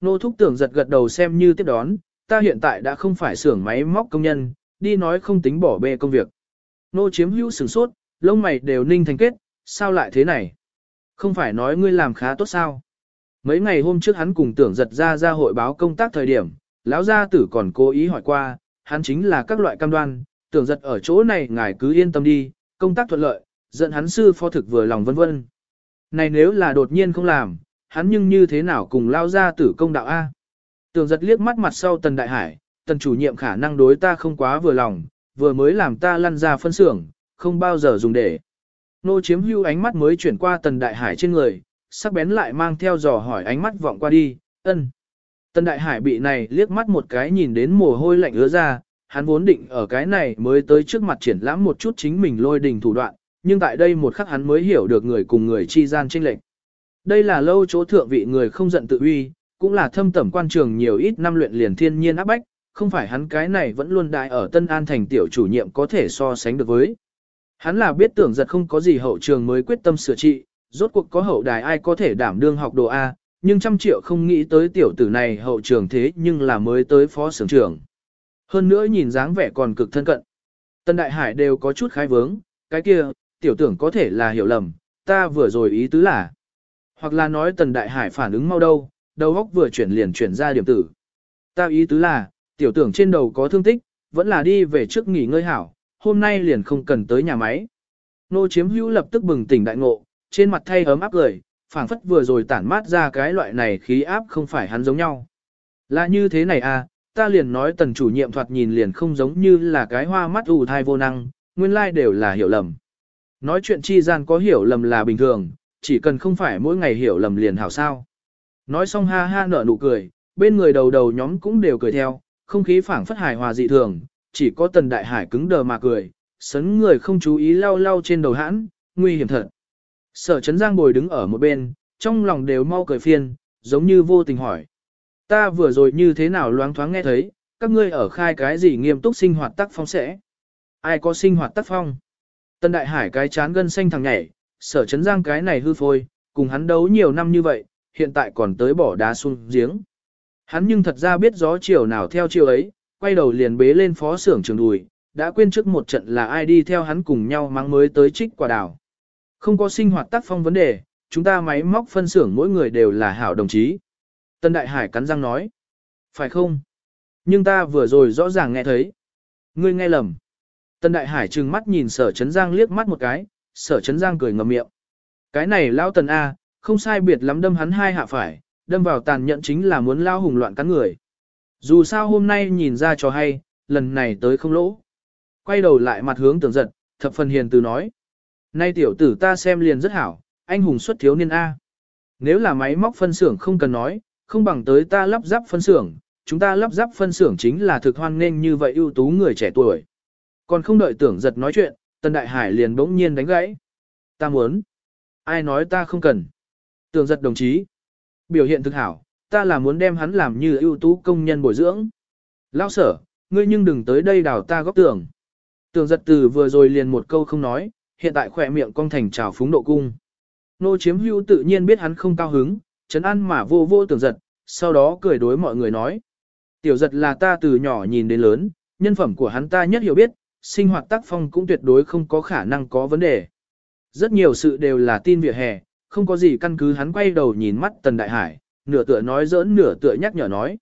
Nô thúc tưởng giật gật đầu xem như tiếp đón, ta hiện tại đã không phải xưởng máy móc công nhân, đi nói không tính bỏ bê công việc. Nô chiếm hữu sửng sốt, lông mày đều ninh thành kết, sao lại thế này? Không phải nói ngươi làm khá tốt sao? Mấy ngày hôm trước hắn cùng tưởng giật ra ra hội báo công tác thời điểm, lão gia tử còn cố ý hỏi qua, hắn chính là các loại cam đoan, tưởng giật ở chỗ này ngài cứ yên tâm đi, công tác thuận lợi, dẫn hắn sư phó thực vừa lòng vân vân. Này nếu là đột nhiên không làm, hắn nhưng như thế nào cùng lao ra tử công đạo A? Tưởng giật liếc mắt mặt sau tần đại hải, tần chủ nhiệm khả năng đối ta không quá vừa lòng, vừa mới làm ta lăn ra phân xưởng, không bao giờ dùng để. Nô chiếm hưu ánh mắt mới chuyển qua tần đại hải trên người, sắc bén lại mang theo dò hỏi ánh mắt vọng qua đi, ân. Tần đại hải bị này liếc mắt một cái nhìn đến mồ hôi lạnh ứa ra, hắn vốn định ở cái này mới tới trước mặt triển lãm một chút chính mình lôi đình thủ đoạn, nhưng tại đây một khắc hắn mới hiểu được người cùng người chi gian chênh lệch. Đây là lâu chỗ thượng vị người không giận tự uy, cũng là thâm tẩm quan trường nhiều ít năm luyện liền thiên nhiên áp bách, không phải hắn cái này vẫn luôn đại ở Tân An thành tiểu chủ nhiệm có thể so sánh được với. Hắn là biết tưởng giật không có gì hậu trường mới quyết tâm sửa trị, rốt cuộc có hậu đài ai có thể đảm đương học đồ A, nhưng trăm triệu không nghĩ tới tiểu tử này hậu trường thế nhưng là mới tới phó sưởng trưởng. Hơn nữa nhìn dáng vẻ còn cực thân cận. Tân Đại Hải đều có chút khái vướng, cái kia, tiểu tưởng có thể là hiểu lầm, ta vừa rồi ý tứ là. Hoặc là nói Tần Đại Hải phản ứng mau đâu, đầu óc vừa chuyển liền chuyển ra điểm tử. Ta ý tứ là, tiểu tưởng trên đầu có thương tích, vẫn là đi về trước nghỉ ngơi hảo, hôm nay liền không cần tới nhà máy. Nô chiếm hữu lập tức bừng tỉnh đại ngộ, trên mặt thay ấm áp cười, phảng phất vừa rồi tản mát ra cái loại này khí áp không phải hắn giống nhau. Là như thế này à, ta liền nói tần chủ nhiệm thoạt nhìn liền không giống như là cái hoa mắt ù thai vô năng, nguyên lai like đều là hiểu lầm. Nói chuyện chi gian có hiểu lầm là bình thường, chỉ cần không phải mỗi ngày hiểu lầm liền hảo sao. Nói xong ha ha nở nụ cười, bên người đầu đầu nhóm cũng đều cười theo, không khí phảng phất hài hòa dị thường, chỉ có tần đại hải cứng đờ mà cười, sấn người không chú ý lau lau trên đầu hãn, nguy hiểm thật. Sở chấn giang bồi đứng ở một bên, trong lòng đều mau cười phiên, giống như vô tình hỏi. Ta vừa rồi như thế nào loáng thoáng nghe thấy, các ngươi ở khai cái gì nghiêm túc sinh hoạt tác phong sẽ. Ai có sinh hoạt tác phong? Tân đại hải cái chán gân xanh thằng nhảy, sở chấn giang cái này hư phôi, cùng hắn đấu nhiều năm như vậy, hiện tại còn tới bỏ đá xuống giếng. Hắn nhưng thật ra biết gió chiều nào theo chiều ấy, quay đầu liền bế lên phó xưởng trường đùi, đã quên trước một trận là ai đi theo hắn cùng nhau mang mới tới trích quả đào. Không có sinh hoạt tác phong vấn đề, chúng ta máy móc phân xưởng mỗi người đều là hảo đồng chí. Tân Đại Hải cắn răng nói. Phải không? Nhưng ta vừa rồi rõ ràng nghe thấy. Ngươi nghe lầm. Tân Đại Hải trừng mắt nhìn sở chấn giang liếc mắt một cái, sở chấn giang cười ngầm miệng. Cái này Lão tần A, không sai biệt lắm đâm hắn hai hạ phải, đâm vào tàn nhẫn chính là muốn lao hùng loạn cắn người. Dù sao hôm nay nhìn ra cho hay, lần này tới không lỗ. Quay đầu lại mặt hướng tưởng giật, thập phần hiền từ nói. Nay tiểu tử ta xem liền rất hảo, anh hùng xuất thiếu niên A. Nếu là máy móc phân xưởng không cần nói, không bằng tới ta lắp ráp phân xưởng, chúng ta lắp ráp phân xưởng chính là thực hoan nên như vậy ưu tú người trẻ tuổi. Còn không đợi tưởng giật nói chuyện, Tân Đại Hải liền bỗng nhiên đánh gãy. Ta muốn. Ai nói ta không cần. Tưởng giật đồng chí. Biểu hiện thực hảo, ta là muốn đem hắn làm như ưu tú công nhân bồi dưỡng. Lao sở, ngươi nhưng đừng tới đây đào ta góc tường. Tưởng giật từ vừa rồi liền một câu không nói, hiện tại khỏe miệng cong thành trào phúng độ cung. Nô chiếm hưu tự nhiên biết hắn không cao hứng, chấn ăn mà vô vô tưởng giật, sau đó cười đối mọi người nói. Tiểu giật là ta từ nhỏ nhìn đến lớn, nhân phẩm của hắn ta nhất hiểu biết, sinh hoạt tác phong cũng tuyệt đối không có khả năng có vấn đề. Rất nhiều sự đều là tin vỉa hè, không có gì căn cứ hắn quay đầu nhìn mắt Tần Đại Hải, nửa tựa nói giỡn nửa tựa nhắc nhở nói.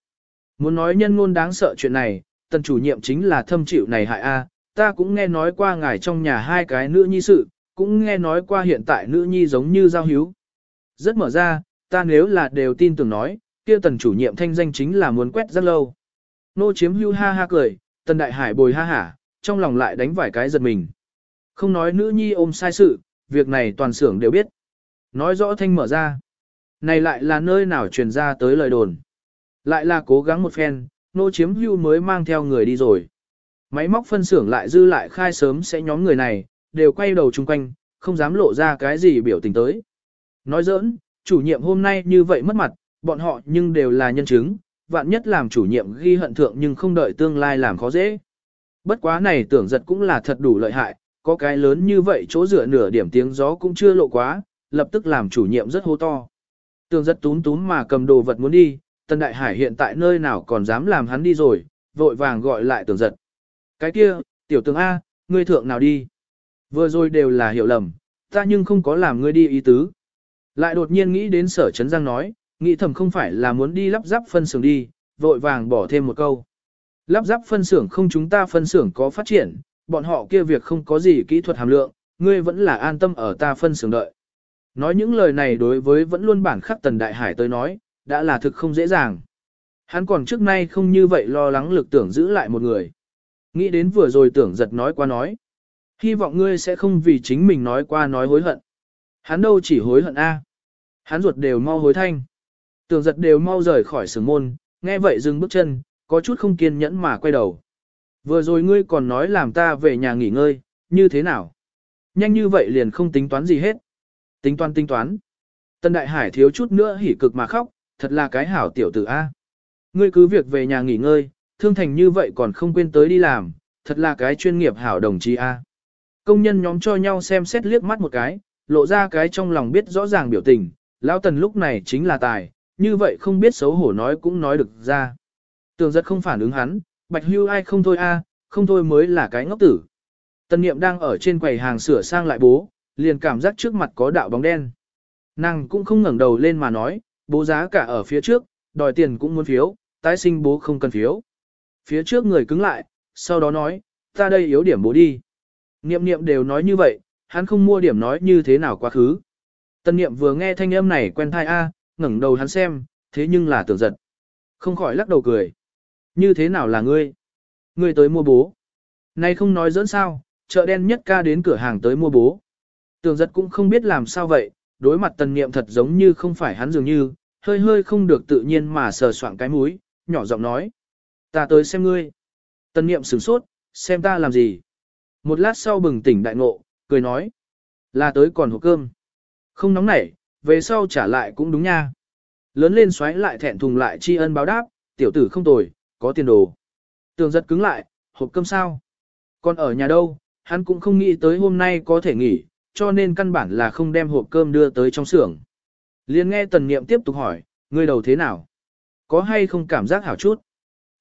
Muốn nói nhân ngôn đáng sợ chuyện này, Tần chủ nhiệm chính là thâm chịu này hại a, ta cũng nghe nói qua ngài trong nhà hai cái nữ nhi sự, cũng nghe nói qua hiện tại nữ nhi giống như giao hiếu. Rất mở ra, ta nếu là đều tin tưởng nói, kia tần chủ nhiệm thanh danh chính là muốn quét rất lâu. Nô chiếm hưu ha ha cười, tần đại hải bồi ha hả, trong lòng lại đánh vài cái giật mình. Không nói nữ nhi ôm sai sự, việc này toàn xưởng đều biết. Nói rõ thanh mở ra. Này lại là nơi nào truyền ra tới lời đồn. Lại là cố gắng một phen, nô chiếm hưu mới mang theo người đi rồi. Máy móc phân xưởng lại dư lại khai sớm sẽ nhóm người này, đều quay đầu chung quanh, không dám lộ ra cái gì biểu tình tới. Nói giỡn, chủ nhiệm hôm nay như vậy mất mặt, bọn họ nhưng đều là nhân chứng, vạn nhất làm chủ nhiệm ghi hận thượng nhưng không đợi tương lai làm khó dễ. Bất quá này tưởng giật cũng là thật đủ lợi hại, có cái lớn như vậy chỗ dựa nửa điểm tiếng gió cũng chưa lộ quá, lập tức làm chủ nhiệm rất hô to. Tưởng giật tún tún mà cầm đồ vật muốn đi, tân Đại Hải hiện tại nơi nào còn dám làm hắn đi rồi, vội vàng gọi lại tưởng giật. Cái kia, tiểu tướng A, ngươi thượng nào đi. Vừa rồi đều là hiểu lầm, ta nhưng không có làm ngươi đi ý tứ. Lại đột nhiên nghĩ đến sở chấn giang nói, nghĩ thầm không phải là muốn đi lắp ráp phân xưởng đi, vội vàng bỏ thêm một câu. Lắp ráp phân xưởng không chúng ta phân xưởng có phát triển, bọn họ kia việc không có gì kỹ thuật hàm lượng, ngươi vẫn là an tâm ở ta phân xưởng đợi. Nói những lời này đối với vẫn luôn bản khắc tần đại hải tới nói, đã là thực không dễ dàng. Hắn còn trước nay không như vậy lo lắng lực tưởng giữ lại một người. Nghĩ đến vừa rồi tưởng giật nói qua nói. Hy vọng ngươi sẽ không vì chính mình nói qua nói hối hận. Hắn đâu chỉ hối hận a, Hắn ruột đều mau hối thanh. Tưởng giật đều mau rời khỏi sừng môn, nghe vậy dừng bước chân, có chút không kiên nhẫn mà quay đầu. Vừa rồi ngươi còn nói làm ta về nhà nghỉ ngơi, như thế nào? Nhanh như vậy liền không tính toán gì hết. Tính toán tính toán. Tân Đại Hải thiếu chút nữa hỉ cực mà khóc, thật là cái hảo tiểu tử A. Ngươi cứ việc về nhà nghỉ ngơi, thương thành như vậy còn không quên tới đi làm, thật là cái chuyên nghiệp hảo đồng chí A. Công nhân nhóm cho nhau xem xét liếc mắt một cái, lộ ra cái trong lòng biết rõ ràng biểu tình, lão tần lúc này chính là tài, như vậy không biết xấu hổ nói cũng nói được ra. Tường giật không phản ứng hắn, bạch hưu ai không thôi a, không thôi mới là cái ngốc tử. Tần niệm đang ở trên quầy hàng sửa sang lại bố, liền cảm giác trước mặt có đạo bóng đen. Nàng cũng không ngẩng đầu lên mà nói, bố giá cả ở phía trước, đòi tiền cũng muốn phiếu, tái sinh bố không cần phiếu. Phía trước người cứng lại, sau đó nói, ta đây yếu điểm bố đi. Niệm niệm đều nói như vậy, hắn không mua điểm nói như thế nào quá khứ. Tân niệm vừa nghe thanh âm này quen thai A, ngẩng đầu hắn xem, thế nhưng là tưởng giật. Không khỏi lắc đầu cười. Như thế nào là ngươi? Ngươi tới mua bố. Nay không nói dẫn sao, chợ đen nhất ca đến cửa hàng tới mua bố. tường giật cũng không biết làm sao vậy, đối mặt tần niệm thật giống như không phải hắn dường như, hơi hơi không được tự nhiên mà sờ soạng cái mũi, nhỏ giọng nói. Ta tới xem ngươi. Tần niệm sửng sốt, xem ta làm gì. Một lát sau bừng tỉnh đại ngộ, cười nói. Là tới còn hộp cơm. Không nóng nảy, về sau trả lại cũng đúng nha. Lớn lên xoáy lại thẹn thùng lại tri ân báo đáp, tiểu tử không tồi, có tiền đồ. Tường giật cứng lại, hộp cơm sao? Còn ở nhà đâu, hắn cũng không nghĩ tới hôm nay có thể nghỉ, cho nên căn bản là không đem hộp cơm đưa tới trong xưởng. Liên nghe tần niệm tiếp tục hỏi, ngươi đầu thế nào? Có hay không cảm giác hảo chút?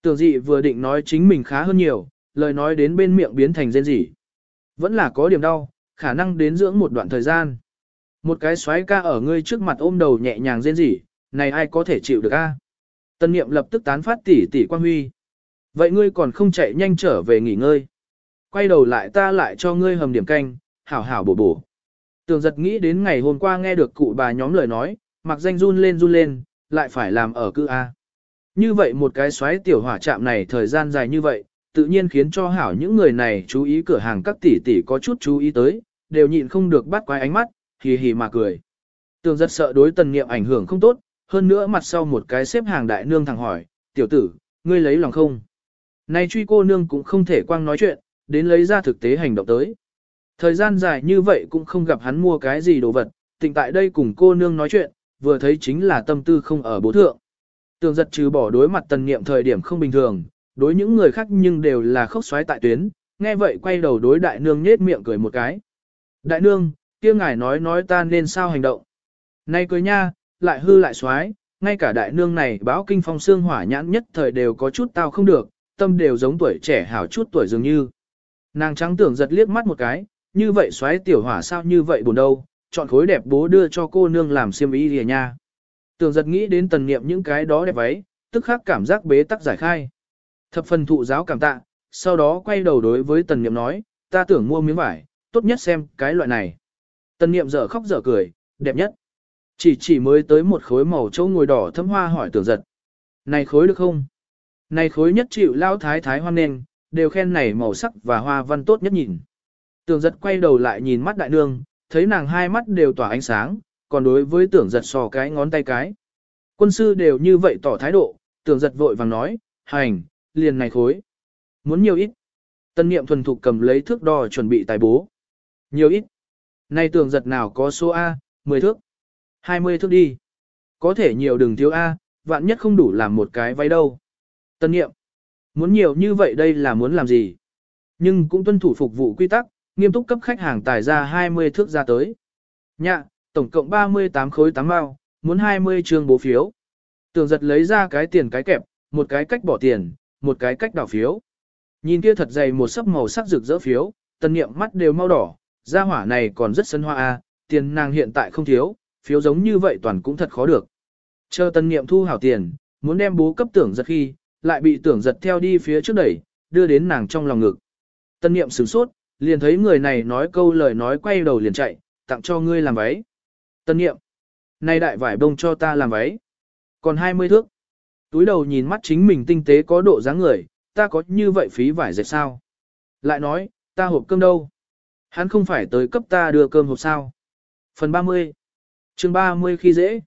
Tường dị vừa định nói chính mình khá hơn nhiều, lời nói đến bên miệng biến thành rên rỉ. Vẫn là có điểm đau, khả năng đến dưỡng một đoạn thời gian. Một cái xoáy ca ở ngươi trước mặt ôm đầu nhẹ nhàng rên rỉ, này ai có thể chịu được a? Tân niệm lập tức tán phát tỉ tỉ quan huy. Vậy ngươi còn không chạy nhanh trở về nghỉ ngơi. Quay đầu lại ta lại cho ngươi hầm điểm canh, hảo hảo bổ bổ. Tường giật nghĩ đến ngày hôm qua nghe được cụ bà nhóm lời nói, mặc danh run lên run lên, lại phải làm ở cư A. Như vậy một cái xoáy tiểu hỏa chạm này thời gian dài như vậy, tự nhiên khiến cho hảo những người này chú ý cửa hàng các tỷ tỷ có chút chú ý tới, đều nhịn không được bắt quái ánh mắt, hì hì mà cười. Tường Giật sợ đối tần nghiệm ảnh hưởng không tốt, hơn nữa mặt sau một cái xếp hàng đại nương thẳng hỏi, tiểu tử, ngươi lấy lòng không? Này truy cô nương cũng không thể quang nói chuyện, đến lấy ra thực tế hành động tới. Thời gian dài như vậy cũng không gặp hắn mua cái gì đồ vật, tình tại đây cùng cô nương nói chuyện, vừa thấy chính là tâm tư không ở bố thượng. Tường giật trừ bỏ đối mặt tần nghiệm thời điểm không bình thường, đối những người khác nhưng đều là khốc xoáy tại tuyến, nghe vậy quay đầu đối đại nương nhết miệng cười một cái. Đại nương, kia ngài nói nói ta nên sao hành động. Nay cười nha, lại hư lại xoáy, ngay cả đại nương này báo kinh phong xương hỏa nhãn nhất thời đều có chút tao không được, tâm đều giống tuổi trẻ hảo chút tuổi dường như. Nàng trắng tưởng giật liếc mắt một cái, như vậy xoáy tiểu hỏa sao như vậy buồn đâu, chọn khối đẹp bố đưa cho cô nương làm xiêm y lìa nha. Tưởng giật nghĩ đến tần niệm những cái đó đẹp váy, tức khắc cảm giác bế tắc giải khai. Thập phần thụ giáo cảm tạ, sau đó quay đầu đối với tần niệm nói, ta tưởng mua miếng vải, tốt nhất xem cái loại này. Tần niệm dở khóc dở cười, đẹp nhất. Chỉ chỉ mới tới một khối màu châu ngồi đỏ thấm hoa hỏi tưởng giật. Này khối được không? Này khối nhất chịu lao thái thái hoan nền, đều khen này màu sắc và hoa văn tốt nhất nhìn. Tưởng giật quay đầu lại nhìn mắt đại nương, thấy nàng hai mắt đều tỏa ánh sáng, còn đối với tưởng giật sò cái ngón tay cái. Quân sư đều như vậy tỏ thái độ, tưởng giật vội vàng nói, hành, liền này khối. Muốn nhiều ít. Tân niệm thuần thục cầm lấy thước đo chuẩn bị tài bố. Nhiều ít. Này tưởng giật nào có số A, 10 thước. 20 thước đi. Có thể nhiều đừng thiếu A, vạn nhất không đủ làm một cái váy đâu. Tân niệm. Muốn nhiều như vậy đây là muốn làm gì? Nhưng cũng tuân thủ phục vụ quy tắc, nghiêm túc cấp khách hàng tài ra 20 thước ra tới. Nhạ, tổng cộng 38 khối 8 mao, muốn 20 trường bố phiếu. Tường giật lấy ra cái tiền cái kẹp, một cái cách bỏ tiền, một cái cách đảo phiếu. Nhìn kia thật dày một sấp màu sắc rực rỡ phiếu, tân niệm mắt đều mau đỏ, gia hỏa này còn rất sân hoa a, tiền nàng hiện tại không thiếu, phiếu giống như vậy toàn cũng thật khó được. Chờ tân niệm thu hảo tiền, muốn đem bố cấp tưởng giật khi, lại bị tưởng giật theo đi phía trước đẩy, đưa đến nàng trong lòng ngực. tân niệm sửng sốt, liền thấy người này nói câu lời nói quay đầu liền chạy, tặng cho ngươi làm váy. tân niệm, nay đại vải bông cho ta làm váy. Còn 20 thước. Túi đầu nhìn mắt chính mình tinh tế có độ dáng người, ta có như vậy phí vải dệt sao? Lại nói, ta hộp cơm đâu? Hắn không phải tới cấp ta đưa cơm hộp sao? Phần 30 chương 30 khi dễ.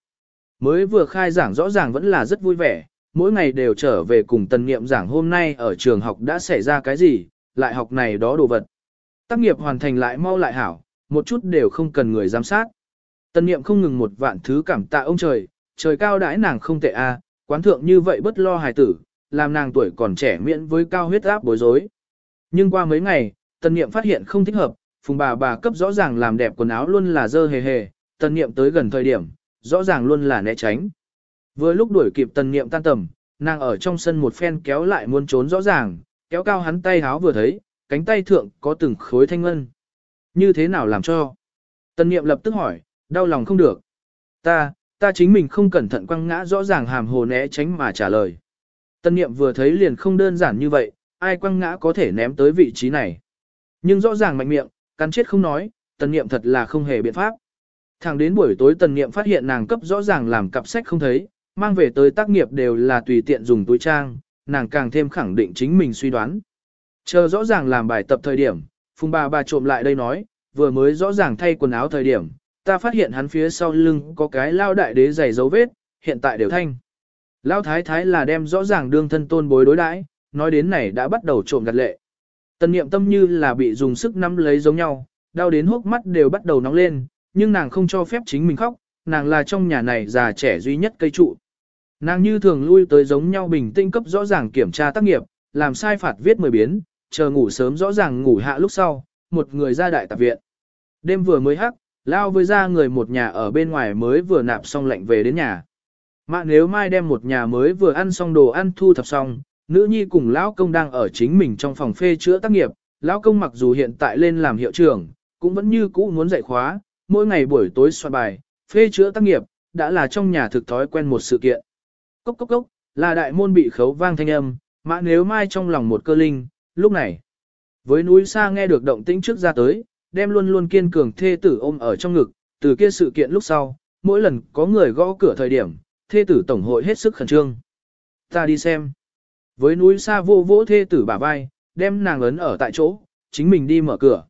Mới vừa khai giảng rõ ràng vẫn là rất vui vẻ, mỗi ngày đều trở về cùng tần nghiệm giảng hôm nay ở trường học đã xảy ra cái gì, lại học này đó đồ vật. Tác nghiệp hoàn thành lại mau lại hảo, một chút đều không cần người giám sát. Tần nghiệm không ngừng một vạn thứ cảm tạ ông trời, trời cao đãi nàng không tệ a, quán thượng như vậy bất lo hài tử, làm nàng tuổi còn trẻ miễn với cao huyết áp bối rối. Nhưng qua mấy ngày, tần niệm phát hiện không thích hợp, phùng bà bà cấp rõ ràng làm đẹp quần áo luôn là dơ hề hề, tần niệm tới gần thời điểm, rõ ràng luôn là né tránh. Vừa lúc đuổi kịp tần niệm tan tầm, nàng ở trong sân một phen kéo lại muốn trốn rõ ràng, kéo cao hắn tay háo vừa thấy, cánh tay thượng có từng khối thanh ngân. Như thế nào làm cho? Tần niệm lập tức hỏi, đau lòng không được. Ta, ta chính mình không cẩn thận quăng ngã rõ ràng hàm hồ né tránh mà trả lời. Tân niệm vừa thấy liền không đơn giản như vậy, ai quăng ngã có thể ném tới vị trí này. Nhưng rõ ràng mạnh miệng, cắn chết không nói, tần niệm thật là không hề biện pháp. Thẳng đến buổi tối tần nghiệm phát hiện nàng cấp rõ ràng làm cặp sách không thấy, mang về tới tác nghiệp đều là tùy tiện dùng túi trang, nàng càng thêm khẳng định chính mình suy đoán. Chờ rõ ràng làm bài tập thời điểm, phùng bà bà trộm lại đây nói, vừa mới rõ ràng thay quần áo thời điểm, ta phát hiện hắn phía sau lưng có cái lao đại đế giày dấu vết, hiện tại đều thanh. Lao thái thái là đem rõ ràng đương thân tôn bối đối đãi, nói đến này đã bắt đầu trộm gặt lệ. Tần niệm tâm như là bị dùng sức nắm lấy giống nhau, đau đến hốc mắt đều bắt đầu nóng lên, nhưng nàng không cho phép chính mình khóc, nàng là trong nhà này già trẻ duy nhất cây trụ. Nàng như thường lui tới giống nhau bình tĩnh cấp rõ ràng kiểm tra tác nghiệp, làm sai phạt viết mười biến, chờ ngủ sớm rõ ràng ngủ hạ lúc sau, một người ra đại tạp viện. Đêm vừa mới hắc, lao với ra người một nhà ở bên ngoài mới vừa nạp xong lệnh về đến nhà. Mà nếu mai đem một nhà mới vừa ăn xong đồ ăn thu thập xong, nữ nhi cùng lão công đang ở chính mình trong phòng phê chữa tác nghiệp, lão công mặc dù hiện tại lên làm hiệu trưởng, cũng vẫn như cũ muốn dạy khóa, mỗi ngày buổi tối soạn bài, phê chữa tác nghiệp, đã là trong nhà thực thói quen một sự kiện. Cốc cốc cốc, là đại môn bị khấu vang thanh âm, mã nếu mai trong lòng một cơ linh, lúc này. Với núi xa nghe được động tĩnh trước ra tới, đem luôn luôn kiên cường thê tử ôm ở trong ngực, từ kia sự kiện lúc sau, mỗi lần có người gõ cửa thời điểm, thê tử tổng hội hết sức khẩn trương. Ta đi xem. Với núi xa vô vỗ thê tử bả vai, đem nàng ấn ở tại chỗ, chính mình đi mở cửa.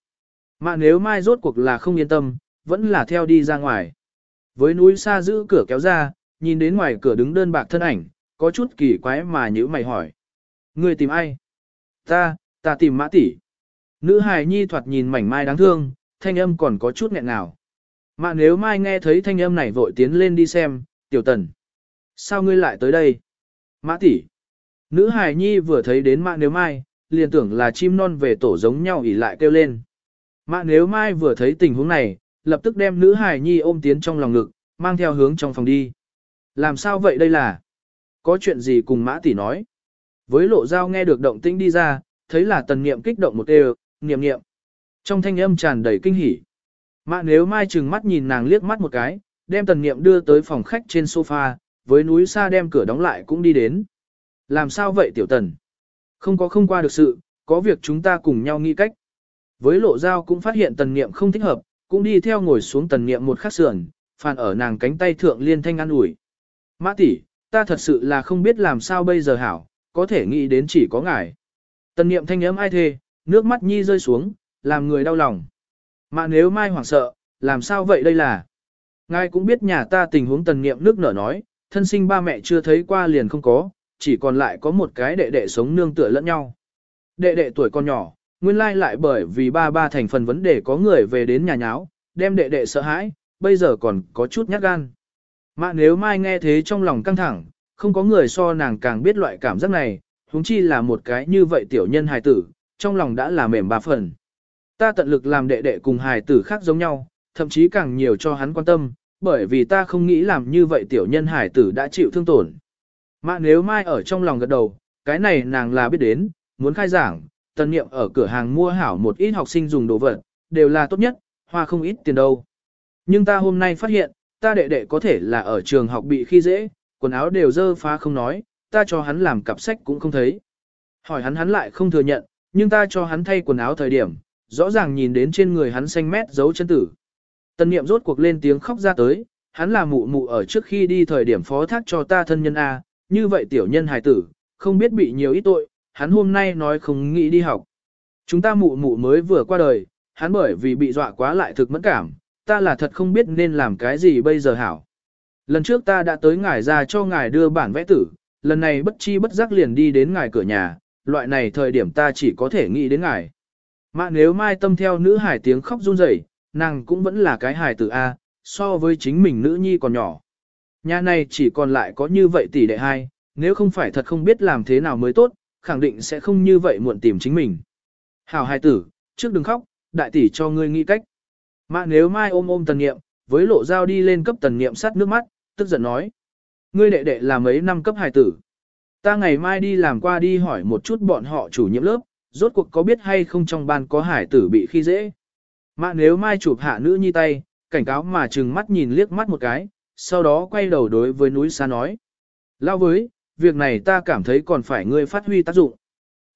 Mà nếu mai rốt cuộc là không yên tâm, vẫn là theo đi ra ngoài. Với núi xa giữ cửa kéo ra, nhìn đến ngoài cửa đứng đơn bạc thân ảnh, có chút kỳ quái mà nhữ mày hỏi. Người tìm ai? Ta, ta tìm mã tỷ. Nữ hài nhi thoạt nhìn mảnh mai đáng thương, thanh âm còn có chút nghẹn nào. Mà nếu mai nghe thấy thanh âm này vội tiến lên đi xem, tiểu tần. Sao ngươi lại tới đây? Mã tỷ. Nữ hài nhi vừa thấy đến mã nếu mai, liền tưởng là chim non về tổ giống nhau ỉ lại kêu lên. Mã nếu mai vừa thấy tình huống này, lập tức đem nữ hài nhi ôm tiến trong lòng ngực, mang theo hướng trong phòng đi. Làm sao vậy đây là? Có chuyện gì cùng mã tỷ nói? Với lộ dao nghe được động tĩnh đi ra, thấy là tần niệm kích động một đều, niệm niệm. Trong thanh âm tràn đầy kinh hỉ. Mã nếu mai chừng mắt nhìn nàng liếc mắt một cái, đem tần niệm đưa tới phòng khách trên sofa, với núi xa đem cửa đóng lại cũng đi đến. Làm sao vậy tiểu tần? Không có không qua được sự, có việc chúng ta cùng nhau nghĩ cách. Với lộ dao cũng phát hiện tần niệm không thích hợp, cũng đi theo ngồi xuống tần niệm một khắc sườn, phàn ở nàng cánh tay thượng liên thanh ăn ủi. Mã tỷ, ta thật sự là không biết làm sao bây giờ hảo, có thể nghĩ đến chỉ có ngài. Tần niệm thanh ấm ai thê, nước mắt nhi rơi xuống, làm người đau lòng. Mà nếu mai hoảng sợ, làm sao vậy đây là? Ngài cũng biết nhà ta tình huống tần niệm nước nở nói, thân sinh ba mẹ chưa thấy qua liền không có, chỉ còn lại có một cái đệ đệ sống nương tựa lẫn nhau. Đệ đệ tuổi con nhỏ, nguyên lai lại bởi vì ba ba thành phần vấn đề có người về đến nhà nháo, đem đệ đệ sợ hãi, bây giờ còn có chút nhát gan. Mà nếu mai nghe thế trong lòng căng thẳng, không có người so nàng càng biết loại cảm giác này, huống chi là một cái như vậy tiểu nhân hài tử, trong lòng đã là mềm ba phần. Ta tận lực làm đệ đệ cùng hài tử khác giống nhau, thậm chí càng nhiều cho hắn quan tâm, bởi vì ta không nghĩ làm như vậy tiểu nhân hài tử đã chịu thương tổn. Mà nếu mai ở trong lòng gật đầu, cái này nàng là biết đến, muốn khai giảng, tần niệm ở cửa hàng mua hảo một ít học sinh dùng đồ vật, đều là tốt nhất, hoa không ít tiền đâu. Nhưng ta hôm nay phát hiện, ta đệ đệ có thể là ở trường học bị khi dễ, quần áo đều dơ phá không nói, ta cho hắn làm cặp sách cũng không thấy. Hỏi hắn hắn lại không thừa nhận, nhưng ta cho hắn thay quần áo thời điểm, rõ ràng nhìn đến trên người hắn xanh mét dấu chân tử. Tần niệm rốt cuộc lên tiếng khóc ra tới, hắn là mụ mụ ở trước khi đi thời điểm phó thác cho ta thân nhân A, như vậy tiểu nhân hài tử, không biết bị nhiều ít tội, hắn hôm nay nói không nghĩ đi học. Chúng ta mụ mụ mới vừa qua đời, hắn bởi vì bị dọa quá lại thực mẫn cảm, ta là thật không biết nên làm cái gì bây giờ hảo. Lần trước ta đã tới ngài ra cho ngài đưa bản vẽ tử, lần này bất chi bất giác liền đi đến ngài cửa nhà, loại này thời điểm ta chỉ có thể nghĩ đến ngài. Mà nếu mai tâm theo nữ hải tiếng khóc run rẩy, nàng cũng vẫn là cái hài tử A, so với chính mình nữ nhi còn nhỏ. Nhà này chỉ còn lại có như vậy tỷ đệ hai, nếu không phải thật không biết làm thế nào mới tốt, khẳng định sẽ không như vậy muộn tìm chính mình. Hảo hài tử, trước đừng khóc, đại tỷ cho ngươi nghĩ cách. Mà nếu mai ôm ôm tần niệm, với lộ dao đi lên cấp tần niệm sát nước mắt, tức giận nói. Ngươi đệ đệ là mấy năm cấp hài tử. Ta ngày mai đi làm qua đi hỏi một chút bọn họ chủ nhiệm lớp, rốt cuộc có biết hay không trong ban có hải tử bị khi dễ. Mà nếu mai chụp hạ nữ nhi tay, cảnh cáo mà trừng mắt nhìn liếc mắt một cái, sau đó quay đầu đối với núi xa nói. Lao với, việc này ta cảm thấy còn phải ngươi phát huy tác dụng.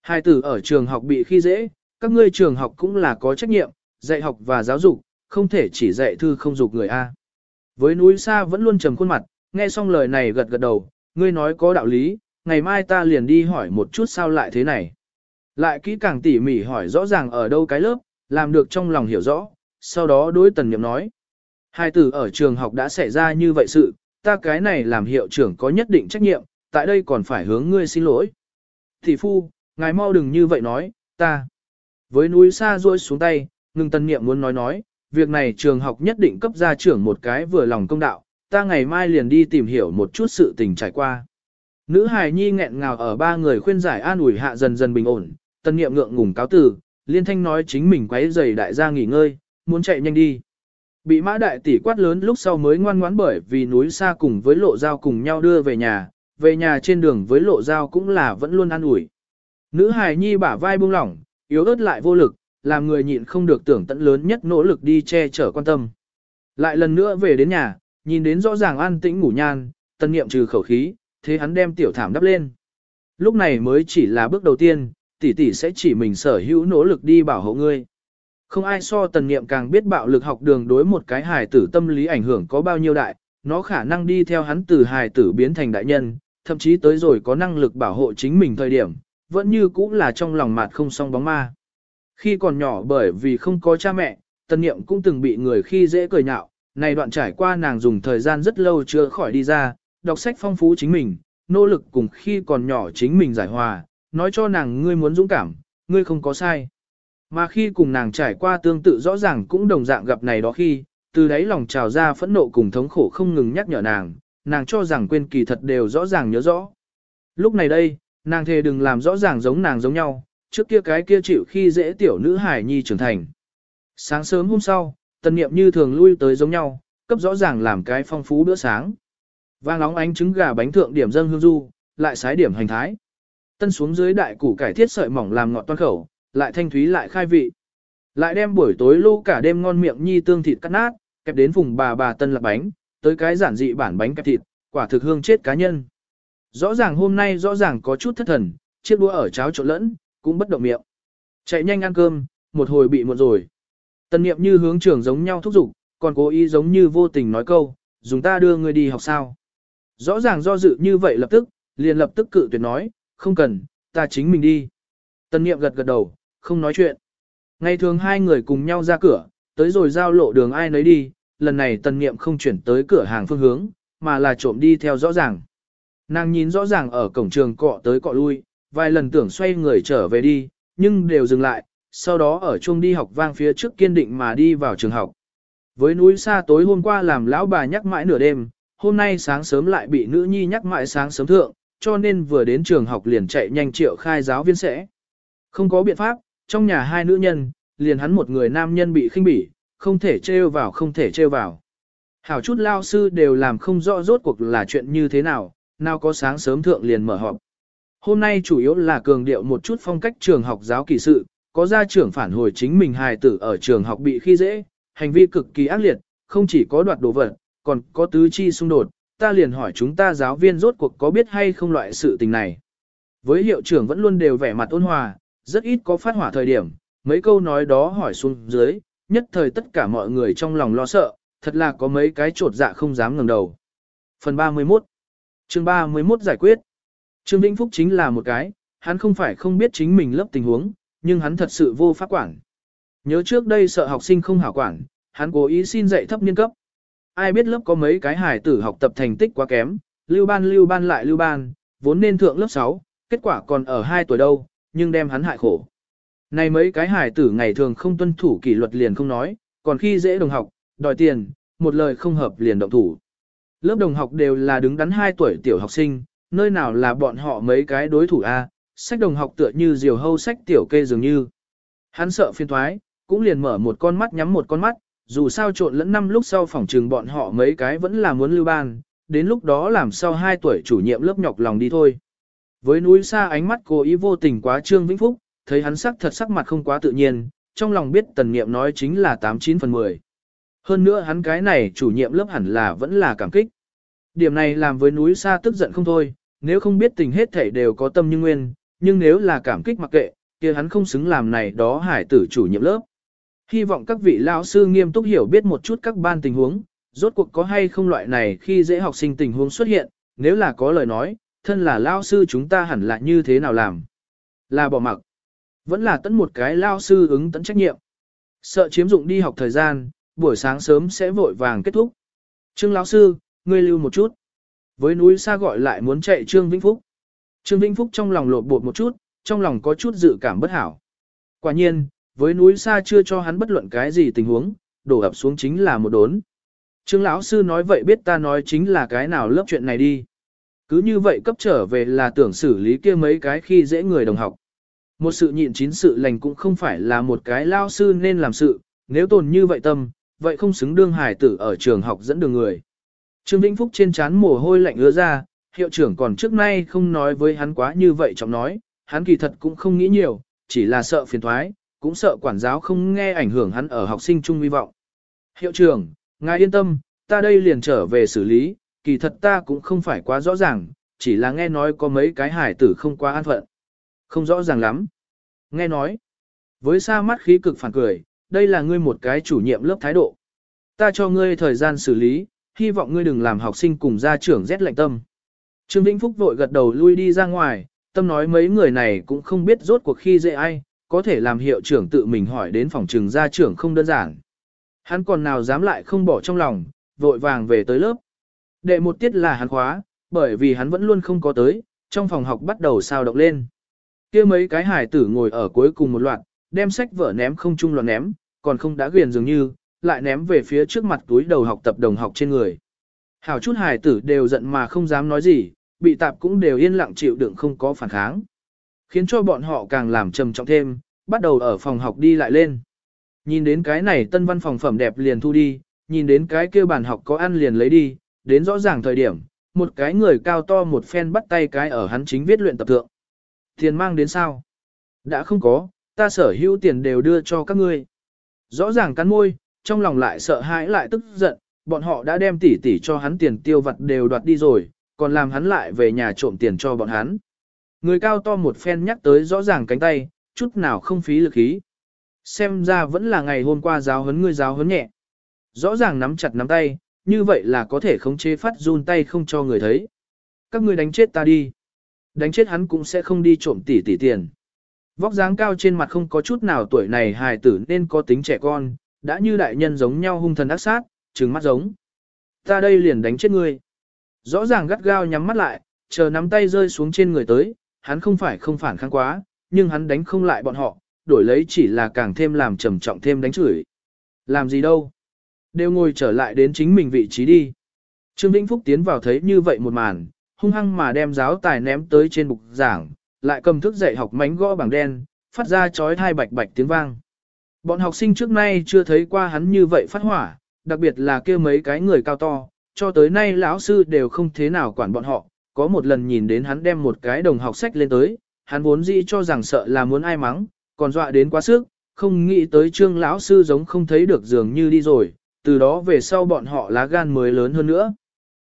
Hai tử ở trường học bị khi dễ, các ngươi trường học cũng là có trách nhiệm, dạy học và giáo dục, không thể chỉ dạy thư không dục người A. Với núi xa vẫn luôn trầm khuôn mặt, nghe xong lời này gật gật đầu, ngươi nói có đạo lý, ngày mai ta liền đi hỏi một chút sao lại thế này. Lại kỹ càng tỉ mỉ hỏi rõ ràng ở đâu cái lớp, làm được trong lòng hiểu rõ, sau đó đối tần nhậm nói. Hai tử ở trường học đã xảy ra như vậy sự, ta cái này làm hiệu trưởng có nhất định trách nhiệm, tại đây còn phải hướng ngươi xin lỗi. Thị phu, ngài mau đừng như vậy nói, ta. Với núi xa ruôi xuống tay, ngừng tân niệm muốn nói nói, việc này trường học nhất định cấp gia trưởng một cái vừa lòng công đạo, ta ngày mai liền đi tìm hiểu một chút sự tình trải qua. Nữ hài nhi nghẹn ngào ở ba người khuyên giải an ủi hạ dần dần bình ổn, tân niệm ngượng ngùng cáo từ, liên thanh nói chính mình quấy giày đại gia nghỉ ngơi, muốn chạy nhanh đi. Bị mã đại tỷ quát lớn lúc sau mới ngoan ngoãn bởi vì núi xa cùng với lộ dao cùng nhau đưa về nhà, về nhà trên đường với lộ dao cũng là vẫn luôn ăn ủi. Nữ hài nhi bả vai buông lỏng, yếu ớt lại vô lực, làm người nhịn không được tưởng tận lớn nhất nỗ lực đi che chở quan tâm. Lại lần nữa về đến nhà, nhìn đến rõ ràng an tĩnh ngủ nhan, tân niệm trừ khẩu khí, thế hắn đem tiểu thảm đắp lên. Lúc này mới chỉ là bước đầu tiên, tỷ tỷ sẽ chỉ mình sở hữu nỗ lực đi bảo hộ ngươi. Không ai so tần niệm càng biết bạo lực học đường đối một cái hài tử tâm lý ảnh hưởng có bao nhiêu đại, nó khả năng đi theo hắn từ hài tử biến thành đại nhân, thậm chí tới rồi có năng lực bảo hộ chính mình thời điểm, vẫn như cũng là trong lòng mặt không song bóng ma. Khi còn nhỏ bởi vì không có cha mẹ, tân niệm cũng từng bị người khi dễ cười nhạo, này đoạn trải qua nàng dùng thời gian rất lâu chưa khỏi đi ra, đọc sách phong phú chính mình, nỗ lực cùng khi còn nhỏ chính mình giải hòa, nói cho nàng ngươi muốn dũng cảm, ngươi không có sai. Mà khi cùng nàng trải qua tương tự rõ ràng cũng đồng dạng gặp này đó khi, từ đấy lòng trào ra phẫn nộ cùng thống khổ không ngừng nhắc nhở nàng, nàng cho rằng quên kỳ thật đều rõ ràng nhớ rõ. Lúc này đây, nàng thề đừng làm rõ ràng giống nàng giống nhau, trước kia cái kia chịu khi dễ tiểu nữ hải nhi trưởng thành. Sáng sớm hôm sau, tần niệm như thường lui tới giống nhau, cấp rõ ràng làm cái phong phú bữa sáng. Vang nóng ánh trứng gà bánh thượng điểm dâng hương du, lại sái điểm hành thái. Tân xuống dưới đại củ cải thiết sợi mỏng làm ngọt toan khẩu, lại thanh thúy lại khai vị. Lại đem buổi tối lô cả đêm ngon miệng nhi tương thịt cắt nát, kẹp đến vùng bà bà tân lạc bánh, tới cái giản dị bản bánh kẹp thịt, quả thực hương chết cá nhân. Rõ ràng hôm nay rõ ràng có chút thất thần, chiếc đũa ở cháo trộn lẫn, cũng bất động miệng. Chạy nhanh ăn cơm, một hồi bị muộn rồi. Tân niệm như hướng trưởng giống nhau thúc giục, còn cố ý giống như vô tình nói câu, dùng ta đưa người đi học sao. Rõ ràng do dự như vậy lập tức, liền lập tức cự tuyệt nói, không cần, ta chính mình đi. Tân niệm gật gật đầu, không nói chuyện. Ngày thường hai người cùng nhau ra cửa, tới rồi giao lộ đường ai nấy đi, lần này tần niệm không chuyển tới cửa hàng phương hướng, mà là trộm đi theo rõ ràng. Nàng nhìn rõ ràng ở cổng trường cọ tới cọ lui, vài lần tưởng xoay người trở về đi, nhưng đều dừng lại, sau đó ở chung đi học vang phía trước kiên định mà đi vào trường học. Với núi xa tối hôm qua làm lão bà nhắc mãi nửa đêm, hôm nay sáng sớm lại bị nữ nhi nhắc mãi sáng sớm thượng, cho nên vừa đến trường học liền chạy nhanh triệu khai giáo viên sẽ. Không có biện pháp, trong nhà hai nữ nhân, liền hắn một người nam nhân bị khinh bỉ, không thể trêu vào không thể trêu vào. Hảo chút lao sư đều làm không rõ rốt cuộc là chuyện như thế nào, nào có sáng sớm thượng liền mở họp. Hôm nay chủ yếu là cường điệu một chút phong cách trường học giáo kỳ sự, có gia trưởng phản hồi chính mình hài tử ở trường học bị khi dễ, hành vi cực kỳ ác liệt, không chỉ có đoạt đồ vật, còn có tứ chi xung đột, ta liền hỏi chúng ta giáo viên rốt cuộc có biết hay không loại sự tình này. Với hiệu trưởng vẫn luôn đều vẻ mặt ôn hòa, rất ít có phát hỏa thời điểm, mấy câu nói đó hỏi xuống dưới, nhất thời tất cả mọi người trong lòng lo sợ, thật là có mấy cái trột dạ không dám ngẩng đầu. Phần 31 chương 31 giải quyết Trương Vĩnh Phúc chính là một cái, hắn không phải không biết chính mình lớp tình huống, nhưng hắn thật sự vô pháp quản. Nhớ trước đây sợ học sinh không hảo quản, hắn cố ý xin dạy thấp niên cấp. Ai biết lớp có mấy cái hài tử học tập thành tích quá kém, lưu ban lưu ban lại lưu ban, vốn nên thượng lớp 6, kết quả còn ở 2 tuổi đâu, nhưng đem hắn hại khổ. Này mấy cái hải tử ngày thường không tuân thủ kỷ luật liền không nói, còn khi dễ đồng học, đòi tiền, một lời không hợp liền động thủ. Lớp đồng học đều là đứng đắn 2 tuổi tiểu học sinh, nơi nào là bọn họ mấy cái đối thủ A, sách đồng học tựa như diều hâu sách tiểu kê dường như. Hắn sợ phiên thoái, cũng liền mở một con mắt nhắm một con mắt, dù sao trộn lẫn năm lúc sau phòng trường bọn họ mấy cái vẫn là muốn lưu ban, đến lúc đó làm sao 2 tuổi chủ nhiệm lớp nhọc lòng đi thôi. Với núi xa ánh mắt cố ý vô tình quá Trương Vĩnh Phúc, thấy hắn sắc thật sắc mặt không quá tự nhiên, trong lòng biết tần niệm nói chính là 89 phần 10. Hơn nữa hắn cái này chủ nhiệm lớp hẳn là vẫn là cảm kích. Điểm này làm với núi xa tức giận không thôi, nếu không biết tình hết thảy đều có tâm như nguyên, nhưng nếu là cảm kích mặc kệ, kia hắn không xứng làm này đó hải tử chủ nhiệm lớp. Hy vọng các vị lão sư nghiêm túc hiểu biết một chút các ban tình huống, rốt cuộc có hay không loại này khi dễ học sinh tình huống xuất hiện, nếu là có lời nói, thân là lão sư chúng ta hẳn là như thế nào làm? Là bỏ mặc. Vẫn là tấn một cái lao sư ứng tấn trách nhiệm. Sợ chiếm dụng đi học thời gian, buổi sáng sớm sẽ vội vàng kết thúc. Trương lão sư, ngươi lưu một chút. Với núi xa gọi lại muốn chạy Trương Vĩnh Phúc. Trương Vĩnh Phúc trong lòng lột bột một chút, trong lòng có chút dự cảm bất hảo. Quả nhiên, với núi xa chưa cho hắn bất luận cái gì tình huống, đổ ập xuống chính là một đốn. Trương lão sư nói vậy biết ta nói chính là cái nào lớp chuyện này đi. Cứ như vậy cấp trở về là tưởng xử lý kia mấy cái khi dễ người đồng học. Một sự nhịn chín sự lành cũng không phải là một cái lao sư nên làm sự, nếu tồn như vậy tâm, vậy không xứng đương hải tử ở trường học dẫn đường người. Trương Vĩnh Phúc trên trán mồ hôi lạnh ứa ra, hiệu trưởng còn trước nay không nói với hắn quá như vậy trọng nói, hắn kỳ thật cũng không nghĩ nhiều, chỉ là sợ phiền thoái, cũng sợ quản giáo không nghe ảnh hưởng hắn ở học sinh chung hy vọng. Hiệu trưởng, ngài yên tâm, ta đây liền trở về xử lý, kỳ thật ta cũng không phải quá rõ ràng, chỉ là nghe nói có mấy cái hải tử không quá an phận. Không rõ ràng lắm. Nghe nói, với xa mắt khí cực phản cười, đây là ngươi một cái chủ nhiệm lớp thái độ. Ta cho ngươi thời gian xử lý, hy vọng ngươi đừng làm học sinh cùng gia trưởng rét lạnh tâm. Trương Vĩnh Phúc vội gật đầu lui đi ra ngoài, tâm nói mấy người này cũng không biết rốt cuộc khi dễ ai, có thể làm hiệu trưởng tự mình hỏi đến phòng trường gia trưởng không đơn giản. Hắn còn nào dám lại không bỏ trong lòng, vội vàng về tới lớp. Đệ một tiết là hắn khóa, bởi vì hắn vẫn luôn không có tới, trong phòng học bắt đầu sao động lên kia mấy cái hải tử ngồi ở cuối cùng một loạt, đem sách vở ném không chung loạt ném, còn không đã quyền dường như, lại ném về phía trước mặt túi đầu học tập đồng học trên người. Hảo chút hải tử đều giận mà không dám nói gì, bị tạp cũng đều yên lặng chịu đựng không có phản kháng. Khiến cho bọn họ càng làm trầm trọng thêm, bắt đầu ở phòng học đi lại lên. Nhìn đến cái này tân văn phòng phẩm đẹp liền thu đi, nhìn đến cái kia bàn học có ăn liền lấy đi, đến rõ ràng thời điểm, một cái người cao to một phen bắt tay cái ở hắn chính viết luyện tập thượng. Tiền mang đến sao? Đã không có, ta sở hữu tiền đều đưa cho các ngươi. Rõ ràng cắn môi, trong lòng lại sợ hãi lại tức giận, bọn họ đã đem tỷ tỷ cho hắn tiền tiêu vặt đều đoạt đi rồi, còn làm hắn lại về nhà trộm tiền cho bọn hắn. Người cao to một phen nhắc tới rõ ràng cánh tay, chút nào không phí lực khí. Xem ra vẫn là ngày hôm qua giáo huấn người giáo huấn nhẹ. Rõ ràng nắm chặt nắm tay, như vậy là có thể khống chế phát run tay không cho người thấy. Các ngươi đánh chết ta đi. Đánh chết hắn cũng sẽ không đi trộm tỷ tỷ tiền. Vóc dáng cao trên mặt không có chút nào tuổi này hài tử nên có tính trẻ con, đã như đại nhân giống nhau hung thần ác sát, trừng mắt giống. Ta đây liền đánh chết ngươi. Rõ ràng gắt gao nhắm mắt lại, chờ nắm tay rơi xuống trên người tới, hắn không phải không phản kháng quá, nhưng hắn đánh không lại bọn họ, đổi lấy chỉ là càng thêm làm trầm trọng thêm đánh chửi. Làm gì đâu? Đều ngồi trở lại đến chính mình vị trí đi. Trương Vĩnh Phúc tiến vào thấy như vậy một màn, hung hăng mà đem giáo tài ném tới trên bục giảng, lại cầm thức dạy học mánh gõ bảng đen, phát ra chói thai bạch bạch tiếng vang. Bọn học sinh trước nay chưa thấy qua hắn như vậy phát hỏa, đặc biệt là kia mấy cái người cao to, cho tới nay lão sư đều không thế nào quản bọn họ, có một lần nhìn đến hắn đem một cái đồng học sách lên tới, hắn vốn dĩ cho rằng sợ là muốn ai mắng, còn dọa đến quá sức, không nghĩ tới trương lão sư giống không thấy được dường như đi rồi, từ đó về sau bọn họ lá gan mới lớn hơn nữa.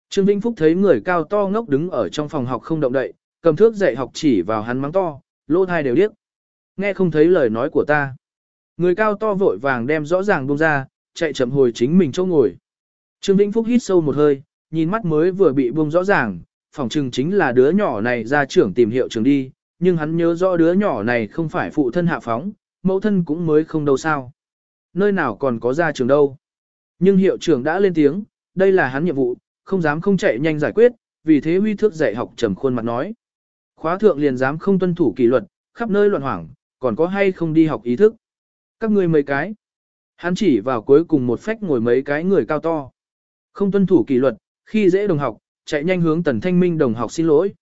Trương Vĩnh Phúc thấy người cao to ngốc đứng ở trong phòng học không động đậy, cầm thước dạy học chỉ vào hắn mắng to, lỗ thai đều điếc. Nghe không thấy lời nói của ta. Người cao to vội vàng đem rõ ràng buông ra, chạy chậm hồi chính mình chỗ ngồi. Trương Vĩnh Phúc hít sâu một hơi, nhìn mắt mới vừa bị buông rõ ràng, phòng trừng chính là đứa nhỏ này ra trưởng tìm hiệu trường đi, nhưng hắn nhớ rõ đứa nhỏ này không phải phụ thân hạ phóng, mẫu thân cũng mới không đâu sao. Nơi nào còn có ra trường đâu. Nhưng hiệu trưởng đã lên tiếng, đây là hắn nhiệm vụ, không dám không chạy nhanh giải quyết, vì thế huy thước dạy học trầm khuôn mặt nói. Khóa thượng liền dám không tuân thủ kỷ luật, khắp nơi loạn hoảng, còn có hay không đi học ý thức. Các ngươi mấy cái. Hắn chỉ vào cuối cùng một phách ngồi mấy cái người cao to. Không tuân thủ kỷ luật, khi dễ đồng học, chạy nhanh hướng tần thanh minh đồng học xin lỗi.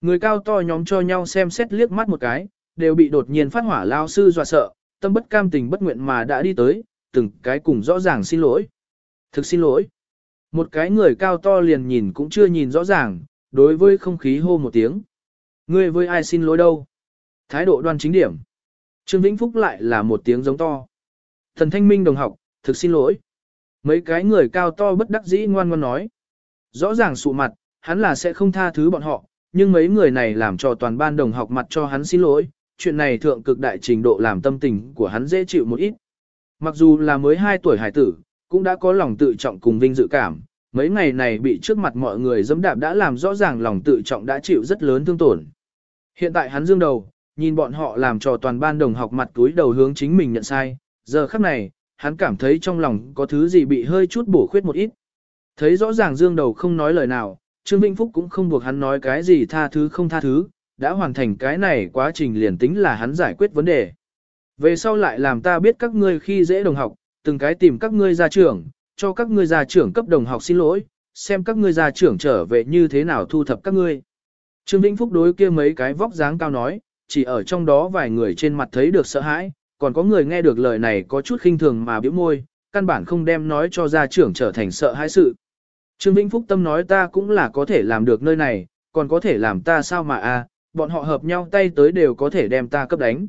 Người cao to nhóm cho nhau xem xét liếc mắt một cái, đều bị đột nhiên phát hỏa lao sư dọa sợ, tâm bất cam tình bất nguyện mà đã đi tới, từng cái cùng rõ ràng xin lỗi. Thực xin lỗi. Một cái người cao to liền nhìn cũng chưa nhìn rõ ràng, đối với không khí hô một tiếng. Ngươi với ai xin lỗi đâu? Thái độ đoan chính điểm. Trương Vĩnh Phúc lại là một tiếng giống to. Thần Thanh Minh đồng học, thực xin lỗi. Mấy cái người cao to bất đắc dĩ ngoan ngoan nói. Rõ ràng sụ mặt, hắn là sẽ không tha thứ bọn họ, nhưng mấy người này làm cho toàn ban đồng học mặt cho hắn xin lỗi, chuyện này thượng cực đại trình độ làm tâm tình của hắn dễ chịu một ít. Mặc dù là mới 2 tuổi hải tử, cũng đã có lòng tự trọng cùng vinh dự cảm, mấy ngày này bị trước mặt mọi người dẫm đạp đã làm rõ ràng lòng tự trọng đã chịu rất lớn thương tổn. Hiện tại hắn dương đầu, nhìn bọn họ làm cho toàn ban đồng học mặt túi đầu hướng chính mình nhận sai, giờ khắc này, hắn cảm thấy trong lòng có thứ gì bị hơi chút bổ khuyết một ít. Thấy rõ ràng dương đầu không nói lời nào, Trương Vĩnh Phúc cũng không buộc hắn nói cái gì tha thứ không tha thứ, đã hoàn thành cái này quá trình liền tính là hắn giải quyết vấn đề. Về sau lại làm ta biết các ngươi khi dễ đồng học, từng cái tìm các ngươi gia trưởng, cho các ngươi gia trưởng cấp đồng học xin lỗi, xem các ngươi gia trưởng trở về như thế nào thu thập các ngươi. Trương Vĩnh Phúc đối kia mấy cái vóc dáng cao nói, chỉ ở trong đó vài người trên mặt thấy được sợ hãi, còn có người nghe được lời này có chút khinh thường mà biểu môi, căn bản không đem nói cho gia trưởng trở thành sợ hãi sự. Trương Vĩnh Phúc tâm nói ta cũng là có thể làm được nơi này, còn có thể làm ta sao mà a? bọn họ hợp nhau tay tới đều có thể đem ta cấp đánh.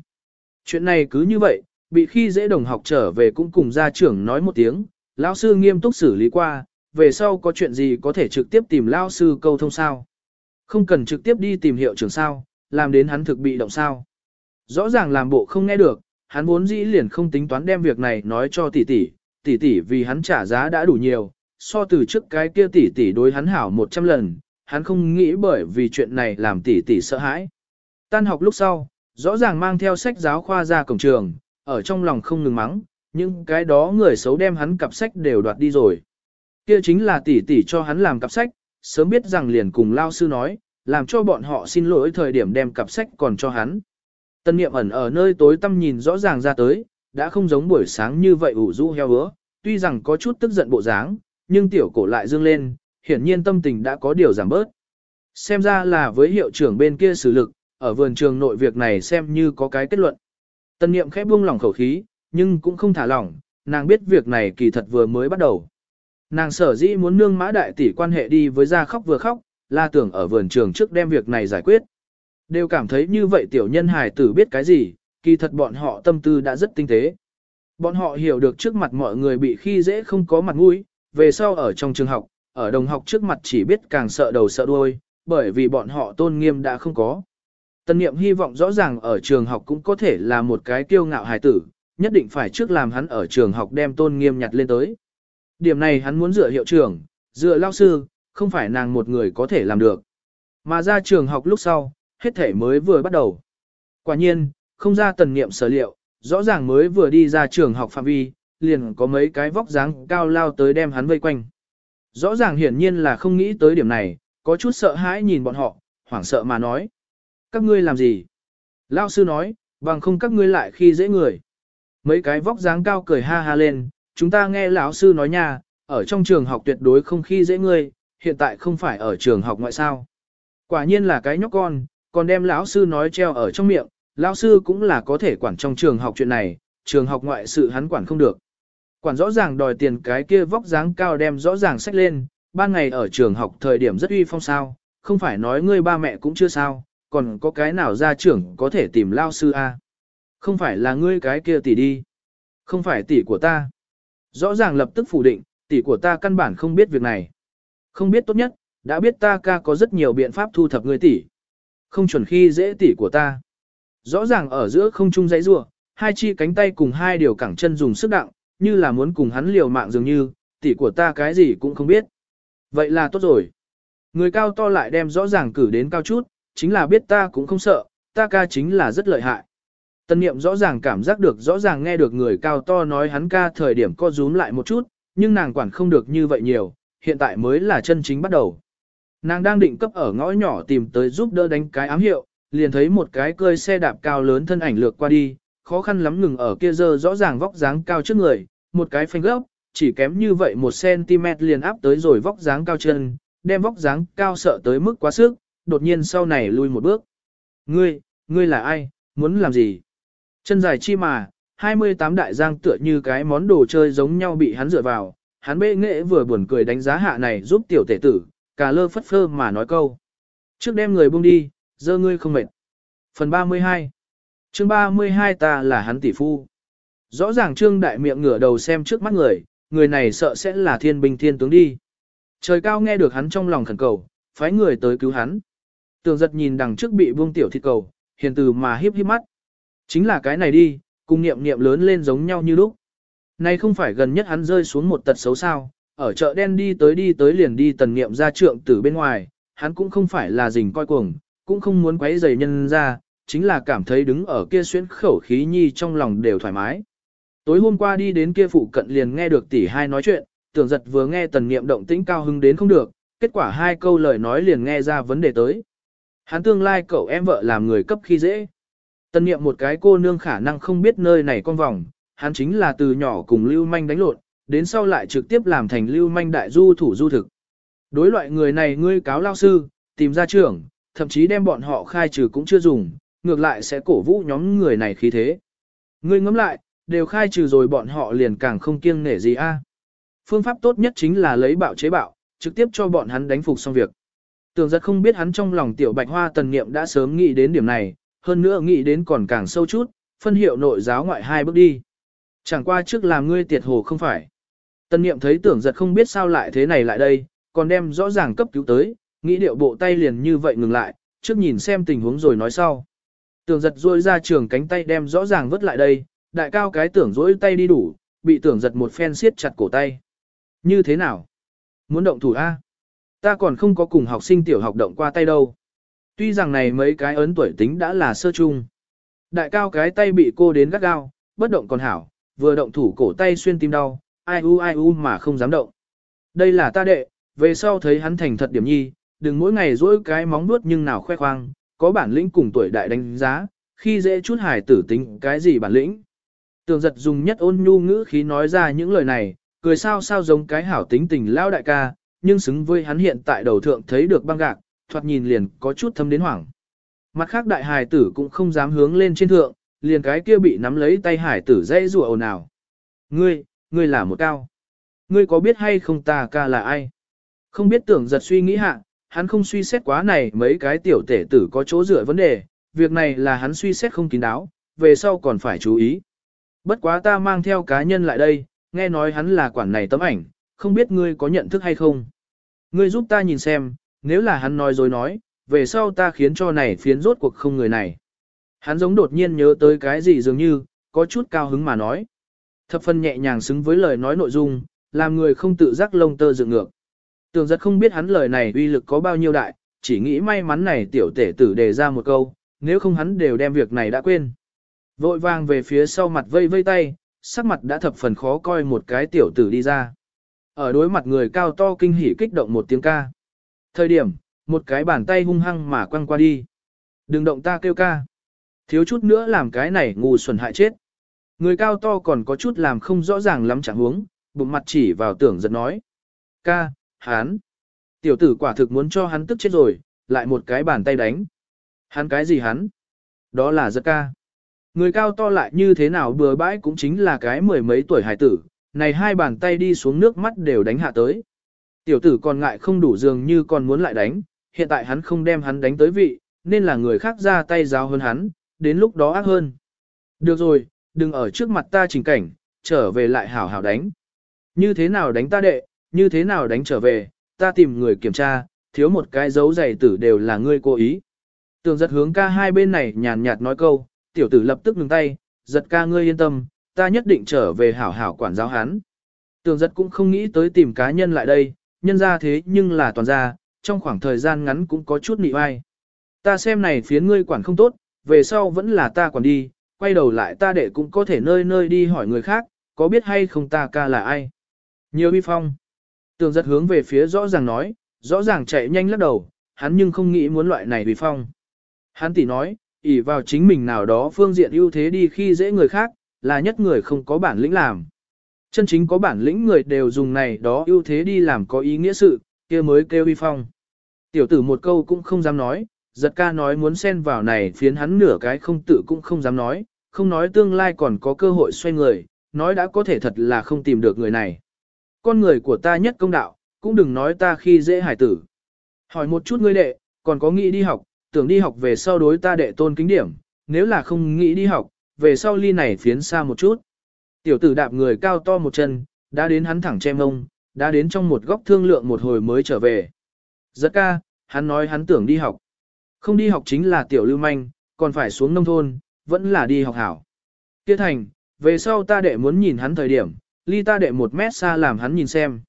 Chuyện này cứ như vậy, bị khi dễ đồng học trở về cũng cùng gia trưởng nói một tiếng, lão sư nghiêm túc xử lý qua, về sau có chuyện gì có thể trực tiếp tìm lão sư câu thông sao. Không cần trực tiếp đi tìm hiệu trưởng sao, làm đến hắn thực bị động sao. Rõ ràng làm bộ không nghe được, hắn vốn dĩ liền không tính toán đem việc này nói cho tỷ tỷ, tỷ tỷ vì hắn trả giá đã đủ nhiều, so từ trước cái kia tỷ tỷ đối hắn hảo 100 lần, hắn không nghĩ bởi vì chuyện này làm tỷ tỷ sợ hãi. Tan học lúc sau, rõ ràng mang theo sách giáo khoa ra cổng trường, ở trong lòng không ngừng mắng, nhưng cái đó người xấu đem hắn cặp sách đều đoạt đi rồi. Kia chính là tỷ tỷ cho hắn làm cặp sách, sớm biết rằng liền cùng lao sư nói, làm cho bọn họ xin lỗi thời điểm đem cặp sách còn cho hắn. Tân niệm ẩn ở nơi tối tăm nhìn rõ ràng ra tới, đã không giống buổi sáng như vậy ủ rũ heo hứa, tuy rằng có chút tức giận bộ dáng, nhưng tiểu cổ lại dương lên, hiển nhiên tâm tình đã có điều giảm bớt. Xem ra là với hiệu trưởng bên kia xử lực, ở vườn trường nội việc này xem như có cái kết luận. Tân niệm khép buông lỏng khẩu khí, nhưng cũng không thả lỏng, nàng biết việc này kỳ thật vừa mới bắt đầu. Nàng sở dĩ muốn nương mã đại tỷ quan hệ đi với ra khóc vừa khóc, là tưởng ở vườn trường trước đem việc này giải quyết. Đều cảm thấy như vậy tiểu nhân hài tử biết cái gì, kỳ thật bọn họ tâm tư đã rất tinh tế. Bọn họ hiểu được trước mặt mọi người bị khi dễ không có mặt mũi, về sau ở trong trường học, ở đồng học trước mặt chỉ biết càng sợ đầu sợ đuôi, bởi vì bọn họ tôn nghiêm đã không có. Tân niệm hy vọng rõ ràng ở trường học cũng có thể là một cái kiêu ngạo hài tử, nhất định phải trước làm hắn ở trường học đem tôn nghiêm nhặt lên tới. Điểm này hắn muốn dựa hiệu trưởng, dựa lao sư, không phải nàng một người có thể làm được. Mà ra trường học lúc sau, hết thể mới vừa bắt đầu. Quả nhiên, không ra tần niệm sở liệu, rõ ràng mới vừa đi ra trường học phạm vi, liền có mấy cái vóc dáng cao lao tới đem hắn vây quanh. Rõ ràng hiển nhiên là không nghĩ tới điểm này, có chút sợ hãi nhìn bọn họ, hoảng sợ mà nói. Các ngươi làm gì? Lao sư nói, bằng không các ngươi lại khi dễ người. Mấy cái vóc dáng cao cười ha ha lên, chúng ta nghe lão sư nói nha, ở trong trường học tuyệt đối không khi dễ ngươi, hiện tại không phải ở trường học ngoại sao. Quả nhiên là cái nhóc con, còn đem lão sư nói treo ở trong miệng, lão sư cũng là có thể quản trong trường học chuyện này, trường học ngoại sự hắn quản không được. Quản rõ ràng đòi tiền cái kia vóc dáng cao đem rõ ràng sách lên, ban ngày ở trường học thời điểm rất uy phong sao, không phải nói ngươi ba mẹ cũng chưa sao, còn có cái nào gia trưởng có thể tìm lao sư a? Không phải là ngươi cái kia tỷ đi. Không phải tỷ của ta. Rõ ràng lập tức phủ định, tỷ của ta căn bản không biết việc này. Không biết tốt nhất, đã biết ta ca có rất nhiều biện pháp thu thập ngươi tỷ. Không chuẩn khi dễ tỷ của ta. Rõ ràng ở giữa không trung dãy rua, hai chi cánh tay cùng hai điều cẳng chân dùng sức đặng, như là muốn cùng hắn liều mạng dường như, tỷ của ta cái gì cũng không biết. Vậy là tốt rồi. Người cao to lại đem rõ ràng cử đến cao chút, chính là biết ta cũng không sợ, ta ca chính là rất lợi hại. Tân niệm rõ ràng cảm giác được rõ ràng nghe được người cao to nói hắn ca thời điểm co rúm lại một chút, nhưng nàng quản không được như vậy nhiều, hiện tại mới là chân chính bắt đầu. Nàng đang định cấp ở ngõ nhỏ tìm tới giúp đỡ đánh cái ám hiệu, liền thấy một cái cơi xe đạp cao lớn thân ảnh lược qua đi, khó khăn lắm ngừng ở kia giờ rõ ràng vóc dáng cao trước người, một cái phanh gốc, chỉ kém như vậy một cm liền áp tới rồi vóc dáng cao chân, đem vóc dáng cao sợ tới mức quá sức, đột nhiên sau này lui một bước. Ngươi, ngươi là ai, muốn làm gì? Chân dài chi mà, 28 đại giang tựa như cái món đồ chơi giống nhau bị hắn dựa vào, hắn bệ nghệ vừa buồn cười đánh giá hạ này giúp tiểu tể tử, cả lơ phất phơ mà nói câu. Trước đem người buông đi, dơ ngươi không mệt. Phần 32 chương 32 ta là hắn tỷ phu. Rõ ràng trương đại miệng ngửa đầu xem trước mắt người, người này sợ sẽ là thiên binh thiên tướng đi. Trời cao nghe được hắn trong lòng khẩn cầu, phái người tới cứu hắn. Tường giật nhìn đằng trước bị buông tiểu thịt cầu, hiền từ mà hiếp hiếp mắt. Chính là cái này đi, cùng niệm niệm lớn lên giống nhau như lúc. nay không phải gần nhất hắn rơi xuống một tật xấu sao, ở chợ đen đi tới đi tới liền đi tần niệm ra trượng từ bên ngoài, hắn cũng không phải là rình coi cuồng, cũng không muốn quấy rầy nhân ra, chính là cảm thấy đứng ở kia xuyến khẩu khí nhi trong lòng đều thoải mái. Tối hôm qua đi đến kia phụ cận liền nghe được tỷ hai nói chuyện, tưởng giật vừa nghe tần niệm động tĩnh cao hứng đến không được, kết quả hai câu lời nói liền nghe ra vấn đề tới. Hắn tương lai cậu em vợ làm người cấp khi dễ. Tân niệm một cái cô nương khả năng không biết nơi này con vòng, hắn chính là từ nhỏ cùng lưu manh đánh lộn, đến sau lại trực tiếp làm thành lưu manh đại du thủ du thực. Đối loại người này ngươi cáo lao sư, tìm ra trưởng, thậm chí đem bọn họ khai trừ cũng chưa dùng, ngược lại sẽ cổ vũ nhóm người này khí thế. Ngươi ngẫm lại, đều khai trừ rồi bọn họ liền càng không kiêng nể gì a. Phương pháp tốt nhất chính là lấy bạo chế bạo, trực tiếp cho bọn hắn đánh phục xong việc. Tưởng giật không biết hắn trong lòng tiểu bạch hoa tần niệm đã sớm nghĩ đến điểm này, hơn nữa nghĩ đến còn càng sâu chút, phân hiệu nội giáo ngoại hai bước đi. Chẳng qua trước làm ngươi tiệt hồ không phải. Tần niệm thấy tưởng giật không biết sao lại thế này lại đây, còn đem rõ ràng cấp cứu tới, nghĩ điệu bộ tay liền như vậy ngừng lại, trước nhìn xem tình huống rồi nói sau. Tưởng giật duỗi ra trường cánh tay đem rõ ràng vứt lại đây, đại cao cái tưởng duỗi tay đi đủ, bị tưởng giật một phen siết chặt cổ tay. Như thế nào? Muốn động thủ A? Ta còn không có cùng học sinh tiểu học động qua tay đâu. Tuy rằng này mấy cái ấn tuổi tính đã là sơ chung. Đại cao cái tay bị cô đến gắt gao, bất động còn hảo, vừa động thủ cổ tay xuyên tim đau, ai u ai u mà không dám động. Đây là ta đệ, về sau thấy hắn thành thật điểm nhi, đừng mỗi ngày dỗi cái móng nuốt nhưng nào khoe khoang, có bản lĩnh cùng tuổi đại đánh giá, khi dễ chút hải tử tính cái gì bản lĩnh. Tường giật dùng nhất ôn nhu ngữ khí nói ra những lời này, cười sao sao giống cái hảo tính tình lao đại ca, nhưng xứng với hắn hiện tại đầu thượng thấy được băng gạc, thoạt nhìn liền có chút thâm đến hoảng. Mặt khác đại hài tử cũng không dám hướng lên trên thượng, liền cái kia bị nắm lấy tay hải tử dây rùa ồn ào. Ngươi, ngươi là một cao. Ngươi có biết hay không ta ca là ai? Không biết tưởng giật suy nghĩ hạ, hắn không suy xét quá này mấy cái tiểu tể tử có chỗ dựa vấn đề, việc này là hắn suy xét không kín đáo, về sau còn phải chú ý. Bất quá ta mang theo cá nhân lại đây, nghe nói hắn là quản này tấm ảnh, không biết ngươi có nhận thức hay không. Ngươi giúp ta nhìn xem, nếu là hắn nói dối nói, về sau ta khiến cho này phiến rốt cuộc không người này. Hắn giống đột nhiên nhớ tới cái gì dường như, có chút cao hứng mà nói. Thập phân nhẹ nhàng xứng với lời nói nội dung, làm người không tự giác lông tơ dựng ngược. Tường giật không biết hắn lời này uy lực có bao nhiêu đại, chỉ nghĩ may mắn này tiểu tể tử đề ra một câu, nếu không hắn đều đem việc này đã quên. Vội vàng về phía sau mặt vây vây tay, sắc mặt đã thập phần khó coi một cái tiểu tử đi ra. Ở đối mặt người cao to kinh hỉ kích động một tiếng ca. Thời điểm, một cái bàn tay hung hăng mà quăng qua đi. Đừng động ta kêu ca. Thiếu chút nữa làm cái này ngu xuẩn hại chết. Người cao to còn có chút làm không rõ ràng lắm chẳng huống, bụng mặt chỉ vào tưởng giật nói. Ca, hán. Tiểu tử quả thực muốn cho hắn tức chết rồi, lại một cái bàn tay đánh. Hắn cái gì hắn? Đó là giật ca. Người cao to lại như thế nào bừa bãi cũng chính là cái mười mấy tuổi hải tử, này hai bàn tay đi xuống nước mắt đều đánh hạ tới. Tiểu tử còn ngại không đủ dường như còn muốn lại đánh, hiện tại hắn không đem hắn đánh tới vị, nên là người khác ra tay giáo hơn hắn, đến lúc đó ác hơn. Được rồi, đừng ở trước mặt ta trình cảnh, trở về lại hảo hảo đánh. Như thế nào đánh ta đệ, như thế nào đánh trở về, ta tìm người kiểm tra, thiếu một cái dấu giày tử đều là ngươi cố ý. Tường giật hướng ca hai bên này nhàn nhạt nói câu, tiểu tử lập tức ngừng tay, giật ca ngươi yên tâm, ta nhất định trở về hảo hảo quản giáo hắn. Tường giật cũng không nghĩ tới tìm cá nhân lại đây, nhân ra thế nhưng là toàn ra, trong khoảng thời gian ngắn cũng có chút nị vai. Ta xem này phía ngươi quản không tốt, về sau vẫn là ta quản đi, quay đầu lại ta để cũng có thể nơi nơi đi hỏi người khác, có biết hay không ta ca là ai. Nhiều bi phong. Tường giật hướng về phía rõ ràng nói, rõ ràng chạy nhanh lắc đầu, hắn nhưng không nghĩ muốn loại này bi phong. Hắn tỉ nói, ỷ vào chính mình nào đó phương diện ưu thế đi khi dễ người khác, là nhất người không có bản lĩnh làm. Chân chính có bản lĩnh người đều dùng này đó ưu thế đi làm có ý nghĩa sự, kia mới kêu uy phong. Tiểu tử một câu cũng không dám nói, giật ca nói muốn xen vào này phiến hắn nửa cái không tự cũng không dám nói, không nói tương lai còn có cơ hội xoay người, nói đã có thể thật là không tìm được người này. Con người của ta nhất công đạo, cũng đừng nói ta khi dễ hải tử. Hỏi một chút ngươi đệ, còn có nghĩ đi học, tưởng đi học về sau đối ta đệ tôn kính điểm, nếu là không nghĩ đi học, về sau ly này phiến xa một chút. Tiểu tử đạp người cao to một chân, đã đến hắn thẳng che mông, đã đến trong một góc thương lượng một hồi mới trở về. Giật ca, hắn nói hắn tưởng đi học. Không đi học chính là tiểu lưu manh, còn phải xuống nông thôn, vẫn là đi học hảo. Tiết thành, về sau ta đệ muốn nhìn hắn thời điểm, ly ta đệ một mét xa làm hắn nhìn xem.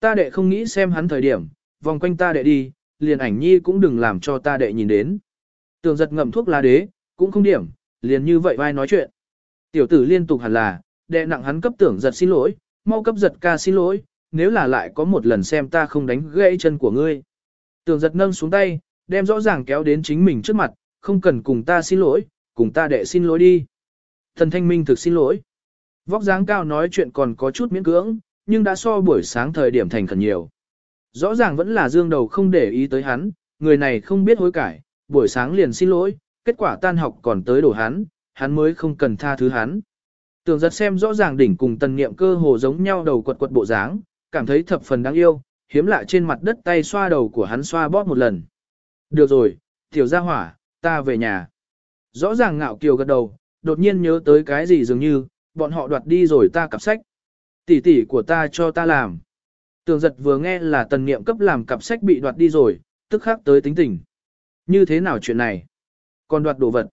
Ta đệ không nghĩ xem hắn thời điểm, vòng quanh ta đệ đi, liền ảnh nhi cũng đừng làm cho ta đệ nhìn đến. Tường giật ngậm thuốc lá đế, cũng không điểm, liền như vậy vai nói chuyện. Tiểu tử liên tục hẳn là, đệ nặng hắn cấp tưởng giật xin lỗi, mau cấp giật ca xin lỗi, nếu là lại có một lần xem ta không đánh gãy chân của ngươi. tưởng giật nâng xuống tay, đem rõ ràng kéo đến chính mình trước mặt, không cần cùng ta xin lỗi, cùng ta đệ xin lỗi đi. Thần thanh minh thực xin lỗi. Vóc dáng cao nói chuyện còn có chút miễn cưỡng, nhưng đã so buổi sáng thời điểm thành khẩn nhiều. Rõ ràng vẫn là dương đầu không để ý tới hắn, người này không biết hối cải, buổi sáng liền xin lỗi, kết quả tan học còn tới đổ hắn, hắn mới không cần tha thứ hắn. Tường giật xem rõ ràng đỉnh cùng tần niệm cơ hồ giống nhau đầu quật quật bộ dáng, cảm thấy thập phần đáng yêu, hiếm lạ trên mặt đất tay xoa đầu của hắn xoa bóp một lần. Được rồi, tiểu gia hỏa, ta về nhà. Rõ ràng ngạo kiều gật đầu, đột nhiên nhớ tới cái gì dường như, bọn họ đoạt đi rồi ta cặp sách. Tỷ tỷ của ta cho ta làm. Tường giật vừa nghe là tần niệm cấp làm cặp sách bị đoạt đi rồi, tức khắc tới tính tình. Như thế nào chuyện này? Còn đoạt đồ vật.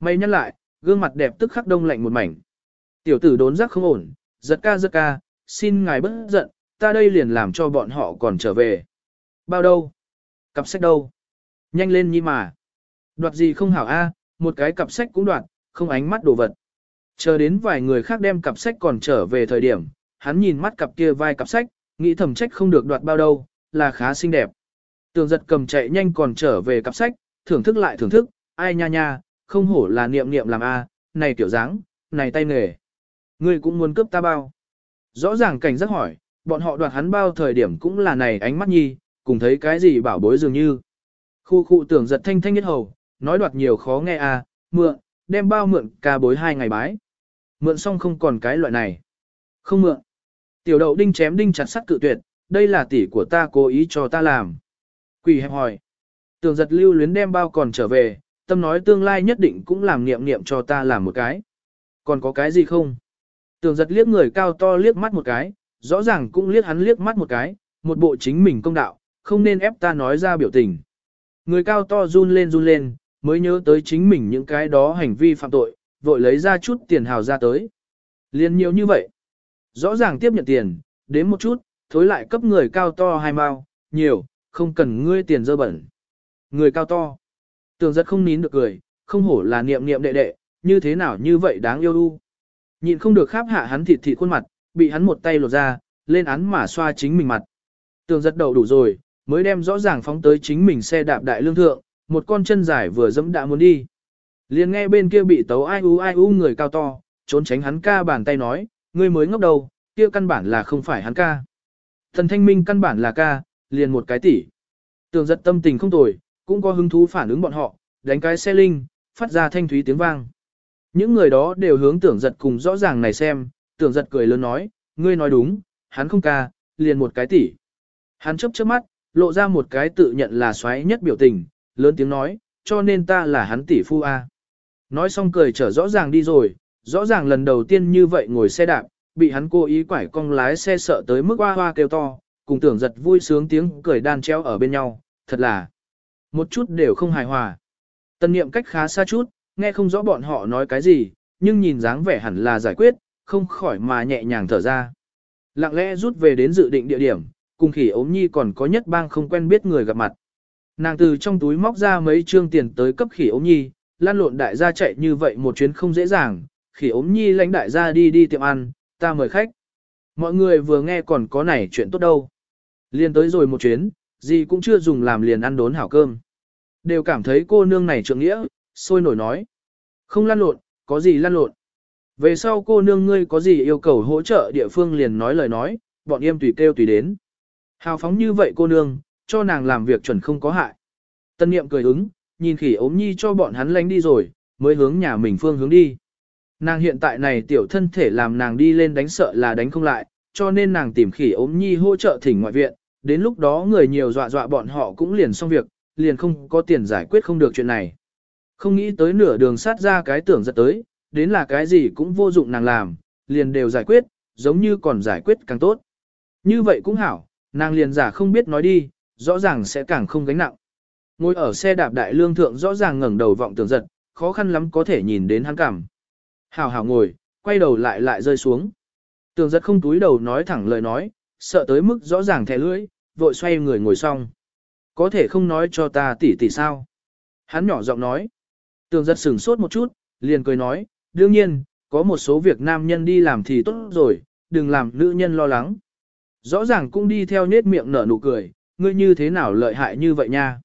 mây nhắc lại, gương mặt đẹp tức khắc đông lạnh một mảnh. Tiểu tử đốn giác không ổn, giật ca giật ca, xin ngài bớt giận, ta đây liền làm cho bọn họ còn trở về. Bao đâu? Cặp sách đâu? Nhanh lên nhi mà. Đoạt gì không hảo a, một cái cặp sách cũng đoạt, không ánh mắt đồ vật. Chờ đến vài người khác đem cặp sách còn trở về thời điểm, hắn nhìn mắt cặp kia vai cặp sách, nghĩ thầm trách không được đoạt bao đâu, là khá xinh đẹp. Tường giật cầm chạy nhanh còn trở về cặp sách, thưởng thức lại thưởng thức, ai nha nha, không hổ là niệm niệm làm a, này tiểu dáng, này tay nghề. Ngươi cũng muốn cướp ta bao. Rõ ràng cảnh giác hỏi, bọn họ đoạt hắn bao thời điểm cũng là này ánh mắt nhi, cùng thấy cái gì bảo bối dường như. Khu khu tưởng giật thanh thanh nhất hầu, nói đoạt nhiều khó nghe à, mượn, đem bao mượn ca bối hai ngày bái. Mượn xong không còn cái loại này. Không mượn. Tiểu đậu đinh chém đinh chặt sắt cự tuyệt, đây là tỷ của ta cố ý cho ta làm. Quỷ hẹp hỏi. Tường giật lưu luyến đem bao còn trở về, tâm nói tương lai nhất định cũng làm niệm niệm cho ta làm một cái. Còn có cái gì không? Tường giật liếc người cao to liếc mắt một cái, rõ ràng cũng liếc hắn liếc mắt một cái, một bộ chính mình công đạo, không nên ép ta nói ra biểu tình. Người cao to run lên run lên, mới nhớ tới chính mình những cái đó hành vi phạm tội, vội lấy ra chút tiền hào ra tới. Liên nhiều như vậy. Rõ ràng tiếp nhận tiền, đến một chút, thối lại cấp người cao to hai mao, nhiều, không cần ngươi tiền dơ bẩn. Người cao to. Tường rất không nín được cười, không hổ là niệm niệm đệ đệ, như thế nào như vậy đáng yêu u. Nhịn không được kháp hạ hắn thịt thịt khuôn mặt, bị hắn một tay lột ra, lên án mà xoa chính mình mặt. Tường giật đầu đủ rồi, mới đem rõ ràng phóng tới chính mình xe đạp đại lương thượng, một con chân dài vừa dẫm đã muốn đi. Liền nghe bên kia bị tấu ai u ai u người cao to, trốn tránh hắn ca bàn tay nói, ngươi mới ngốc đầu, kia căn bản là không phải hắn ca. Thần thanh minh căn bản là ca, liền một cái tỷ. Tường giật tâm tình không tồi, cũng có hứng thú phản ứng bọn họ, đánh cái xe linh, phát ra thanh thúy tiếng vang. Những người đó đều hướng tưởng giật cùng rõ ràng này xem, tưởng giật cười lớn nói, ngươi nói đúng, hắn không ca, liền một cái tỷ. Hắn chấp chớp mắt, lộ ra một cái tự nhận là xoáy nhất biểu tình, lớn tiếng nói, cho nên ta là hắn tỷ phu A. Nói xong cười trở rõ ràng đi rồi, rõ ràng lần đầu tiên như vậy ngồi xe đạp, bị hắn cố ý quải cong lái xe sợ tới mức hoa hoa kêu to, cùng tưởng giật vui sướng tiếng cười đan treo ở bên nhau, thật là một chút đều không hài hòa. Tân niệm cách khá xa chút, nghe không rõ bọn họ nói cái gì, nhưng nhìn dáng vẻ hẳn là giải quyết, không khỏi mà nhẹ nhàng thở ra. Lặng lẽ rút về đến dự định địa điểm, cùng khỉ ốm nhi còn có nhất bang không quen biết người gặp mặt. Nàng từ trong túi móc ra mấy trương tiền tới cấp khỉ ốm nhi, lan lộn đại gia chạy như vậy một chuyến không dễ dàng, khỉ ốm nhi lãnh đại gia đi đi tiệm ăn, ta mời khách. Mọi người vừa nghe còn có này chuyện tốt đâu. liên tới rồi một chuyến, gì cũng chưa dùng làm liền ăn đốn hảo cơm. Đều cảm thấy cô nương này trượng nghĩa, sôi nổi nói. Không lan lộn, có gì lan lộn. Về sau cô nương ngươi có gì yêu cầu hỗ trợ địa phương liền nói lời nói, bọn em tùy kêu tùy đến. Hào phóng như vậy cô nương, cho nàng làm việc chuẩn không có hại. Tân niệm cười ứng, nhìn khỉ ốm nhi cho bọn hắn lánh đi rồi, mới hướng nhà mình phương hướng đi. Nàng hiện tại này tiểu thân thể làm nàng đi lên đánh sợ là đánh không lại, cho nên nàng tìm khỉ ốm nhi hỗ trợ thỉnh ngoại viện, đến lúc đó người nhiều dọa dọa bọn họ cũng liền xong việc, liền không có tiền giải quyết không được chuyện này. Không nghĩ tới nửa đường sát ra cái tưởng giật tới, đến là cái gì cũng vô dụng nàng làm, liền đều giải quyết, giống như còn giải quyết càng tốt. Như vậy cũng hảo, nàng liền giả không biết nói đi, rõ ràng sẽ càng không gánh nặng. Ngồi ở xe đạp đại lương thượng rõ ràng ngẩng đầu vọng tưởng giật, khó khăn lắm có thể nhìn đến hắn cảm. Hảo hảo ngồi, quay đầu lại lại rơi xuống. Tưởng giật không túi đầu nói thẳng lời nói, sợ tới mức rõ ràng thẻ lưỡi, vội xoay người ngồi xong. Có thể không nói cho ta tỉ tỉ sao. Hắn nhỏ giọng nói. Tường giật sửng sốt một chút, liền cười nói, đương nhiên, có một số việc nam nhân đi làm thì tốt rồi, đừng làm nữ nhân lo lắng. Rõ ràng cũng đi theo nết miệng nở nụ cười, ngươi như thế nào lợi hại như vậy nha.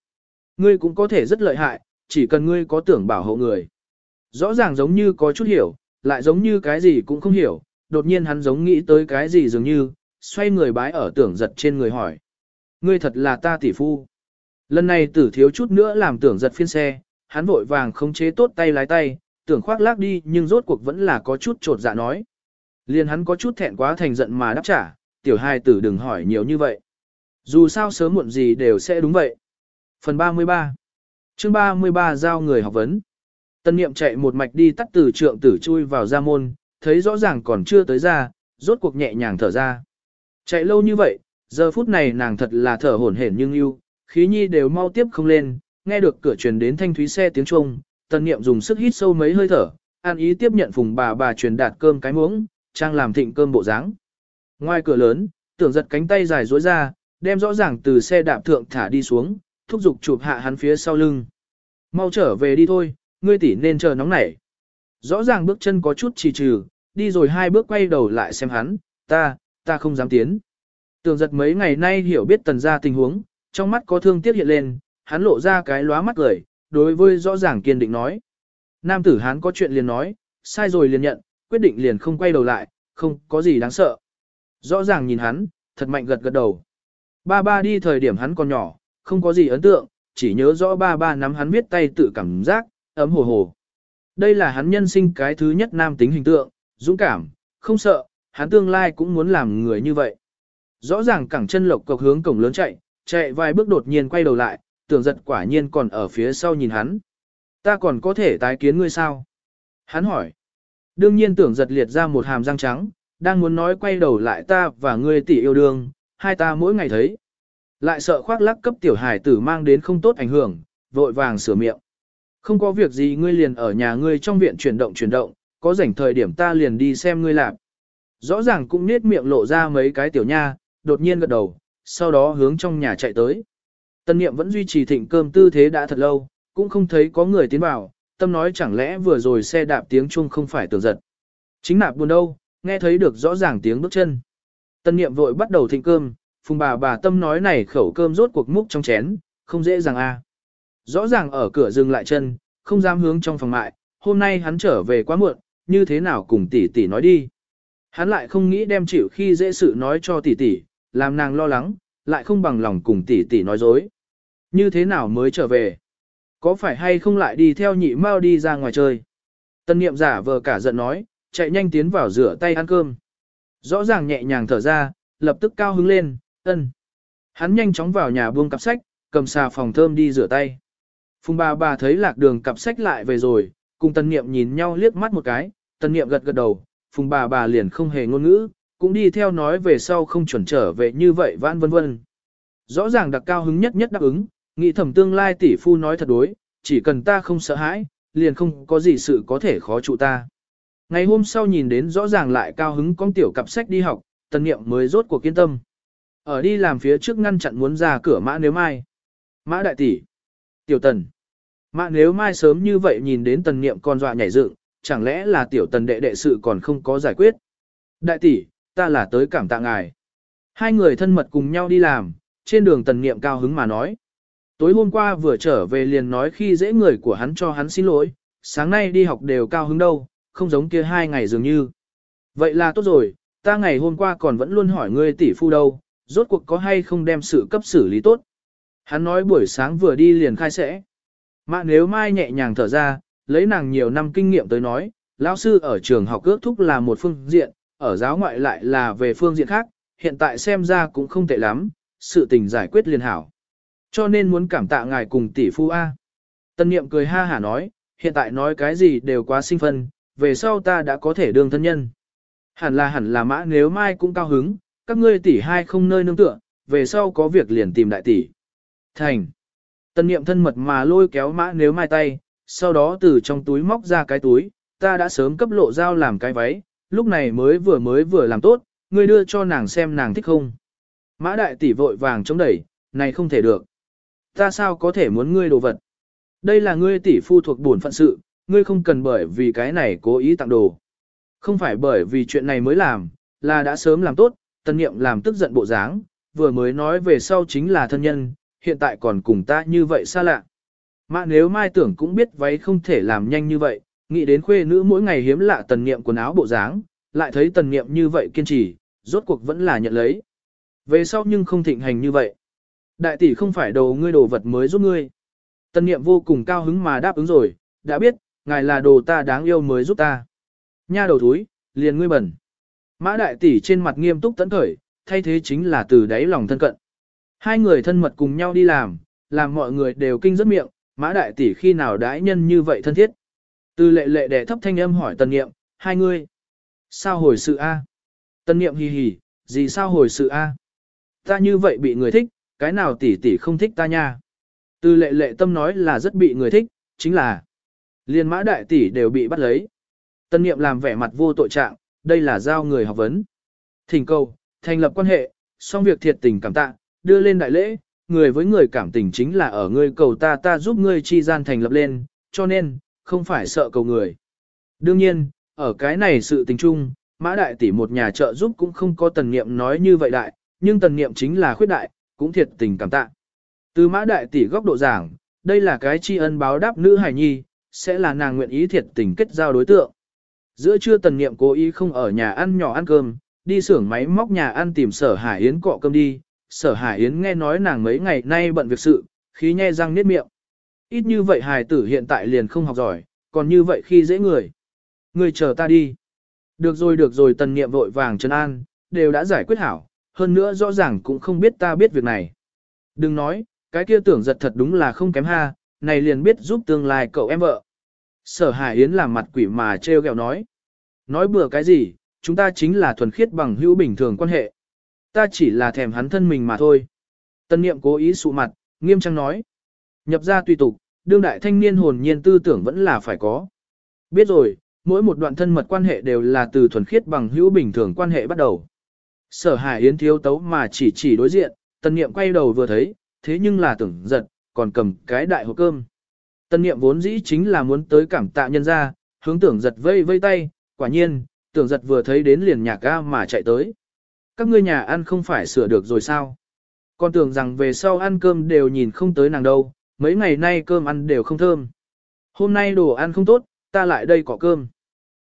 Ngươi cũng có thể rất lợi hại, chỉ cần ngươi có tưởng bảo hộ người. Rõ ràng giống như có chút hiểu, lại giống như cái gì cũng không hiểu, đột nhiên hắn giống nghĩ tới cái gì dường như, xoay người bái ở tưởng giật trên người hỏi. Ngươi thật là ta tỷ phu. Lần này tử thiếu chút nữa làm tưởng giật phiên xe, hắn vội vàng không chế tốt tay lái tay, tưởng khoác lác đi nhưng rốt cuộc vẫn là có chút trột dạ nói. Liền hắn có chút thẹn quá thành giận mà đáp trả, tiểu hai tử đừng hỏi nhiều như vậy. Dù sao sớm muộn gì đều sẽ đúng vậy. Phần 33 chương 33 giao người học vấn. Tân niệm chạy một mạch đi tắt từ trượng tử chui vào ra môn, thấy rõ ràng còn chưa tới ra, rốt cuộc nhẹ nhàng thở ra. Chạy lâu như vậy, giờ phút này nàng thật là thở hổn hển nhưng yêu, khí nhi đều mau tiếp không lên, nghe được cửa truyền đến thanh thúy xe tiếng chuông, tần niệm dùng sức hít sâu mấy hơi thở, an ý tiếp nhận phùng bà bà truyền đạt cơm cái muỗng, trang làm thịnh cơm bộ dáng. Ngoài cửa lớn, tưởng giật cánh tay dài duỗi ra, đem rõ ràng từ xe đạp thượng thả đi xuống, thúc giục chụp hạ hắn phía sau lưng. Mau trở về đi thôi, ngươi tỷ nên chờ nóng nảy. Rõ ràng bước chân có chút trì trừ, đi rồi hai bước quay đầu lại xem hắn, ta, ta không dám tiến. Tưởng giật mấy ngày nay hiểu biết tần ra tình huống, trong mắt có thương tiếc hiện lên, hắn lộ ra cái lóa mắt cười, đối với rõ ràng kiên định nói. Nam tử hắn có chuyện liền nói, sai rồi liền nhận, quyết định liền không quay đầu lại, không có gì đáng sợ. Rõ ràng nhìn hắn, thật mạnh gật gật đầu. Ba ba đi thời điểm hắn còn nhỏ, không có gì ấn tượng, chỉ nhớ rõ ba ba nắm hắn viết tay tự cảm giác, ấm hồ hồ. Đây là hắn nhân sinh cái thứ nhất nam tính hình tượng, dũng cảm, không sợ, hắn tương lai cũng muốn làm người như vậy. Rõ ràng cẳng chân lộc cộc hướng cổng lớn chạy, chạy vài bước đột nhiên quay đầu lại, tưởng giật quả nhiên còn ở phía sau nhìn hắn. Ta còn có thể tái kiến ngươi sao? Hắn hỏi. Đương nhiên tưởng giật liệt ra một hàm răng trắng, đang muốn nói quay đầu lại ta và ngươi tỷ yêu đương, hai ta mỗi ngày thấy. Lại sợ khoác lắc cấp tiểu hải tử mang đến không tốt ảnh hưởng, vội vàng sửa miệng. Không có việc gì ngươi liền ở nhà ngươi trong viện chuyển động chuyển động, có rảnh thời điểm ta liền đi xem ngươi làm. Rõ ràng cũng nết miệng lộ ra mấy cái tiểu nha, đột nhiên gật đầu, sau đó hướng trong nhà chạy tới. Tân niệm vẫn duy trì thịnh cơm tư thế đã thật lâu, cũng không thấy có người tiến vào, tâm nói chẳng lẽ vừa rồi xe đạp tiếng chuông không phải tưởng giật. Chính nạp buồn đâu, nghe thấy được rõ ràng tiếng bước chân. Tân niệm vội bắt đầu thịnh cơm, phùng bà bà tâm nói này khẩu cơm rốt cuộc múc trong chén, không dễ dàng a. Rõ ràng ở cửa dừng lại chân, không dám hướng trong phòng mại, hôm nay hắn trở về quá muộn, như thế nào cùng tỷ tỷ nói đi. Hắn lại không nghĩ đem chịu khi dễ sự nói cho tỷ tỷ, làm nàng lo lắng, lại không bằng lòng cùng tỷ tỷ nói dối. Như thế nào mới trở về? Có phải hay không lại đi theo nhị mau đi ra ngoài chơi? Tân niệm giả vờ cả giận nói, chạy nhanh tiến vào rửa tay ăn cơm. Rõ ràng nhẹ nhàng thở ra, lập tức cao hứng lên, ân. Hắn nhanh chóng vào nhà buông cặp sách, cầm xà phòng thơm đi rửa tay. Phùng bà bà thấy lạc đường cặp sách lại về rồi, cùng Tân niệm nhìn nhau liếc mắt một cái, Tân niệm gật gật đầu, phùng bà bà liền không hề ngôn ngữ, cũng đi theo nói về sau không chuẩn trở về như vậy vãn vân vân. Rõ ràng đặc cao hứng nhất nhất đáp ứng, nghĩ thẩm tương lai tỷ phu nói thật đối, chỉ cần ta không sợ hãi, liền không có gì sự có thể khó trụ ta. Ngày hôm sau nhìn đến rõ ràng lại cao hứng con tiểu cặp sách đi học, tần niệm mới rốt cuộc kiên tâm. Ở đi làm phía trước ngăn chặn muốn ra cửa mã nếu mai. Mã đại tỷ. Tiểu tần. Mã nếu mai sớm như vậy nhìn đến tần niệm con dọa nhảy dựng, chẳng lẽ là tiểu tần đệ đệ sự còn không có giải quyết. Đại tỷ, ta là tới cảm tạ ngài. Hai người thân mật cùng nhau đi làm, trên đường tần niệm cao hứng mà nói. Tối hôm qua vừa trở về liền nói khi dễ người của hắn cho hắn xin lỗi, sáng nay đi học đều cao hứng đâu, không giống kia hai ngày dường như. Vậy là tốt rồi, ta ngày hôm qua còn vẫn luôn hỏi ngươi tỷ phu đâu, rốt cuộc có hay không đem sự cấp xử lý tốt. Hắn nói buổi sáng vừa đi liền khai sẽ. Mà nếu mai nhẹ nhàng thở ra, lấy nàng nhiều năm kinh nghiệm tới nói, lão sư ở trường học ước thúc là một phương diện, ở giáo ngoại lại là về phương diện khác, hiện tại xem ra cũng không tệ lắm, sự tình giải quyết liền hảo. Cho nên muốn cảm tạ ngài cùng tỷ phu A. Tân niệm cười ha hả nói, hiện tại nói cái gì đều quá sinh phân, về sau ta đã có thể đương thân nhân. Hẳn là hẳn là mã nếu mai cũng cao hứng, các ngươi tỷ hai không nơi nương tựa, về sau có việc liền tìm đại tỷ. Thành. Tân niệm thân mật mà lôi kéo mã nếu mai tay, sau đó từ trong túi móc ra cái túi, ta đã sớm cấp lộ dao làm cái váy, lúc này mới vừa mới vừa làm tốt, ngươi đưa cho nàng xem nàng thích không. Mã đại tỷ vội vàng chống đẩy, này không thể được. Ta sao có thể muốn ngươi đồ vật? Đây là ngươi tỷ phu thuộc bổn phận sự, ngươi không cần bởi vì cái này cố ý tặng đồ. Không phải bởi vì chuyện này mới làm, là đã sớm làm tốt, tân niệm làm tức giận bộ dáng, vừa mới nói về sau chính là thân nhân, hiện tại còn cùng ta như vậy xa lạ. Mà nếu mai tưởng cũng biết váy không thể làm nhanh như vậy, nghĩ đến khuê nữ mỗi ngày hiếm lạ tần niệm quần áo bộ dáng, lại thấy tần niệm như vậy kiên trì, rốt cuộc vẫn là nhận lấy. Về sau nhưng không thịnh hành như vậy. Đại tỷ không phải đồ ngươi đồ vật mới giúp ngươi. Tần niệm vô cùng cao hứng mà đáp ứng rồi, đã biết, ngài là đồ ta đáng yêu mới giúp ta. Nha đầu thúi, liền ngươi bẩn. Mã đại tỷ trên mặt nghiêm túc tấn khởi, thay thế chính là từ đáy lòng thân cận. Hai người thân mật cùng nhau đi làm, làm mọi người đều kinh rất miệng, mã đại tỷ khi nào đãi nhân như vậy thân thiết. Từ lệ lệ đẻ thấp thanh âm hỏi tần niệm, hai người. Sao hồi sự A? Tần niệm hì hì, gì sao hồi sự A? Ta như vậy bị người thích, cái nào tỷ tỷ không thích ta nha? Từ lệ lệ tâm nói là rất bị người thích, chính là liên mã đại tỷ đều bị bắt lấy. Tân niệm làm vẻ mặt vô tội trạng, đây là giao người học vấn. Thỉnh cầu, thành lập quan hệ, xong việc thiệt tình cảm tạ, đưa lên đại lễ, người với người cảm tình chính là ở ngươi cầu ta ta giúp ngươi chi gian thành lập lên, cho nên, không phải sợ cầu người. Đương nhiên, ở cái này sự tình chung, mã đại tỷ một nhà trợ giúp cũng không có tần niệm nói như vậy đại, nhưng tần niệm chính là khuyết đại, cũng thiệt tình cảm tạ. Từ mã đại tỷ góc độ giảng, đây là cái tri ân báo đáp nữ hài nhi, sẽ là nàng nguyện ý thiệt tình kết giao đối tượng. Giữa trưa tần niệm cố ý không ở nhà ăn nhỏ ăn cơm, đi xưởng máy móc nhà ăn tìm sở hải yến cọ cơm đi, sở hải yến nghe nói nàng mấy ngày nay bận việc sự, khí nhe răng niết miệng. Ít như vậy hài tử hiện tại liền không học giỏi, còn như vậy khi dễ người. Người chờ ta đi. Được rồi được rồi tần niệm vội vàng chân an, đều đã giải quyết hảo, hơn nữa rõ ràng cũng không biết ta biết việc này. Đừng nói, cái kia tưởng giật thật đúng là không kém ha, này liền biết giúp tương lai cậu em vợ. Sở Hải Yến làm mặt quỷ mà treo gẹo nói. Nói bừa cái gì, chúng ta chính là thuần khiết bằng hữu bình thường quan hệ. Ta chỉ là thèm hắn thân mình mà thôi. Tân niệm cố ý sụ mặt, nghiêm trang nói. Nhập ra tùy tục, đương đại thanh niên hồn nhiên tư tưởng vẫn là phải có. Biết rồi, mỗi một đoạn thân mật quan hệ đều là từ thuần khiết bằng hữu bình thường quan hệ bắt đầu. Sở Hải Yến thiếu tấu mà chỉ chỉ đối diện, tân niệm quay đầu vừa thấy, thế nhưng là tưởng giật, còn cầm cái đại hộp cơm. Tân niệm vốn dĩ chính là muốn tới cảm tạ nhân ra, hướng tưởng giật vây vây tay, quả nhiên, tưởng giật vừa thấy đến liền nhạc ga mà chạy tới. Các ngươi nhà ăn không phải sửa được rồi sao? Con tưởng rằng về sau ăn cơm đều nhìn không tới nàng đâu, mấy ngày nay cơm ăn đều không thơm. Hôm nay đồ ăn không tốt, ta lại đây có cơm.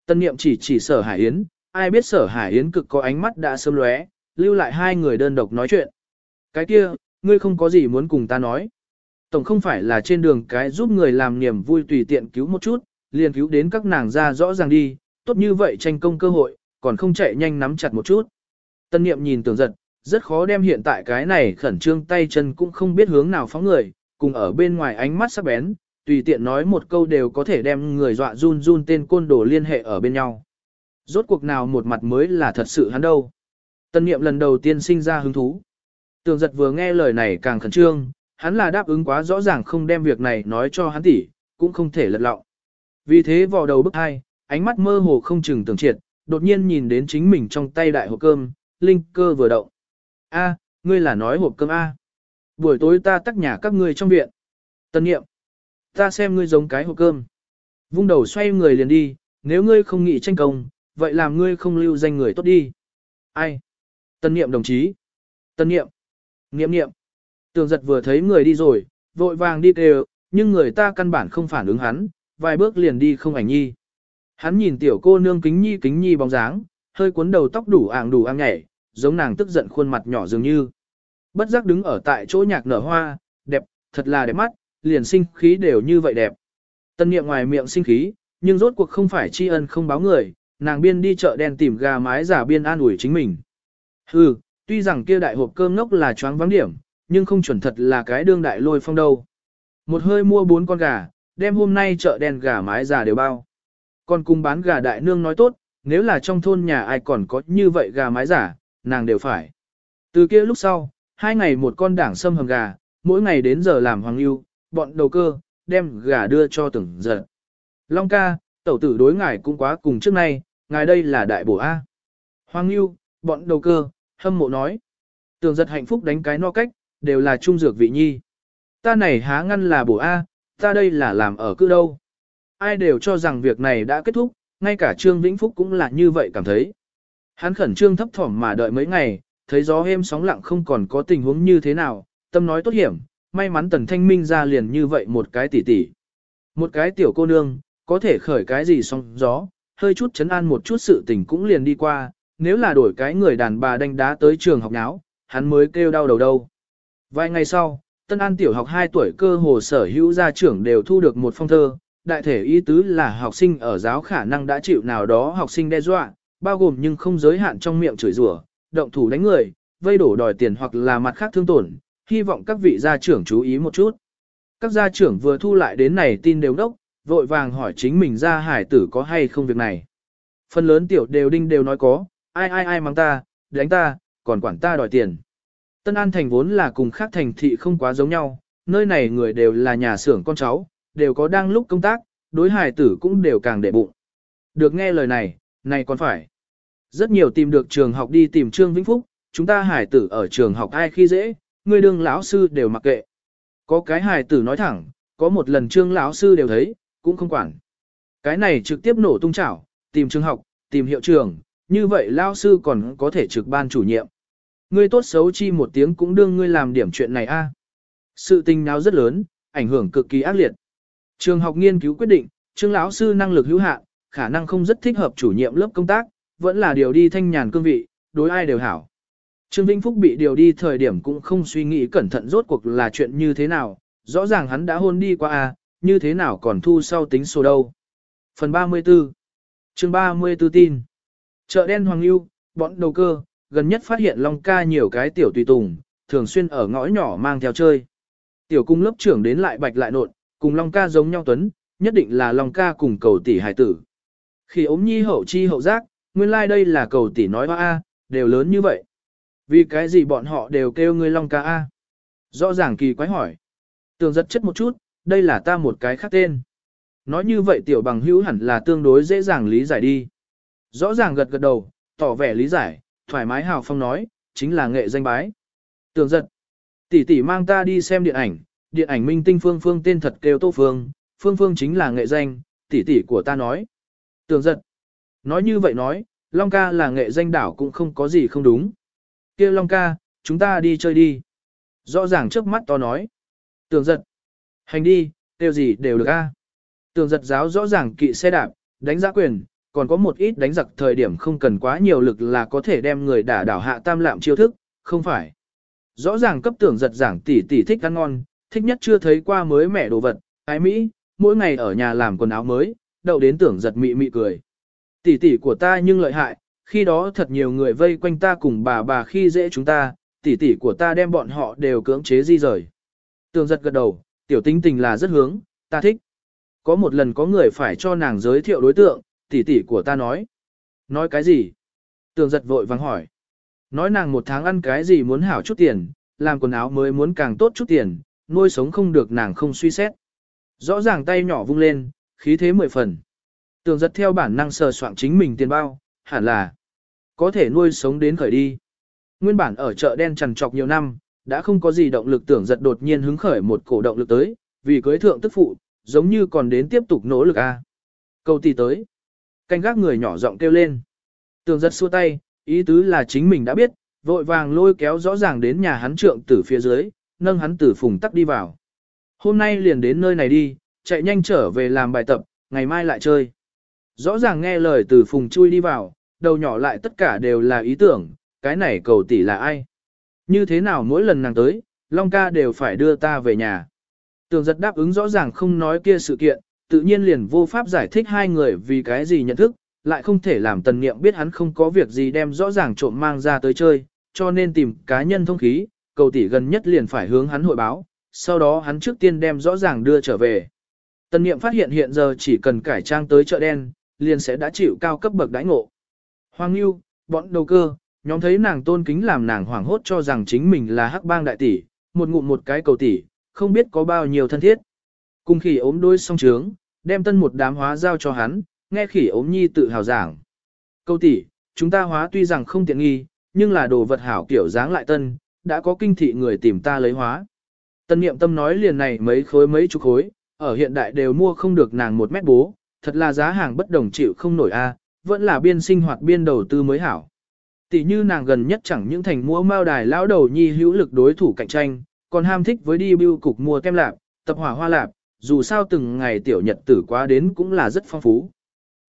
Tân niệm chỉ chỉ sở Hải Yến, ai biết sở Hải Yến cực có ánh mắt đã sớm lóe, lưu lại hai người đơn độc nói chuyện. Cái kia, ngươi không có gì muốn cùng ta nói. Tổng không phải là trên đường cái giúp người làm niềm vui tùy tiện cứu một chút, liền cứu đến các nàng ra rõ ràng đi, tốt như vậy tranh công cơ hội, còn không chạy nhanh nắm chặt một chút. Tân niệm nhìn tưởng giật, rất khó đem hiện tại cái này khẩn trương tay chân cũng không biết hướng nào phóng người, cùng ở bên ngoài ánh mắt sắc bén, tùy tiện nói một câu đều có thể đem người dọa run run tên côn đồ liên hệ ở bên nhau. Rốt cuộc nào một mặt mới là thật sự hắn đâu. Tân niệm lần đầu tiên sinh ra hứng thú. Tường giật vừa nghe lời này càng khẩn trương, hắn là đáp ứng quá rõ ràng không đem việc này nói cho hắn tỷ, cũng không thể lật lọng. Vì thế vào đầu bức hai, ánh mắt mơ hồ không chừng tưởng triệt, đột nhiên nhìn đến chính mình trong tay đại hộp cơm, linh cơ vừa động. A, ngươi là nói hộp cơm A. Buổi tối ta tắt nhà các ngươi trong viện. Tân nghiệm. Ta xem ngươi giống cái hộp cơm. Vung đầu xoay người liền đi, nếu ngươi không nghĩ tranh công, vậy làm ngươi không lưu danh người tốt đi. Ai? Tân nghiệm đồng chí. Tân nghiệm. Nghiệm nghiệm. Tường giật vừa thấy người đi rồi, vội vàng đi kêu, nhưng người ta căn bản không phản ứng hắn, vài bước liền đi không ảnh nhi. Hắn nhìn tiểu cô nương kính nhi kính nhi bóng dáng, hơi cuốn đầu tóc đủ ạng đủ ang nhảy, giống nàng tức giận khuôn mặt nhỏ dường như. Bất giác đứng ở tại chỗ nhạc nở hoa, đẹp, thật là đẹp mắt, liền sinh khí đều như vậy đẹp. Tân niệm ngoài miệng sinh khí, nhưng rốt cuộc không phải tri ân không báo người, nàng biên đi chợ đen tìm gà mái giả biên an ủi chính mình. Hừ, tuy rằng kia đại hộp cơm nốc là choáng vắng điểm, nhưng không chuẩn thật là cái đương đại lôi phong đâu. Một hơi mua bốn con gà, đem hôm nay chợ đen gà mái giả đều bao. Còn cùng bán gà đại nương nói tốt, nếu là trong thôn nhà ai còn có như vậy gà mái giả, nàng đều phải. Từ kia lúc sau, hai ngày một con đảng sâm hầm gà, mỗi ngày đến giờ làm hoàng lưu, bọn đầu cơ, đem gà đưa cho từng giật. Long ca, tẩu tử đối ngài cũng quá cùng trước nay, ngài đây là đại bổ A. Hoàng lưu, bọn đầu cơ, hâm mộ nói. Tường giật hạnh phúc đánh cái no cách, đều là trung dược vị nhi. Ta này há ngăn là bổ A, ta đây là làm ở cư đâu. Ai đều cho rằng việc này đã kết thúc, ngay cả Trương Vĩnh Phúc cũng là như vậy cảm thấy. Hắn khẩn trương thấp thỏm mà đợi mấy ngày, thấy gió êm sóng lặng không còn có tình huống như thế nào, tâm nói tốt hiểm, may mắn tần thanh minh ra liền như vậy một cái tỉ tỉ. Một cái tiểu cô nương, có thể khởi cái gì sóng gió, hơi chút chấn an một chút sự tình cũng liền đi qua, nếu là đổi cái người đàn bà đánh đá tới trường học náo, hắn mới kêu đau đầu đâu. Vài ngày sau, Tân An tiểu học 2 tuổi cơ hồ sở hữu gia trưởng đều thu được một phong thơ, đại thể ý tứ là học sinh ở giáo khả năng đã chịu nào đó học sinh đe dọa, bao gồm nhưng không giới hạn trong miệng chửi rủa, động thủ đánh người, vây đổ đòi tiền hoặc là mặt khác thương tổn, hy vọng các vị gia trưởng chú ý một chút. Các gia trưởng vừa thu lại đến này tin đều đốc, vội vàng hỏi chính mình gia hải tử có hay không việc này. Phần lớn tiểu đều đinh đều nói có, ai ai ai mang ta, đánh ta, còn quản ta đòi tiền. Tân An thành vốn là cùng khác thành thị không quá giống nhau, nơi này người đều là nhà xưởng con cháu, đều có đang lúc công tác, đối hải tử cũng đều càng để bụng. Được nghe lời này, này còn phải. Rất nhiều tìm được trường học đi tìm Trương Vĩnh Phúc, chúng ta hải tử ở trường học ai khi dễ, người đương lão sư đều mặc kệ. Có cái hải tử nói thẳng, có một lần Trương lão sư đều thấy, cũng không quản. Cái này trực tiếp nổ tung chảo, tìm trường học, tìm hiệu trường, như vậy lão sư còn có thể trực ban chủ nhiệm. Ngươi tốt xấu chi một tiếng cũng đương ngươi làm điểm chuyện này a. Sự tình nào rất lớn, ảnh hưởng cực kỳ ác liệt. Trường học nghiên cứu quyết định, trương lão sư năng lực hữu hạn, khả năng không rất thích hợp chủ nhiệm lớp công tác, vẫn là điều đi thanh nhàn cương vị, đối ai đều hảo. Trương Vĩnh Phúc bị điều đi thời điểm cũng không suy nghĩ cẩn thận rốt cuộc là chuyện như thế nào, rõ ràng hắn đã hôn đi qua a, như thế nào còn thu sau tính số đâu. Phần 34 chương 34 tin Chợ đen Hoàng Lưu, bọn đầu cơ, gần nhất phát hiện Long ca nhiều cái tiểu tùy tùng, thường xuyên ở ngõ nhỏ mang theo chơi. Tiểu cung lớp trưởng đến lại bạch lại nộn, cùng Long ca giống nhau tuấn, nhất định là Long ca cùng cầu tỷ hải tử. Khi ốm nhi hậu chi hậu giác, nguyên lai like đây là cầu tỷ nói hoa A, đều lớn như vậy. Vì cái gì bọn họ đều kêu người Long ca A? Rõ ràng kỳ quái hỏi. Tường giật chất một chút, đây là ta một cái khác tên. Nói như vậy tiểu bằng hữu hẳn là tương đối dễ dàng lý giải đi. Rõ ràng gật gật đầu, tỏ vẻ lý giải, thoải mái hào phong nói, chính là nghệ danh bái. Tường giật, tỷ tỷ mang ta đi xem điện ảnh, điện ảnh minh tinh phương phương tên thật kêu tô phương, phương phương chính là nghệ danh, tỷ tỷ của ta nói. Tường giật, nói như vậy nói, Long ca là nghệ danh đảo cũng không có gì không đúng. kia Long ca, chúng ta đi chơi đi. Rõ ràng trước mắt to nói. Tường giật, hành đi, tiêu gì đều được a. Tường giật giáo rõ ràng kỵ xe đạp, đánh giá quyền, còn có một ít đánh giặc thời điểm không cần quá nhiều lực là có thể đem người đả đảo hạ tam lạm chiêu thức, không phải. Rõ ràng cấp tưởng giật giảng tỷ tỷ thích ăn ngon, thích nhất chưa thấy qua mới mẻ đồ vật, ái Mỹ, mỗi ngày ở nhà làm quần áo mới, đậu đến tưởng giật mị mị cười. Tỷ tỷ của ta nhưng lợi hại, khi đó thật nhiều người vây quanh ta cùng bà bà khi dễ chúng ta, tỷ tỷ của ta đem bọn họ đều cưỡng chế di rời. Tường giật gật đầu, tiểu tính tình là rất hướng, ta thích. Có một lần có người phải cho nàng giới thiệu đối tượng, tỷ tỷ của ta nói. Nói cái gì? Tường giật vội vàng hỏi. Nói nàng một tháng ăn cái gì muốn hảo chút tiền, làm quần áo mới muốn càng tốt chút tiền, nuôi sống không được nàng không suy xét. Rõ ràng tay nhỏ vung lên, khí thế mười phần. Tường giật theo bản năng sờ soạn chính mình tiền bao, hẳn là có thể nuôi sống đến khởi đi. Nguyên bản ở chợ đen trằn trọc nhiều năm, đã không có gì động lực tưởng giật đột nhiên hứng khởi một cổ động lực tới, vì cưới thượng tức phụ, giống như còn đến tiếp tục nỗ lực a. Câu tỷ tới. Canh gác người nhỏ giọng kêu lên. Tường giật xua tay, ý tứ là chính mình đã biết, vội vàng lôi kéo rõ ràng đến nhà hắn trượng tử phía dưới, nâng hắn tử phùng tắc đi vào. Hôm nay liền đến nơi này đi, chạy nhanh trở về làm bài tập, ngày mai lại chơi. Rõ ràng nghe lời từ phùng chui đi vào, đầu nhỏ lại tất cả đều là ý tưởng, cái này cầu tỷ là ai? Như thế nào mỗi lần nàng tới, Long ca đều phải đưa ta về nhà. Tường giật đáp ứng rõ ràng không nói kia sự kiện, tự nhiên liền vô pháp giải thích hai người vì cái gì nhận thức, lại không thể làm tần niệm biết hắn không có việc gì đem rõ ràng trộm mang ra tới chơi, cho nên tìm cá nhân thông khí, cầu tỷ gần nhất liền phải hướng hắn hội báo, sau đó hắn trước tiên đem rõ ràng đưa trở về. Tần niệm phát hiện hiện giờ chỉ cần cải trang tới chợ đen, liền sẽ đã chịu cao cấp bậc đãi ngộ. Hoàng Nhu, bọn đầu cơ, nhóm thấy nàng tôn kính làm nàng hoảng hốt cho rằng chính mình là hắc bang đại tỷ, một ngụm một cái cầu tỷ, không biết có bao nhiêu thân thiết. Cùng khỉ ốm đôi song trướng, đem tân một đám hóa giao cho hắn, nghe khỉ ốm nhi tự hào giảng. Cầu tỷ, chúng ta hóa tuy rằng không tiện nghi, nhưng là đồ vật hảo kiểu dáng lại tân, đã có kinh thị người tìm ta lấy hóa. Tân niệm tâm nói liền này mấy khối mấy chục khối, ở hiện đại đều mua không được nàng một mét bố, thật là giá hàng bất đồng chịu không nổi a, à, vẫn là biên sinh hoạt biên đầu tư mới hảo. Tỷ như nàng gần nhất chẳng những thành mua mao đài lão đầu nhi hữu lực đối thủ cạnh tranh, còn ham thích với đi bưu cục mua kem lạp, tập hỏa hoa lạp, dù sao từng ngày tiểu nhật tử quá đến cũng là rất phong phú.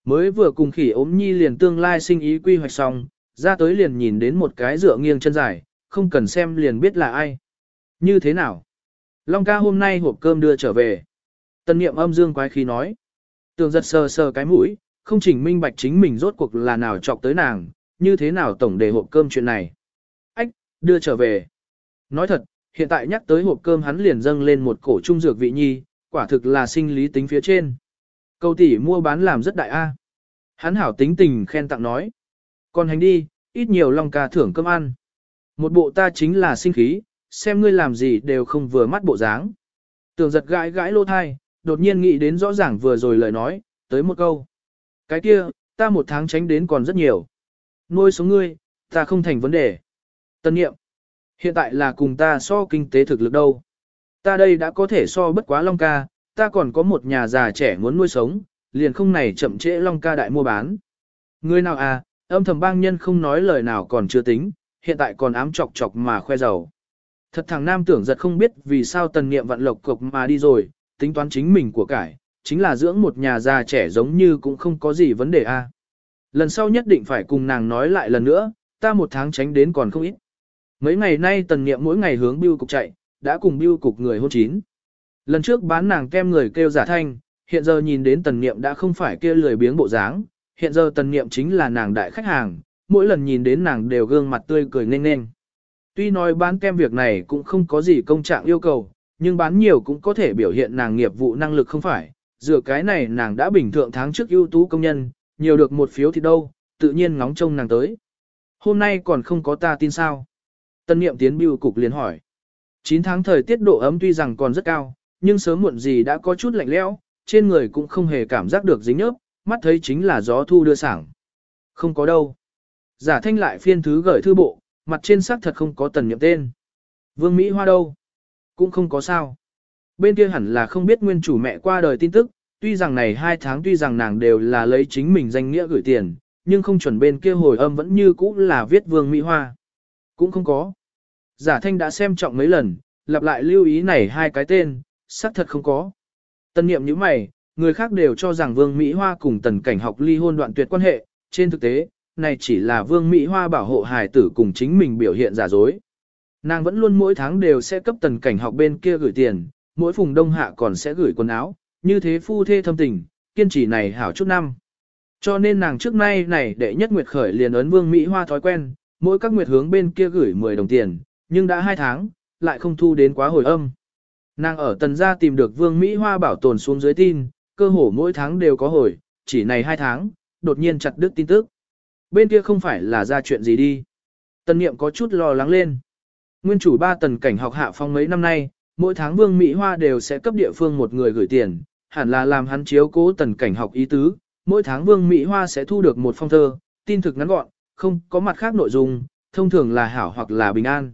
Mới vừa cùng khỉ ốm nhi liền tương lai sinh ý quy hoạch xong, ra tới liền nhìn đến một cái dựa nghiêng chân dài, không cần xem liền biết là ai. Như thế nào? Long ca hôm nay hộp cơm đưa trở về. Tân niệm âm dương quái khí nói. Tường giật sờ sờ cái mũi, không chỉnh minh bạch chính mình rốt cuộc là nào chọc tới nàng, như thế nào tổng đề hộp cơm chuyện này. Ách, đưa trở về. Nói thật, hiện tại nhắc tới hộp cơm hắn liền dâng lên một cổ trung dược vị nhi, quả thực là sinh lý tính phía trên. Câu tỷ mua bán làm rất đại a. Hắn hảo tính tình khen tặng nói. Còn hành đi, ít nhiều long ca thưởng cơm ăn. Một bộ ta chính là sinh khí, xem ngươi làm gì đều không vừa mắt bộ dáng. Tường giật gãi gãi lô thai, đột nhiên nghĩ đến rõ ràng vừa rồi lời nói, tới một câu. Cái kia, ta một tháng tránh đến còn rất nhiều. Nuôi sống ngươi, ta không thành vấn đề. Tân nghiệm, hiện tại là cùng ta so kinh tế thực lực đâu. Ta đây đã có thể so bất quá Long ca, ta còn có một nhà già trẻ muốn nuôi sống, liền không này chậm trễ Long ca đại mua bán. Ngươi nào à, âm thầm bang nhân không nói lời nào còn chưa tính, hiện tại còn ám chọc chọc mà khoe giàu. Thật thằng nam tưởng giật không biết vì sao tần niệm vận lộc cục mà đi rồi, tính toán chính mình của cải, chính là dưỡng một nhà già trẻ giống như cũng không có gì vấn đề a. Lần sau nhất định phải cùng nàng nói lại lần nữa, ta một tháng tránh đến còn không ít. Mấy ngày nay tần niệm mỗi ngày hướng bưu cục chạy, đã cùng bưu cục người hôn chín. Lần trước bán nàng kem người kêu giả thanh, hiện giờ nhìn đến tần niệm đã không phải kia lười biếng bộ dáng, hiện giờ tần niệm chính là nàng đại khách hàng, mỗi lần nhìn đến nàng đều gương mặt tươi cười nên nên. Tuy nói bán kem việc này cũng không có gì công trạng yêu cầu, nhưng bán nhiều cũng có thể biểu hiện nàng nghiệp vụ năng lực không phải, dựa cái này nàng đã bình thượng tháng trước ưu tú công nhân, nhiều được một phiếu thì đâu, tự nhiên ngóng trông nàng tới. Hôm nay còn không có ta tin sao. Tân niệm tiến bưu cục liền hỏi. 9 tháng thời tiết độ ấm tuy rằng còn rất cao, nhưng sớm muộn gì đã có chút lạnh lẽo, trên người cũng không hề cảm giác được dính nhớp, mắt thấy chính là gió thu đưa sảng. Không có đâu. Giả thanh lại phiên thứ gửi thư bộ, mặt trên sắc thật không có tần niệm tên. Vương Mỹ Hoa đâu? Cũng không có sao. Bên kia hẳn là không biết nguyên chủ mẹ qua đời tin tức, tuy rằng này hai tháng tuy rằng nàng đều là lấy chính mình danh nghĩa gửi tiền, nhưng không chuẩn bên kia hồi âm vẫn như cũ là viết Vương Mỹ Hoa. Cũng không có. Giả thanh đã xem trọng mấy lần, lặp lại lưu ý này hai cái tên, xác thật không có. Tân niệm như mày, người khác đều cho rằng Vương Mỹ Hoa cùng tần cảnh học ly hôn đoạn tuyệt quan hệ, trên thực tế, này chỉ là Vương Mỹ Hoa bảo hộ hài tử cùng chính mình biểu hiện giả dối. Nàng vẫn luôn mỗi tháng đều sẽ cấp tần cảnh học bên kia gửi tiền, mỗi phùng đông hạ còn sẽ gửi quần áo, như thế phu thê thâm tình, kiên trì này hảo chút năm. Cho nên nàng trước nay này đệ nhất nguyệt khởi liền ấn vương Mỹ Hoa thói quen, mỗi các nguyệt hướng bên kia gửi 10 đồng tiền, nhưng đã 2 tháng, lại không thu đến quá hồi âm. Nàng ở tần gia tìm được vương Mỹ Hoa bảo tồn xuống dưới tin, cơ hồ mỗi tháng đều có hồi, chỉ này 2 tháng, đột nhiên chặt đứt tin tức. Bên kia không phải là ra chuyện gì đi. Tần niệm có chút lo lắng lên. Nguyên chủ ba tần cảnh học hạ phong mấy năm nay, mỗi tháng vương Mỹ Hoa đều sẽ cấp địa phương một người gửi tiền, hẳn là làm hắn chiếu cố tần cảnh học ý tứ, mỗi tháng Vương Mỹ Hoa sẽ thu được một phong thơ, tin thực ngắn gọn, không có mặt khác nội dung, thông thường là hảo hoặc là bình an.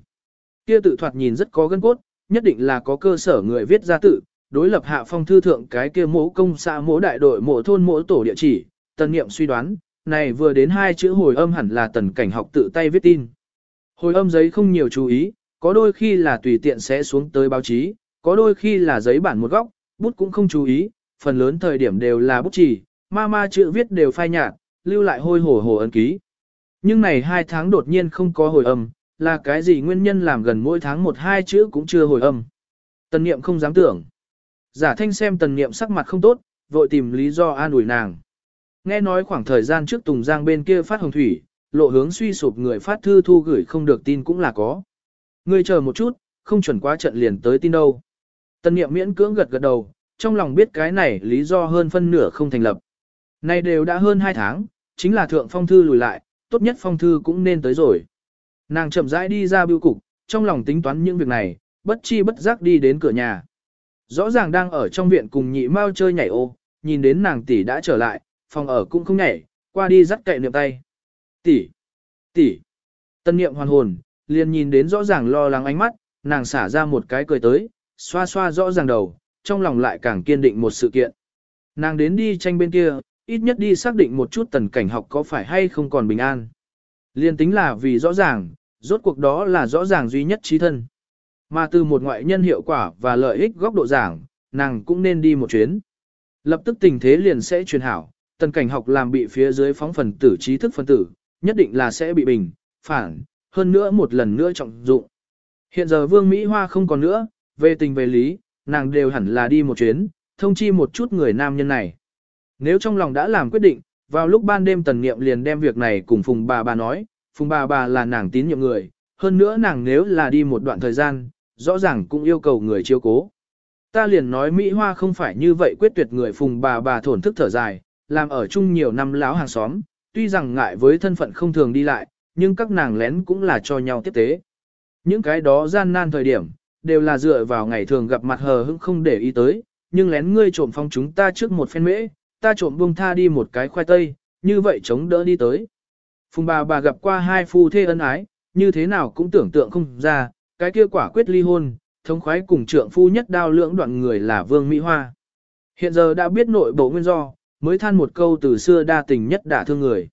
Kia tự thoạt nhìn rất có gân cốt, nhất định là có cơ sở người viết ra tự, đối lập hạ phong thư thượng cái kia mẫu công xã mỗ đại đội mộ thôn mỗ tổ địa chỉ, tần niệm suy đoán, này vừa đến hai chữ hồi âm hẳn là tần cảnh học tự tay viết tin. Hồi âm giấy không nhiều chú ý, có đôi khi là tùy tiện sẽ xuống tới báo chí, có đôi khi là giấy bản một góc, bút cũng không chú ý, phần lớn thời điểm đều là bút chỉ, ma ma chữ viết đều phai nhạt, lưu lại hôi hổ hổ ấn ký. Nhưng này hai tháng đột nhiên không có hồi âm, là cái gì nguyên nhân làm gần mỗi tháng một hai chữ cũng chưa hồi âm. Tần niệm không dám tưởng. Giả thanh xem tần niệm sắc mặt không tốt, vội tìm lý do an ủi nàng. Nghe nói khoảng thời gian trước Tùng Giang bên kia phát hồng thủy, lộ hướng suy sụp người phát thư thu gửi không được tin cũng là có. Ngươi chờ một chút, không chuẩn quá trận liền tới tin đâu. Tần niệm miễn cưỡng gật gật đầu, trong lòng biết cái này lý do hơn phân nửa không thành lập. Này đều đã hơn 2 tháng, chính là thượng phong thư lùi lại, tốt nhất phong thư cũng nên tới rồi. Nàng chậm rãi đi ra bưu cục, trong lòng tính toán những việc này, bất chi bất giác đi đến cửa nhà. Rõ ràng đang ở trong viện cùng nhị mau chơi nhảy ô, nhìn đến nàng tỷ đã trở lại, phòng ở cũng không nhảy, qua đi dắt cậy niệm tay. Tỷ, tỷ, tân niệm hoàn hồn, liền nhìn đến rõ ràng lo lắng ánh mắt, nàng xả ra một cái cười tới, xoa xoa rõ ràng đầu, trong lòng lại càng kiên định một sự kiện. Nàng đến đi tranh bên kia, ít nhất đi xác định một chút tần cảnh học có phải hay không còn bình an. Liên tính là vì rõ ràng, rốt cuộc đó là rõ ràng duy nhất trí thân. Mà từ một ngoại nhân hiệu quả và lợi ích góc độ giảng, nàng cũng nên đi một chuyến. Lập tức tình thế liền sẽ truyền hảo, tần cảnh học làm bị phía dưới phóng phần tử trí thức phân tử, nhất định là sẽ bị bình, phản, hơn nữa một lần nữa trọng dụng. Hiện giờ Vương Mỹ Hoa không còn nữa, về tình về lý, nàng đều hẳn là đi một chuyến, thông chi một chút người nam nhân này. Nếu trong lòng đã làm quyết định, vào lúc ban đêm tần niệm liền đem việc này cùng Phùng bà bà nói, Phùng bà bà là nàng tín nhiệm người, hơn nữa nàng nếu là đi một đoạn thời gian, rõ ràng cũng yêu cầu người chiêu cố. Ta liền nói Mỹ Hoa không phải như vậy quyết tuyệt người Phùng bà bà thổn thức thở dài, làm ở chung nhiều năm láo hàng xóm, tuy rằng ngại với thân phận không thường đi lại, nhưng các nàng lén cũng là cho nhau tiếp tế. Những cái đó gian nan thời điểm, đều là dựa vào ngày thường gặp mặt hờ hững không để ý tới, nhưng lén ngươi trộm phong chúng ta trước một phen mễ, ta trộm buông tha đi một cái khoai tây, như vậy chống đỡ đi tới. Phùng bà bà gặp qua hai phu thê ân ái, như thế nào cũng tưởng tượng không ra, cái kia quả quyết ly hôn, thống khoái cùng trượng phu nhất đao lưỡng đoạn người là Vương Mỹ Hoa. Hiện giờ đã biết nội bộ nguyên do, mới than một câu từ xưa đa tình nhất đả thương người.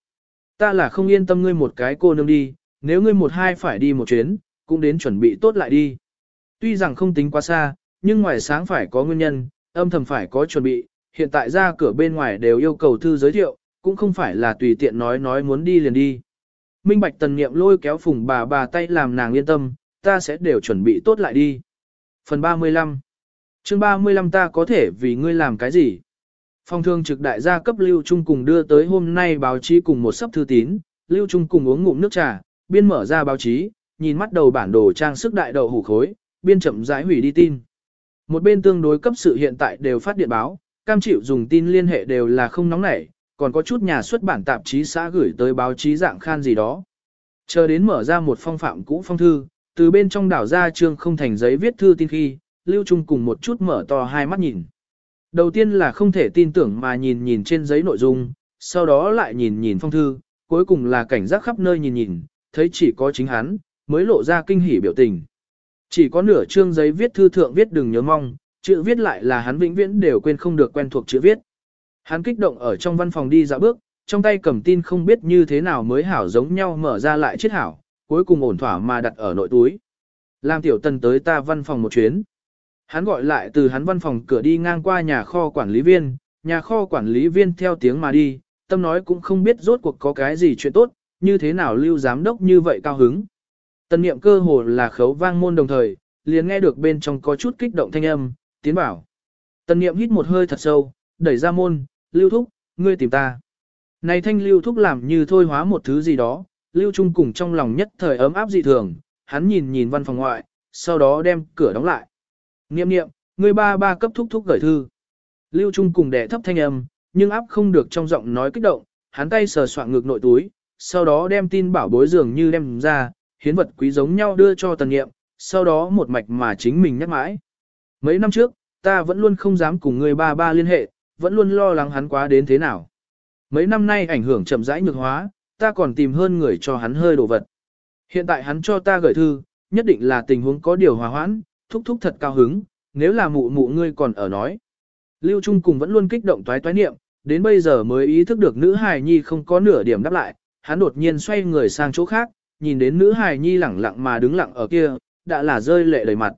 Ta là không yên tâm ngươi một cái cô nương đi, nếu ngươi một hai phải đi một chuyến, cũng đến chuẩn bị tốt lại đi. Tuy rằng không tính quá xa, nhưng ngoài sáng phải có nguyên nhân, âm thầm phải có chuẩn bị, hiện tại ra cửa bên ngoài đều yêu cầu thư giới thiệu, cũng không phải là tùy tiện nói nói muốn đi liền đi. Minh Bạch Tần Niệm lôi kéo phùng bà bà tay làm nàng yên tâm, ta sẽ đều chuẩn bị tốt lại đi. Phần 35 chương 35 ta có thể vì ngươi làm cái gì? Phong thương trực đại gia cấp Lưu Trung cùng đưa tới hôm nay báo chí cùng một sấp thư tín, Lưu Trung cùng uống ngụm nước trà, biên mở ra báo chí, nhìn mắt đầu bản đồ trang sức đại đầu hủ khối, biên chậm rãi hủy đi tin. Một bên tương đối cấp sự hiện tại đều phát điện báo, cam chịu dùng tin liên hệ đều là không nóng nảy, còn có chút nhà xuất bản tạp chí xã gửi tới báo chí dạng khan gì đó. Chờ đến mở ra một phong phạm cũ phong thư, từ bên trong đảo ra trương không thành giấy viết thư tin khi, Lưu Trung cùng một chút mở to hai mắt nhìn. Đầu tiên là không thể tin tưởng mà nhìn nhìn trên giấy nội dung, sau đó lại nhìn nhìn phong thư, cuối cùng là cảnh giác khắp nơi nhìn nhìn, thấy chỉ có chính hắn, mới lộ ra kinh hỉ biểu tình. Chỉ có nửa chương giấy viết thư thượng viết đừng nhớ mong, chữ viết lại là hắn vĩnh viễn đều quên không được quen thuộc chữ viết. Hắn kích động ở trong văn phòng đi dạo bước, trong tay cầm tin không biết như thế nào mới hảo giống nhau mở ra lại chết hảo, cuối cùng ổn thỏa mà đặt ở nội túi. Làm tiểu tần tới ta văn phòng một chuyến. Hắn gọi lại từ hắn văn phòng cửa đi ngang qua nhà kho quản lý viên, nhà kho quản lý viên theo tiếng mà đi, tâm nói cũng không biết rốt cuộc có cái gì chuyện tốt, như thế nào lưu giám đốc như vậy cao hứng. Tần niệm cơ hồ là khấu vang môn đồng thời, liền nghe được bên trong có chút kích động thanh âm, tiến bảo. Tần niệm hít một hơi thật sâu, đẩy ra môn, lưu thúc, ngươi tìm ta. Này thanh lưu thúc làm như thôi hóa một thứ gì đó, lưu trung cùng trong lòng nhất thời ấm áp dị thường, hắn nhìn nhìn văn phòng ngoại, sau đó đem cửa đóng lại. Niệm niệm, người ba ba cấp thúc thúc gửi thư. Lưu trung cùng đẻ thấp thanh âm, nhưng áp không được trong giọng nói kích động, hắn tay sờ soạn ngược nội túi, sau đó đem tin bảo bối dường như đem ra, hiến vật quý giống nhau đưa cho tần niệm, sau đó một mạch mà chính mình nhắc mãi. Mấy năm trước, ta vẫn luôn không dám cùng người ba ba liên hệ, vẫn luôn lo lắng hắn quá đến thế nào. Mấy năm nay ảnh hưởng chậm rãi nhược hóa, ta còn tìm hơn người cho hắn hơi đồ vật. Hiện tại hắn cho ta gửi thư, nhất định là tình huống có điều hòa hoãn, thúc thúc thật cao hứng, nếu là mụ mụ ngươi còn ở nói. Lưu Trung cùng vẫn luôn kích động toái toái niệm, đến bây giờ mới ý thức được nữ hài nhi không có nửa điểm đáp lại, hắn đột nhiên xoay người sang chỗ khác, nhìn đến nữ hài nhi lẳng lặng mà đứng lặng ở kia, đã là rơi lệ đầy mặt.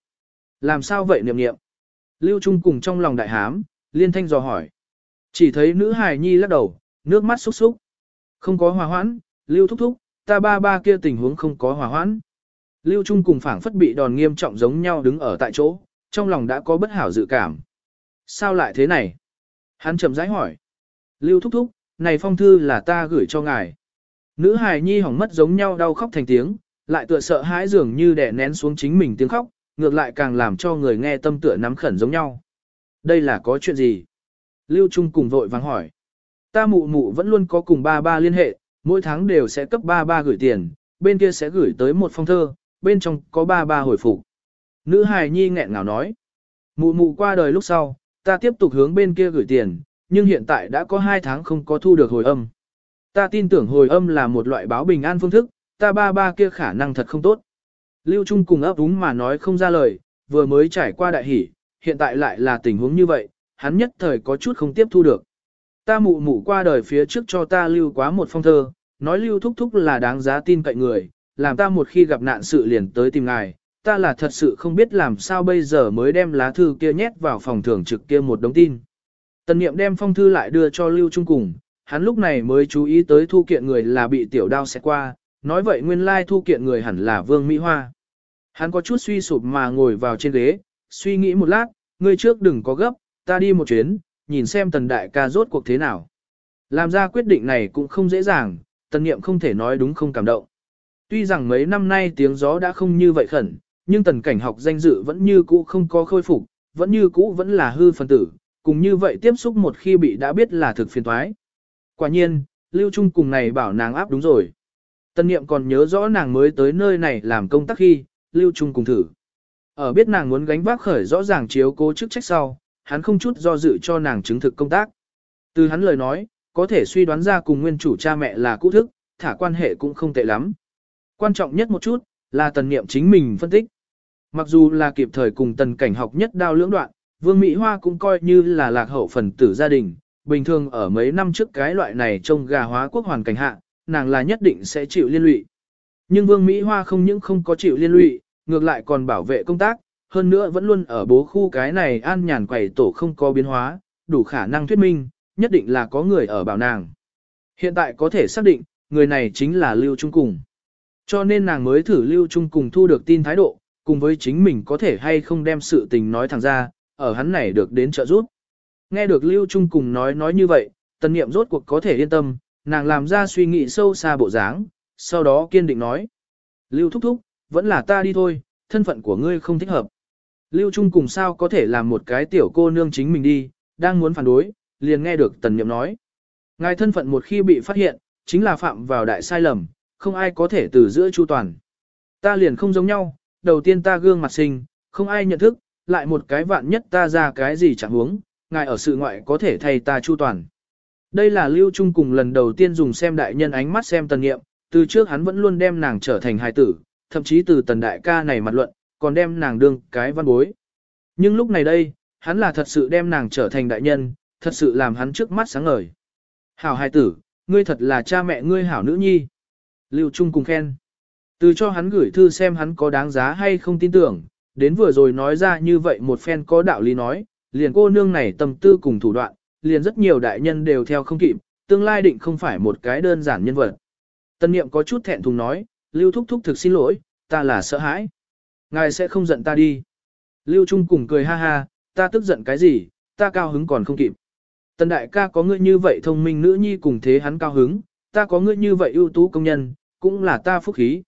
Làm sao vậy niệm niệm? Lưu Trung cùng trong lòng đại hám, liên thanh dò hỏi. Chỉ thấy nữ hài nhi lắc đầu, nước mắt xúc xúc. Không có hòa hoãn, Lưu thúc thúc, ta ba ba kia tình huống không có hòa hoãn. Lưu Trung cùng phảng phất bị đòn nghiêm trọng giống nhau đứng ở tại chỗ, trong lòng đã có bất hảo dự cảm. Sao lại thế này? Hắn chậm rãi hỏi. Lưu thúc thúc, này phong thư là ta gửi cho ngài. Nữ hài nhi hỏng mất giống nhau đau khóc thành tiếng, lại tựa sợ hãi dường như đè nén xuống chính mình tiếng khóc, ngược lại càng làm cho người nghe tâm tựa nắm khẩn giống nhau. Đây là có chuyện gì? Lưu Trung cùng vội vàng hỏi. Ta mụ mụ vẫn luôn có cùng ba ba liên hệ, mỗi tháng đều sẽ cấp ba ba gửi tiền, bên kia sẽ gửi tới một phong thơ, bên trong có ba ba hồi phục. Nữ hài nhi nghẹn ngào nói. Mụ mụ qua đời lúc sau, ta tiếp tục hướng bên kia gửi tiền, nhưng hiện tại đã có hai tháng không có thu được hồi âm. Ta tin tưởng hồi âm là một loại báo bình an phương thức, ta ba ba kia khả năng thật không tốt. Lưu Trung cùng ấp úng mà nói không ra lời, vừa mới trải qua đại hỷ, hiện tại lại là tình huống như vậy, hắn nhất thời có chút không tiếp thu được. Ta mụ mụ qua đời phía trước cho ta lưu quá một phong thơ, nói lưu thúc thúc là đáng giá tin cậy người, làm ta một khi gặp nạn sự liền tới tìm ngài, ta là thật sự không biết làm sao bây giờ mới đem lá thư kia nhét vào phòng thưởng trực kia một đống tin. Tần niệm đem phong thư lại đưa cho lưu trung cùng, hắn lúc này mới chú ý tới thu kiện người là bị tiểu đao sẽ qua, nói vậy nguyên lai thu kiện người hẳn là Vương Mỹ Hoa. Hắn có chút suy sụp mà ngồi vào trên ghế, suy nghĩ một lát, ngươi trước đừng có gấp, ta đi một chuyến, nhìn xem tần đại ca rốt cuộc thế nào. Làm ra quyết định này cũng không dễ dàng, tần niệm không thể nói đúng không cảm động. Tuy rằng mấy năm nay tiếng gió đã không như vậy khẩn, nhưng tần cảnh học danh dự vẫn như cũ không có khôi phục, vẫn như cũ vẫn là hư phân tử, cùng như vậy tiếp xúc một khi bị đã biết là thực phiền thoái. Quả nhiên, Lưu Trung cùng này bảo nàng áp đúng rồi. Tân niệm còn nhớ rõ nàng mới tới nơi này làm công tác khi, Lưu Trung cùng thử. Ở biết nàng muốn gánh vác khởi rõ ràng chiếu cố chức trách sau, hắn không chút do dự cho nàng chứng thực công tác. Từ hắn lời nói, có thể suy đoán ra cùng nguyên chủ cha mẹ là cũ thức, thả quan hệ cũng không tệ lắm. Quan trọng nhất một chút, là tần niệm chính mình phân tích. Mặc dù là kịp thời cùng tần cảnh học nhất đao lưỡng đoạn, Vương Mỹ Hoa cũng coi như là lạc hậu phần tử gia đình, bình thường ở mấy năm trước cái loại này trông gà hóa quốc hoàn cảnh hạ, nàng là nhất định sẽ chịu liên lụy. Nhưng Vương Mỹ Hoa không những không có chịu liên lụy, ngược lại còn bảo vệ công tác, hơn nữa vẫn luôn ở bố khu cái này an nhàn quầy tổ không có biến hóa, đủ khả năng thuyết minh, nhất định là có người ở bảo nàng. Hiện tại có thể xác định, người này chính là Lưu Trung Cùng. Cho nên nàng mới thử Lưu Trung Cùng thu được tin thái độ, cùng với chính mình có thể hay không đem sự tình nói thẳng ra, ở hắn này được đến trợ giúp. Nghe được Lưu Trung Cùng nói nói như vậy, tần niệm rốt cuộc có thể yên tâm, nàng làm ra suy nghĩ sâu xa bộ dáng, sau đó kiên định nói. Lưu Thúc Thúc, vẫn là ta đi thôi, thân phận của ngươi không thích hợp. Lưu Trung cùng sao có thể làm một cái tiểu cô nương chính mình đi, đang muốn phản đối, liền nghe được tần niệm nói. Ngài thân phận một khi bị phát hiện, chính là phạm vào đại sai lầm, không ai có thể từ giữa chu toàn. Ta liền không giống nhau, đầu tiên ta gương mặt sinh, không ai nhận thức, lại một cái vạn nhất ta ra cái gì chẳng huống, ngài ở sự ngoại có thể thay ta chu toàn. Đây là Lưu Trung cùng lần đầu tiên dùng xem đại nhân ánh mắt xem tần nghiệm, từ trước hắn vẫn luôn đem nàng trở thành hài tử, thậm chí từ tần đại ca này mặt luận, còn đem nàng đương cái văn bối. Nhưng lúc này đây, hắn là thật sự đem nàng trở thành đại nhân, thật sự làm hắn trước mắt sáng ngời. Hảo hài tử, ngươi thật là cha mẹ ngươi hảo nữ nhi. Lưu Trung cùng khen. Từ cho hắn gửi thư xem hắn có đáng giá hay không tin tưởng, đến vừa rồi nói ra như vậy một phen có đạo lý nói, liền cô nương này tâm tư cùng thủ đoạn, liền rất nhiều đại nhân đều theo không kịp, tương lai định không phải một cái đơn giản nhân vật. Tân niệm có chút thẹn thùng nói, Lưu Thúc Thúc thực xin lỗi, ta là sợ hãi. Ngài sẽ không giận ta đi. Lưu Trung cùng cười ha ha, ta tức giận cái gì, ta cao hứng còn không kịp. Tần đại ca có ngươi như vậy thông minh nữ nhi cùng thế hắn cao hứng, ta có ngươi như vậy ưu tú công nhân, cũng là ta phúc khí.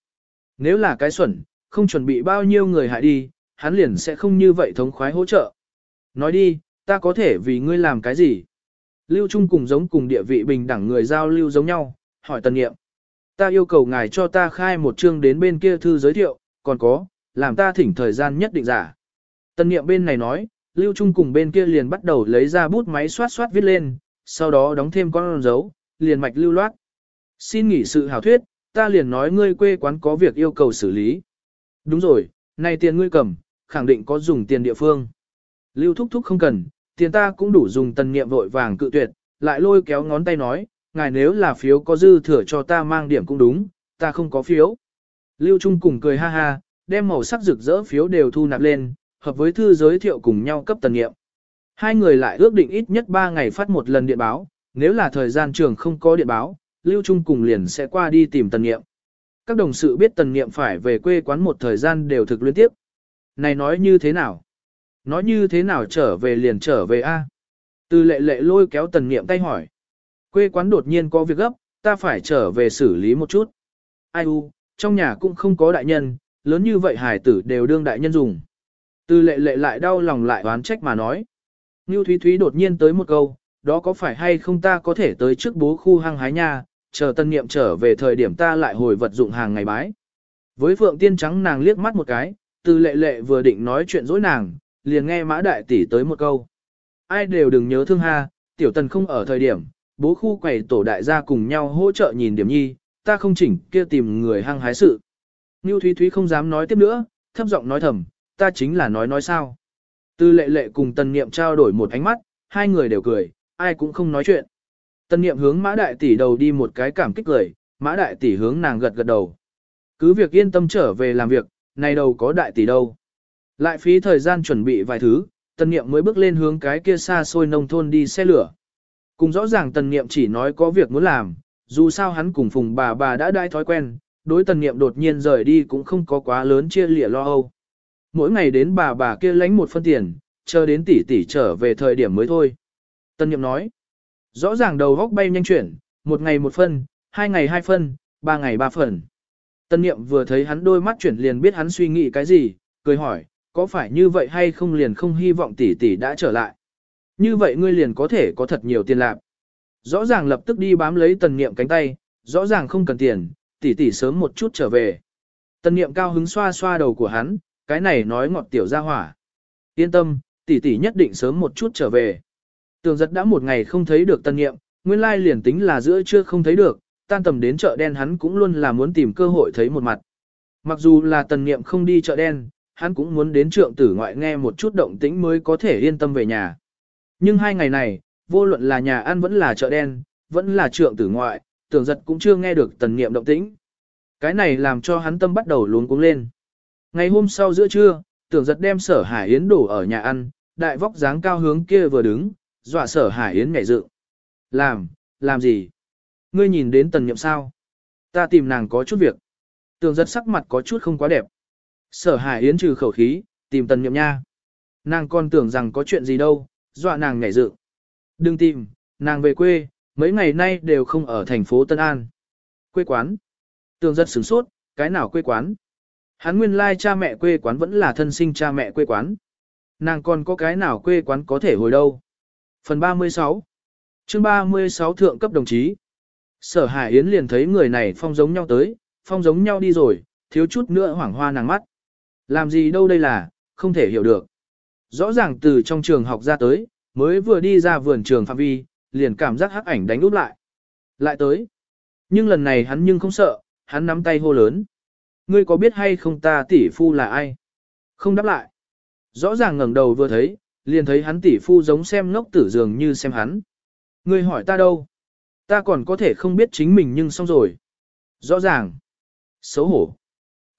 Nếu là cái xuẩn, không chuẩn bị bao nhiêu người hại đi, hắn liền sẽ không như vậy thống khoái hỗ trợ. Nói đi, ta có thể vì ngươi làm cái gì? Lưu Trung cùng giống cùng địa vị bình đẳng người giao lưu giống nhau, hỏi tần nghiệm. Ta yêu cầu ngài cho ta khai một chương đến bên kia thư giới thiệu, còn có, làm ta thỉnh thời gian nhất định giả. Tần nghiệm bên này nói, Lưu Trung cùng bên kia liền bắt đầu lấy ra bút máy xoát xoát viết lên, sau đó đóng thêm con dấu, liền mạch lưu loát. Xin nghỉ sự hảo thuyết, ta liền nói ngươi quê quán có việc yêu cầu xử lý. Đúng rồi, này tiền ngươi cầm, khẳng định có dùng tiền địa phương. Lưu thúc thúc không cần, tiền ta cũng đủ dùng tần niệm vội vàng cự tuyệt, lại lôi kéo ngón tay nói, ngài nếu là phiếu có dư thừa cho ta mang điểm cũng đúng, ta không có phiếu. Lưu Trung cùng cười ha ha, đem màu sắc rực rỡ phiếu đều thu nạp lên, hợp với thư giới thiệu cùng nhau cấp tần nghiệm. Hai người lại ước định ít nhất 3 ngày phát một lần điện báo, nếu là thời gian trường không có điện báo, Lưu Trung cùng liền sẽ qua đi tìm tần niệm. Các đồng sự biết tần niệm phải về quê quán một thời gian đều thực liên tiếp. Này nói như thế nào? Nói như thế nào trở về liền trở về a? Từ lệ lệ lôi kéo tần niệm tay hỏi. Quê quán đột nhiên có việc gấp, ta phải trở về xử lý một chút. Ai u, trong nhà cũng không có đại nhân, lớn như vậy hải tử đều đương đại nhân dùng. Từ lệ lệ lại đau lòng lại oán trách mà nói. Ngưu Thúy Thúy đột nhiên tới một câu, đó có phải hay không ta có thể tới trước bố khu hăng hái nha, chờ tân niệm trở về thời điểm ta lại hồi vật dụng hàng ngày bái. Với Phượng Tiên Trắng nàng liếc mắt một cái, từ lệ lệ vừa định nói chuyện dối nàng, liền nghe mã đại tỷ tới một câu. Ai đều đừng nhớ thương ha, tiểu tần không ở thời điểm, bố khu quầy tổ đại gia cùng nhau hỗ trợ nhìn điểm nhi, ta không chỉnh kia tìm người hăng hái sự. Ngưu Thúy Thúy không dám nói tiếp nữa, thấp giọng nói thầm, ta chính là nói nói sao. Từ lệ lệ cùng tần niệm trao đổi một ánh mắt, hai người đều cười, ai cũng không nói chuyện. Tân niệm hướng mã đại tỷ đầu đi một cái cảm kích cười, mã đại tỷ hướng nàng gật gật đầu. Cứ việc yên tâm trở về làm việc, này đầu có đại tỷ đâu. Lại phí thời gian chuẩn bị vài thứ, Tân niệm mới bước lên hướng cái kia xa xôi nông thôn đi xe lửa. Cùng rõ ràng Tân niệm chỉ nói có việc muốn làm, dù sao hắn cùng phùng bà bà đã đai thói quen, đối Tân niệm đột nhiên rời đi cũng không có quá lớn chia lịa lo âu mỗi ngày đến bà bà kia lánh một phân tiền, chờ đến tỷ tỷ trở về thời điểm mới thôi. Tân Niệm nói, rõ ràng đầu góc bay nhanh chuyển, một ngày một phân, hai ngày hai phân, ba ngày ba phần. Tân Niệm vừa thấy hắn đôi mắt chuyển liền biết hắn suy nghĩ cái gì, cười hỏi, có phải như vậy hay không liền không hy vọng tỷ tỷ đã trở lại. Như vậy ngươi liền có thể có thật nhiều tiền lạc. Rõ ràng lập tức đi bám lấy tần niệm cánh tay, rõ ràng không cần tiền, tỷ tỷ sớm một chút trở về. Tần niệm cao hứng xoa xoa đầu của hắn, cái này nói ngọt tiểu ra hỏa. Yên tâm, tỷ tỷ nhất định sớm một chút trở về. Tường giật đã một ngày không thấy được tân nghiệm, nguyên lai liền tính là giữa trưa không thấy được, tan tầm đến chợ đen hắn cũng luôn là muốn tìm cơ hội thấy một mặt. Mặc dù là tần nghiệm không đi chợ đen, hắn cũng muốn đến trượng tử ngoại nghe một chút động tĩnh mới có thể yên tâm về nhà. Nhưng hai ngày này, vô luận là nhà ăn vẫn là chợ đen, vẫn là trượng tử ngoại, tưởng giật cũng chưa nghe được tần nghiệm động tĩnh. Cái này làm cho hắn tâm bắt đầu luống cuống lên. Ngày hôm sau giữa trưa, tưởng giật đem sở hải yến đổ ở nhà ăn, đại vóc dáng cao hướng kia vừa đứng, dọa sở hải yến nhảy dựng. Làm, làm gì? Ngươi nhìn đến tần nhậm sao? Ta tìm nàng có chút việc. Tường giật sắc mặt có chút không quá đẹp. Sở hải yến trừ khẩu khí, tìm tần nhậm nha. Nàng còn tưởng rằng có chuyện gì đâu, dọa nàng nhảy dựng. Đừng tìm, nàng về quê, mấy ngày nay đều không ở thành phố Tân An. Quê quán. Tường giật sửng sốt, cái nào quê quán? Hắn nguyên lai cha mẹ quê quán vẫn là thân sinh cha mẹ quê quán. Nàng còn có cái nào quê quán có thể hồi đâu. Phần 36 chương 36 thượng cấp đồng chí. Sở Hải Yến liền thấy người này phong giống nhau tới, phong giống nhau đi rồi, thiếu chút nữa hoảng hoa nàng mắt. Làm gì đâu đây là, không thể hiểu được. Rõ ràng từ trong trường học ra tới, mới vừa đi ra vườn trường phạm vi, liền cảm giác hắc ảnh đánh úp lại. Lại tới. Nhưng lần này hắn nhưng không sợ, hắn nắm tay hô lớn ngươi có biết hay không ta tỷ phu là ai? Không đáp lại. Rõ ràng ngẩng đầu vừa thấy, liền thấy hắn tỷ phu giống xem ngốc tử dường như xem hắn. Ngươi hỏi ta đâu? Ta còn có thể không biết chính mình nhưng xong rồi. Rõ ràng. Xấu hổ.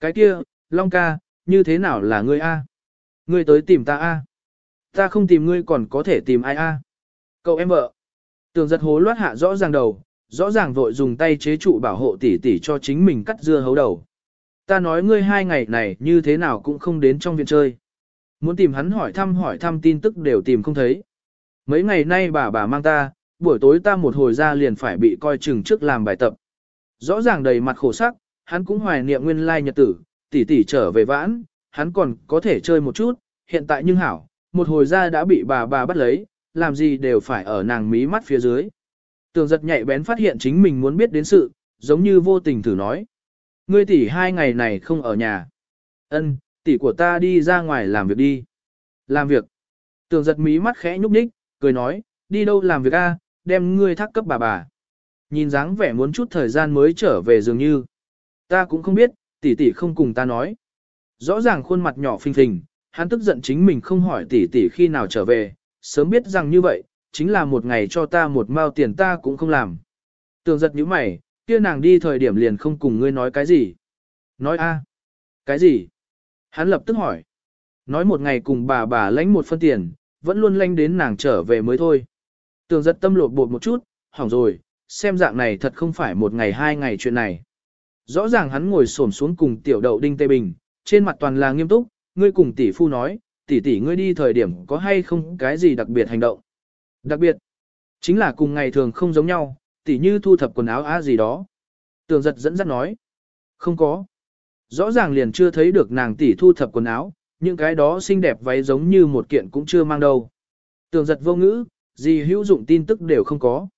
Cái kia, Long ca, như thế nào là ngươi A? Ngươi tới tìm ta A. Ta không tìm ngươi còn có thể tìm ai A. Cậu em vợ. Tường giật hố loát hạ rõ ràng đầu, rõ ràng vội dùng tay chế trụ bảo hộ tỷ tỷ cho chính mình cắt dưa hấu đầu. Ta nói ngươi hai ngày này như thế nào cũng không đến trong viện chơi. Muốn tìm hắn hỏi thăm hỏi thăm tin tức đều tìm không thấy. Mấy ngày nay bà bà mang ta, buổi tối ta một hồi ra liền phải bị coi chừng trước làm bài tập. Rõ ràng đầy mặt khổ sắc, hắn cũng hoài niệm nguyên lai nhật tử, tỷ tỷ trở về vãn, hắn còn có thể chơi một chút, hiện tại nhưng hảo, một hồi ra đã bị bà bà bắt lấy, làm gì đều phải ở nàng mí mắt phía dưới. Tường giật nhạy bén phát hiện chính mình muốn biết đến sự, giống như vô tình thử nói. Ngươi tỷ hai ngày này không ở nhà. Ân, tỷ của ta đi ra ngoài làm việc đi. Làm việc. Tường giật mí mắt khẽ nhúc nhích, cười nói, đi đâu làm việc a? đem ngươi thác cấp bà bà. Nhìn dáng vẻ muốn chút thời gian mới trở về dường như. Ta cũng không biết, tỷ tỷ không cùng ta nói. Rõ ràng khuôn mặt nhỏ phình phình, hắn tức giận chính mình không hỏi tỷ tỷ khi nào trở về, sớm biết rằng như vậy, chính là một ngày cho ta một mao tiền ta cũng không làm. Tường giật nhíu mày, kia nàng đi thời điểm liền không cùng ngươi nói cái gì. Nói a, Cái gì? Hắn lập tức hỏi. Nói một ngày cùng bà bà lãnh một phân tiền, vẫn luôn lãnh đến nàng trở về mới thôi. Tường giật tâm lột bột một chút, hỏng rồi, xem dạng này thật không phải một ngày hai ngày chuyện này. Rõ ràng hắn ngồi xổm xuống cùng tiểu đậu đinh tê bình, trên mặt toàn là nghiêm túc, ngươi cùng tỷ phu nói, tỷ tỷ ngươi đi thời điểm có hay không cái gì đặc biệt hành động. Đặc biệt, chính là cùng ngày thường không giống nhau, tỷ như thu thập quần áo á gì đó. Tường giật dẫn dắt nói, không có. Rõ ràng liền chưa thấy được nàng tỷ thu thập quần áo, những cái đó xinh đẹp váy giống như một kiện cũng chưa mang đâu. Tường giật vô ngữ, gì hữu dụng tin tức đều không có.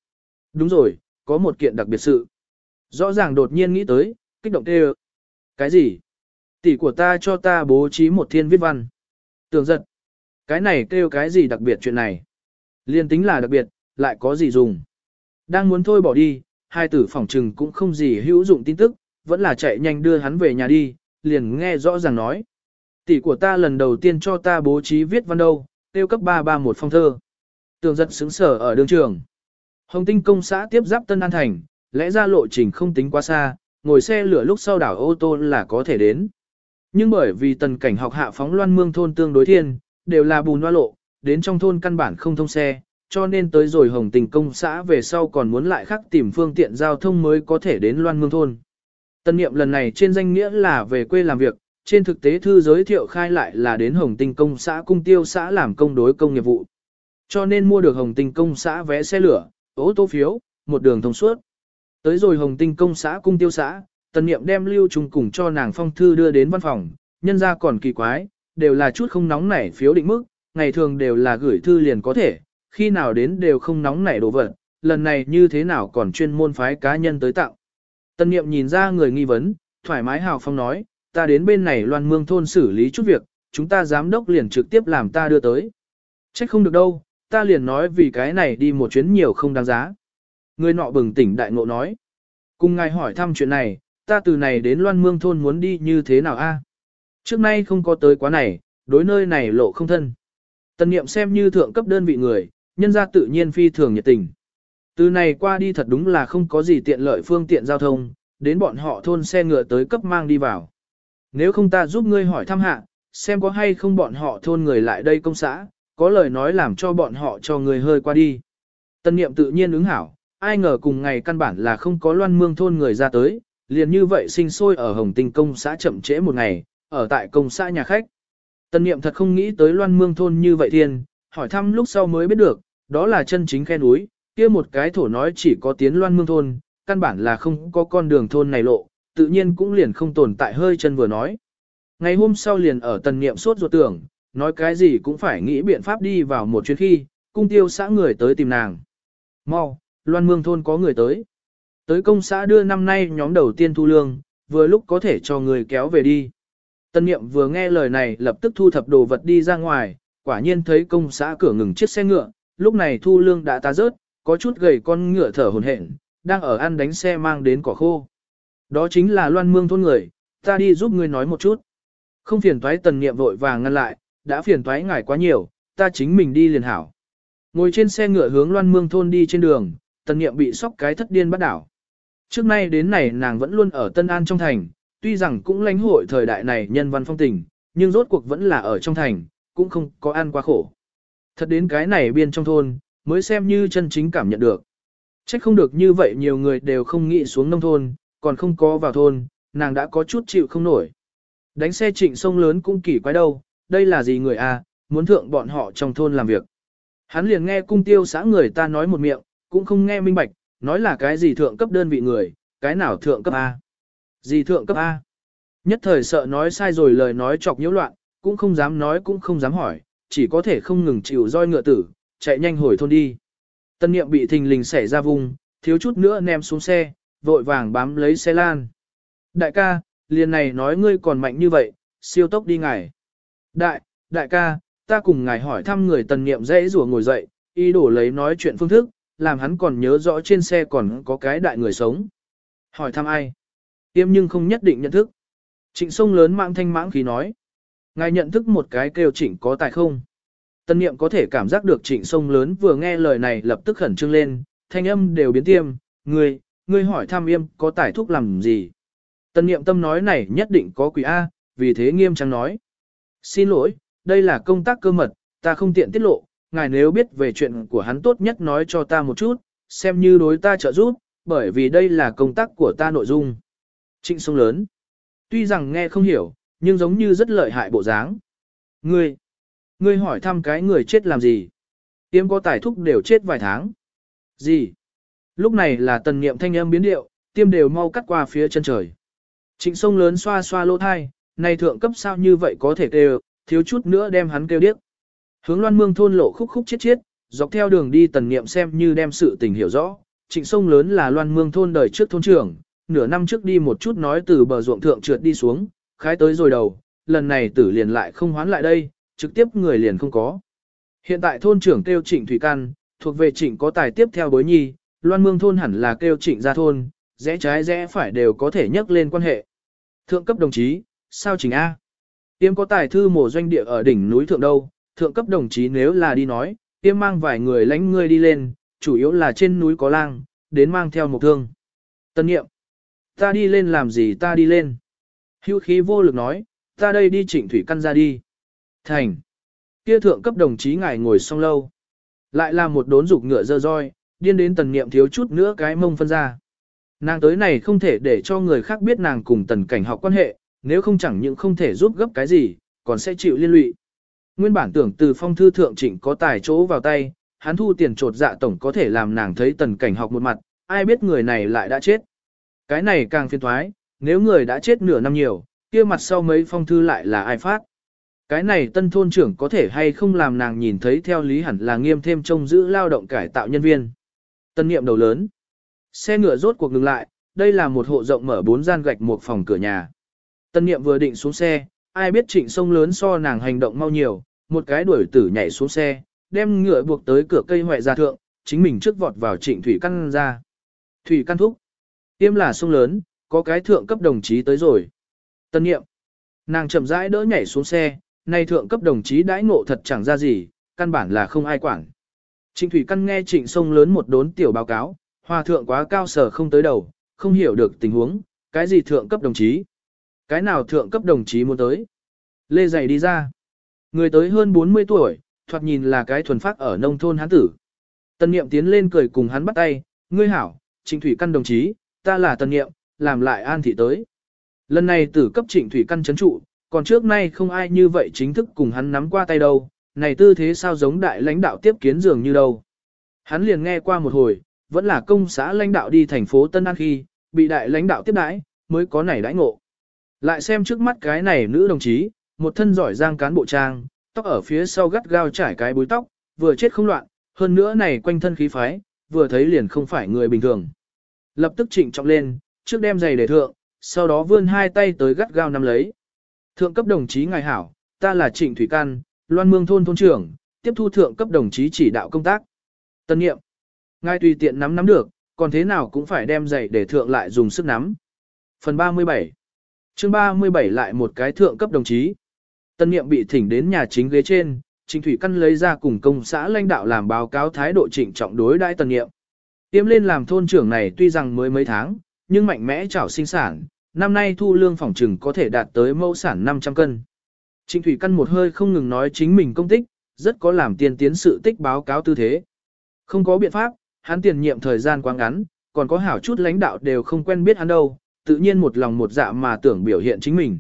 Đúng rồi, có một kiện đặc biệt sự. Rõ ràng đột nhiên nghĩ tới, kích động tê Cái gì? Tỷ của ta cho ta bố trí một thiên viết văn. Tường giật. Cái này kêu cái gì đặc biệt chuyện này? Liên tính là đặc biệt, lại có gì dùng? Đang muốn thôi bỏ đi, hai tử phỏng trừng cũng không gì hữu dụng tin tức, vẫn là chạy nhanh đưa hắn về nhà đi, liền nghe rõ ràng nói. Tỷ của ta lần đầu tiên cho ta bố trí viết văn đâu, tiêu cấp 331 phong thơ. Tường giật xứng sở ở đường trường. Hồng tinh công xã tiếp giáp Tân An Thành, lẽ ra lộ trình không tính quá xa, ngồi xe lửa lúc sau đảo ô tô là có thể đến. Nhưng bởi vì tần cảnh học hạ phóng loan mương thôn tương đối thiên, đều là bùn hoa lộ, đến trong thôn căn bản không thông xe, cho nên tới rồi hồng tình công xã về sau còn muốn lại khắc tìm phương tiện giao thông mới có thể đến loan mương thôn. Tân niệm lần này trên danh nghĩa là về quê làm việc, trên thực tế thư giới thiệu khai lại là đến hồng tinh công xã cung tiêu xã làm công đối công nghiệp vụ. Cho nên mua được hồng tinh công xã vé xe lửa, ô tô phiếu, một đường thông suốt. Tới rồi hồng tinh công xã cung tiêu xã, Tân niệm đem lưu trùng cùng cho nàng phong thư đưa đến văn phòng, nhân ra còn kỳ quái, đều là chút không nóng nảy phiếu định mức, ngày thường đều là gửi thư liền có thể, khi nào đến đều không nóng nảy đồ vật, lần này như thế nào còn chuyên môn phái cá nhân tới tặng. Tân niệm nhìn ra người nghi vấn, thoải mái hào phong nói, ta đến bên này loan mương thôn xử lý chút việc, chúng ta giám đốc liền trực tiếp làm ta đưa tới. Trách không được đâu, ta liền nói vì cái này đi một chuyến nhiều không đáng giá. Người nọ bừng tỉnh đại ngộ nói. Cùng ngài hỏi thăm chuyện này, ta từ này đến loan mương thôn muốn đi như thế nào a? Trước nay không có tới quá này, đối nơi này lộ không thân. Tần niệm xem như thượng cấp đơn vị người, nhân ra tự nhiên phi thường nhiệt tình. Từ này qua đi thật đúng là không có gì tiện lợi phương tiện giao thông, đến bọn họ thôn xe ngựa tới cấp mang đi vào. Nếu không ta giúp ngươi hỏi thăm hạ, xem có hay không bọn họ thôn người lại đây công xã, có lời nói làm cho bọn họ cho người hơi qua đi. Tân niệm tự nhiên ứng hảo, ai ngờ cùng ngày căn bản là không có loan mương thôn người ra tới, liền như vậy sinh sôi ở Hồng Tinh công xã chậm trễ một ngày, ở tại công xã nhà khách. Tân niệm thật không nghĩ tới loan mương thôn như vậy thiên, hỏi thăm lúc sau mới biết được, đó là chân chính khe núi, kia một cái thổ nói chỉ có tiến loan mương thôn, căn bản là không có con đường thôn này lộ, tự nhiên cũng liền không tồn tại hơi chân vừa nói. Ngày hôm sau liền ở tần niệm suốt ruột tưởng, nói cái gì cũng phải nghĩ biện pháp đi vào một chuyến khi, cung tiêu xã người tới tìm nàng. Mau, loan mương thôn có người tới. Tới công xã đưa năm nay nhóm đầu tiên thu lương, vừa lúc có thể cho người kéo về đi. Tân niệm vừa nghe lời này lập tức thu thập đồ vật đi ra ngoài, quả nhiên thấy công xã cửa ngừng chiếc xe ngựa, lúc này thu lương đã ta rớt, có chút gầy con ngựa thở hồn hển, đang ở ăn đánh xe mang đến cỏ khô. Đó chính là loan mương thôn người, ta đi giúp ngươi nói một chút. Không phiền toái tần niệm vội vàng ngăn lại, đã phiền toái ngài quá nhiều, ta chính mình đi liền hảo. Ngồi trên xe ngựa hướng loan mương thôn đi trên đường, tần niệm bị sóc cái thất điên bắt đảo. Trước nay đến này nàng vẫn luôn ở Tân An trong thành, tuy rằng cũng lãnh hội thời đại này nhân văn phong tình, nhưng rốt cuộc vẫn là ở trong thành, cũng không có ăn quá khổ. Thật đến cái này biên trong thôn, mới xem như chân chính cảm nhận được. Trách không được như vậy nhiều người đều không nghĩ xuống nông thôn, còn không có vào thôn, nàng đã có chút chịu không nổi. Đánh xe trịnh sông lớn cũng kỳ quái đâu, đây là gì người à, muốn thượng bọn họ trong thôn làm việc. Hắn liền nghe cung tiêu xã người ta nói một miệng, cũng không nghe minh bạch, nói là cái gì thượng cấp đơn vị người, cái nào thượng cấp A. Gì thượng cấp A. Nhất thời sợ nói sai rồi lời nói chọc nhiễu loạn, cũng không dám nói cũng không dám hỏi, chỉ có thể không ngừng chịu roi ngựa tử, chạy nhanh hồi thôn đi. Tân niệm bị thình lình xẻ ra vùng, thiếu chút nữa ném xuống xe, vội vàng bám lấy xe lan. Đại ca, liền này nói ngươi còn mạnh như vậy, siêu tốc đi ngài. Đại, đại ca, ta cùng ngài hỏi thăm người tần niệm dễ rùa ngồi dậy, ý đồ lấy nói chuyện phương thức, làm hắn còn nhớ rõ trên xe còn có cái đại người sống. Hỏi thăm ai? Tiêm nhưng không nhất định nhận thức. Trịnh sông lớn mạng thanh mãng khí nói. Ngài nhận thức một cái kêu trịnh có tài không? Tân niệm có thể cảm giác được trịnh sông lớn vừa nghe lời này lập tức khẩn trương lên, thanh âm đều biến tiêm, ngươi, ngươi hỏi Tham yêm có tải thuốc làm gì? Tân niệm tâm nói này nhất định có quỷ A, vì thế nghiêm trang nói. Xin lỗi, đây là công tác cơ mật, ta không tiện tiết lộ, ngài nếu biết về chuyện của hắn tốt nhất nói cho ta một chút, xem như đối ta trợ giúp, bởi vì đây là công tác của ta nội dung. Trịnh sông lớn. Tuy rằng nghe không hiểu, nhưng giống như rất lợi hại bộ dáng. Ngươi, ngươi hỏi thăm cái người chết làm gì? Tiêm có tài thúc đều chết vài tháng. Gì? Lúc này là tần niệm thanh âm biến điệu, tiêm đều mau cắt qua phía chân trời. Trịnh sông lớn xoa xoa lỗ thai, này thượng cấp sao như vậy có thể kêu, thiếu chút nữa đem hắn kêu điếc. Hướng loan mương thôn lộ khúc khúc chết chết, dọc theo đường đi tần niệm xem như đem sự tình hiểu rõ. Trịnh sông lớn là loan mương thôn đời trước thôn trưởng, nửa năm trước đi một chút nói từ bờ ruộng thượng trượt đi xuống, khái tới rồi đầu, lần này tử liền lại không hoán lại đây, trực tiếp người liền không có. Hiện tại thôn trưởng kêu trịnh Thủy Căn, thuộc về trịnh có tài tiếp theo bối nhi, loan mương thôn hẳn là kêu trịnh gia thôn, rẽ trái rẽ phải đều có thể nhắc lên quan hệ. Thượng cấp đồng chí, sao trình A? Tiêm có tài thư mổ doanh địa ở đỉnh núi thượng đâu, thượng cấp đồng chí nếu là đi nói, tiêm mang vài người lánh ngươi đi lên, chủ yếu là trên núi có lang, đến mang theo một thương. Tân nghiệm, ta đi lên làm gì ta đi lên. Hưu khí vô lực nói, ta đây đi trịnh thủy căn ra đi. Thành, kia thượng cấp đồng chí ngài ngồi xong lâu. Lại là một đốn dục ngựa dơ roi, điên đến tần niệm thiếu chút nữa cái mông phân ra. Nàng tới này không thể để cho người khác biết nàng cùng tần cảnh học quan hệ, nếu không chẳng những không thể giúp gấp cái gì, còn sẽ chịu liên lụy. Nguyên bản tưởng từ phong thư thượng trịnh có tài chỗ vào tay, hắn thu tiền trột dạ tổng có thể làm nàng thấy tần cảnh học một mặt, ai biết người này lại đã chết. Cái này càng phiền thoái, nếu người đã chết nửa năm nhiều, kia mặt sau mấy phong thư lại là ai phát. Cái này tân thôn trưởng có thể hay không làm nàng nhìn thấy theo lý hẳn là nghiêm thêm trông giữ lao động cải tạo nhân viên. Tân niệm đầu lớn. Xe ngựa rốt cuộc ngừng lại, đây là một hộ rộng mở bốn gian gạch một phòng cửa nhà. Tân niệm vừa định xuống xe, ai biết trịnh sông lớn so nàng hành động mau nhiều, một cái đuổi tử nhảy xuống xe, đem ngựa buộc tới cửa cây hoại gia thượng, chính mình trước vọt vào trịnh thủy căn ra. Thủy căn thúc. Tiêm là sông lớn, có cái thượng cấp đồng chí tới rồi. Tân niệm. Nàng chậm rãi đỡ nhảy xuống xe, nay thượng cấp đồng chí đãi ngộ thật chẳng ra gì, căn bản là không ai quản. Trịnh thủy căn nghe trịnh sông lớn một đốn tiểu báo cáo, hòa thượng quá cao sở không tới đầu, không hiểu được tình huống, cái gì thượng cấp đồng chí. Cái nào thượng cấp đồng chí muốn tới? Lê Dày đi ra. Người tới hơn 40 tuổi, thoạt nhìn là cái thuần phát ở nông thôn hán tử. Tân niệm tiến lên cười cùng hắn bắt tay, ngươi hảo, trịnh thủy căn đồng chí, ta là tân niệm, làm lại an thị tới. Lần này tử cấp trịnh thủy căn chấn trụ, còn trước nay không ai như vậy chính thức cùng hắn nắm qua tay đâu, này tư thế sao giống đại lãnh đạo tiếp kiến dường như đâu. Hắn liền nghe qua một hồi, vẫn là công xã lãnh đạo đi thành phố Tân An khi, bị đại lãnh đạo tiếp đãi, mới có nảy đãi ngộ. Lại xem trước mắt cái này nữ đồng chí, một thân giỏi giang cán bộ trang, tóc ở phía sau gắt gao trải cái búi tóc, vừa chết không loạn, hơn nữa này quanh thân khí phái, vừa thấy liền không phải người bình thường. Lập tức chỉnh trọng lên, trước đem giày để thượng, sau đó vươn hai tay tới gắt gao nắm lấy. Thượng cấp đồng chí ngài hảo, ta là Trịnh Thủy Can, Loan Mương thôn thôn trưởng, tiếp thu thượng cấp đồng chí chỉ đạo công tác. Tân nhiệm, Ngài tùy tiện nắm nắm được, còn thế nào cũng phải đem giày để thượng lại dùng sức nắm. Phần 37 chương 37 lại một cái thượng cấp đồng chí. Tân Niệm bị thỉnh đến nhà chính ghế trên, Trịnh Thủy Căn lấy ra cùng công xã lãnh đạo làm báo cáo thái độ trịnh trọng đối đãi Tân Niệm. Tiêm lên làm thôn trưởng này tuy rằng mới mấy tháng, nhưng mạnh mẽ chảo sinh sản, năm nay thu lương phòng trừng có thể đạt tới mẫu sản 500 cân. Trịnh Thủy Căn một hơi không ngừng nói chính mình công tích, rất có làm tiền tiến sự tích báo cáo tư thế. Không có biện pháp, hắn tiền nhiệm thời gian quá ngắn, còn có hảo chút lãnh đạo đều không quen biết hắn đâu, tự nhiên một lòng một dạ mà tưởng biểu hiện chính mình.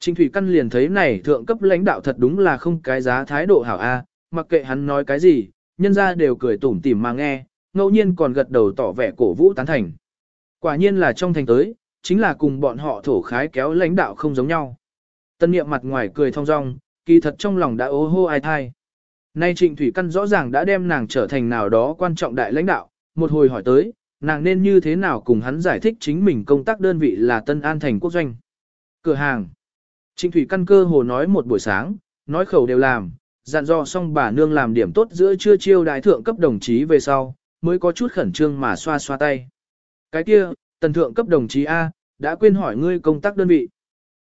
Trịnh Thủy Căn liền thấy này thượng cấp lãnh đạo thật đúng là không cái giá thái độ hảo A, mặc kệ hắn nói cái gì, nhân ra đều cười tủm tỉm mà nghe, ngẫu nhiên còn gật đầu tỏ vẻ cổ vũ tán thành. Quả nhiên là trong thành tới, chính là cùng bọn họ thổ khái kéo lãnh đạo không giống nhau. Tân niệm mặt ngoài cười thong dong, kỳ thật trong lòng đã ố hô ai thai. Nay Trịnh Thủy Căn rõ ràng đã đem nàng trở thành nào đó quan trọng đại lãnh đạo, một hồi hỏi tới, nàng nên như thế nào cùng hắn giải thích chính mình công tác đơn vị là Tân An Thành Quốc Doanh. Cửa hàng. Trịnh Thủy Căn cơ hồ nói một buổi sáng, nói khẩu đều làm, dặn dò xong bà nương làm điểm tốt giữa trưa chiêu đại thượng cấp đồng chí về sau, mới có chút khẩn trương mà xoa xoa tay. Cái kia, tần thượng cấp đồng chí A, đã quên hỏi ngươi công tác đơn vị.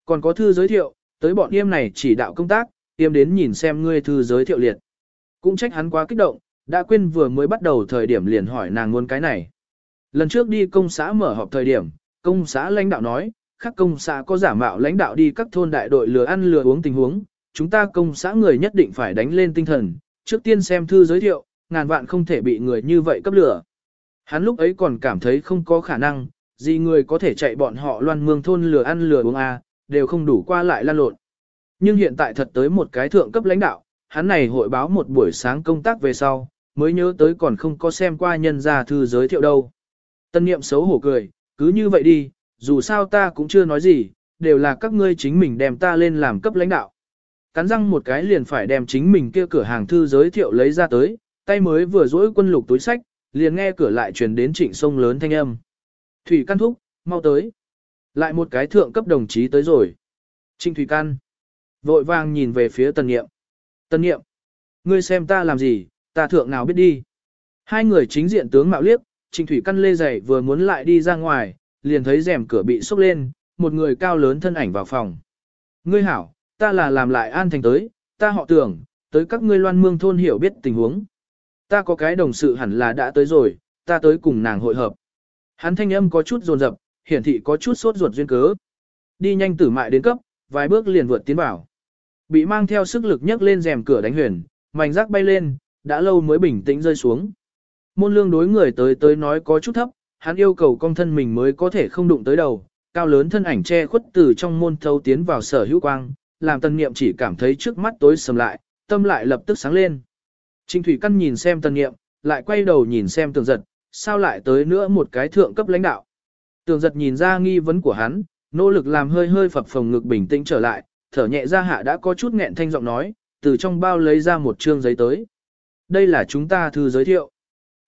Còn có thư giới thiệu, tới bọn yêm này chỉ đạo công tác, yêm đến nhìn xem ngươi thư giới thiệu liệt. Cũng trách hắn quá kích động, đã quên vừa mới bắt đầu thời điểm liền hỏi nàng muốn cái này. Lần trước đi công xã mở họp thời điểm, công xã lãnh đạo nói, các công xã có giả mạo lãnh đạo đi các thôn đại đội lừa ăn lừa uống tình huống, chúng ta công xã người nhất định phải đánh lên tinh thần, trước tiên xem thư giới thiệu, ngàn vạn không thể bị người như vậy cấp lửa. Hắn lúc ấy còn cảm thấy không có khả năng, gì người có thể chạy bọn họ loan mương thôn lừa ăn lừa uống a, đều không đủ qua lại lan lộn. Nhưng hiện tại thật tới một cái thượng cấp lãnh đạo, hắn này hội báo một buổi sáng công tác về sau, mới nhớ tới còn không có xem qua nhân gia thư giới thiệu đâu. Tân niệm xấu hổ cười, cứ như vậy đi, dù sao ta cũng chưa nói gì, đều là các ngươi chính mình đem ta lên làm cấp lãnh đạo. Cắn răng một cái liền phải đem chính mình kia cửa hàng thư giới thiệu lấy ra tới, tay mới vừa dỗi quân lục túi sách, liền nghe cửa lại truyền đến trịnh sông lớn thanh âm. Thủy Căn Thúc, mau tới. Lại một cái thượng cấp đồng chí tới rồi. Trinh Thủy Căn. Vội vàng nhìn về phía Tần Niệm. Tần Niệm. Ngươi xem ta làm gì, ta thượng nào biết đi. Hai người chính diện tướng mạo liếc, Trinh Thủy Căn lê giày vừa muốn lại đi ra ngoài, liền thấy rèm cửa bị xúc lên, một người cao lớn thân ảnh vào phòng. Ngươi hảo, ta là làm lại an thành tới, ta họ tưởng, tới các ngươi loan mương thôn hiểu biết tình huống. Ta có cái đồng sự hẳn là đã tới rồi, ta tới cùng nàng hội hợp. Hắn thanh âm có chút rồn rập, hiển thị có chút sốt ruột duyên cớ. Đi nhanh tử mại đến cấp, vài bước liền vượt tiến vào. Bị mang theo sức lực nhấc lên rèm cửa đánh huyền, mảnh rác bay lên, đã lâu mới bình tĩnh rơi xuống. Môn lương đối người tới tới nói có chút thấp, hắn yêu cầu công thân mình mới có thể không đụng tới đầu, cao lớn thân ảnh che khuất từ trong môn thâu tiến vào sở hữu quang, làm tần niệm chỉ cảm thấy trước mắt tối sầm lại, tâm lại lập tức sáng lên. Trình Thủy Căn nhìn xem tần niệm, lại quay đầu nhìn xem tường giật, sao lại tới nữa một cái thượng cấp lãnh đạo. Tường giật nhìn ra nghi vấn của hắn, nỗ lực làm hơi hơi phập phồng ngực bình tĩnh trở lại, thở nhẹ ra hạ đã có chút nghẹn thanh giọng nói, từ trong bao lấy ra một trương giấy tới. Đây là chúng ta thư giới thiệu.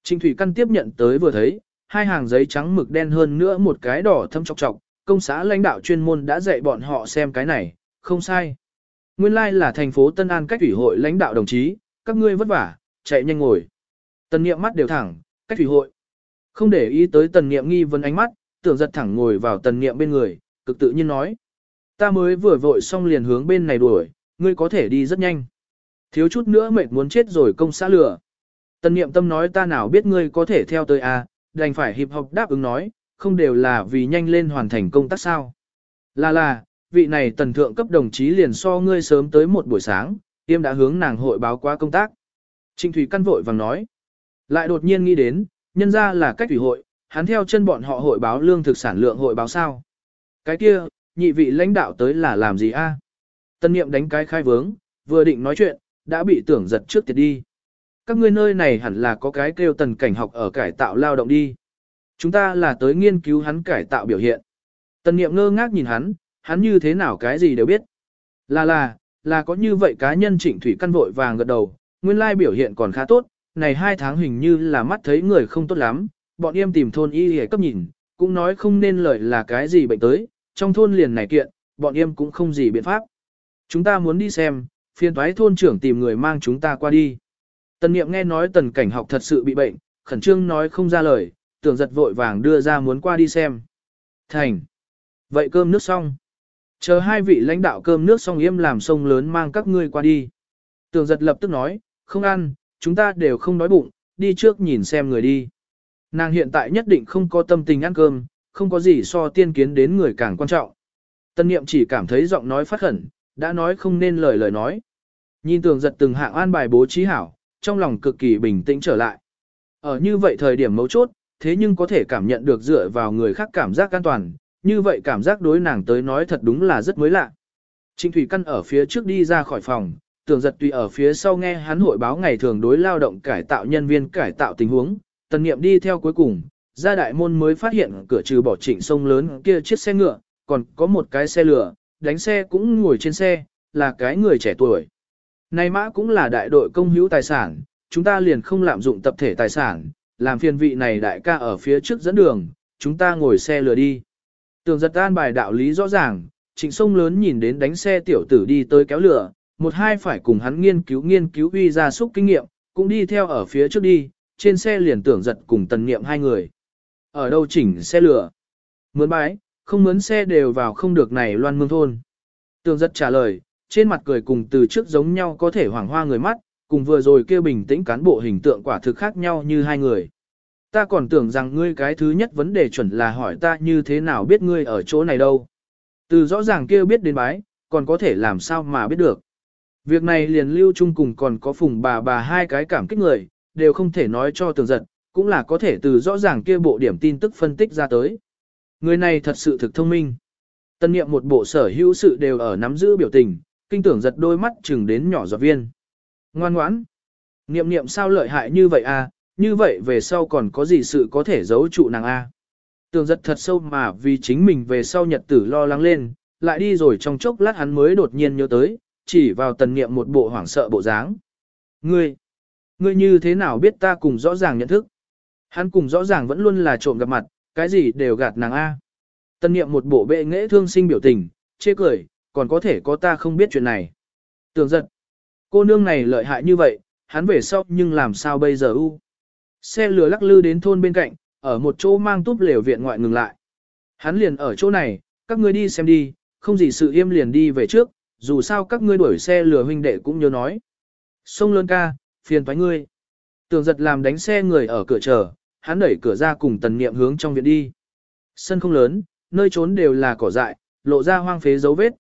Trình Thủy Căn tiếp nhận tới vừa thấy, hai hàng giấy trắng mực đen hơn nữa một cái đỏ thâm chọc chọc, công xã lãnh đạo chuyên môn đã dạy bọn họ xem cái này, không sai. Nguyên lai like là thành phố Tân An cách ủy hội lãnh đạo đồng chí, các ngươi vất vả, chạy nhanh ngồi. Tân niệm mắt đều thẳng, cách thủy hội. Không để ý tới tần niệm nghi vấn ánh mắt, tưởng giật thẳng ngồi vào tần niệm bên người, cực tự nhiên nói. Ta mới vừa vội xong liền hướng bên này đuổi, ngươi có thể đi rất nhanh. Thiếu chút nữa mệt muốn chết rồi công xã lửa. Tần niệm tâm nói ta nào biết ngươi có thể theo tới à, đành phải hiệp học đáp ứng nói, không đều là vì nhanh lên hoàn thành công tác sao. Là là, vị này tần thượng cấp đồng chí liền so ngươi sớm tới một buổi sáng, tiêm đã hướng nàng hội báo qua công tác. Trịnh Thủy căn vội vàng nói, lại đột nhiên nghĩ đến, nhân ra là cách thủy hội, hắn theo chân bọn họ hội báo lương thực sản lượng hội báo sao. Cái kia, nhị vị lãnh đạo tới là làm gì a? Tân niệm đánh cái khai vướng, vừa định nói chuyện, đã bị tưởng giật trước tiệt đi. Các ngươi nơi này hẳn là có cái kêu tần cảnh học ở cải tạo lao động đi. Chúng ta là tới nghiên cứu hắn cải tạo biểu hiện. Tần niệm ngơ ngác nhìn hắn, hắn như thế nào cái gì đều biết. Là là, là có như vậy cá nhân trịnh thủy căn vội vàng gật đầu, nguyên lai biểu hiện còn khá tốt, này hai tháng hình như là mắt thấy người không tốt lắm, bọn em tìm thôn y hề cấp nhìn, cũng nói không nên lời là cái gì bệnh tới, trong thôn liền này kiện, bọn em cũng không gì biện pháp. Chúng ta muốn đi xem, phiên thoái thôn trưởng tìm người mang chúng ta qua đi. Tần niệm nghe nói tần cảnh học thật sự bị bệnh, khẩn trương nói không ra lời, tưởng giật vội vàng đưa ra muốn qua đi xem. Thành. Vậy cơm nước xong. Chờ hai vị lãnh đạo cơm nước xong yêm làm sông lớn mang các ngươi qua đi. Tưởng giật lập tức nói, không ăn, chúng ta đều không đói bụng, đi trước nhìn xem người đi. Nàng hiện tại nhất định không có tâm tình ăn cơm, không có gì so tiên kiến đến người càng quan trọng. Tân niệm chỉ cảm thấy giọng nói phát khẩn, đã nói không nên lời lời nói. Nhìn tường giật từng hạng an bài bố trí hảo, trong lòng cực kỳ bình tĩnh trở lại. Ở như vậy thời điểm mấu chốt, thế nhưng có thể cảm nhận được dựa vào người khác cảm giác an toàn, như vậy cảm giác đối nàng tới nói thật đúng là rất mới lạ. Trịnh Thủy Căn ở phía trước đi ra khỏi phòng, tưởng giật tùy ở phía sau nghe hắn hội báo ngày thường đối lao động cải tạo nhân viên cải tạo tình huống, tần niệm đi theo cuối cùng, ra đại môn mới phát hiện cửa trừ bỏ trịnh sông lớn kia chiếc xe ngựa, còn có một cái xe lửa, đánh xe cũng ngồi trên xe, là cái người trẻ tuổi. Này mã cũng là đại đội công hữu tài sản, chúng ta liền không lạm dụng tập thể tài sản, làm phiền vị này đại ca ở phía trước dẫn đường, chúng ta ngồi xe lừa đi. Tường giật an bài đạo lý rõ ràng, trịnh sông lớn nhìn đến đánh xe tiểu tử đi tới kéo lửa, một hai phải cùng hắn nghiên cứu nghiên cứu uy ra xúc kinh nghiệm, cũng đi theo ở phía trước đi, trên xe liền tưởng giật cùng tần nghiệm hai người. Ở đâu chỉnh xe lửa? Mướn bái, không mướn xe đều vào không được này loan mương thôn. Tường giật trả lời, trên mặt cười cùng từ trước giống nhau có thể hoảng hoa người mắt, cùng vừa rồi kêu bình tĩnh cán bộ hình tượng quả thực khác nhau như hai người. Ta còn tưởng rằng ngươi cái thứ nhất vấn đề chuẩn là hỏi ta như thế nào biết ngươi ở chỗ này đâu. Từ rõ ràng kêu biết đến bái, còn có thể làm sao mà biết được. Việc này liền lưu chung cùng còn có phùng bà bà hai cái cảm kích người, đều không thể nói cho tường giật, cũng là có thể từ rõ ràng kia bộ điểm tin tức phân tích ra tới. Người này thật sự thực thông minh. Tân niệm một bộ sở hữu sự đều ở nắm giữ biểu tình, kinh tưởng giật đôi mắt chừng đến nhỏ giọt viên. Ngoan ngoãn. Niệm niệm sao lợi hại như vậy à, như vậy về sau còn có gì sự có thể giấu trụ nàng a? À? Tường giật thật sâu mà vì chính mình về sau nhật tử lo lắng lên, lại đi rồi trong chốc lát hắn mới đột nhiên nhớ tới, chỉ vào tần niệm một bộ hoảng sợ bộ dáng. Ngươi, ngươi như thế nào biết ta cùng rõ ràng nhận thức? Hắn cùng rõ ràng vẫn luôn là trộm gặp mặt, cái gì đều gạt nàng A. Tần niệm một bộ bệ nghệ thương sinh biểu tình, chê cười, còn có thể có ta không biết chuyện này. Tường giật, cô nương này lợi hại như vậy, hắn về sau nhưng làm sao bây giờ u? Xe lửa lắc lư đến thôn bên cạnh, ở một chỗ mang túp lều viện ngoại ngừng lại. Hắn liền ở chỗ này, các ngươi đi xem đi, không gì sự im liền đi về trước, dù sao các ngươi đuổi xe lừa huynh đệ cũng nhớ nói. Sông lớn ca, phiền toái ngươi. Tường giật làm đánh xe người ở cửa chờ, hắn đẩy cửa ra cùng tần niệm hướng trong viện đi. Sân không lớn, nơi trốn đều là cỏ dại, lộ ra hoang phế dấu vết.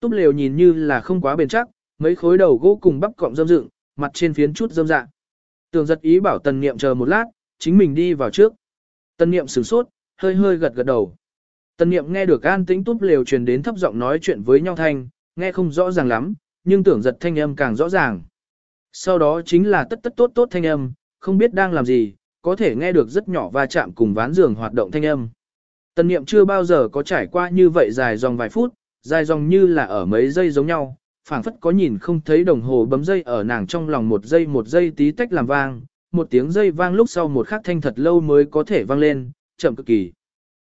Túp lều nhìn như là không quá bền chắc, mấy khối đầu gỗ cùng bắp cọng dâm dựng, mặt trên phiến chút dâm dạ. Tường giật ý bảo tần niệm chờ một lát, chính mình đi vào trước. Tần niệm sửng sốt, hơi hơi gật gật đầu. Tần niệm nghe được an tĩnh túp lều truyền đến thấp giọng nói chuyện với nhau thanh, nghe không rõ ràng lắm, nhưng tưởng giật thanh âm càng rõ ràng. Sau đó chính là tất tất tốt tốt thanh âm, không biết đang làm gì, có thể nghe được rất nhỏ va chạm cùng ván giường hoạt động thanh âm. Tần niệm chưa bao giờ có trải qua như vậy dài dòng vài phút, dài dòng như là ở mấy giây giống nhau, phảng phất có nhìn không thấy đồng hồ bấm dây ở nàng trong lòng một giây một giây tí tách làm vang, một tiếng dây vang lúc sau một khắc thanh thật lâu mới có thể vang lên, chậm cực kỳ.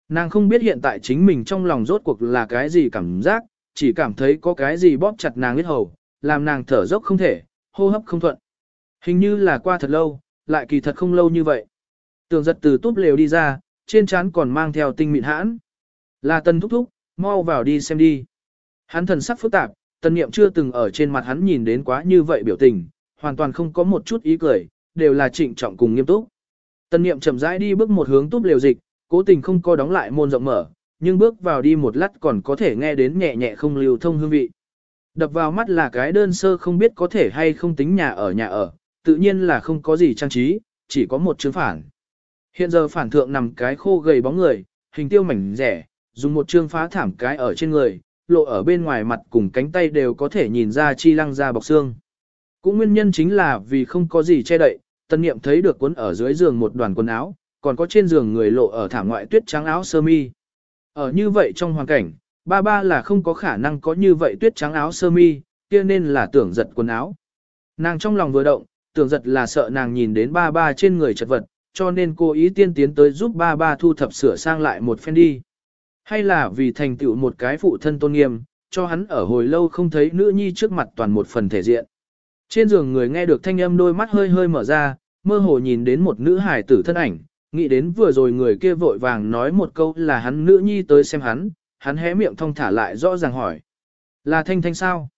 Nàng không biết hiện tại chính mình trong lòng rốt cuộc là cái gì cảm giác, chỉ cảm thấy có cái gì bóp chặt nàng huyết hầu, làm nàng thở dốc không thể, hô hấp không thuận. Hình như là qua thật lâu, lại kỳ thật không lâu như vậy. Tường giật từ túp lều đi ra, trên trán còn mang theo tinh mịn hãn. Là tân thúc thúc, mau vào đi xem đi. Hắn thần sắc phức tạp, tần niệm chưa từng ở trên mặt hắn nhìn đến quá như vậy biểu tình, hoàn toàn không có một chút ý cười, đều là trịnh trọng cùng nghiêm túc. Tần niệm chậm rãi đi bước một hướng túp lều dịch, cố tình không co đóng lại môn rộng mở, nhưng bước vào đi một lát còn có thể nghe đến nhẹ nhẹ không lưu thông hương vị. Đập vào mắt là cái đơn sơ không biết có thể hay không tính nhà ở nhà ở, tự nhiên là không có gì trang trí, chỉ có một chương phản. Hiện giờ phản thượng nằm cái khô gầy bóng người, hình tiêu mảnh rẻ, dùng một chương phá thảm cái ở trên người, lộ ở bên ngoài mặt cùng cánh tay đều có thể nhìn ra chi lăng ra bọc xương. Cũng nguyên nhân chính là vì không có gì che đậy, tân niệm thấy được cuốn ở dưới giường một đoàn quần áo, còn có trên giường người lộ ở thảm ngoại tuyết trắng áo sơ mi. Ở như vậy trong hoàn cảnh, ba ba là không có khả năng có như vậy tuyết trắng áo sơ mi, kia nên là tưởng giật quần áo. Nàng trong lòng vừa động, tưởng giật là sợ nàng nhìn đến ba ba trên người chật vật, cho nên cô ý tiên tiến tới giúp ba ba thu thập sửa sang lại một phen đi. Hay là vì thành tựu một cái phụ thân tôn nghiêm, cho hắn ở hồi lâu không thấy nữ nhi trước mặt toàn một phần thể diện. Trên giường người nghe được thanh âm đôi mắt hơi hơi mở ra, mơ hồ nhìn đến một nữ hài tử thân ảnh, nghĩ đến vừa rồi người kia vội vàng nói một câu là hắn nữ nhi tới xem hắn, hắn hé miệng thong thả lại rõ ràng hỏi. Là thanh thanh sao?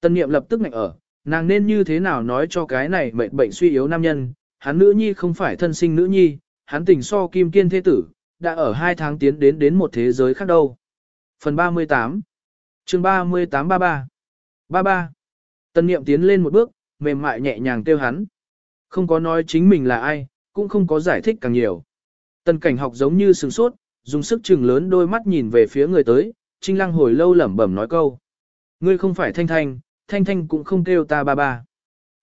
Tân niệm lập tức ngạnh ở, nàng nên như thế nào nói cho cái này mệnh bệnh suy yếu nam nhân, hắn nữ nhi không phải thân sinh nữ nhi, hắn tình so kim kiên thế tử, đã ở hai tháng tiến đến đến một thế giới khác đâu. Phần 38 chương 38 33 33 Tân niệm tiến lên một bước, mềm mại nhẹ nhàng kêu hắn. Không có nói chính mình là ai, cũng không có giải thích càng nhiều. Tần cảnh học giống như sừng sốt, dùng sức chừng lớn đôi mắt nhìn về phía người tới, trinh lăng hồi lâu lẩm bẩm nói câu. Ngươi không phải thanh thanh, Thanh Thanh cũng không kêu ta ba ba.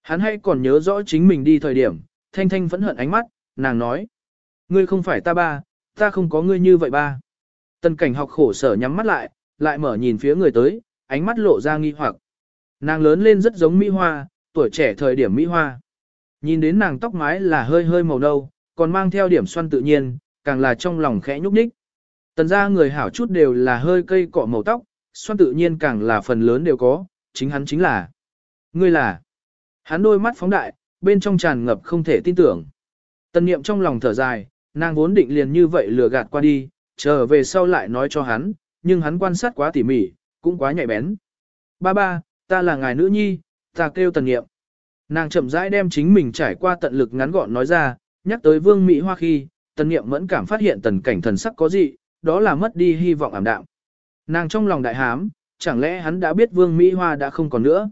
Hắn hay còn nhớ rõ chính mình đi thời điểm, Thanh Thanh vẫn hận ánh mắt, nàng nói. Ngươi không phải ta ba, ta không có ngươi như vậy ba. Tần cảnh học khổ sở nhắm mắt lại, lại mở nhìn phía người tới, ánh mắt lộ ra nghi hoặc. Nàng lớn lên rất giống Mỹ Hoa, tuổi trẻ thời điểm Mỹ Hoa. Nhìn đến nàng tóc mái là hơi hơi màu nâu, còn mang theo điểm xoăn tự nhiên, càng là trong lòng khẽ nhúc nhích. Tần ra người hảo chút đều là hơi cây cọ màu tóc, xoăn tự nhiên càng là phần lớn đều có, chính hắn chính là. Ngươi là. Hắn đôi mắt phóng đại, bên trong tràn ngập không thể tin tưởng. Tần niệm trong lòng thở dài, nàng vốn định liền như vậy lừa gạt qua đi, trở về sau lại nói cho hắn, nhưng hắn quan sát quá tỉ mỉ, cũng quá nhạy bén. Ba ba, ta là ngài nữ nhi, ta kêu tần niệm. Nàng chậm rãi đem chính mình trải qua tận lực ngắn gọn nói ra, nhắc tới vương Mỹ Hoa khi, tần niệm mẫn cảm phát hiện tần cảnh thần sắc có gì, đó là mất đi hy vọng ảm đạm. Nàng trong lòng đại hám, chẳng lẽ hắn đã biết vương Mỹ Hoa đã không còn nữa.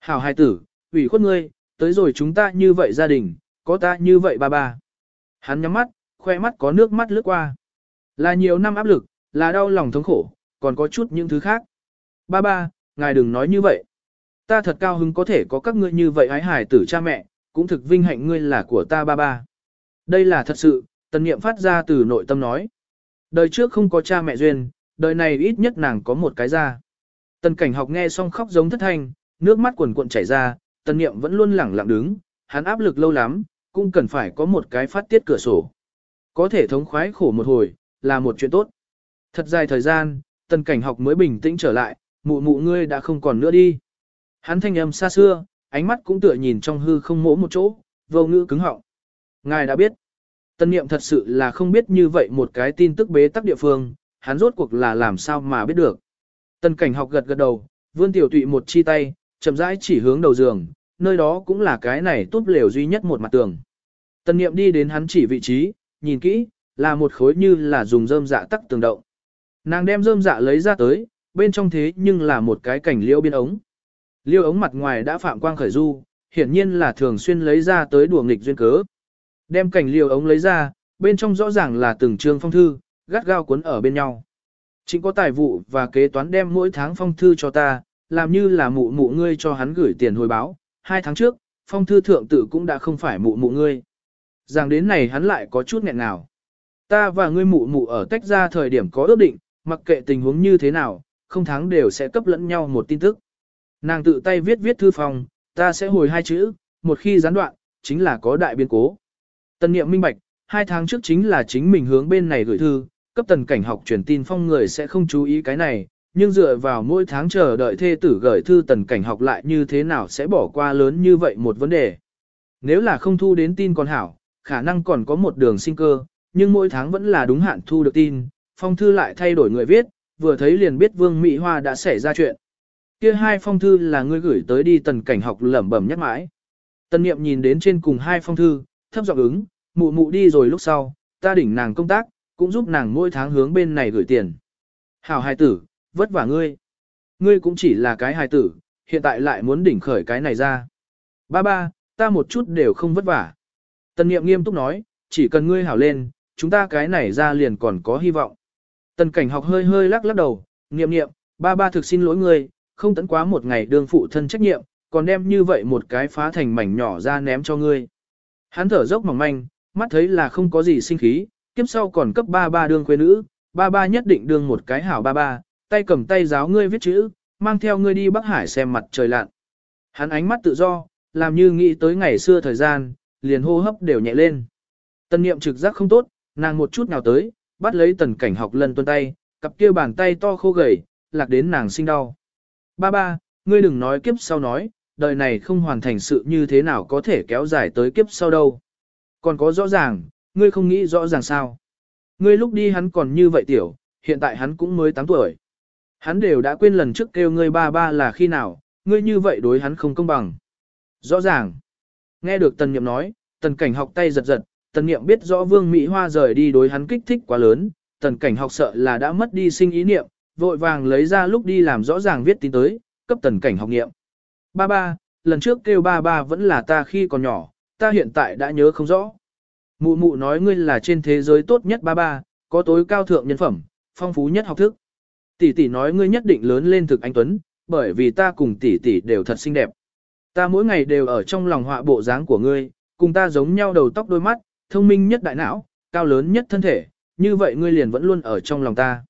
Hảo hai tử, ủy khuất ngươi, tới rồi chúng ta như vậy gia đình, có ta như vậy ba ba. Hắn nhắm mắt, khoe mắt có nước mắt lướt qua. Là nhiều năm áp lực, là đau lòng thống khổ, còn có chút những thứ khác. Ba ba, ngài đừng nói như vậy. Ta thật cao hứng có thể có các ngươi như vậy ái hải tử cha mẹ, cũng thực vinh hạnh ngươi là của ta ba ba. Đây là thật sự, tần niệm phát ra từ nội tâm nói. Đời trước không có cha mẹ duyên, đời này ít nhất nàng có một cái ra. Tần cảnh học nghe xong khóc giống thất thanh, nước mắt quần cuộn chảy ra, tần niệm vẫn luôn lẳng lặng đứng, hắn áp lực lâu lắm, cũng cần phải có một cái phát tiết cửa sổ. Có thể thống khoái khổ một hồi, là một chuyện tốt. Thật dài thời gian, tần cảnh học mới bình tĩnh trở lại, mụ mụ ngươi đã không còn nữa đi. Hắn thanh âm xa xưa, ánh mắt cũng tựa nhìn trong hư không mỗ một chỗ, vô ngữ cứng họng. Ngài đã biết. Tân niệm thật sự là không biết như vậy một cái tin tức bế tắc địa phương, hắn rốt cuộc là làm sao mà biết được. Tân cảnh học gật gật đầu, vươn tiểu tụy một chi tay, chậm rãi chỉ hướng đầu giường, nơi đó cũng là cái này tốt lều duy nhất một mặt tường. Tân niệm đi đến hắn chỉ vị trí, nhìn kỹ, là một khối như là dùng rơm dạ tắc tường động. Nàng đem rơm dạ lấy ra tới, bên trong thế nhưng là một cái cảnh liễu biên ống. Liêu ống mặt ngoài đã phạm quang khởi du, hiển nhiên là thường xuyên lấy ra tới đùa nghịch duyên cớ. Đem cảnh liêu ống lấy ra, bên trong rõ ràng là từng trường phong thư, gắt gao cuốn ở bên nhau. Chính có tài vụ và kế toán đem mỗi tháng phong thư cho ta, làm như là mụ mụ ngươi cho hắn gửi tiền hồi báo. Hai tháng trước, phong thư thượng tử cũng đã không phải mụ mụ ngươi. Rằng đến này hắn lại có chút nghẹn nào. Ta và ngươi mụ mụ ở tách ra thời điểm có ước định, mặc kệ tình huống như thế nào, không tháng đều sẽ cấp lẫn nhau một tin tức. Nàng tự tay viết viết thư phòng, ta sẽ hồi hai chữ, một khi gián đoạn, chính là có đại biến cố. Tân niệm minh bạch, hai tháng trước chính là chính mình hướng bên này gửi thư, cấp tần cảnh học truyền tin phong người sẽ không chú ý cái này, nhưng dựa vào mỗi tháng chờ đợi thê tử gửi thư tần cảnh học lại như thế nào sẽ bỏ qua lớn như vậy một vấn đề. Nếu là không thu đến tin còn hảo, khả năng còn có một đường sinh cơ, nhưng mỗi tháng vẫn là đúng hạn thu được tin, phong thư lại thay đổi người viết, vừa thấy liền biết Vương Mỹ Hoa đã xảy ra chuyện. Kia hai phong thư là ngươi gửi tới đi tần cảnh học lẩm bẩm nhắc mãi. Tần niệm nhìn đến trên cùng hai phong thư, thấp giọng ứng, mụ mụ đi rồi lúc sau, ta đỉnh nàng công tác, cũng giúp nàng mỗi tháng hướng bên này gửi tiền. Hảo hài tử, vất vả ngươi. Ngươi cũng chỉ là cái hài tử, hiện tại lại muốn đỉnh khởi cái này ra. Ba ba, ta một chút đều không vất vả. Tần niệm nghiêm túc nói, chỉ cần ngươi hảo lên, chúng ta cái này ra liền còn có hy vọng. Tần cảnh học hơi hơi lắc lắc đầu, niệm niệm, ba ba thực xin lỗi ngươi, không tấn quá một ngày đương phụ thân trách nhiệm, còn đem như vậy một cái phá thành mảnh nhỏ ra ném cho ngươi. Hắn thở dốc mỏng manh, mắt thấy là không có gì sinh khí, kiếp sau còn cấp ba ba đương quê nữ, ba ba nhất định đương một cái hảo ba ba, tay cầm tay giáo ngươi viết chữ, mang theo ngươi đi Bắc Hải xem mặt trời lặn. Hắn ánh mắt tự do, làm như nghĩ tới ngày xưa thời gian, liền hô hấp đều nhẹ lên. Tân niệm trực giác không tốt, nàng một chút nào tới, bắt lấy tần cảnh học lần tuân tay, cặp kia bàn tay to khô gầy, lạc đến nàng sinh đau. Ba ba, ngươi đừng nói kiếp sau nói, đời này không hoàn thành sự như thế nào có thể kéo dài tới kiếp sau đâu. Còn có rõ ràng, ngươi không nghĩ rõ ràng sao. Ngươi lúc đi hắn còn như vậy tiểu, hiện tại hắn cũng mới 8 tuổi. Hắn đều đã quên lần trước kêu ngươi ba ba là khi nào, ngươi như vậy đối hắn không công bằng. Rõ ràng. Nghe được tần niệm nói, tần cảnh học tay giật giật, tần niệm biết rõ vương Mỹ Hoa rời đi đối hắn kích thích quá lớn, tần cảnh học sợ là đã mất đi sinh ý niệm, vội vàng lấy ra lúc đi làm rõ ràng viết tin tới, cấp tần cảnh học nghiệm. Ba ba, lần trước kêu ba ba vẫn là ta khi còn nhỏ, ta hiện tại đã nhớ không rõ. Mụ mụ nói ngươi là trên thế giới tốt nhất ba ba, có tối cao thượng nhân phẩm, phong phú nhất học thức. Tỷ tỷ nói ngươi nhất định lớn lên thực anh Tuấn, bởi vì ta cùng tỷ tỷ đều thật xinh đẹp. Ta mỗi ngày đều ở trong lòng họa bộ dáng của ngươi, cùng ta giống nhau đầu tóc đôi mắt, thông minh nhất đại não, cao lớn nhất thân thể, như vậy ngươi liền vẫn luôn ở trong lòng ta.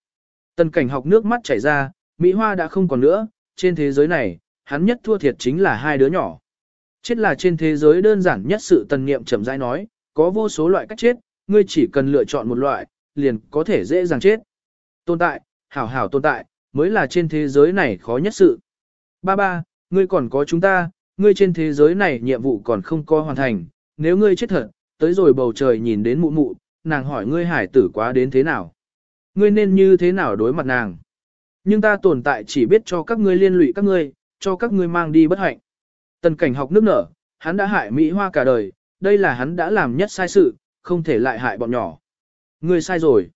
Tần cảnh học nước mắt chảy ra, Mỹ Hoa đã không còn nữa, trên thế giới này, hắn nhất thua thiệt chính là hai đứa nhỏ. Chết là trên thế giới đơn giản nhất sự tần niệm chậm rãi nói, có vô số loại cách chết, ngươi chỉ cần lựa chọn một loại, liền có thể dễ dàng chết. Tồn tại, hảo hảo tồn tại, mới là trên thế giới này khó nhất sự. Ba ba, ngươi còn có chúng ta, ngươi trên thế giới này nhiệm vụ còn không có hoàn thành, nếu ngươi chết thật, tới rồi bầu trời nhìn đến mụ mụ, nàng hỏi ngươi hải tử quá đến thế nào. Ngươi nên như thế nào đối mặt nàng. Nhưng ta tồn tại chỉ biết cho các ngươi liên lụy các ngươi, cho các ngươi mang đi bất hạnh. Tần cảnh học nước nở, hắn đã hại Mỹ Hoa cả đời, đây là hắn đã làm nhất sai sự, không thể lại hại bọn nhỏ. Ngươi sai rồi.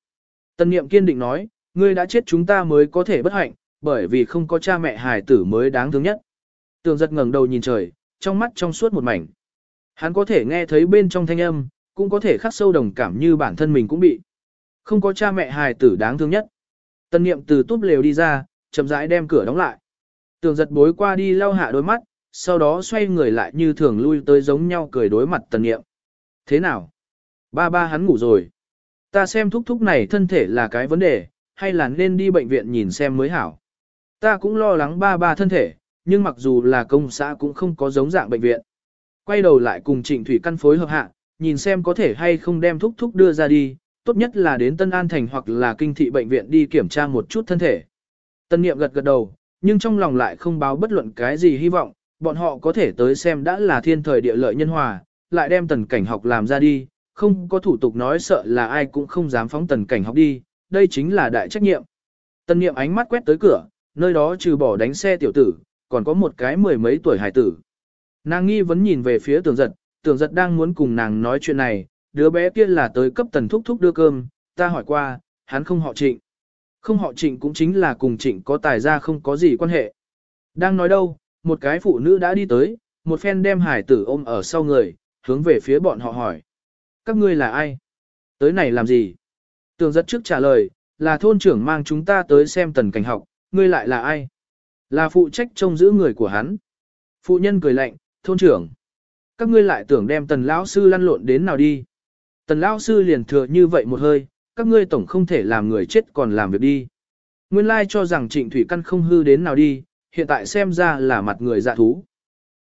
Tần niệm kiên định nói, ngươi đã chết chúng ta mới có thể bất hạnh, bởi vì không có cha mẹ hài tử mới đáng thương nhất. Tường giật ngẩng đầu nhìn trời, trong mắt trong suốt một mảnh. Hắn có thể nghe thấy bên trong thanh âm, cũng có thể khắc sâu đồng cảm như bản thân mình cũng bị. Không có cha mẹ hài tử đáng thương nhất. Tân niệm từ túp lều đi ra, chậm rãi đem cửa đóng lại. Tường giật bối qua đi lau hạ đôi mắt, sau đó xoay người lại như thường lui tới giống nhau cười đối mặt tần niệm. Thế nào? Ba ba hắn ngủ rồi. Ta xem thúc thúc này thân thể là cái vấn đề, hay là nên đi bệnh viện nhìn xem mới hảo. Ta cũng lo lắng ba ba thân thể, nhưng mặc dù là công xã cũng không có giống dạng bệnh viện. Quay đầu lại cùng trịnh thủy căn phối hợp hạ, nhìn xem có thể hay không đem thúc thúc đưa ra đi, tốt nhất là đến Tân An Thành hoặc là kinh thị bệnh viện đi kiểm tra một chút thân thể. Tân Niệm gật gật đầu, nhưng trong lòng lại không báo bất luận cái gì hy vọng, bọn họ có thể tới xem đã là thiên thời địa lợi nhân hòa, lại đem tần cảnh học làm ra đi, không có thủ tục nói sợ là ai cũng không dám phóng tần cảnh học đi, đây chính là đại trách nhiệm. Tân Niệm ánh mắt quét tới cửa, nơi đó trừ bỏ đánh xe tiểu tử, còn có một cái mười mấy tuổi hải tử. Nàng nghi vấn nhìn về phía tường giật, tường giật đang muốn cùng nàng nói chuyện này, đứa bé kia là tới cấp tần thúc thúc đưa cơm, ta hỏi qua, hắn không họ trịnh. Không họ trịnh cũng chính là cùng trịnh có tài ra không có gì quan hệ. Đang nói đâu, một cái phụ nữ đã đi tới, một phen đem hải tử ôm ở sau người, hướng về phía bọn họ hỏi. Các ngươi là ai? Tới này làm gì? Tường giật trước trả lời, là thôn trưởng mang chúng ta tới xem tần cảnh học, ngươi lại là ai? Là phụ trách trông giữ người của hắn. Phụ nhân cười lạnh, thôn trưởng. Các ngươi lại tưởng đem tần lão sư lăn lộn đến nào đi. Tần lão sư liền thừa như vậy một hơi, các ngươi tổng không thể làm người chết còn làm việc đi. Nguyên lai cho rằng trịnh thủy căn không hư đến nào đi, hiện tại xem ra là mặt người dạ thú.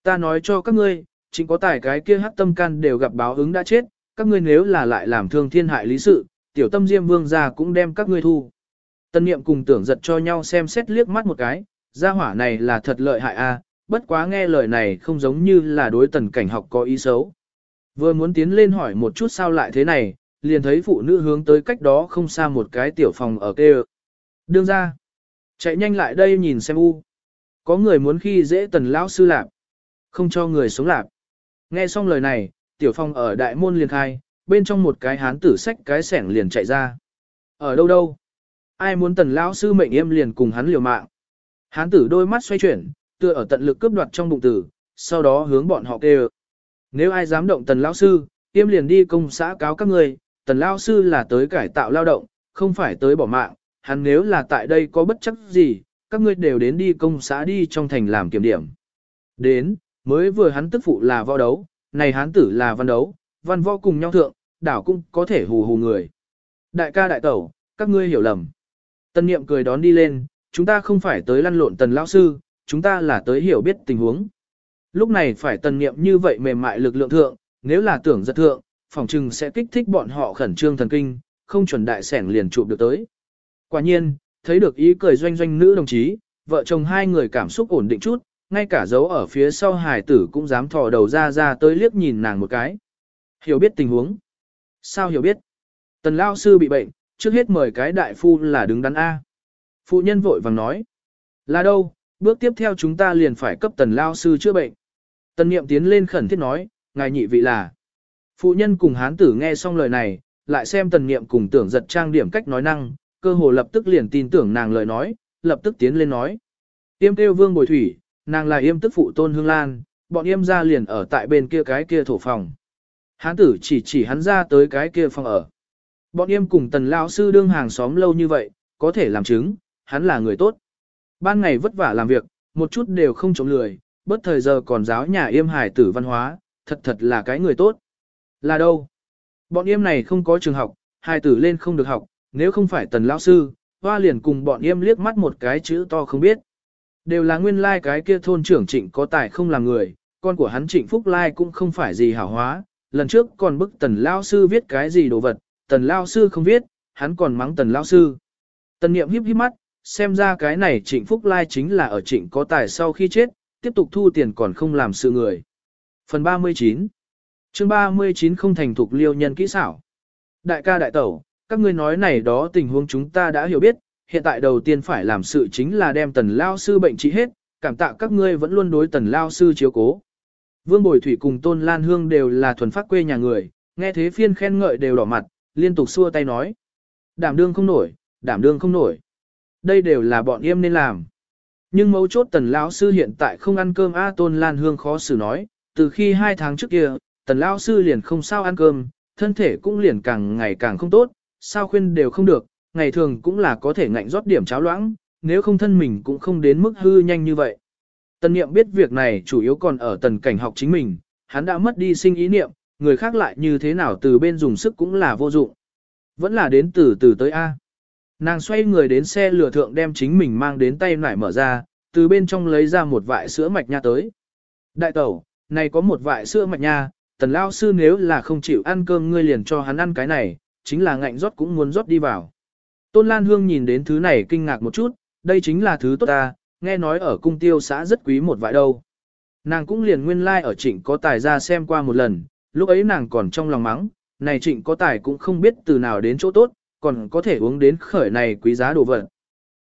Ta nói cho các ngươi, chính có tài cái kia hát tâm can đều gặp báo ứng đã chết, các ngươi nếu là lại làm thương thiên hại lý sự, tiểu tâm diêm vương ra cũng đem các ngươi thu. Tân niệm cùng tưởng giật cho nhau xem xét liếc mắt một cái, gia hỏa này là thật lợi hại a, bất quá nghe lời này không giống như là đối tần cảnh học có ý xấu. Vừa muốn tiến lên hỏi một chút sao lại thế này, liền thấy phụ nữ hướng tới cách đó không xa một cái tiểu phòng ở kêu. Đương ra, chạy nhanh lại đây nhìn xem u. Có người muốn khi dễ tần lão sư lạp, không cho người sống lạp. Nghe xong lời này, tiểu phong ở đại môn liền khai, bên trong một cái hán tử sách cái sẻng liền chạy ra. Ở đâu đâu? Ai muốn tần lão sư mệnh em liền cùng hắn liều mạng. Hán tử đôi mắt xoay chuyển, tựa ở tận lực cướp đoạt trong bụng tử, sau đó hướng bọn họ kêu. Nếu ai dám động tần lão sư, tiêm liền đi công xã cáo các người, tần lão sư là tới cải tạo lao động, không phải tới bỏ mạng, hắn nếu là tại đây có bất chấp gì, các ngươi đều đến đi công xã đi trong thành làm kiểm điểm. Đến, mới vừa hắn tức phụ là võ đấu, này hán tử là văn đấu, văn võ cùng nhau thượng, đảo cũng có thể hù hù người. Đại ca đại tẩu, các ngươi hiểu lầm. Tân niệm cười đón đi lên, chúng ta không phải tới lăn lộn tần lão sư, chúng ta là tới hiểu biết tình huống. Lúc này phải tần niệm như vậy mềm mại lực lượng thượng, nếu là tưởng giật thượng, phòng trừng sẽ kích thích bọn họ khẩn trương thần kinh, không chuẩn đại sẻng liền chụp được tới. Quả nhiên, thấy được ý cười doanh doanh nữ đồng chí, vợ chồng hai người cảm xúc ổn định chút, ngay cả dấu ở phía sau hài tử cũng dám thò đầu ra ra tới liếc nhìn nàng một cái. Hiểu biết tình huống. Sao hiểu biết? Tần lao sư bị bệnh, trước hết mời cái đại phu là đứng đắn A. Phụ nhân vội vàng nói. Là đâu, bước tiếp theo chúng ta liền phải cấp tần lao sư chữa bệnh. Tần niệm tiến lên khẩn thiết nói, ngài nhị vị là. Phụ nhân cùng hán tử nghe xong lời này, lại xem tần niệm cùng tưởng giật trang điểm cách nói năng, cơ hồ lập tức liền tin tưởng nàng lời nói, lập tức tiến lên nói. Yêm kêu vương bồi thủy, nàng là yêm tức phụ tôn hương lan, bọn yêm ra liền ở tại bên kia cái kia thổ phòng. Hán tử chỉ chỉ hắn ra tới cái kia phòng ở. Bọn yêm cùng tần lao sư đương hàng xóm lâu như vậy, có thể làm chứng, hắn là người tốt. Ban ngày vất vả làm việc, một chút đều không chống lười, bất thời giờ còn giáo nhà yêm hải tử văn hóa, thật thật là cái người tốt. Là đâu? Bọn yêm này không có trường học, hải tử lên không được học, nếu không phải tần lão sư, hoa liền cùng bọn yêm liếc mắt một cái chữ to không biết. Đều là nguyên lai like cái kia thôn trưởng trịnh có tài không làm người, con của hắn trịnh Phúc Lai cũng không phải gì hảo hóa, lần trước còn bức tần lao sư viết cái gì đồ vật, tần lao sư không viết, hắn còn mắng tần lao sư. Tần niệm híp híp mắt, xem ra cái này trịnh Phúc Lai chính là ở trịnh có tài sau khi chết, tiếp tục thu tiền còn không làm sự người. Phần 39 chương 39 không thành thục liêu nhân kỹ xảo. Đại ca đại tẩu, các ngươi nói này đó tình huống chúng ta đã hiểu biết, hiện tại đầu tiên phải làm sự chính là đem tần lao sư bệnh trị hết, cảm tạ các ngươi vẫn luôn đối tần lao sư chiếu cố. Vương Bồi Thủy cùng Tôn Lan Hương đều là thuần phát quê nhà người, nghe thế phiên khen ngợi đều đỏ mặt, liên tục xua tay nói. Đảm đương không nổi, đảm đương không nổi. Đây đều là bọn em nên làm. Nhưng mấu chốt tần lão sư hiện tại không ăn cơm A Tôn Lan Hương khó xử nói, từ khi hai tháng trước kia, tần lão sư liền không sao ăn cơm, thân thể cũng liền càng ngày càng không tốt, sao khuyên đều không được, ngày thường cũng là có thể ngạnh rót điểm cháo loãng, nếu không thân mình cũng không đến mức hư nhanh như vậy. Tần niệm biết việc này chủ yếu còn ở tần cảnh học chính mình, hắn đã mất đi sinh ý niệm, người khác lại như thế nào từ bên dùng sức cũng là vô dụng. Vẫn là đến từ từ tới A. Nàng xoay người đến xe lửa thượng đem chính mình mang đến tay nải mở ra, từ bên trong lấy ra một vại sữa mạch nha tới. Đại tẩu, này có một vại sữa mạch nha, tần lao sư nếu là không chịu ăn cơm ngươi liền cho hắn ăn cái này, chính là ngạnh rót cũng muốn rót đi vào. Tôn Lan Hương nhìn đến thứ này kinh ngạc một chút, đây chính là thứ tốt ta, nghe nói ở cung tiêu xã rất quý một vại đâu. Nàng cũng liền nguyên lai like ở trịnh có tài ra xem qua một lần, lúc ấy nàng còn trong lòng mắng, này trịnh có tài cũng không biết từ nào đến chỗ tốt, còn có thể uống đến khởi này quý giá đồ vật.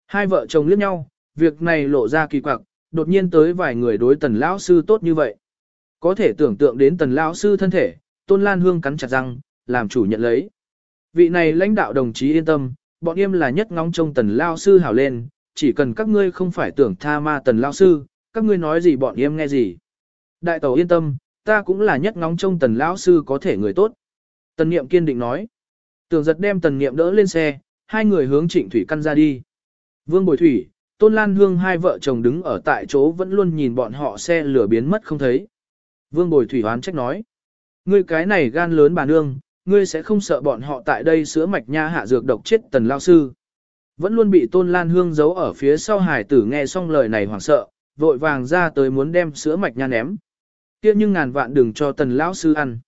Hai vợ chồng liếc nhau, việc này lộ ra kỳ quặc, đột nhiên tới vài người đối tần lão sư tốt như vậy. Có thể tưởng tượng đến tần lão sư thân thể, tôn lan hương cắn chặt răng, làm chủ nhận lấy. Vị này lãnh đạo đồng chí yên tâm, bọn em là nhất ngóng trông tần lão sư hảo lên, chỉ cần các ngươi không phải tưởng tha ma tần lão sư, các ngươi nói gì bọn em nghe gì. Đại tàu yên tâm, ta cũng là nhất ngóng trông tần lão sư có thể người tốt. Tần niệm kiên định nói. Tường giật đem tần niệm đỡ lên xe, hai người hướng trịnh thủy căn ra đi. Vương Bồi Thủy, Tôn Lan Hương hai vợ chồng đứng ở tại chỗ vẫn luôn nhìn bọn họ xe lửa biến mất không thấy. Vương Bồi Thủy hoán trách nói. Ngươi cái này gan lớn bà nương, ngươi sẽ không sợ bọn họ tại đây sữa mạch nha hạ dược độc chết tần lao sư. Vẫn luôn bị Tôn Lan Hương giấu ở phía sau hải tử nghe xong lời này hoảng sợ, vội vàng ra tới muốn đem sữa mạch nha ném. Kia nhưng ngàn vạn đừng cho tần lão sư ăn.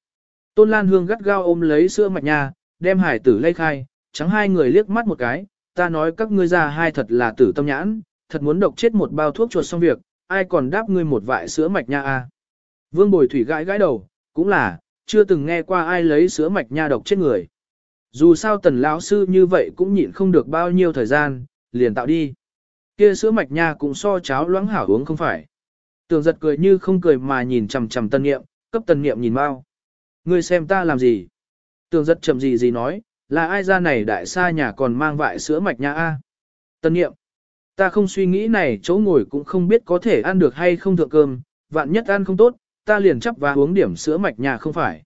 Tôn Lan Hương gắt gao ôm lấy sữa mạch nha, đem hải tử lây khai, trắng hai người liếc mắt một cái, ta nói các ngươi ra hai thật là tử tâm nhãn, thật muốn độc chết một bao thuốc chuột xong việc, ai còn đáp ngươi một vại sữa mạch nha a? Vương Bồi Thủy gãi gãi đầu, cũng là, chưa từng nghe qua ai lấy sữa mạch nha độc chết người. Dù sao tần lão sư như vậy cũng nhịn không được bao nhiêu thời gian, liền tạo đi. Kia sữa mạch nha cũng so cháo loãng hảo uống không phải. Tường giật cười như không cười mà nhìn chằm chằm tân nghiệm, cấp tân nghiệm nhìn mau, Ngươi xem ta làm gì? Tường giật chậm gì gì nói, là ai ra này đại xa nhà còn mang vại sữa mạch nhà a? Tân nghiệm, ta không suy nghĩ này chỗ ngồi cũng không biết có thể ăn được hay không thượng cơm, vạn nhất ăn không tốt, ta liền chấp và uống điểm sữa mạch nhà không phải.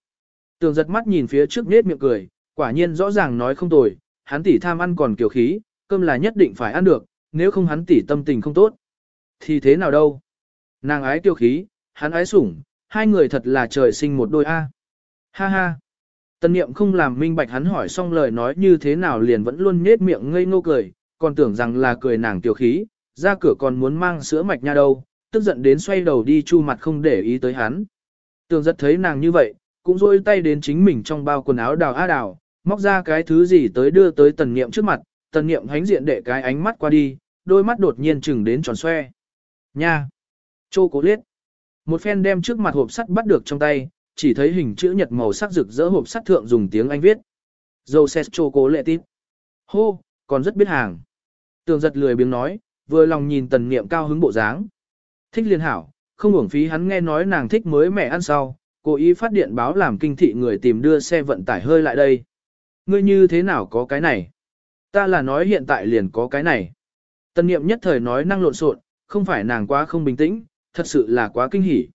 Tường giật mắt nhìn phía trước nết miệng cười, quả nhiên rõ ràng nói không tồi, hắn tỷ tham ăn còn kiều khí, cơm là nhất định phải ăn được, nếu không hắn tỷ tâm tình không tốt. Thì thế nào đâu? Nàng ái tiêu khí, hắn ái sủng, hai người thật là trời sinh một đôi A. Ha ha. Tân niệm không làm minh bạch hắn hỏi xong lời nói như thế nào liền vẫn luôn nết miệng ngây ngô cười, còn tưởng rằng là cười nàng tiểu khí, ra cửa còn muốn mang sữa mạch nha đâu, tức giận đến xoay đầu đi chu mặt không để ý tới hắn. Tường giật thấy nàng như vậy, cũng rôi tay đến chính mình trong bao quần áo đào á đào, móc ra cái thứ gì tới đưa tới tần niệm trước mặt, tần niệm hánh diện để cái ánh mắt qua đi, đôi mắt đột nhiên chừng đến tròn xoe. Nha! Chô cố liết! Một phen đem trước mặt hộp sắt bắt được trong tay, chỉ thấy hình chữ nhật màu sắc rực rỡ hộp sắt thượng dùng tiếng Anh viết. Joseph Chocolate. Hô, còn rất biết hàng. Tường giật lười biếng nói, vừa lòng nhìn tần niệm cao hứng bộ dáng. Thích liên hảo, không uổng phí hắn nghe nói nàng thích mới mẹ ăn sau, cố ý phát điện báo làm kinh thị người tìm đưa xe vận tải hơi lại đây. Ngươi như thế nào có cái này? Ta là nói hiện tại liền có cái này. Tân niệm nhất thời nói năng lộn xộn, không phải nàng quá không bình tĩnh, thật sự là quá kinh hỉ.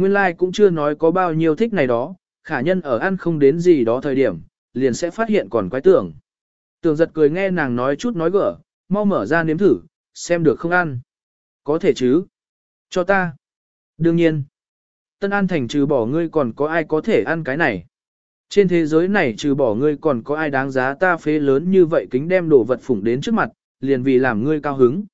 Nguyên lai like cũng chưa nói có bao nhiêu thích này đó, khả nhân ở ăn không đến gì đó thời điểm, liền sẽ phát hiện còn quái tưởng. Tưởng giật cười nghe nàng nói chút nói gỡ, mau mở ra nếm thử, xem được không ăn. Có thể chứ. Cho ta. Đương nhiên. Tân An Thành trừ bỏ ngươi còn có ai có thể ăn cái này. Trên thế giới này trừ bỏ ngươi còn có ai đáng giá ta phế lớn như vậy kính đem đồ vật phủng đến trước mặt, liền vì làm ngươi cao hứng.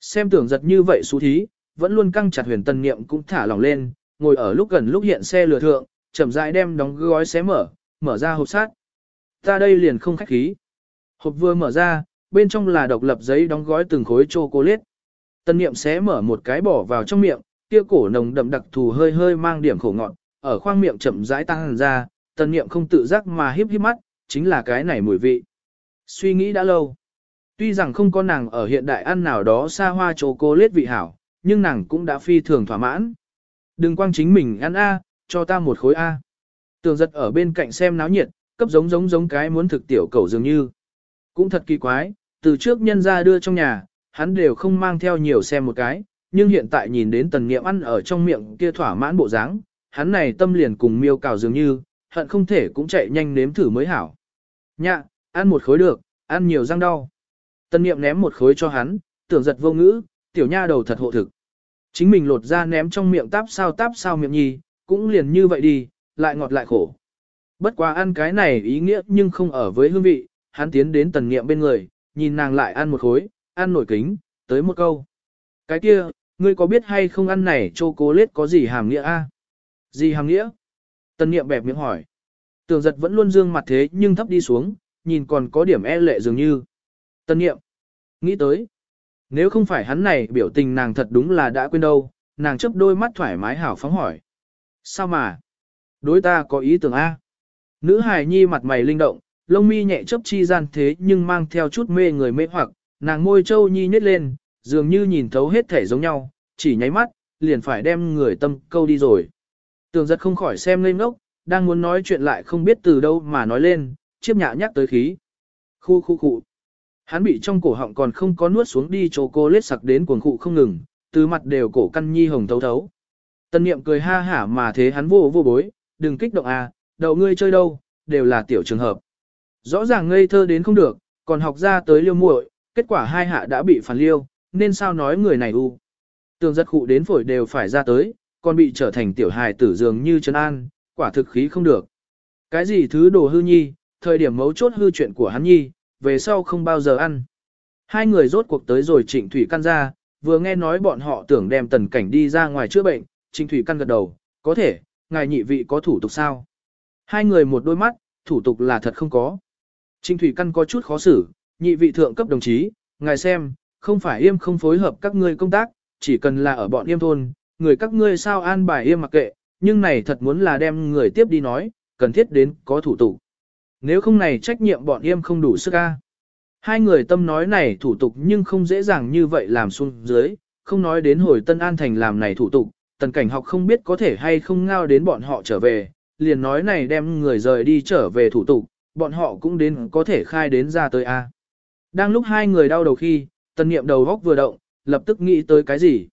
Xem tưởng giật như vậy xú thí, vẫn luôn căng chặt huyền tân niệm cũng thả lỏng lên, ngồi ở lúc gần lúc hiện xe lừa thượng, chậm rãi đem đóng gói xé mở, mở ra hộp sát. Ta đây liền không khách khí. Hộp vừa mở ra, bên trong là độc lập giấy đóng gói từng khối chocolate. Tân niệm xé mở một cái bỏ vào trong miệng, kia cổ nồng đậm đặc thù hơi hơi mang điểm khổ ngọt, ở khoang miệng chậm rãi tăng ra, tân niệm không tự giác mà híp híp mắt, chính là cái này mùi vị. Suy nghĩ đã lâu. Tuy rằng không có nàng ở hiện đại ăn nào đó xa hoa chocolate vị hảo, nhưng nàng cũng đã phi thường thỏa mãn. Đừng quang chính mình ăn A, cho ta một khối A. Tường giật ở bên cạnh xem náo nhiệt, cấp giống giống giống cái muốn thực tiểu cầu dường như. Cũng thật kỳ quái, từ trước nhân ra đưa trong nhà, hắn đều không mang theo nhiều xem một cái, nhưng hiện tại nhìn đến tần niệm ăn ở trong miệng kia thỏa mãn bộ dáng, hắn này tâm liền cùng miêu cào dường như, hận không thể cũng chạy nhanh nếm thử mới hảo. Nhạ, ăn một khối được, ăn nhiều răng đau. Tần niệm ném một khối cho hắn, tưởng giật vô ngữ, tiểu nha đầu thật hộ thực. Chính mình lột ra ném trong miệng táp sao táp sao miệng nhi, cũng liền như vậy đi, lại ngọt lại khổ. Bất quá ăn cái này ý nghĩa nhưng không ở với hương vị, hắn tiến đến tần niệm bên người, nhìn nàng lại ăn một khối, ăn nổi kính, tới một câu. Cái kia, ngươi có biết hay không ăn này chocolate có gì hàm nghĩa a? Gì hàm nghĩa? Tần niệm bẹp miệng hỏi. Tường giật vẫn luôn dương mặt thế nhưng thấp đi xuống, nhìn còn có điểm e lệ dường như. Tần niệm. Nghĩ tới. Nếu không phải hắn này biểu tình nàng thật đúng là đã quên đâu, nàng chấp đôi mắt thoải mái hảo phóng hỏi. Sao mà? Đối ta có ý tưởng A. Nữ hài nhi mặt mày linh động, lông mi nhẹ chấp chi gian thế nhưng mang theo chút mê người mê hoặc, nàng môi châu nhi nhếch lên, dường như nhìn thấu hết thể giống nhau, chỉ nháy mắt, liền phải đem người tâm câu đi rồi. Tường giật không khỏi xem lên ngốc, đang muốn nói chuyện lại không biết từ đâu mà nói lên, chiếp nhạ nhắc tới khí. Khu khu khu. Hắn bị trong cổ họng còn không có nuốt xuống đi chỗ cô lết sặc đến cuồng khụ không ngừng, từ mặt đều cổ căn nhi hồng thấu thấu. Tân niệm cười ha hả mà thế hắn vô vô bối, đừng kích động à, đầu ngươi chơi đâu, đều là tiểu trường hợp. Rõ ràng ngây thơ đến không được, còn học ra tới liêu muội, kết quả hai hạ đã bị phản liêu, nên sao nói người này u. Tường giật khụ đến phổi đều phải ra tới, còn bị trở thành tiểu hài tử dường như chân an, quả thực khí không được. Cái gì thứ đồ hư nhi, thời điểm mấu chốt hư chuyện của hắn nhi, về sau không bao giờ ăn. Hai người rốt cuộc tới rồi trịnh thủy căn ra, vừa nghe nói bọn họ tưởng đem tần cảnh đi ra ngoài chữa bệnh, trịnh thủy căn gật đầu, có thể, ngài nhị vị có thủ tục sao? Hai người một đôi mắt, thủ tục là thật không có. Trịnh thủy căn có chút khó xử, nhị vị thượng cấp đồng chí, ngài xem, không phải yêm không phối hợp các ngươi công tác, chỉ cần là ở bọn yêm thôn, người các ngươi sao an bài yêm mặc kệ, nhưng này thật muốn là đem người tiếp đi nói, cần thiết đến có thủ tục. Nếu không này trách nhiệm bọn yêm không đủ sức a. Hai người tâm nói này thủ tục nhưng không dễ dàng như vậy làm xuống dưới, không nói đến hồi Tân An Thành làm này thủ tục, tần cảnh học không biết có thể hay không ngao đến bọn họ trở về, liền nói này đem người rời đi trở về thủ tục, bọn họ cũng đến có thể khai đến ra tới A. Đang lúc hai người đau đầu khi, tần niệm đầu góc vừa động, lập tức nghĩ tới cái gì.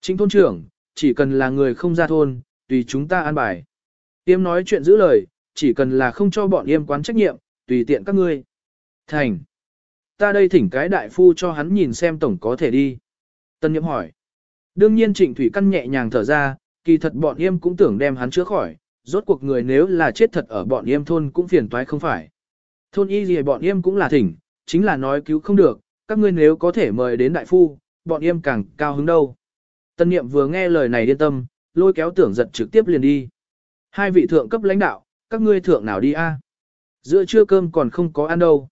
Chính thôn trưởng, chỉ cần là người không ra thôn, tùy chúng ta an bài. Tiêm nói chuyện giữ lời, chỉ cần là không cho bọn yêm quán trách nhiệm, tùy tiện các ngươi. Thành. Ta đây thỉnh cái đại phu cho hắn nhìn xem tổng có thể đi. Tân nhậm hỏi. Đương nhiên trịnh thủy căn nhẹ nhàng thở ra, kỳ thật bọn yêm cũng tưởng đem hắn chữa khỏi, rốt cuộc người nếu là chết thật ở bọn yêm thôn cũng phiền toái không phải. Thôn y gì bọn yêm cũng là thỉnh, chính là nói cứu không được, các ngươi nếu có thể mời đến đại phu, bọn yêm càng cao hứng đâu. Tân niệm vừa nghe lời này điên tâm, lôi kéo tưởng giật trực tiếp liền đi. Hai vị thượng cấp lãnh đạo, các ngươi thượng nào đi a? Giữa trưa cơm còn không có ăn đâu.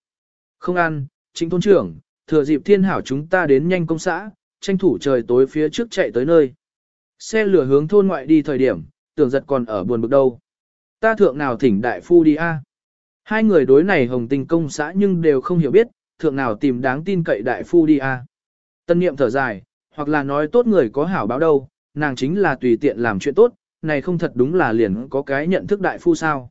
Không ăn, chính thôn trưởng, thừa dịp thiên hảo chúng ta đến nhanh công xã, tranh thủ trời tối phía trước chạy tới nơi. Xe lửa hướng thôn ngoại đi thời điểm, tưởng giật còn ở buồn bực đâu. Ta thượng nào thỉnh đại phu đi a? Hai người đối này hồng tình công xã nhưng đều không hiểu biết, thượng nào tìm đáng tin cậy đại phu đi a. Tân niệm thở dài, hoặc là nói tốt người có hảo báo đâu, nàng chính là tùy tiện làm chuyện tốt, này không thật đúng là liền có cái nhận thức đại phu sao.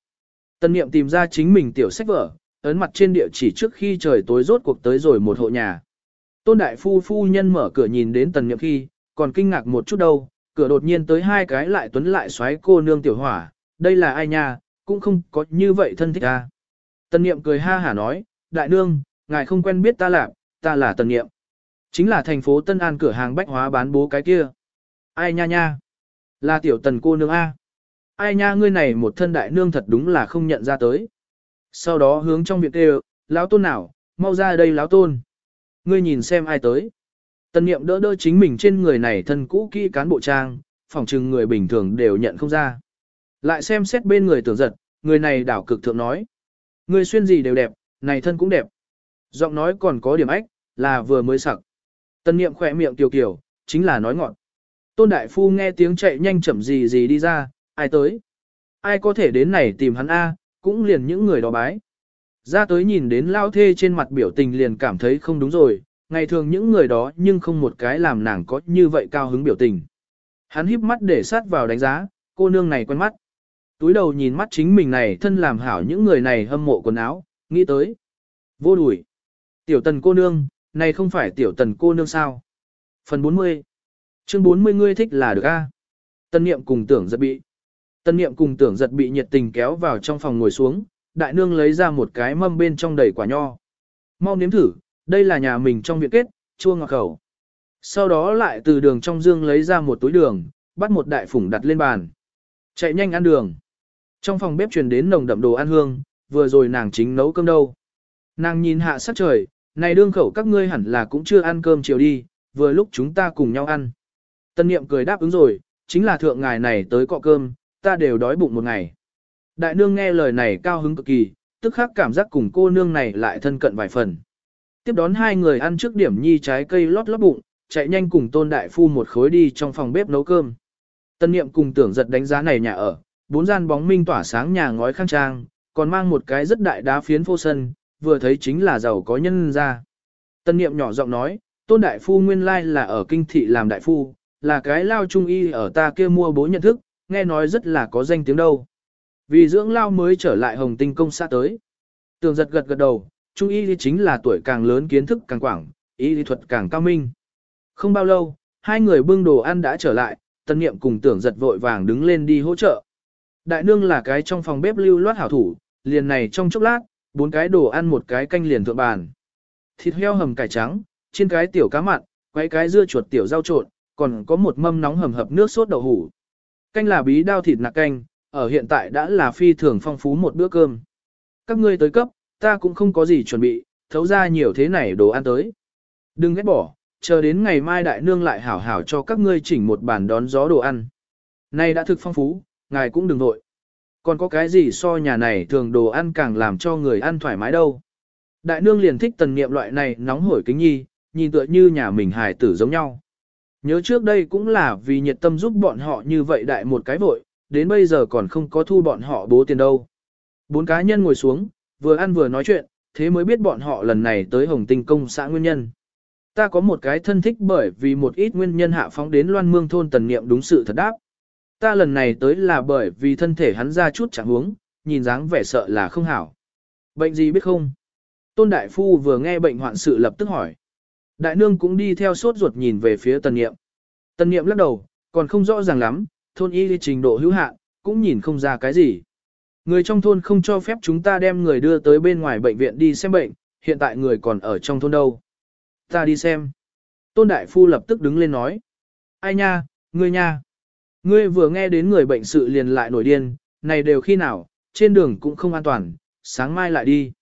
Tân niệm tìm ra chính mình tiểu sách vở, ấn mặt trên địa chỉ trước khi trời tối rốt cuộc tới rồi một hộ nhà. Tôn đại phu phu nhân mở cửa nhìn đến tần niệm khi, còn kinh ngạc một chút đâu, cửa đột nhiên tới hai cái lại tuấn lại xoáy cô nương tiểu hỏa, đây là ai nha, cũng không có như vậy thân thích ta. Tần niệm cười ha hả nói, đại nương, ngài không quen biết ta là? ta là tần niệm. Chính là thành phố Tân An cửa hàng bách hóa bán bố cái kia. Ai nha nha? Là tiểu tần cô nương A. Ai nha ngươi này một thân đại nương thật đúng là không nhận ra tới. Sau đó hướng trong viện kêu, lão tôn nào, mau ra đây lão tôn. Ngươi nhìn xem ai tới. Tần niệm đỡ đỡ chính mình trên người này thân cũ kỹ cán bộ trang, phòng trừng người bình thường đều nhận không ra. Lại xem xét bên người tưởng giật, người này đảo cực thượng nói. Người xuyên gì đều đẹp, này thân cũng đẹp. Giọng nói còn có điểm ách, là vừa mới sặc. Tân niệm khỏe miệng tiểu kiểu, chính là nói ngọn. Tôn Đại Phu nghe tiếng chạy nhanh chậm gì gì đi ra, ai tới? Ai có thể đến này tìm hắn A, cũng liền những người đó bái. Ra tới nhìn đến lao thê trên mặt biểu tình liền cảm thấy không đúng rồi, ngày thường những người đó nhưng không một cái làm nàng có như vậy cao hứng biểu tình. Hắn híp mắt để sát vào đánh giá, cô nương này quen mắt. Túi đầu nhìn mắt chính mình này thân làm hảo những người này hâm mộ quần áo, nghĩ tới. Vô đuổi. Tiểu tần cô nương, này không phải tiểu tần cô nương sao? Phần 40. Chương 40 ngươi thích là được a. Tân niệm cùng tưởng giật bị. Tân niệm cùng tưởng giật bị nhiệt tình kéo vào trong phòng ngồi xuống, đại nương lấy ra một cái mâm bên trong đầy quả nho. Mau nếm thử, đây là nhà mình trong viện kết, chua ngọt khẩu. Sau đó lại từ đường trong dương lấy ra một túi đường, bắt một đại phủng đặt lên bàn. Chạy nhanh ăn đường. Trong phòng bếp truyền đến nồng đậm đồ ăn hương, vừa rồi nàng chính nấu cơm đâu. Nàng nhìn hạ sắc trời, này đương khẩu các ngươi hẳn là cũng chưa ăn cơm chiều đi, vừa lúc chúng ta cùng nhau ăn. Tân niệm cười đáp ứng rồi, chính là thượng ngài này tới cọ cơm, ta đều đói bụng một ngày. Đại nương nghe lời này cao hứng cực kỳ, tức khắc cảm giác cùng cô nương này lại thân cận vài phần. Tiếp đón hai người ăn trước điểm nhi trái cây lót lót bụng, chạy nhanh cùng tôn đại phu một khối đi trong phòng bếp nấu cơm. Tân niệm cùng tưởng giật đánh giá này nhà ở, bốn gian bóng minh tỏa sáng nhà ngói khang trang, còn mang một cái rất đại đá phiến phô sân, vừa thấy chính là giàu có nhân ra. Tân niệm nhỏ giọng nói, tôn đại phu nguyên lai là ở kinh thị làm đại phu, là cái lao trung y ở ta kia mua bố nhận thức, nghe nói rất là có danh tiếng đâu. Vì dưỡng lao mới trở lại hồng tinh công xã tới. Tường giật gật gật đầu, trung y chính là tuổi càng lớn kiến thức càng quảng, y lý thuật càng cao minh. Không bao lâu, hai người bưng đồ ăn đã trở lại, tân niệm cùng tưởng giật vội vàng đứng lên đi hỗ trợ. Đại nương là cái trong phòng bếp lưu loát hảo thủ, liền này trong chốc lát, bốn cái đồ ăn một cái canh liền thượng bàn. Thịt heo hầm cải trắng, trên cái tiểu cá mặn, quấy cái dưa chuột tiểu rau trộn, còn có một mâm nóng hầm hập nước sốt đậu hủ. Canh là bí đao thịt nạc canh, ở hiện tại đã là phi thường phong phú một bữa cơm. Các ngươi tới cấp, ta cũng không có gì chuẩn bị, thấu ra nhiều thế này đồ ăn tới. Đừng ghét bỏ, chờ đến ngày mai đại nương lại hảo hảo cho các ngươi chỉnh một bàn đón gió đồ ăn. Nay đã thực phong phú, ngài cũng đừng nội. Còn có cái gì so nhà này thường đồ ăn càng làm cho người ăn thoải mái đâu. Đại nương liền thích tần niệm loại này nóng hổi kính nhi, nhìn tựa như nhà mình hài tử giống nhau. Nhớ trước đây cũng là vì nhiệt tâm giúp bọn họ như vậy đại một cái vội, đến bây giờ còn không có thu bọn họ bố tiền đâu. Bốn cá nhân ngồi xuống, vừa ăn vừa nói chuyện, thế mới biết bọn họ lần này tới Hồng Tinh công xã nguyên nhân. Ta có một cái thân thích bởi vì một ít nguyên nhân hạ phóng đến loan mương thôn tần niệm đúng sự thật đáp. Ta lần này tới là bởi vì thân thể hắn ra chút chẳng huống, nhìn dáng vẻ sợ là không hảo. Bệnh gì biết không? Tôn Đại Phu vừa nghe bệnh hoạn sự lập tức hỏi. Đại nương cũng đi theo sốt ruột nhìn về phía tần niệm. Tần niệm lắc đầu, còn không rõ ràng lắm, thôn y trình độ hữu hạn, cũng nhìn không ra cái gì. Người trong thôn không cho phép chúng ta đem người đưa tới bên ngoài bệnh viện đi xem bệnh, hiện tại người còn ở trong thôn đâu. Ta đi xem. Tôn Đại Phu lập tức đứng lên nói. Ai nha, ngươi nha. Ngươi vừa nghe đến người bệnh sự liền lại nổi điên, này đều khi nào, trên đường cũng không an toàn, sáng mai lại đi.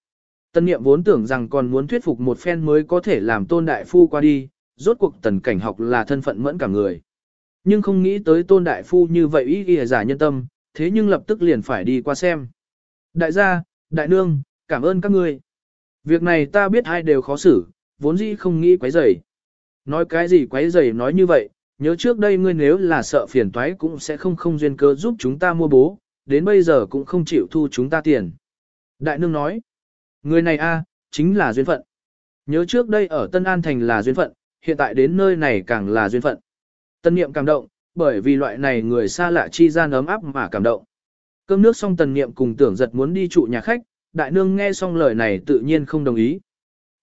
Tân niệm vốn tưởng rằng còn muốn thuyết phục một phen mới có thể làm tôn đại phu qua đi, rốt cuộc tần cảnh học là thân phận mẫn cả người. Nhưng không nghĩ tới tôn đại phu như vậy ý ghi giả nhân tâm, thế nhưng lập tức liền phải đi qua xem. Đại gia, đại nương, cảm ơn các ngươi. Việc này ta biết ai đều khó xử, vốn dĩ không nghĩ quấy rầy. Nói cái gì quấy rầy nói như vậy, nhớ trước đây ngươi nếu là sợ phiền toái cũng sẽ không không duyên cơ giúp chúng ta mua bố, đến bây giờ cũng không chịu thu chúng ta tiền. Đại nương nói, người này a chính là duyên phận. Nhớ trước đây ở Tân An Thành là duyên phận, hiện tại đến nơi này càng là duyên phận. Tân niệm cảm động, bởi vì loại này người xa lạ chi gian ấm áp mà cảm động. Cơm nước xong tần niệm cùng tưởng giật muốn đi trụ nhà khách, đại nương nghe xong lời này tự nhiên không đồng ý.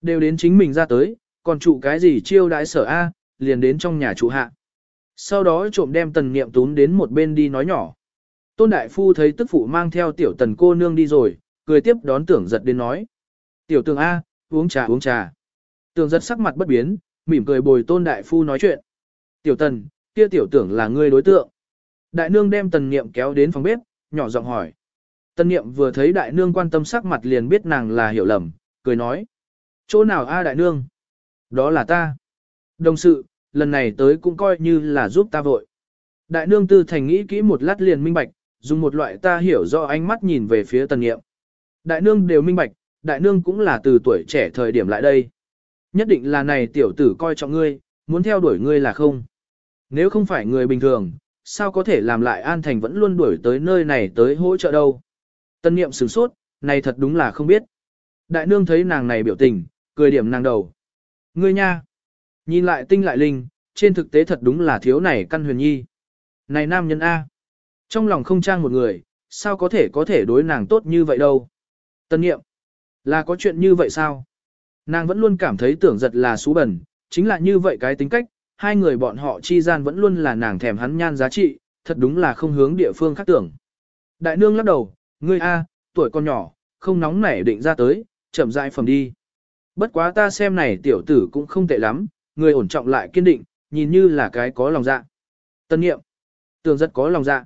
Đều đến chính mình ra tới, còn trụ cái gì chiêu đãi sở A, liền đến trong nhà trụ hạ. Sau đó trộm đem tần niệm tún đến một bên đi nói nhỏ. Tôn Đại Phu thấy tức phụ mang theo tiểu tần cô nương đi rồi, cười tiếp đón tưởng giật đến nói. Tiểu tường A, uống trà uống trà. Tường giật sắc mặt bất biến, mỉm cười bồi tôn đại phu nói chuyện. Tiểu tần, kia tiểu tưởng là ngươi đối tượng. Đại nương đem tần niệm kéo đến phòng bếp, nhỏ giọng hỏi. Tần niệm vừa thấy đại nương quan tâm sắc mặt liền biết nàng là hiểu lầm, cười nói. Chỗ nào a đại nương? Đó là ta. Đồng sự, lần này tới cũng coi như là giúp ta vội. Đại nương tư thành nghĩ kỹ một lát liền minh bạch, dùng một loại ta hiểu rõ ánh mắt nhìn về phía tần niệm. Đại nương đều minh bạch, đại nương cũng là từ tuổi trẻ thời điểm lại đây. Nhất định là này tiểu tử coi trọng ngươi, muốn theo đuổi ngươi là không. Nếu không phải người bình thường, sao có thể làm lại An Thành vẫn luôn đuổi tới nơi này tới hỗ trợ đâu. Tân niệm sửng sốt, này thật đúng là không biết. Đại nương thấy nàng này biểu tình, cười điểm nàng đầu. Ngươi nha! Nhìn lại tinh lại linh, trên thực tế thật đúng là thiếu này căn huyền nhi. Này nam nhân A! Trong lòng không trang một người, sao có thể có thể đối nàng tốt như vậy đâu. Tân niệm! Là có chuyện như vậy sao? Nàng vẫn luôn cảm thấy tưởng giật là xú bẩn, chính là như vậy cái tính cách, hai người bọn họ chi gian vẫn luôn là nàng thèm hắn nhan giá trị, thật đúng là không hướng địa phương khác tưởng. Đại nương lắc đầu, ngươi A, tuổi con nhỏ, không nóng nảy định ra tới, chậm rãi phẩm đi. Bất quá ta xem này tiểu tử cũng không tệ lắm, người ổn trọng lại kiên định, nhìn như là cái có lòng dạ. Tân nghiệm, tưởng rất có lòng dạ.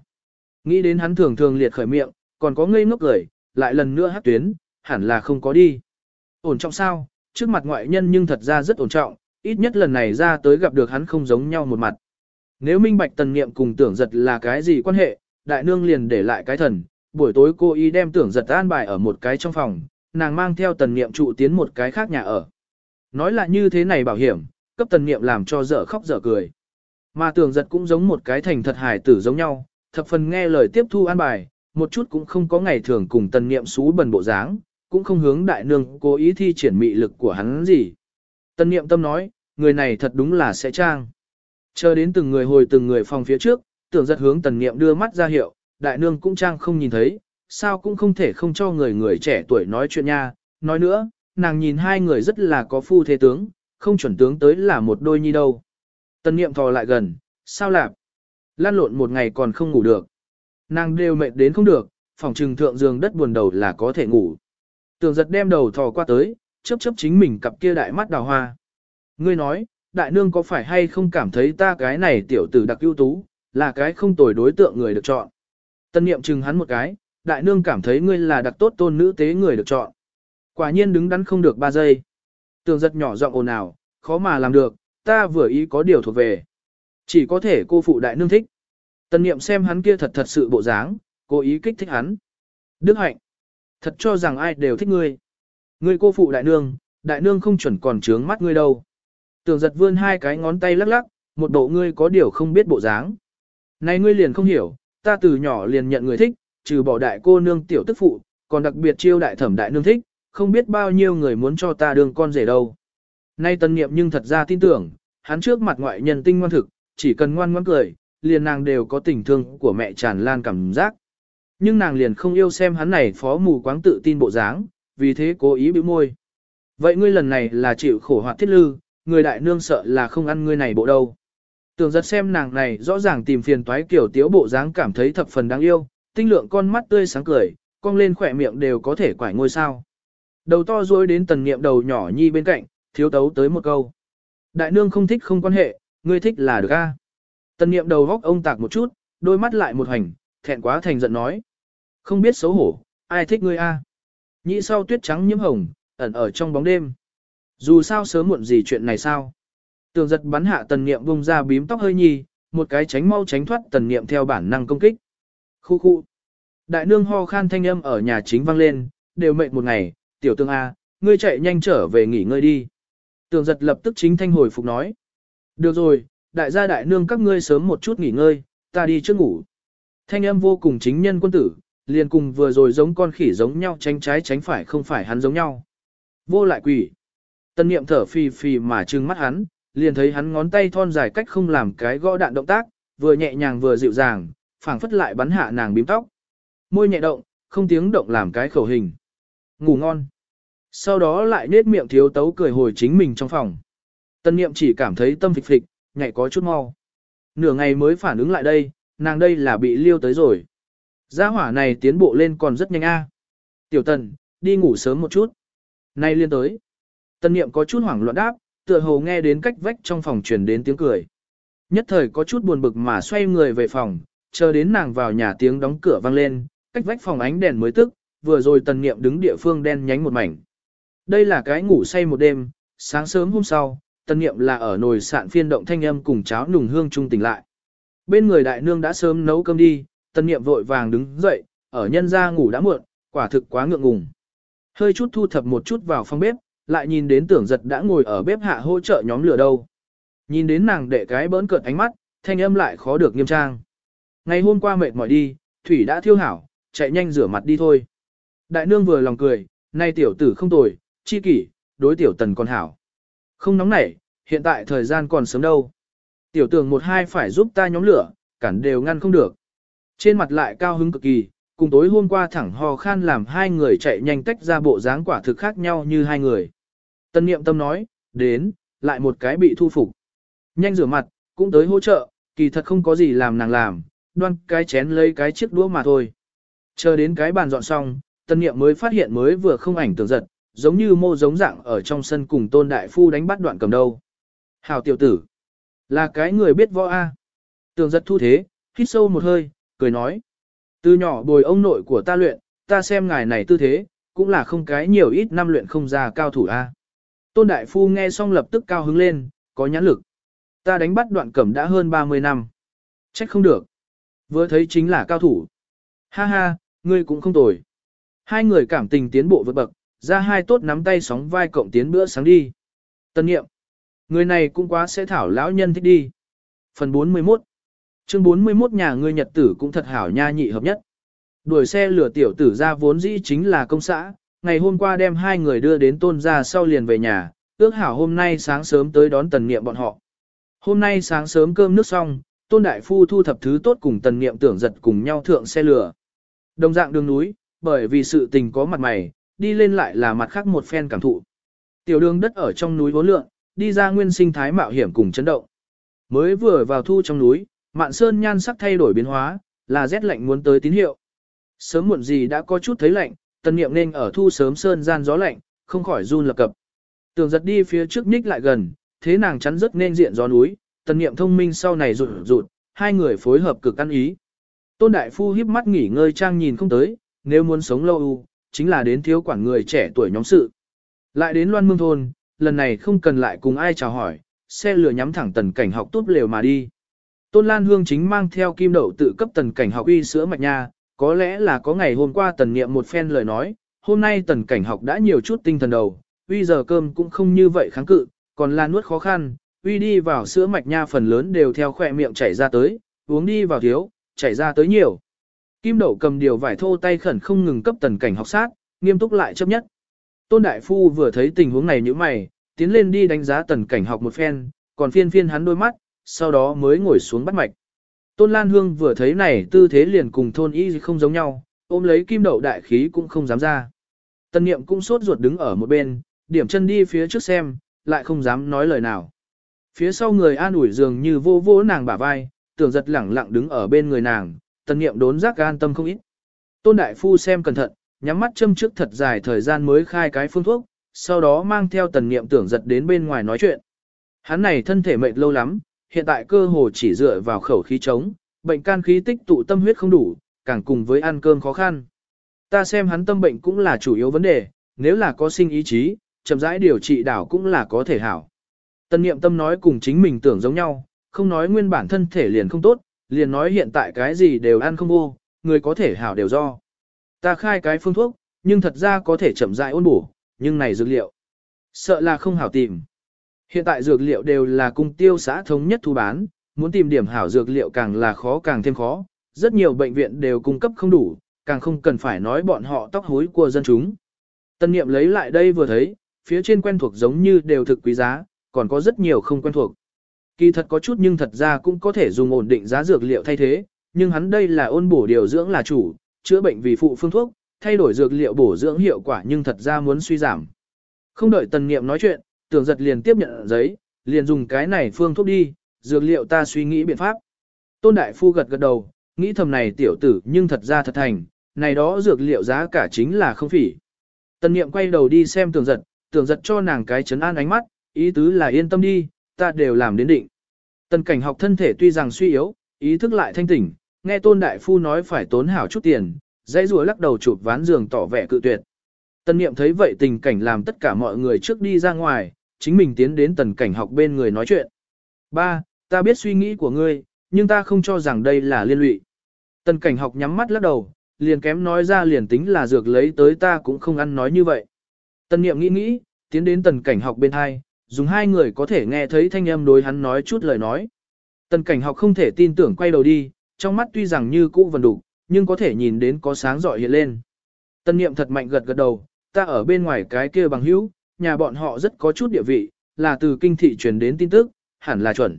Nghĩ đến hắn thường thường liệt khởi miệng, còn có ngây ngốc cười, lại lần nữa hát tuyến, hẳn là không có đi. Ổn trọng sao, trước mặt ngoại nhân nhưng thật ra rất ổn trọng, ít nhất lần này ra tới gặp được hắn không giống nhau một mặt. Nếu minh bạch tần niệm cùng tưởng giật là cái gì quan hệ, đại nương liền để lại cái thần, buổi tối cô y đem tưởng giật an bài ở một cái trong phòng, nàng mang theo tần niệm trụ tiến một cái khác nhà ở. Nói là như thế này bảo hiểm, cấp tần niệm làm cho dở khóc dở cười. Mà tưởng giật cũng giống một cái thành thật hài tử giống nhau, thập phần nghe lời tiếp thu an bài, một chút cũng không có ngày thường cùng tần niệm xú bần bộ dáng, cũng không hướng đại nương cố ý thi triển mị lực của hắn gì. Tân niệm tâm nói, người này thật đúng là sẽ trang. Chờ đến từng người hồi từng người phòng phía trước, tưởng giật hướng tần niệm đưa mắt ra hiệu, đại nương cũng trang không nhìn thấy, sao cũng không thể không cho người người trẻ tuổi nói chuyện nha. Nói nữa, nàng nhìn hai người rất là có phu thế tướng, không chuẩn tướng tới là một đôi nhi đâu. Tần niệm thò lại gần, sao lạp? Lan lộn một ngày còn không ngủ được. Nàng đều mệt đến không được, phòng trừng thượng giường đất buồn đầu là có thể ngủ. Tưởng giật đem đầu thò qua tới, chớp chớp chính mình cặp kia đại mắt đào hoa. Ngươi nói, đại nương có phải hay không cảm thấy ta cái này tiểu tử đặc ưu tú, là cái không tồi đối tượng người được chọn. Tân niệm chừng hắn một cái, đại nương cảm thấy ngươi là đặc tốt tôn nữ tế người được chọn. Quả nhiên đứng đắn không được ba giây. Tường giật nhỏ giọng ồn ào, khó mà làm được, ta vừa ý có điều thuộc về. Chỉ có thể cô phụ đại nương thích. Tân niệm xem hắn kia thật thật sự bộ dáng, cố ý kích thích hắn. Đức hạnh. Thật cho rằng ai đều thích ngươi. Ngươi cô phụ đại nương, đại nương không chuẩn còn trướng mắt ngươi đâu. Tường giật vươn hai cái ngón tay lắc lắc, một bộ ngươi có điều không biết bộ dáng. Này ngươi liền không hiểu, ta từ nhỏ liền nhận người thích, trừ bỏ đại cô nương tiểu tức phụ, còn đặc biệt chiêu đại thẩm đại nương thích, không biết bao nhiêu người muốn cho ta đương con rể đâu. Nay tân niệm nhưng thật ra tin tưởng, hắn trước mặt ngoại nhân tinh ngoan thực, chỉ cần ngoan ngoãn cười, liền nàng đều có tình thương của mẹ tràn lan cảm giác. Nhưng nàng liền không yêu xem hắn này phó mù quáng tự tin bộ dáng, vì thế cố ý bĩu môi. Vậy ngươi lần này là chịu khổ hoạt thiết lư, người đại nương sợ là không ăn ngươi này bộ đâu. Tưởng giật xem nàng này rõ ràng tìm phiền toái kiểu tiếu bộ dáng cảm thấy thập phần đáng yêu, tinh lượng con mắt tươi sáng cười, cong lên khỏe miệng đều có thể quải ngôi sao. Đầu to dối đến tần niệm đầu nhỏ nhi bên cạnh, thiếu tấu tới một câu. Đại nương không thích không quan hệ, ngươi thích là được a. Tần niệm đầu góc ông tạc một chút, đôi mắt lại một hành, thẹn quá thành giận nói. Không biết xấu hổ, ai thích ngươi a? Nhị sau tuyết trắng nhiễm hồng, ẩn ở trong bóng đêm. Dù sao sớm muộn gì chuyện này sao? Tường giật bắn hạ tần niệm vùng ra bím tóc hơi nhì, một cái tránh mau tránh thoát tần niệm theo bản năng công kích. Khu khu. Đại nương ho khan thanh âm ở nhà chính vang lên, đều mệt một ngày, tiểu tương A, à, ngươi chạy nhanh trở về nghỉ ngơi đi. Tường giật lập tức chính thanh hồi phục nói. Được rồi, đại gia đại nương các ngươi sớm một chút nghỉ ngơi, ta đi trước ngủ. Thanh âm vô cùng chính nhân quân tử, liền cùng vừa rồi giống con khỉ giống nhau tránh trái tránh phải không phải hắn giống nhau. Vô lại quỷ. Tân niệm thở phì phì mà trừng mắt hắn, liền thấy hắn ngón tay thon dài cách không làm cái gõ đạn động tác, vừa nhẹ nhàng vừa dịu dàng, phảng phất lại bắn hạ nàng bím tóc. Môi nhẹ động, không tiếng động làm cái khẩu hình. Ngủ ngon. Sau đó lại nết miệng thiếu tấu cười hồi chính mình trong phòng. Tân niệm chỉ cảm thấy tâm phịch phịch, nhảy có chút mau. Nửa ngày mới phản ứng lại đây, nàng đây là bị liêu tới rồi. Gia hỏa này tiến bộ lên còn rất nhanh a. Tiểu tần, đi ngủ sớm một chút. Nay liên tới. Tân niệm có chút hoảng loạn đáp, tựa hồ nghe đến cách vách trong phòng truyền đến tiếng cười. Nhất thời có chút buồn bực mà xoay người về phòng, chờ đến nàng vào nhà tiếng đóng cửa vang lên, cách vách phòng ánh đèn mới tức, vừa rồi tần niệm đứng địa phương đen nhánh một mảnh. Đây là cái ngủ say một đêm, sáng sớm hôm sau, tần niệm là ở nồi sạn phiên động thanh âm cùng cháo nùng hương trung tỉnh lại. Bên người đại nương đã sớm nấu cơm đi, tần niệm vội vàng đứng dậy, ở nhân gia ngủ đã muộn, quả thực quá ngượng ngùng. Hơi chút thu thập một chút vào phòng bếp, lại nhìn đến tưởng giật đã ngồi ở bếp hạ hỗ trợ nhóm lửa đâu. Nhìn đến nàng đệ cái bỡn cợt ánh mắt, thanh âm lại khó được nghiêm trang. Ngày hôm qua mệt mỏi đi, thủy đã thiêu hảo, chạy nhanh rửa mặt đi thôi. Đại nương vừa lòng cười, nay tiểu tử không tồi, chi kỷ, đối tiểu tần còn hảo. Không nóng nảy, hiện tại thời gian còn sớm đâu. Tiểu tưởng một hai phải giúp ta nhóm lửa, cản đều ngăn không được. Trên mặt lại cao hứng cực kỳ, cùng tối hôm qua thẳng ho khan làm hai người chạy nhanh tách ra bộ dáng quả thực khác nhau như hai người. Tân niệm tâm nói, đến, lại một cái bị thu phục. Nhanh rửa mặt, cũng tới hỗ trợ, kỳ thật không có gì làm nàng làm, đoan cái chén lấy cái chiếc đũa mà thôi. Chờ đến cái bàn dọn xong, tân niệm mới phát hiện mới vừa không ảnh tưởng giật, giống như mô giống dạng ở trong sân cùng tôn đại phu đánh bắt đoạn cầm đâu. Hảo tiểu tử, là cái người biết võ A. Tường giật thu thế, hít sâu một hơi, cười nói. Từ nhỏ bồi ông nội của ta luyện, ta xem ngài này tư thế, cũng là không cái nhiều ít năm luyện không ra cao thủ A. Tôn đại phu nghe xong lập tức cao hứng lên, có nhãn lực. Ta đánh bắt đoạn cẩm đã hơn 30 năm. Trách không được. Vừa thấy chính là cao thủ. Ha ha, ngươi cũng không tồi. Hai người cảm tình tiến bộ vượt bậc, ra hai tốt nắm tay sóng vai cộng tiến bữa sáng đi. Tân nghiệm. Người này cũng quá sẽ thảo lão nhân thích đi. Phần 41 Chương 41 nhà ngươi nhật tử cũng thật hảo nha nhị hợp nhất. Đuổi xe lửa tiểu tử ra vốn dĩ chính là công xã, ngày hôm qua đem hai người đưa đến tôn ra sau liền về nhà, ước hảo hôm nay sáng sớm tới đón tần nghiệm bọn họ. Hôm nay sáng sớm cơm nước xong, tôn đại phu thu thập thứ tốt cùng tần nghiệm tưởng giật cùng nhau thượng xe lửa. Đồng dạng đường núi, bởi vì sự tình có mặt mày, đi lên lại là mặt khác một phen cảm thụ. Tiểu đường đất ở trong núi vốn lượng, đi ra nguyên sinh thái mạo hiểm cùng chấn động. Mới vừa vào thu trong núi, mạn sơn nhan sắc thay đổi biến hóa, là rét lạnh muốn tới tín hiệu. Sớm muộn gì đã có chút thấy lạnh, tần niệm nên ở thu sớm sơn gian gió lạnh, không khỏi run lập cập. Tường giật đi phía trước nhích lại gần, thế nàng chắn rất nên diện gió núi, tần niệm thông minh sau này rụt rụt, hai người phối hợp cực ăn ý. Tôn Đại Phu híp mắt nghỉ ngơi trang nhìn không tới, nếu muốn sống lâu u, chính là đến thiếu quản người trẻ tuổi nhóm sự. Lại đến Loan Mương Thôn, lần này không cần lại cùng ai chào hỏi, xe lửa nhắm thẳng tần cảnh học tốt lều mà đi. Tôn Lan Hương chính mang theo kim đậu tự cấp tần cảnh học uy sữa mạch nha, có lẽ là có ngày hôm qua tần niệm một phen lời nói, hôm nay tần cảnh học đã nhiều chút tinh thần đầu, uy giờ cơm cũng không như vậy kháng cự, còn là nuốt khó khăn, uy đi vào sữa mạch nha phần lớn đều theo khỏe miệng chảy ra tới, uống đi vào thiếu, chảy ra tới nhiều. Kim đậu cầm điều vải thô tay khẩn không ngừng cấp tần cảnh học sát, nghiêm túc lại chấp nhất. Tôn Đại Phu vừa thấy tình huống này như mày, tiến lên đi đánh giá tần cảnh học một phen, còn phiên phiên hắn đôi mắt, sau đó mới ngồi xuống bắt mạch. Tôn Lan Hương vừa thấy này tư thế liền cùng thôn y không giống nhau, ôm lấy kim đậu đại khí cũng không dám ra. Tần niệm cũng sốt ruột đứng ở một bên, điểm chân đi phía trước xem, lại không dám nói lời nào. Phía sau người an ủi dường như vô vô nàng bả vai, tưởng giật lẳng lặng đứng ở bên người nàng, tần niệm đốn giác an tâm không ít. Tôn Đại Phu xem cẩn thận, nhắm mắt châm trước thật dài thời gian mới khai cái phương thuốc, sau đó mang theo tần niệm tưởng giật đến bên ngoài nói chuyện. Hắn này thân thể mệt lâu lắm, hiện tại cơ hồ chỉ dựa vào khẩu khí trống, bệnh can khí tích tụ tâm huyết không đủ, càng cùng với ăn cơm khó khăn. Ta xem hắn tâm bệnh cũng là chủ yếu vấn đề, nếu là có sinh ý chí, chậm rãi điều trị đảo cũng là có thể hảo. Tần niệm tâm nói cùng chính mình tưởng giống nhau, không nói nguyên bản thân thể liền không tốt, liền nói hiện tại cái gì đều ăn không vô, người có thể hảo đều do. Ta khai cái phương thuốc, nhưng thật ra có thể chậm rãi ôn bổ, nhưng này dược liệu. Sợ là không hảo tìm. Hiện tại dược liệu đều là cung tiêu xã thống nhất thu bán, muốn tìm điểm hảo dược liệu càng là khó càng thêm khó. Rất nhiều bệnh viện đều cung cấp không đủ, càng không cần phải nói bọn họ tóc hối của dân chúng. Tân niệm lấy lại đây vừa thấy, phía trên quen thuộc giống như đều thực quý giá, còn có rất nhiều không quen thuộc. Kỳ thật có chút nhưng thật ra cũng có thể dùng ổn định giá dược liệu thay thế, nhưng hắn đây là ôn bổ điều dưỡng là chủ, chữa bệnh vì phụ phương thuốc, thay đổi dược liệu bổ dưỡng hiệu quả nhưng thật ra muốn suy giảm. Không đợi tần niệm nói chuyện, tưởng giật liền tiếp nhận giấy, liền dùng cái này phương thuốc đi, dược liệu ta suy nghĩ biện pháp. Tôn Đại Phu gật gật đầu, nghĩ thầm này tiểu tử nhưng thật ra thật thành, này đó dược liệu giá cả chính là không phỉ. Tần niệm quay đầu đi xem tường giật, tường giật cho nàng cái chấn an ánh mắt, ý tứ là yên tâm đi, ta đều làm đến định. Tần cảnh học thân thể tuy rằng suy yếu, ý thức lại thanh tỉnh, nghe tôn đại phu nói phải tốn hảo chút tiền, dãy rùa lắc đầu chụp ván giường tỏ vẻ cự tuyệt. Tần niệm thấy vậy tình cảnh làm tất cả mọi người trước đi ra ngoài, chính mình tiến đến tần cảnh học bên người nói chuyện. Ba, ta biết suy nghĩ của ngươi, nhưng ta không cho rằng đây là liên lụy. Tần cảnh học nhắm mắt lắc đầu, liền kém nói ra liền tính là dược lấy tới ta cũng không ăn nói như vậy. Tần niệm nghĩ nghĩ, tiến đến tần cảnh học bên hai, dùng hai người có thể nghe thấy thanh âm đối hắn nói chút lời nói. Tần cảnh học không thể tin tưởng quay đầu đi, trong mắt tuy rằng như cũ vần đục, nhưng có thể nhìn đến có sáng rọi hiện lên. Tần niệm thật mạnh gật gật đầu, ta ở bên ngoài cái kia bằng hữu, nhà bọn họ rất có chút địa vị, là từ kinh thị truyền đến tin tức, hẳn là chuẩn.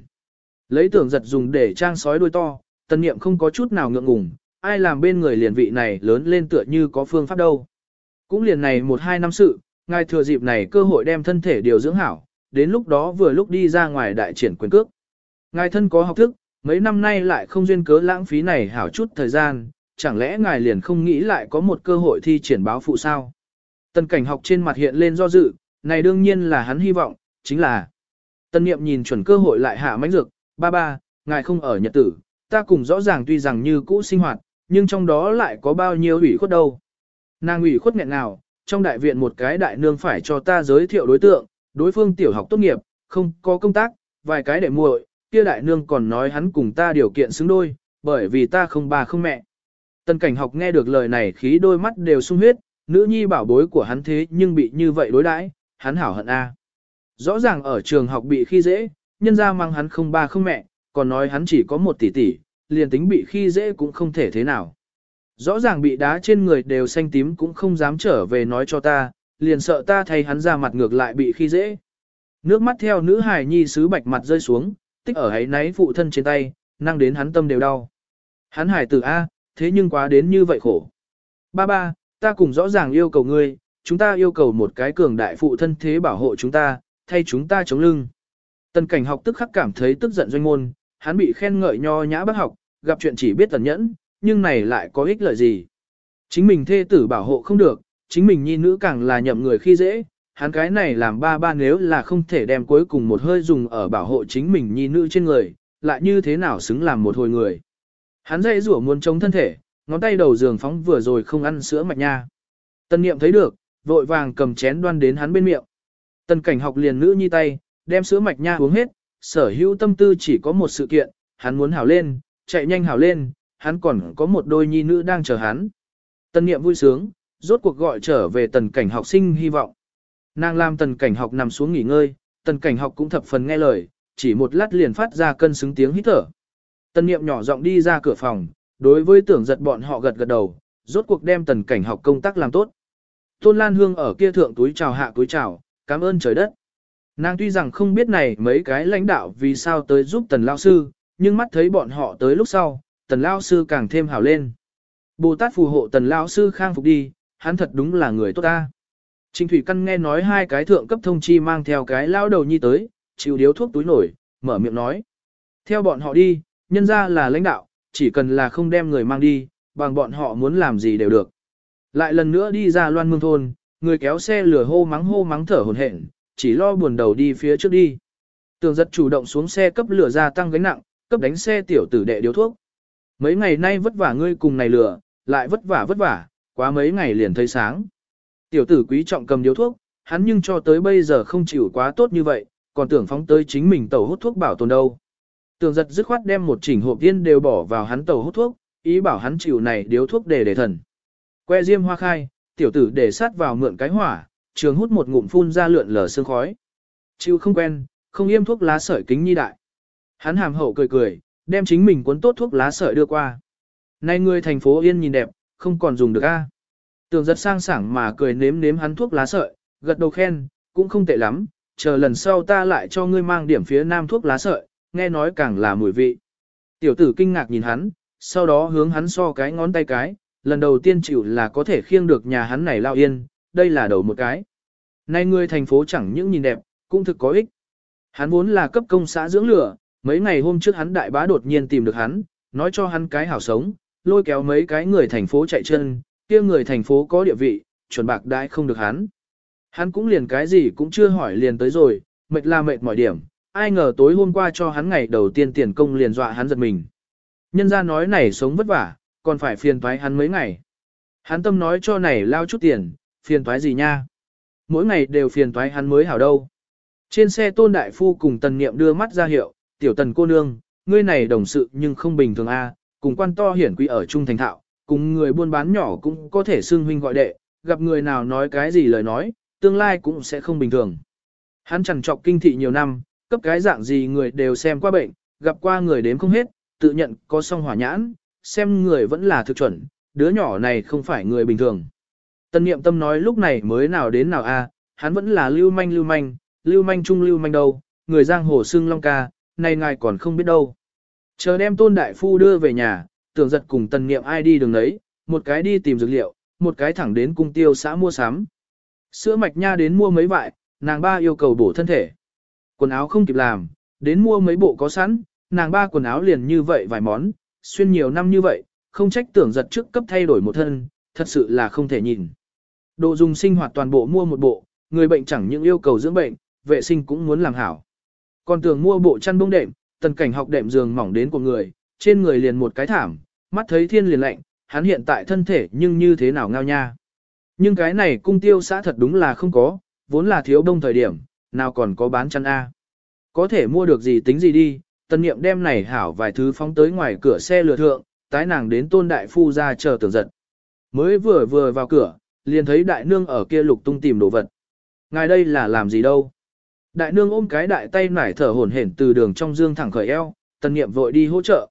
Lấy tưởng giật dùng để trang sói đuôi to, tần niệm không có chút nào ngượng ngùng, ai làm bên người liền vị này lớn lên tựa như có phương pháp đâu. Cũng liền này một hai năm sự, ngài thừa dịp này cơ hội đem thân thể điều dưỡng hảo, đến lúc đó vừa lúc đi ra ngoài đại triển quyền cước. Ngài thân có học thức, mấy năm nay lại không duyên cớ lãng phí này hảo chút thời gian, chẳng lẽ ngài liền không nghĩ lại có một cơ hội thi triển báo phụ sao? Tần cảnh học trên mặt hiện lên do dự, này đương nhiên là hắn hy vọng, chính là tân niệm nhìn chuẩn cơ hội lại hạ mánh dược, ba ba, ngài không ở nhật tử, ta cùng rõ ràng tuy rằng như cũ sinh hoạt, nhưng trong đó lại có bao nhiêu ủy khuất đâu. Nàng ủy khuất nghẹn nào, trong đại viện một cái đại nương phải cho ta giới thiệu đối tượng, đối phương tiểu học tốt nghiệp, không có công tác, vài cái để muội, kia đại nương còn nói hắn cùng ta điều kiện xứng đôi, bởi vì ta không bà không mẹ. tân cảnh học nghe được lời này khí đôi mắt đều sung huyết, nữ nhi bảo bối của hắn thế nhưng bị như vậy đối đãi, hắn hảo hận a. Rõ ràng ở trường học bị khi dễ, nhân ra mang hắn không ba không mẹ, còn nói hắn chỉ có một tỷ tỷ, liền tính bị khi dễ cũng không thể thế nào. Rõ ràng bị đá trên người đều xanh tím cũng không dám trở về nói cho ta, liền sợ ta thay hắn ra mặt ngược lại bị khi dễ. Nước mắt theo nữ hài nhi sứ bạch mặt rơi xuống, tích ở ấy náy phụ thân trên tay, năng đến hắn tâm đều đau. Hắn hải tử A, thế nhưng quá đến như vậy khổ. Ba ba, ta cùng rõ ràng yêu cầu ngươi, chúng ta yêu cầu một cái cường đại phụ thân thế bảo hộ chúng ta, thay chúng ta chống lưng. Tần cảnh học tức khắc cảm thấy tức giận doanh môn, hắn bị khen ngợi nho nhã bác học, gặp chuyện chỉ biết tần nhẫn, nhưng này lại có ích lợi gì. Chính mình thê tử bảo hộ không được, chính mình nhi nữ càng là nhậm người khi dễ, hắn cái này làm ba ba nếu là không thể đem cuối cùng một hơi dùng ở bảo hộ chính mình nhi nữ trên người, lại như thế nào xứng làm một hồi người. Hắn dây rủa muốn chống thân thể, ngón tay đầu giường phóng vừa rồi không ăn sữa mạch nha. Tân niệm thấy được, vội vàng cầm chén đoan đến hắn bên miệng. tần cảnh học liền nữ nhi tay, đem sữa mạch nha uống hết, sở hữu tâm tư chỉ có một sự kiện, hắn muốn hảo lên, chạy nhanh hảo lên, hắn còn có một đôi nhi nữ đang chờ hắn. tần niệm vui sướng, rốt cuộc gọi trở về tần cảnh học sinh hy vọng. Nàng làm tần cảnh học nằm xuống nghỉ ngơi, tần cảnh học cũng thập phần nghe lời, chỉ một lát liền phát ra cân xứng tiếng hít thở. Tần niệm nhỏ giọng đi ra cửa phòng, đối với tưởng giật bọn họ gật gật đầu, rốt cuộc đem tần cảnh học công tác làm tốt. Tôn Lan Hương ở kia thượng túi chào hạ túi chào, cảm ơn trời đất. Nàng tuy rằng không biết này mấy cái lãnh đạo vì sao tới giúp tần lao sư, nhưng mắt thấy bọn họ tới lúc sau, tần lao sư càng thêm hào lên. Bồ Tát phù hộ tần lao sư khang phục đi, hắn thật đúng là người tốt ta. Trình Thủy Căn nghe nói hai cái thượng cấp thông chi mang theo cái lao đầu nhi tới, chịu điếu thuốc túi nổi, mở miệng nói. Theo bọn họ đi, nhân ra là lãnh đạo, chỉ cần là không đem người mang đi, bằng bọn họ muốn làm gì đều được. Lại lần nữa đi ra loan mương thôn, người kéo xe lửa hô mắng hô mắng thở hồn hển, chỉ lo buồn đầu đi phía trước đi. Tường giật chủ động xuống xe cấp lửa ra tăng gánh nặng, cấp đánh xe tiểu tử đệ điếu thuốc. Mấy ngày nay vất vả ngươi cùng này lửa, lại vất vả vất vả, quá mấy ngày liền thấy sáng. Tiểu tử quý trọng cầm điếu thuốc, hắn nhưng cho tới bây giờ không chịu quá tốt như vậy, còn tưởng phóng tới chính mình tẩu hút thuốc bảo tồn đâu. Tường giật dứt khoát đem một chỉnh hộp tiên đều bỏ vào hắn tẩu hút thuốc, ý bảo hắn chịu này điếu thuốc để để thần. Que diêm hoa khai, tiểu tử để sát vào mượn cái hỏa, trường hút một ngụm phun ra lượn lờ sương khói. Chịu không quen, không yêm thuốc lá sợi kính nhi đại. Hắn hàm hậu cười cười, đem chính mình cuốn tốt thuốc lá sợi đưa qua. Nay người thành phố yên nhìn đẹp, không còn dùng được a. Tường giật sang sảng mà cười nếm nếm hắn thuốc lá sợi, gật đầu khen, cũng không tệ lắm, chờ lần sau ta lại cho ngươi mang điểm phía nam thuốc lá sợi, nghe nói càng là mùi vị. Tiểu tử kinh ngạc nhìn hắn, sau đó hướng hắn so cái ngón tay cái, lần đầu tiên chịu là có thể khiêng được nhà hắn này lao yên, đây là đầu một cái. Nay người thành phố chẳng những nhìn đẹp, cũng thực có ích. Hắn vốn là cấp công xã dưỡng lửa, mấy ngày hôm trước hắn đại bá đột nhiên tìm được hắn, nói cho hắn cái hảo sống, lôi kéo mấy cái người thành phố chạy chân, kia người thành phố có địa vị, chuẩn bạc đãi không được hắn. Hắn cũng liền cái gì cũng chưa hỏi liền tới rồi, mệt là mệt mỏi điểm, ai ngờ tối hôm qua cho hắn ngày đầu tiên tiền công liền dọa hắn giật mình. Nhân ra nói này sống vất vả, còn phải phiền thoái hắn mấy ngày. Hắn tâm nói cho này lao chút tiền, phiền thoái gì nha. Mỗi ngày đều phiền thoái hắn mới hảo đâu. Trên xe tôn đại phu cùng tần niệm đưa mắt ra hiệu, tiểu tần cô nương, ngươi này đồng sự nhưng không bình thường a, cùng quan to hiển quý ở trung thành thạo, cùng người buôn bán nhỏ cũng có thể xưng huynh gọi đệ, gặp người nào nói cái gì lời nói, tương lai cũng sẽ không bình thường. Hắn chẳng trọc kinh thị nhiều năm, cấp cái dạng gì người đều xem qua bệnh, gặp qua người đếm không hết, tự nhận có song hỏa nhãn, xem người vẫn là thực chuẩn, đứa nhỏ này không phải người bình thường. Tân niệm tâm nói lúc này mới nào đến nào a, hắn vẫn là lưu manh lưu manh, lưu manh trung lưu manh đâu, người giang hồ xưng long ca, này ngài còn không biết đâu. Chờ đem tôn đại phu đưa về nhà, tưởng giật cùng tần niệm ai đi đường đấy, một cái đi tìm dược liệu, một cái thẳng đến cung tiêu xã mua sắm. Sữa mạch nha đến mua mấy vại, nàng ba yêu cầu bổ thân thể. Quần áo không kịp làm, đến mua mấy bộ có sẵn, nàng ba quần áo liền như vậy vài món, xuyên nhiều năm như vậy, không trách tưởng giật trước cấp thay đổi một thân, thật sự là không thể nhìn. Đồ dùng sinh hoạt toàn bộ mua một bộ, người bệnh chẳng những yêu cầu dưỡng bệnh, vệ sinh cũng muốn làm hảo. Còn tưởng mua bộ chăn bông đệm, tần cảnh học đệm giường mỏng đến của người, trên người liền một cái thảm, mắt thấy thiên liền lạnh, hắn hiện tại thân thể nhưng như thế nào ngao nha. Nhưng cái này cung tiêu xã thật đúng là không có, vốn là thiếu đông thời điểm, nào còn có bán chăn A. Có thể mua được gì tính gì đi, tần niệm đem này hảo vài thứ phóng tới ngoài cửa xe lừa thượng, tái nàng đến tôn đại phu ra chờ tưởng giật. Mới vừa vừa vào cửa, liền thấy đại nương ở kia lục tung tìm đồ vật. Ngài đây là làm gì đâu? Đại nương ôm cái đại tay nải thở hổn hển từ đường trong dương thẳng khởi eo, tần niệm vội đi hỗ trợ.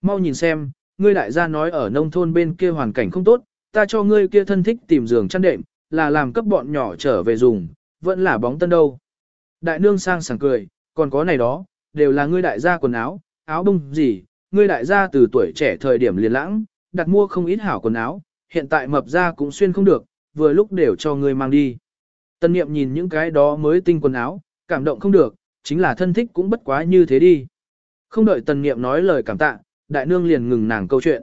Mau nhìn xem, ngươi đại gia nói ở nông thôn bên kia hoàn cảnh không tốt, ta cho ngươi kia thân thích tìm giường chăn đệm, là làm cấp bọn nhỏ trở về dùng, vẫn là bóng tân đâu. Đại nương sang sảng cười, còn có này đó, đều là ngươi đại gia quần áo, áo bông gì, ngươi đại gia từ tuổi trẻ thời điểm liền lãng, đặt mua không ít hảo quần áo, hiện tại mập ra cũng xuyên không được, vừa lúc đều cho ngươi mang đi. Tân niệm nhìn những cái đó mới tinh quần áo, cảm động không được, chính là thân thích cũng bất quá như thế đi. Không đợi tần niệm nói lời cảm tạ, đại nương liền ngừng nàng câu chuyện.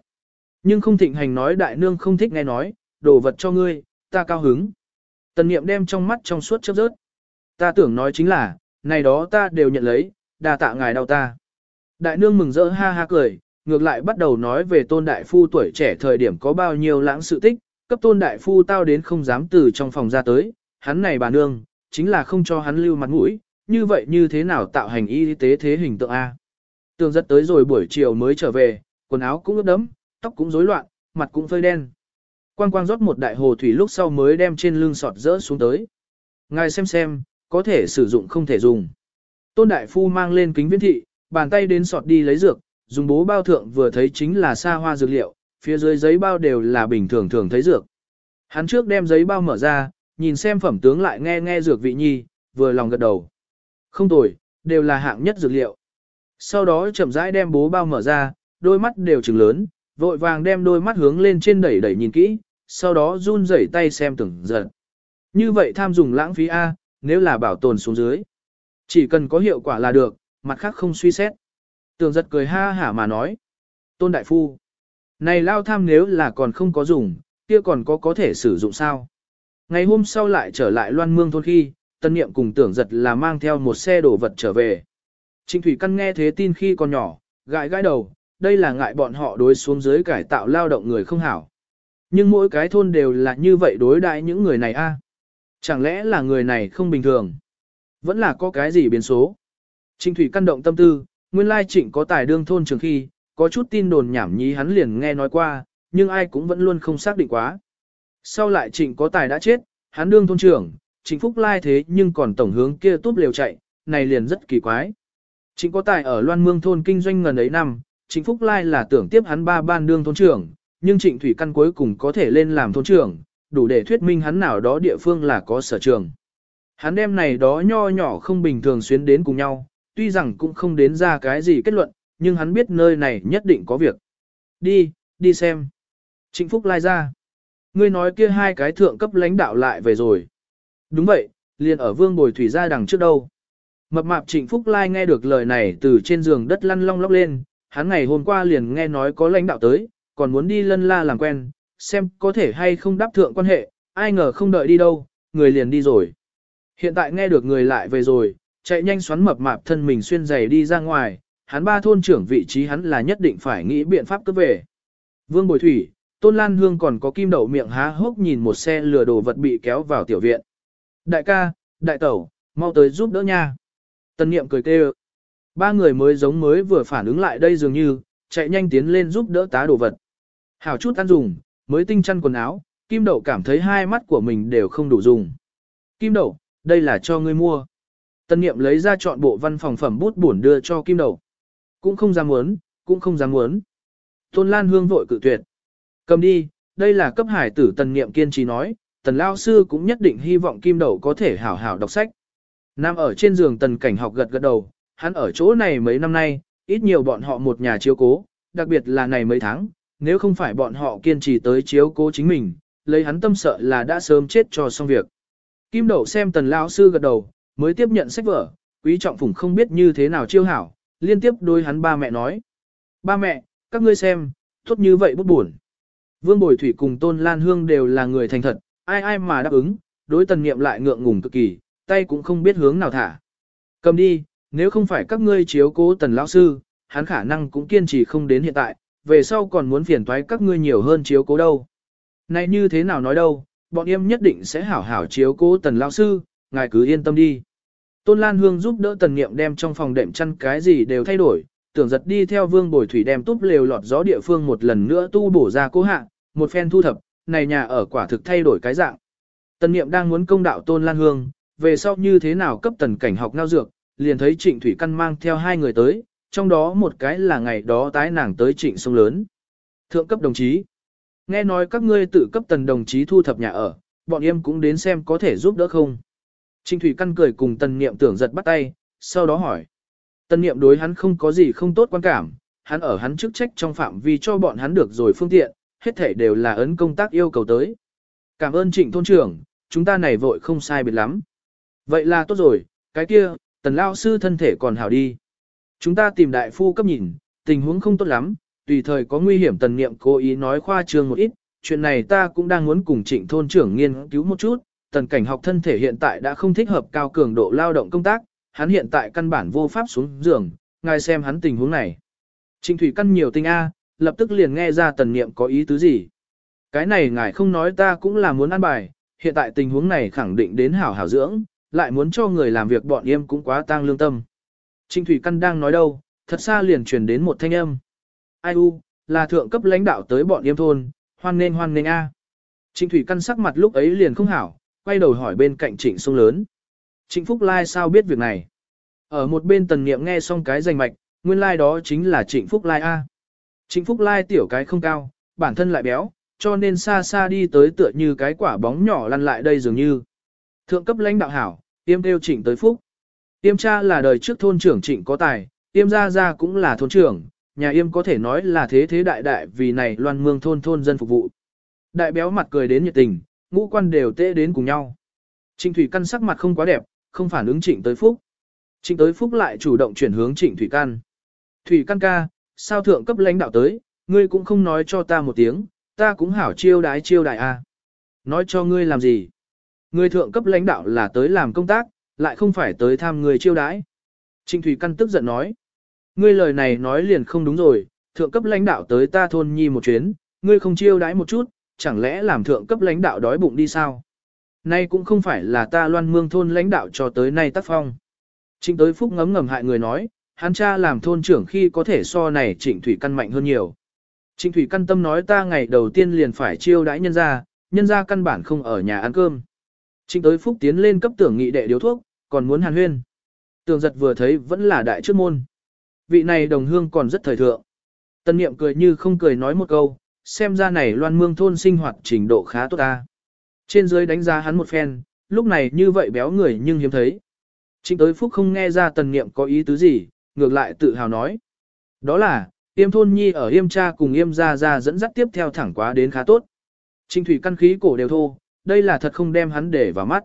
Nhưng không thịnh hành nói đại nương không thích nghe nói, đồ vật cho ngươi, ta cao hứng. Tần niệm đem trong mắt trong suốt chớp rớt. Ta tưởng nói chính là, này đó ta đều nhận lấy, đa tạ ngài đau ta. Đại nương mừng rỡ ha ha cười, ngược lại bắt đầu nói về tôn đại phu tuổi trẻ thời điểm có bao nhiêu lãng sự tích, cấp tôn đại phu tao đến không dám từ trong phòng ra tới, hắn này bà nương, chính là không cho hắn lưu mặt mũi, như vậy như thế nào tạo hành y tế thế hình tượng A. Tường rất tới rồi buổi chiều mới trở về, quần áo cũng ướt đẫm, tóc cũng rối loạn, mặt cũng phơi đen. Quang quang rót một đại hồ thủy lúc sau mới đem trên lưng sọt rỡ xuống tới. Ngài xem xem, có thể sử dụng không thể dùng. Tôn đại phu mang lên kính viễn thị, bàn tay đến sọt đi lấy dược, dùng bố bao thượng vừa thấy chính là xa hoa dược liệu, phía dưới giấy bao đều là bình thường thường thấy dược. Hắn trước đem giấy bao mở ra, nhìn xem phẩm tướng lại nghe nghe dược vị nhi, vừa lòng gật đầu. Không tồi, đều là hạng nhất dược liệu. Sau đó chậm rãi đem bố bao mở ra, đôi mắt đều trừng lớn, vội vàng đem đôi mắt hướng lên trên đẩy đẩy nhìn kỹ, sau đó run rẩy tay xem từng giật. Như vậy tham dùng lãng phí A, nếu là bảo tồn xuống dưới. Chỉ cần có hiệu quả là được, mặt khác không suy xét. Tưởng giật cười ha hả mà nói. Tôn Đại Phu. Này lao tham nếu là còn không có dùng, kia còn có có thể sử dụng sao? Ngày hôm sau lại trở lại loan mương thôn khi, tân niệm cùng tưởng giật là mang theo một xe đồ vật trở về. Trịnh Thủy Căn nghe thế tin khi còn nhỏ, gãi gãi đầu, đây là ngại bọn họ đối xuống dưới cải tạo lao động người không hảo. Nhưng mỗi cái thôn đều là như vậy đối đãi những người này a Chẳng lẽ là người này không bình thường? Vẫn là có cái gì biến số? Trịnh Thủy Căn động tâm tư, nguyên lai trịnh có tài đương thôn trường khi, có chút tin đồn nhảm nhí hắn liền nghe nói qua, nhưng ai cũng vẫn luôn không xác định quá. Sau lại trịnh có tài đã chết, hắn đương thôn trưởng, trịnh Phúc Lai thế nhưng còn tổng hướng kia túp liều chạy, này liền rất kỳ quái. Trịnh có tài ở Loan Mương thôn kinh doanh ngần ấy năm, Trịnh Phúc Lai là tưởng tiếp hắn ba ban đương thôn trưởng, nhưng Trịnh Thủy Căn cuối cùng có thể lên làm thôn trưởng, đủ để thuyết minh hắn nào đó địa phương là có sở trường. Hắn đem này đó nho nhỏ không bình thường xuyến đến cùng nhau, tuy rằng cũng không đến ra cái gì kết luận, nhưng hắn biết nơi này nhất định có việc. Đi, đi xem. Trịnh Phúc Lai ra. Ngươi nói kia hai cái thượng cấp lãnh đạo lại về rồi. Đúng vậy, liền ở vương bồi thủy ra đằng trước đâu. Mập mạp Trịnh Phúc Lai nghe được lời này từ trên giường đất lăn long lóc lên, hắn ngày hôm qua liền nghe nói có lãnh đạo tới, còn muốn đi lân la làm quen, xem có thể hay không đáp thượng quan hệ, ai ngờ không đợi đi đâu, người liền đi rồi. Hiện tại nghe được người lại về rồi, Chạy nhanh xoắn mập mạp thân mình xuyên giày đi ra ngoài, hắn ba thôn trưởng vị trí hắn là nhất định phải nghĩ biện pháp cướp về. Vương Bồi Thủy, Tôn Lan Hương còn có kim đậu miệng há hốc nhìn một xe lừa đồ vật bị kéo vào tiểu viện. Đại ca, đại tẩu, mau tới giúp đỡ nha. Tân niệm cười kêu. Ba người mới giống mới vừa phản ứng lại đây dường như, chạy nhanh tiến lên giúp đỡ tá đồ vật. Hảo chút ăn dùng, mới tinh chăn quần áo, kim đậu cảm thấy hai mắt của mình đều không đủ dùng. Kim đậu, đây là cho ngươi mua. Tân niệm lấy ra chọn bộ văn phòng phẩm bút bổn đưa cho kim Đầu. Cũng không dám muốn, cũng không dám muốn. Tôn Lan Hương vội cự tuyệt. Cầm đi, đây là cấp hải tử tần niệm kiên trì nói, tần lao sư cũng nhất định hy vọng kim Đầu có thể hảo hảo đọc sách. Nam ở trên giường tần cảnh học gật gật đầu, hắn ở chỗ này mấy năm nay, ít nhiều bọn họ một nhà chiếu cố, đặc biệt là này mấy tháng, nếu không phải bọn họ kiên trì tới chiếu cố chính mình, lấy hắn tâm sợ là đã sớm chết cho xong việc. Kim đậu xem tần lao sư gật đầu, mới tiếp nhận sách vở, quý trọng phủng không biết như thế nào chiêu hảo, liên tiếp đôi hắn ba mẹ nói. Ba mẹ, các ngươi xem, tốt như vậy bút buồn. Vương Bồi Thủy cùng Tôn Lan Hương đều là người thành thật, ai ai mà đáp ứng, đối tần nghiệm lại ngượng ngùng cực kỳ, tay cũng không biết hướng nào thả. Cầm đi, nếu không phải các ngươi chiếu cố tần lão sư, hắn khả năng cũng kiên trì không đến hiện tại, về sau còn muốn phiền toái các ngươi nhiều hơn chiếu cố đâu. Này như thế nào nói đâu, bọn em nhất định sẽ hảo hảo chiếu cố tần lao sư, ngài cứ yên tâm đi. Tôn Lan Hương giúp đỡ tần niệm đem trong phòng đệm chăn cái gì đều thay đổi, tưởng giật đi theo vương bồi thủy đem túp lều lọt gió địa phương một lần nữa tu bổ ra cố hạ, một phen thu thập, này nhà ở quả thực thay đổi cái dạng. Tần niệm đang muốn công đạo Tôn Lan Hương, về sau như thế nào cấp tần cảnh học ngao dược, liền thấy trịnh thủy căn mang theo hai người tới, trong đó một cái là ngày đó tái nàng tới trịnh sông lớn. Thượng cấp đồng chí, nghe nói các ngươi tự cấp tần đồng chí thu thập nhà ở, bọn em cũng đến xem có thể giúp đỡ không. Trình thủy căn cười cùng tần niệm tưởng giật bắt tay, sau đó hỏi. Tần niệm đối hắn không có gì không tốt quan cảm, hắn ở hắn chức trách trong phạm vi cho bọn hắn được rồi phương tiện, hết thể đều là ấn công tác yêu cầu tới. Cảm ơn trịnh thôn trưởng, chúng ta này vội không sai biệt lắm. Vậy là tốt rồi, cái kia, tần lao sư thân thể còn hảo đi. Chúng ta tìm đại phu cấp nhìn, tình huống không tốt lắm, tùy thời có nguy hiểm tần niệm cố ý nói khoa trương một ít, chuyện này ta cũng đang muốn cùng trịnh thôn trưởng nghiên cứu một chút, tần cảnh học thân thể hiện tại đã không thích hợp cao cường độ lao động công tác, hắn hiện tại căn bản vô pháp xuống giường, ngài xem hắn tình huống này. Trịnh thủy căn nhiều tinh A, lập tức liền nghe ra tần niệm có ý tứ gì. Cái này ngài không nói ta cũng là muốn ăn bài, hiện tại tình huống này khẳng định đến hảo hảo dưỡng, lại muốn cho người làm việc bọn em cũng quá tang lương tâm. Trịnh Thủy Căn đang nói đâu, thật xa liền truyền đến một thanh âm. Ai u, là thượng cấp lãnh đạo tới bọn yêm thôn, hoan nên hoan nên a. Trịnh Thủy Căn sắc mặt lúc ấy liền không hảo, quay đầu hỏi bên cạnh Trịnh Sông Lớn. Trịnh Phúc Lai sao biết việc này? Ở một bên tần niệm nghe xong cái danh mạch, nguyên lai đó chính là Trịnh Phúc Lai A. Trịnh Phúc Lai tiểu cái không cao, bản thân lại béo, cho nên xa xa đi tới tựa như cái quả bóng nhỏ lăn lại đây dường như. Thượng cấp lãnh đạo hảo, tiêm kêu trịnh tới phúc. Tiêm cha là đời trước thôn trưởng trịnh có tài, tiêm gia gia cũng là thôn trưởng, nhà yêm có thể nói là thế thế đại đại vì này loan mương thôn thôn dân phục vụ. Đại béo mặt cười đến nhiệt tình, ngũ quan đều tê đến cùng nhau. Trịnh Thủy Căn sắc mặt không quá đẹp, không phản ứng trịnh tới phúc. Trịnh tới phúc lại chủ động chuyển hướng trịnh Thủy Căn. Thủy Căn ca, sao thượng cấp lãnh đạo tới, ngươi cũng không nói cho ta một tiếng, ta cũng hảo chiêu đái chiêu đại a. Nói cho ngươi làm gì? Ngươi thượng cấp lãnh đạo là tới làm công tác, lại không phải tới tham người chiêu đái. Trịnh Thủy Căn tức giận nói. Ngươi lời này nói liền không đúng rồi, thượng cấp lãnh đạo tới ta thôn nhi một chuyến, ngươi không chiêu đãi một chút, chẳng lẽ làm thượng cấp lãnh đạo đói bụng đi sao? Nay cũng không phải là ta loan mương thôn lãnh đạo cho tới nay tác phong. Trịnh tới phúc ngấm ngầm hại người nói, hắn cha làm thôn trưởng khi có thể so này trịnh thủy căn mạnh hơn nhiều. Trịnh thủy căn tâm nói ta ngày đầu tiên liền phải chiêu đãi nhân gia, nhân gia căn bản không ở nhà ăn cơm. Trịnh tới phúc tiến lên cấp tưởng nghị đệ điếu thuốc, còn muốn hàn huyên. Tường giật vừa thấy vẫn là đại trước môn. Vị này đồng hương còn rất thời thượng. Tân niệm cười như không cười nói một câu, xem ra này loan mương thôn sinh hoạt trình độ khá tốt ta. Trên dưới đánh giá hắn một phen, lúc này như vậy béo người nhưng hiếm thấy. Trịnh tới phúc không nghe ra tần niệm có ý tứ gì, ngược lại tự hào nói. Đó là, yêm thôn nhi ở yêm cha cùng yêm gia gia dẫn dắt tiếp theo thẳng quá đến khá tốt. Trịnh thủy căn khí cổ đều thô, đây là thật không đem hắn để vào mắt.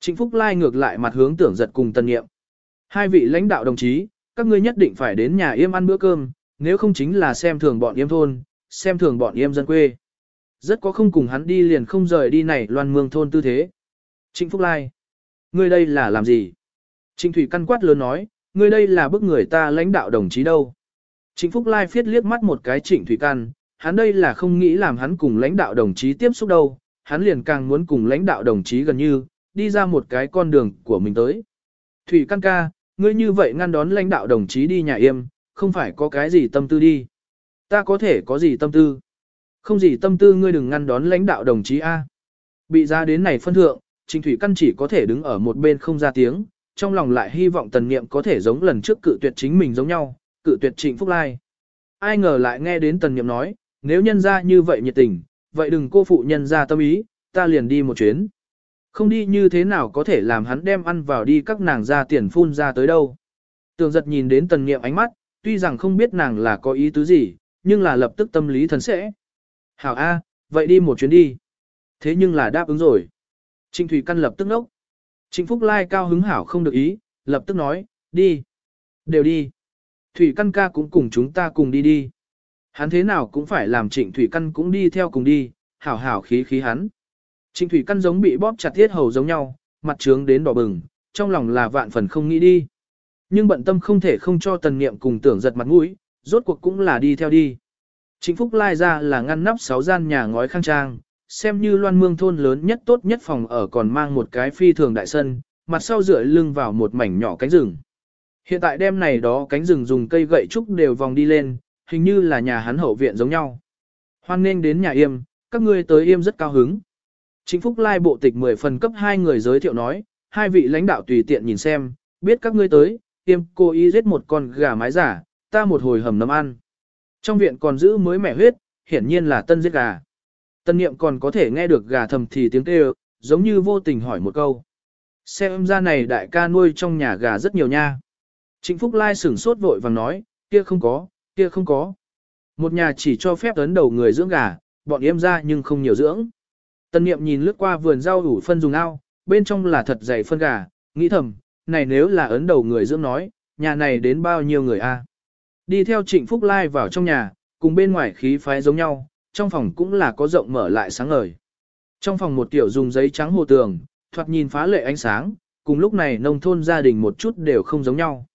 Trịnh Phúc Lai ngược lại mặt hướng tưởng giật cùng tân niệm. Hai vị lãnh đạo đồng chí, các ngươi nhất định phải đến nhà yêm ăn bữa cơm, nếu không chính là xem thường bọn yêm thôn, xem thường bọn yêm dân quê. Rất có không cùng hắn đi liền không rời đi này loan mương thôn tư thế. Trịnh Phúc Lai, ngươi đây là làm gì? Trịnh Thủy căn quát lớn nói, ngươi đây là bức người ta lãnh đạo đồng chí đâu. Trịnh Phúc Lai phiết liếc mắt một cái Trịnh Thủy căn, hắn đây là không nghĩ làm hắn cùng lãnh đạo đồng chí tiếp xúc đâu, hắn liền càng muốn cùng lãnh đạo đồng chí gần như, đi ra một cái con đường của mình tới. Thủy căn ca, ngươi như vậy ngăn đón lãnh đạo đồng chí đi nhà yêm, không phải có cái gì tâm tư đi. Ta có thể có gì tâm tư. Không gì tâm tư ngươi đừng ngăn đón lãnh đạo đồng chí A. Bị ra đến này phân thượng, Trình Thủy Căn chỉ có thể đứng ở một bên không ra tiếng, trong lòng lại hy vọng tần niệm có thể giống lần trước cự tuyệt chính mình giống nhau, cự tuyệt Trịnh Phúc Lai. Ai ngờ lại nghe đến tần niệm nói, nếu nhân ra như vậy nhiệt tình, vậy đừng cô phụ nhân ra tâm ý, ta liền đi một chuyến. Không đi như thế nào có thể làm hắn đem ăn vào đi các nàng ra tiền phun ra tới đâu. Tường giật nhìn đến tần niệm ánh mắt, tuy rằng không biết nàng là có ý tứ gì, nhưng là lập tức tâm lý thần sẽ. Hảo A, vậy đi một chuyến đi. Thế nhưng là đáp ứng rồi. Trịnh Thủy Căn lập tức nốc. Trịnh Phúc Lai cao hứng hảo không được ý, lập tức nói, đi. Đều đi. Thủy Căn ca cũng cùng chúng ta cùng đi đi. Hắn thế nào cũng phải làm Trịnh Thủy Căn cũng đi theo cùng đi, hảo hảo khí khí hắn. Trịnh Thủy Căn giống bị bóp chặt thiết hầu giống nhau, mặt trướng đến đỏ bừng, trong lòng là vạn phần không nghĩ đi. Nhưng bận tâm không thể không cho tần niệm cùng tưởng giật mặt mũi, rốt cuộc cũng là đi theo đi. Chính Phúc Lai ra là ngăn nắp sáu gian nhà ngói khang trang, xem như loan mương thôn lớn nhất tốt nhất phòng ở còn mang một cái phi thường đại sân, mặt sau dựa lưng vào một mảnh nhỏ cánh rừng. Hiện tại đêm này đó cánh rừng dùng cây gậy trúc đều vòng đi lên, hình như là nhà hắn hậu viện giống nhau. Hoan nên đến nhà yêm, các ngươi tới yêm rất cao hứng. Chính Phúc Lai bộ tịch 10 phần cấp hai người giới thiệu nói, hai vị lãnh đạo tùy tiện nhìn xem, biết các ngươi tới, yêm cô ý giết một con gà mái giả, ta một hồi hầm nấm ăn. Trong viện còn giữ mới mẻ huyết, hiển nhiên là tân giết gà. Tân niệm còn có thể nghe được gà thầm thì tiếng kêu, giống như vô tình hỏi một câu. Xem ra này đại ca nuôi trong nhà gà rất nhiều nha. Trịnh Phúc Lai sửng sốt vội vàng nói, kia không có, kia không có. Một nhà chỉ cho phép ấn đầu người dưỡng gà, bọn em ra nhưng không nhiều dưỡng. Tân niệm nhìn lướt qua vườn rau ủ phân dùng ao, bên trong là thật dày phân gà, nghĩ thầm, này nếu là ấn đầu người dưỡng nói, nhà này đến bao nhiêu người a? Đi theo Trịnh Phúc Lai vào trong nhà, cùng bên ngoài khí phái giống nhau, trong phòng cũng là có rộng mở lại sáng ngời. Trong phòng một tiểu dùng giấy trắng hồ tường, thoạt nhìn phá lệ ánh sáng, cùng lúc này nông thôn gia đình một chút đều không giống nhau.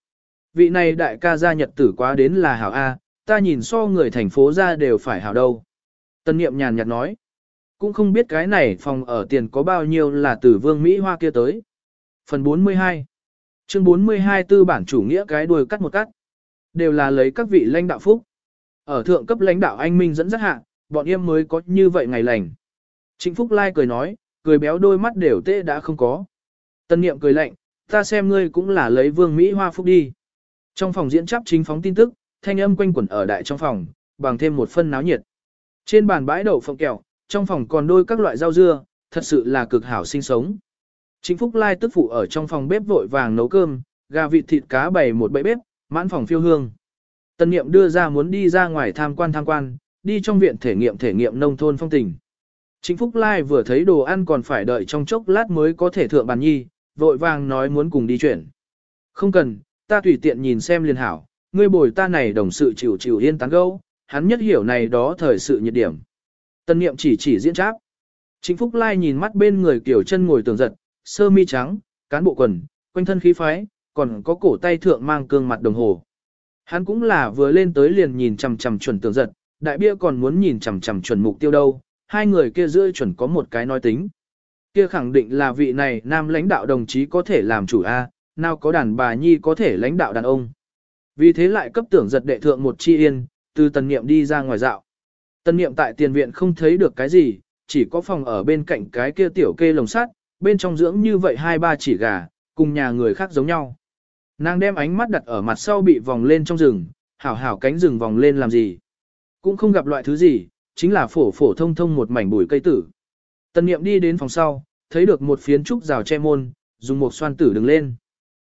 Vị này đại ca gia nhật tử quá đến là hảo A, ta nhìn so người thành phố ra đều phải hảo đâu. Tân niệm nhàn nhạt nói, cũng không biết cái này phòng ở tiền có bao nhiêu là từ vương Mỹ Hoa kia tới. Phần 42 Chương 42 tư bản chủ nghĩa cái đuôi cắt một cắt. Đều là lấy các vị lãnh đạo phúc. Ở thượng cấp lãnh đạo anh Minh dẫn dắt hạ, bọn em mới có như vậy ngày lành. Trịnh Phúc Lai cười nói, cười béo đôi mắt đều tê đã không có. Tân niệm cười lạnh, ta xem ngươi cũng là lấy vương Mỹ Hoa phúc đi. Trong phòng diễn chấp chính phóng tin tức, thanh âm quanh quẩn ở đại trong phòng, bằng thêm một phân náo nhiệt. Trên bàn bãi đậu phộng kẹo, trong phòng còn đôi các loại rau dưa, thật sự là cực hảo sinh sống. Chính Phúc Lai tức phụ ở trong phòng bếp vội vàng nấu cơm, gà vịt thịt cá bày một bẫy bếp, mãn phòng phiêu hương. Tân niệm đưa ra muốn đi ra ngoài tham quan tham quan, đi trong viện thể nghiệm thể nghiệm nông thôn phong tình. Chính Phúc Lai vừa thấy đồ ăn còn phải đợi trong chốc lát mới có thể thượng bàn nhi, vội vàng nói muốn cùng đi chuyển. Không cần, ta tùy tiện nhìn xem liền hảo, ngươi bồi ta này đồng sự chịu chịu yên tán gâu, hắn nhất hiểu này đó thời sự nhiệt điểm. Tân niệm chỉ chỉ diễn tráp. Chính Phúc Lai nhìn mắt bên người kiểu chân ngồi tường giật, sơ mi trắng, cán bộ quần, quanh thân khí phái, còn có cổ tay thượng mang cương mặt đồng hồ. Hắn cũng là vừa lên tới liền nhìn chằm chằm chuẩn tường giật, đại bia còn muốn nhìn chằm chằm chuẩn mục tiêu đâu, hai người kia giữa chuẩn có một cái nói tính. Kia khẳng định là vị này nam lãnh đạo đồng chí có thể làm chủ A, nào có đàn bà nhi có thể lãnh đạo đàn ông. Vì thế lại cấp tưởng giật đệ thượng một chi yên, từ tần niệm đi ra ngoài dạo. Tần niệm tại tiền viện không thấy được cái gì, chỉ có phòng ở bên cạnh cái kia tiểu kê lồng sắt, bên trong dưỡng như vậy hai ba chỉ gà, cùng nhà người khác giống nhau. Nàng đem ánh mắt đặt ở mặt sau bị vòng lên trong rừng, hảo hảo cánh rừng vòng lên làm gì. Cũng không gặp loại thứ gì, chính là phổ phổ thông thông một mảnh bụi cây tử. Tần niệm đi đến phòng sau, thấy được một phiến trúc rào che môn, dùng một xoan tử đứng lên.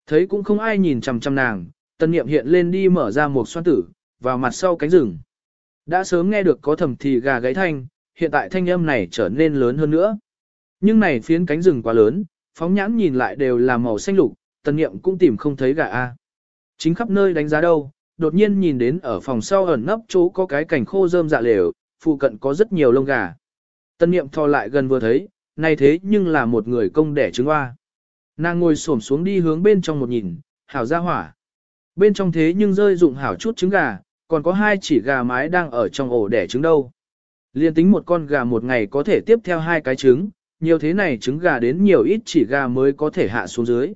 Thấy cũng không ai nhìn chằm chằm nàng, tần niệm hiện lên đi mở ra một xoan tử, vào mặt sau cánh rừng. Đã sớm nghe được có thầm thì gà gáy thanh, hiện tại thanh âm này trở nên lớn hơn nữa. Nhưng này phiến cánh rừng quá lớn, phóng nhãn nhìn lại đều là màu xanh lục, tần niệm cũng tìm không thấy gà A. Chính khắp nơi đánh giá đâu, đột nhiên nhìn đến ở phòng sau ẩn nấp chỗ có cái cảnh khô rơm dạ lều, phụ cận có rất nhiều lông gà. Tân niệm thò lại gần vừa thấy, này thế nhưng là một người công đẻ trứng hoa. Nàng ngồi xổm xuống đi hướng bên trong một nhìn, hảo ra hỏa. Bên trong thế nhưng rơi dụng hảo chút trứng gà, còn có hai chỉ gà mái đang ở trong ổ đẻ trứng đâu. Liên tính một con gà một ngày có thể tiếp theo hai cái trứng, nhiều thế này trứng gà đến nhiều ít chỉ gà mới có thể hạ xuống dưới.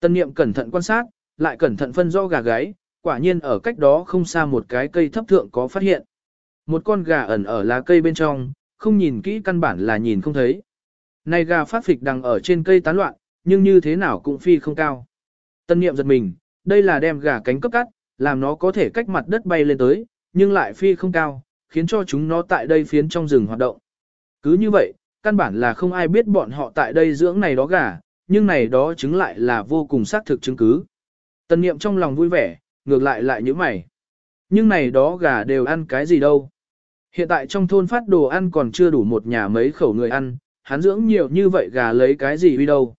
Tân niệm cẩn thận quan sát, lại cẩn thận phân rõ gà gáy, quả nhiên ở cách đó không xa một cái cây thấp thượng có phát hiện. Một con gà ẩn ở lá cây bên trong, không nhìn kỹ căn bản là nhìn không thấy. Này gà phát phịch đang ở trên cây tán loạn, nhưng như thế nào cũng phi không cao. Tân niệm giật mình, đây là đem gà cánh cấp cắt, làm nó có thể cách mặt đất bay lên tới, nhưng lại phi không cao, khiến cho chúng nó tại đây phiến trong rừng hoạt động. Cứ như vậy, căn bản là không ai biết bọn họ tại đây dưỡng này đó gà, nhưng này đó chứng lại là vô cùng xác thực chứng cứ. Tân niệm trong lòng vui vẻ, ngược lại lại như mày. Nhưng này đó gà đều ăn cái gì đâu. Hiện tại trong thôn phát đồ ăn còn chưa đủ một nhà mấy khẩu người ăn, hắn dưỡng nhiều như vậy gà lấy cái gì đi đâu.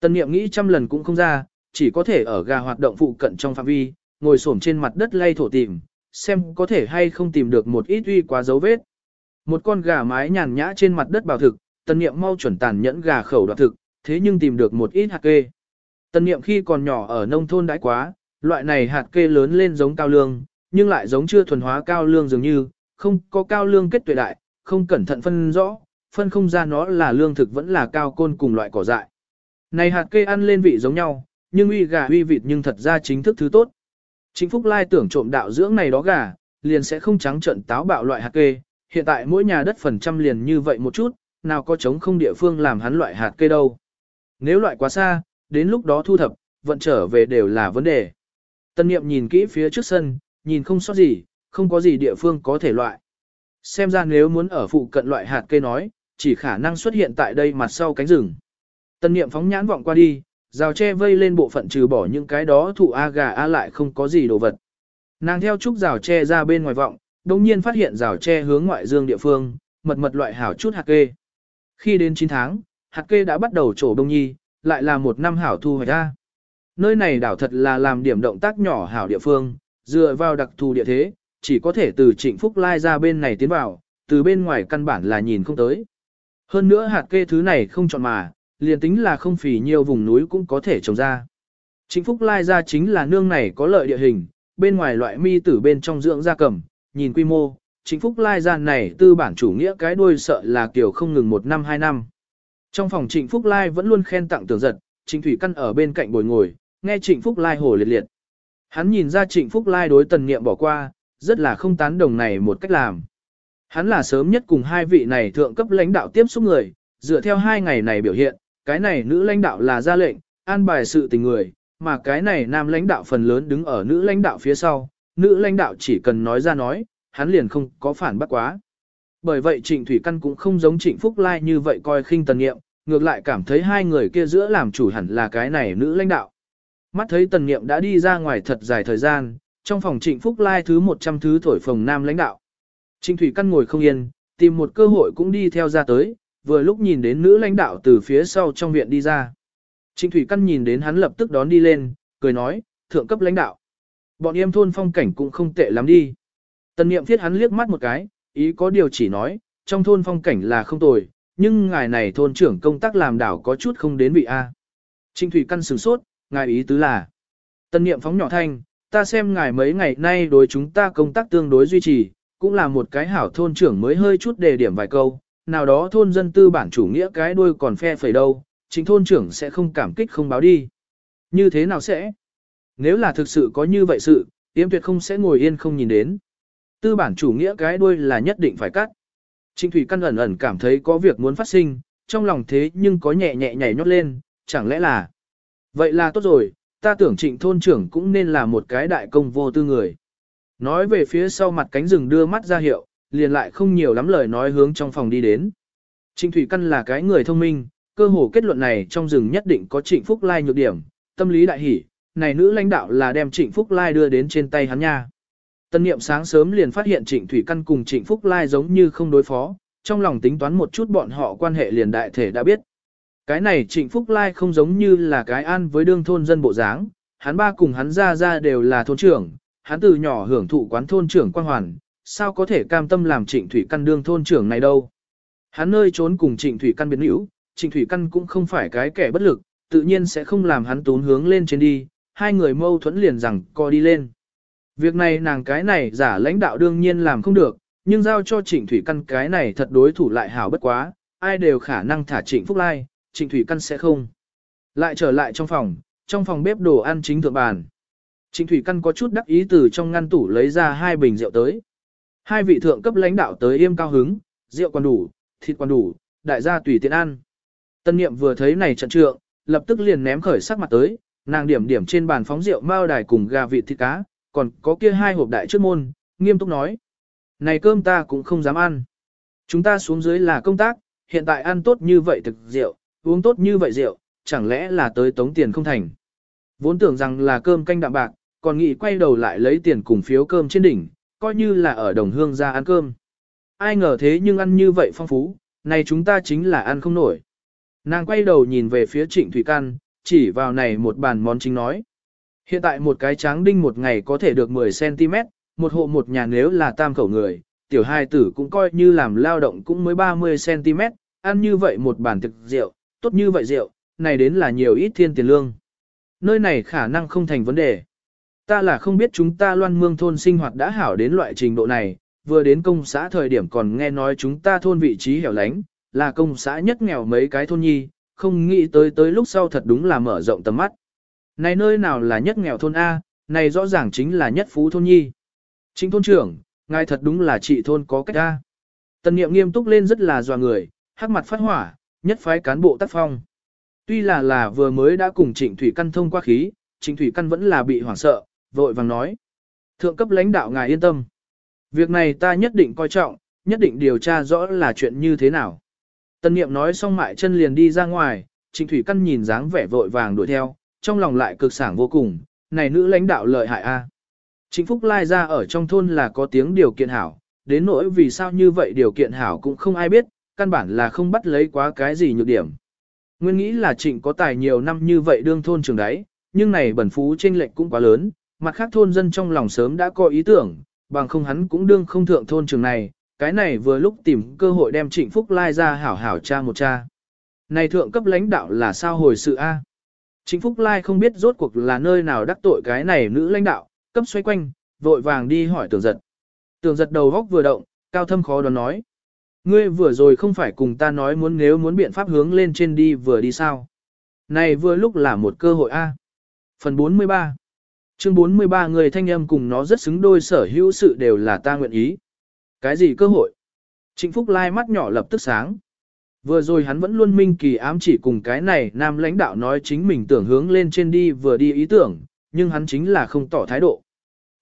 Tân niệm nghĩ trăm lần cũng không ra, chỉ có thể ở gà hoạt động phụ cận trong phạm vi, ngồi xổm trên mặt đất lay thổ tìm, xem có thể hay không tìm được một ít uy quá dấu vết. Một con gà mái nhàn nhã trên mặt đất bảo thực, tân niệm mau chuẩn tàn nhẫn gà khẩu đoạt thực, thế nhưng tìm được một ít hạt kê. Tân niệm khi còn nhỏ ở nông thôn đãi quá, loại này hạt kê lớn lên giống cao lương, nhưng lại giống chưa thuần hóa cao lương dường như, không có cao lương kết tuệ đại, không cẩn thận phân rõ, phân không ra nó là lương thực vẫn là cao côn cùng loại cỏ dại. Này hạt kê ăn lên vị giống nhau, nhưng uy gà uy vịt nhưng thật ra chính thức thứ tốt. Chính Phúc Lai tưởng trộm đạo dưỡng này đó gà, liền sẽ không trắng trận táo bạo loại hạt kê, hiện tại mỗi nhà đất phần trăm liền như vậy một chút, nào có chống không địa phương làm hắn loại hạt kê đâu. Nếu loại quá xa, đến lúc đó thu thập, vận trở về đều là vấn đề. Tân niệm nhìn kỹ phía trước sân, nhìn không sót gì, không có gì địa phương có thể loại. Xem ra nếu muốn ở phụ cận loại hạt cây nói, chỉ khả năng xuất hiện tại đây mặt sau cánh rừng. Tân niệm phóng nhãn vọng qua đi, rào tre vây lên bộ phận trừ bỏ những cái đó thụ A gà A lại không có gì đồ vật. Nàng theo trúc rào tre ra bên ngoài vọng, đồng nhiên phát hiện rào tre hướng ngoại dương địa phương, mật mật loại hảo chút hạt kê. Khi đến 9 tháng, hạt kê đã bắt đầu trổ đông nhi, lại là một năm hảo thu hoạch ra. Nơi này đảo thật là làm điểm động tác nhỏ hảo địa phương, dựa vào đặc thù địa thế, chỉ có thể từ trịnh phúc lai ra bên này tiến vào, từ bên ngoài căn bản là nhìn không tới. Hơn nữa hạt kê thứ này không chọn mà, liền tính là không phì nhiều vùng núi cũng có thể trồng ra. Chính phúc lai ra chính là nương này có lợi địa hình, bên ngoài loại mi tử bên trong dưỡng gia cầm, nhìn quy mô, Chính phúc lai ra này tư bản chủ nghĩa cái đuôi sợ là kiểu không ngừng một năm hai năm. Trong phòng trịnh phúc lai vẫn luôn khen tặng tưởng giật, trịnh thủy căn ở bên cạnh bồi ngồi, nghe trịnh phúc lai hồ liệt liệt. Hắn nhìn ra trịnh phúc lai đối tần niệm bỏ qua, rất là không tán đồng này một cách làm. Hắn là sớm nhất cùng hai vị này thượng cấp lãnh đạo tiếp xúc người, dựa theo hai ngày này biểu hiện, cái này nữ lãnh đạo là ra lệnh, an bài sự tình người, mà cái này nam lãnh đạo phần lớn đứng ở nữ lãnh đạo phía sau, nữ lãnh đạo chỉ cần nói ra nói, hắn liền không có phản bác quá. Bởi vậy Trịnh Thủy Căn cũng không giống Trịnh Phúc Lai như vậy coi khinh tần nghiệm, ngược lại cảm thấy hai người kia giữa làm chủ hẳn là cái này nữ lãnh đạo. Mắt thấy tần nghiệm đã đi ra ngoài thật dài thời gian, trong phòng Trịnh Phúc Lai thứ 100 thứ thổi phòng nam lãnh đạo. Trịnh Thủy Căn ngồi không yên, tìm một cơ hội cũng đi theo ra tới, vừa lúc nhìn đến nữ lãnh đạo từ phía sau trong viện đi ra. Trịnh Thủy Căn nhìn đến hắn lập tức đón đi lên, cười nói, thượng cấp lãnh đạo. Bọn em thôn phong cảnh cũng không tệ lắm đi. Tần niệm thiết hắn liếc mắt một cái, ý có điều chỉ nói, trong thôn phong cảnh là không tồi, nhưng ngài này thôn trưởng công tác làm đảo có chút không đến vị A. Trịnh Thủy Căn sửng sốt, ngài ý tứ là. Tần niệm phóng nhỏ thanh, ta xem ngài mấy ngày nay đối chúng ta công tác tương đối duy trì, cũng là một cái hảo thôn trưởng mới hơi chút đề điểm vài câu, nào đó thôn dân tư bản chủ nghĩa cái đuôi còn phe phẩy đâu, chính thôn trưởng sẽ không cảm kích không báo đi. Như thế nào sẽ? Nếu là thực sự có như vậy sự, yếm tuyệt không sẽ ngồi yên không nhìn đến. Tư bản chủ nghĩa cái đuôi là nhất định phải cắt. Trịnh Thủy Căn ẩn ẩn cảm thấy có việc muốn phát sinh, trong lòng thế nhưng có nhẹ nhẹ nhảy nhót lên, chẳng lẽ là... Vậy là tốt rồi, ta tưởng trịnh thôn trưởng cũng nên là một cái đại công vô tư người. Nói về phía sau mặt cánh rừng đưa mắt ra hiệu, liền lại không nhiều lắm lời nói hướng trong phòng đi đến. Trịnh Thủy Căn là cái người thông minh, cơ hồ kết luận này trong rừng nhất định có Trịnh Phúc Lai nhược điểm, tâm lý đại hỉ, này nữ lãnh đạo là đem Trịnh Phúc Lai đưa đến trên tay hắn nha. Tân niệm sáng sớm liền phát hiện Trịnh Thủy Căn cùng Trịnh Phúc Lai giống như không đối phó, trong lòng tính toán một chút bọn họ quan hệ liền đại thể đã biết. Cái này Trịnh Phúc Lai không giống như là cái an với đương thôn dân bộ dáng, hắn ba cùng hắn ra ra đều là thôn trưởng, hắn từ nhỏ hưởng thụ quán thôn trưởng quan hoàn, sao có thể cam tâm làm trịnh thủy căn đương thôn trưởng này đâu. Hắn nơi trốn cùng trịnh thủy căn biến hữu, trịnh thủy căn cũng không phải cái kẻ bất lực, tự nhiên sẽ không làm hắn tốn hướng lên trên đi, hai người mâu thuẫn liền rằng co đi lên. Việc này nàng cái này giả lãnh đạo đương nhiên làm không được, nhưng giao cho Trịnh Thủy Căn cái này thật đối thủ lại hảo bất quá, ai đều khả năng thả Trịnh Phúc Lai, Trịnh Thủy Căn sẽ không. Lại trở lại trong phòng, trong phòng bếp đồ ăn chính thượng bàn. Trịnh Thủy Căn có chút đắc ý từ trong ngăn tủ lấy ra hai bình rượu tới. Hai vị thượng cấp lãnh đạo tới yêm cao hứng, rượu còn đủ, thịt còn đủ, đại gia tùy tiện ăn. Tân niệm vừa thấy này trận trượng, lập tức liền ném khởi sắc mặt tới, nàng điểm điểm trên bàn phóng rượu mao đài cùng gà vịt thịt cá, còn có kia hai hộp đại trước môn, nghiêm túc nói. Này cơm ta cũng không dám ăn. Chúng ta xuống dưới là công tác, hiện tại ăn tốt như vậy thực rượu, uống tốt như vậy rượu, chẳng lẽ là tới tống tiền không thành. Vốn tưởng rằng là cơm canh đạm bạc, còn nghĩ quay đầu lại lấy tiền cùng phiếu cơm trên đỉnh, coi như là ở đồng hương ra ăn cơm. Ai ngờ thế nhưng ăn như vậy phong phú, này chúng ta chính là ăn không nổi. Nàng quay đầu nhìn về phía trịnh Thủy Căn, chỉ vào này một bàn món chính nói. Hiện tại một cái tráng đinh một ngày có thể được 10cm, một hộ một nhà nếu là tam khẩu người, tiểu hai tử cũng coi như làm lao động cũng mới 30cm, ăn như vậy một bàn thực rượu, tốt như vậy rượu, này đến là nhiều ít thiên tiền lương. Nơi này khả năng không thành vấn đề. Ta là không biết chúng ta loan mương thôn sinh hoạt đã hảo đến loại trình độ này, vừa đến công xã thời điểm còn nghe nói chúng ta thôn vị trí hẻo lánh, là công xã nhất nghèo mấy cái thôn nhi, không nghĩ tới tới lúc sau thật đúng là mở rộng tầm mắt. Này nơi nào là nhất nghèo thôn A, này rõ ràng chính là nhất phú thôn nhi. Chính thôn trưởng, ngài thật đúng là trị thôn có cách A. Tần niệm nghiêm túc lên rất là dò người, hắc mặt phát hỏa, nhất phái cán bộ tác phong. Tuy là là vừa mới đã cùng trịnh thủy căn thông qua khí, trịnh thủy căn vẫn là bị hoảng sợ, vội vàng nói. Thượng cấp lãnh đạo ngài yên tâm. Việc này ta nhất định coi trọng, nhất định điều tra rõ là chuyện như thế nào. Tân niệm nói xong mại chân liền đi ra ngoài, trịnh thủy căn nhìn dáng vẻ vội vàng đuổi theo, trong lòng lại cực sảng vô cùng, này nữ lãnh đạo lợi hại a. Trịnh Phúc Lai ra ở trong thôn là có tiếng điều kiện hảo, đến nỗi vì sao như vậy điều kiện hảo cũng không ai biết, căn bản là không bắt lấy quá cái gì nhược điểm. Nguyên nghĩ là trịnh có tài nhiều năm như vậy đương thôn trường đấy, nhưng này bẩn phú chênh lệch cũng quá lớn, mặt khác thôn dân trong lòng sớm đã có ý tưởng, bằng không hắn cũng đương không thượng thôn trường này, cái này vừa lúc tìm cơ hội đem trịnh Phúc Lai ra hảo hảo cha một cha. Này thượng cấp lãnh đạo là sao hồi sự A? Trịnh Phúc Lai không biết rốt cuộc là nơi nào đắc tội cái này nữ lãnh đạo, cấp xoay quanh, vội vàng đi hỏi tường giật. Tường giật đầu góc vừa động, cao thâm khó đoán nói. Ngươi vừa rồi không phải cùng ta nói muốn nếu muốn biện pháp hướng lên trên đi vừa đi sao. Này vừa lúc là một cơ hội A. Phần 43 Chương 43 người thanh âm cùng nó rất xứng đôi sở hữu sự đều là ta nguyện ý. Cái gì cơ hội? Trịnh Phúc Lai mắt nhỏ lập tức sáng. Vừa rồi hắn vẫn luôn minh kỳ ám chỉ cùng cái này nam lãnh đạo nói chính mình tưởng hướng lên trên đi vừa đi ý tưởng, nhưng hắn chính là không tỏ thái độ.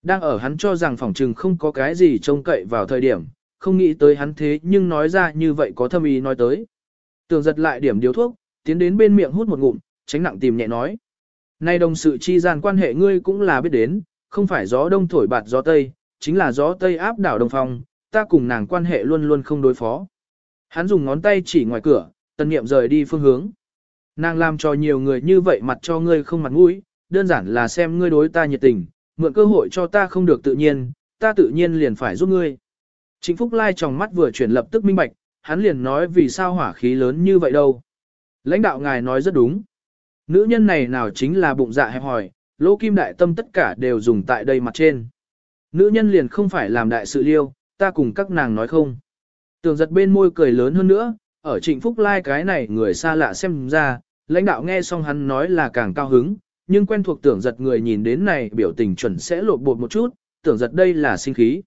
Đang ở hắn cho rằng phòng trừng không có cái gì trông cậy vào thời điểm, không nghĩ tới hắn thế nhưng nói ra như vậy có thâm ý nói tới. Tưởng giật lại điểm điếu thuốc, tiến đến bên miệng hút một ngụm, tránh nặng tìm nhẹ nói. Nay đồng sự chi gian quan hệ ngươi cũng là biết đến, không phải gió đông thổi bạt gió tây, chính là gió tây áp đảo đồng phong, ta cùng nàng quan hệ luôn luôn không đối phó. Hắn dùng ngón tay chỉ ngoài cửa, tần niệm rời đi phương hướng. Nàng làm cho nhiều người như vậy mặt cho ngươi không mặt mũi, đơn giản là xem ngươi đối ta nhiệt tình, mượn cơ hội cho ta không được tự nhiên, ta tự nhiên liền phải giúp ngươi. chính Phúc Lai trong mắt vừa chuyển lập tức minh bạch, hắn liền nói vì sao hỏa khí lớn như vậy đâu. Lãnh đạo ngài nói rất đúng. Nữ nhân này nào chính là bụng dạ hẹp hòi, lỗ kim đại tâm tất cả đều dùng tại đây mặt trên. Nữ nhân liền không phải làm đại sự liêu, ta cùng các nàng nói không. Tường giật bên môi cười lớn hơn nữa, ở trịnh Phúc Lai cái này người xa lạ xem ra, lãnh đạo nghe xong hắn nói là càng cao hứng, nhưng quen thuộc tưởng giật người nhìn đến này biểu tình chuẩn sẽ lột bột một chút, tưởng giật đây là sinh khí.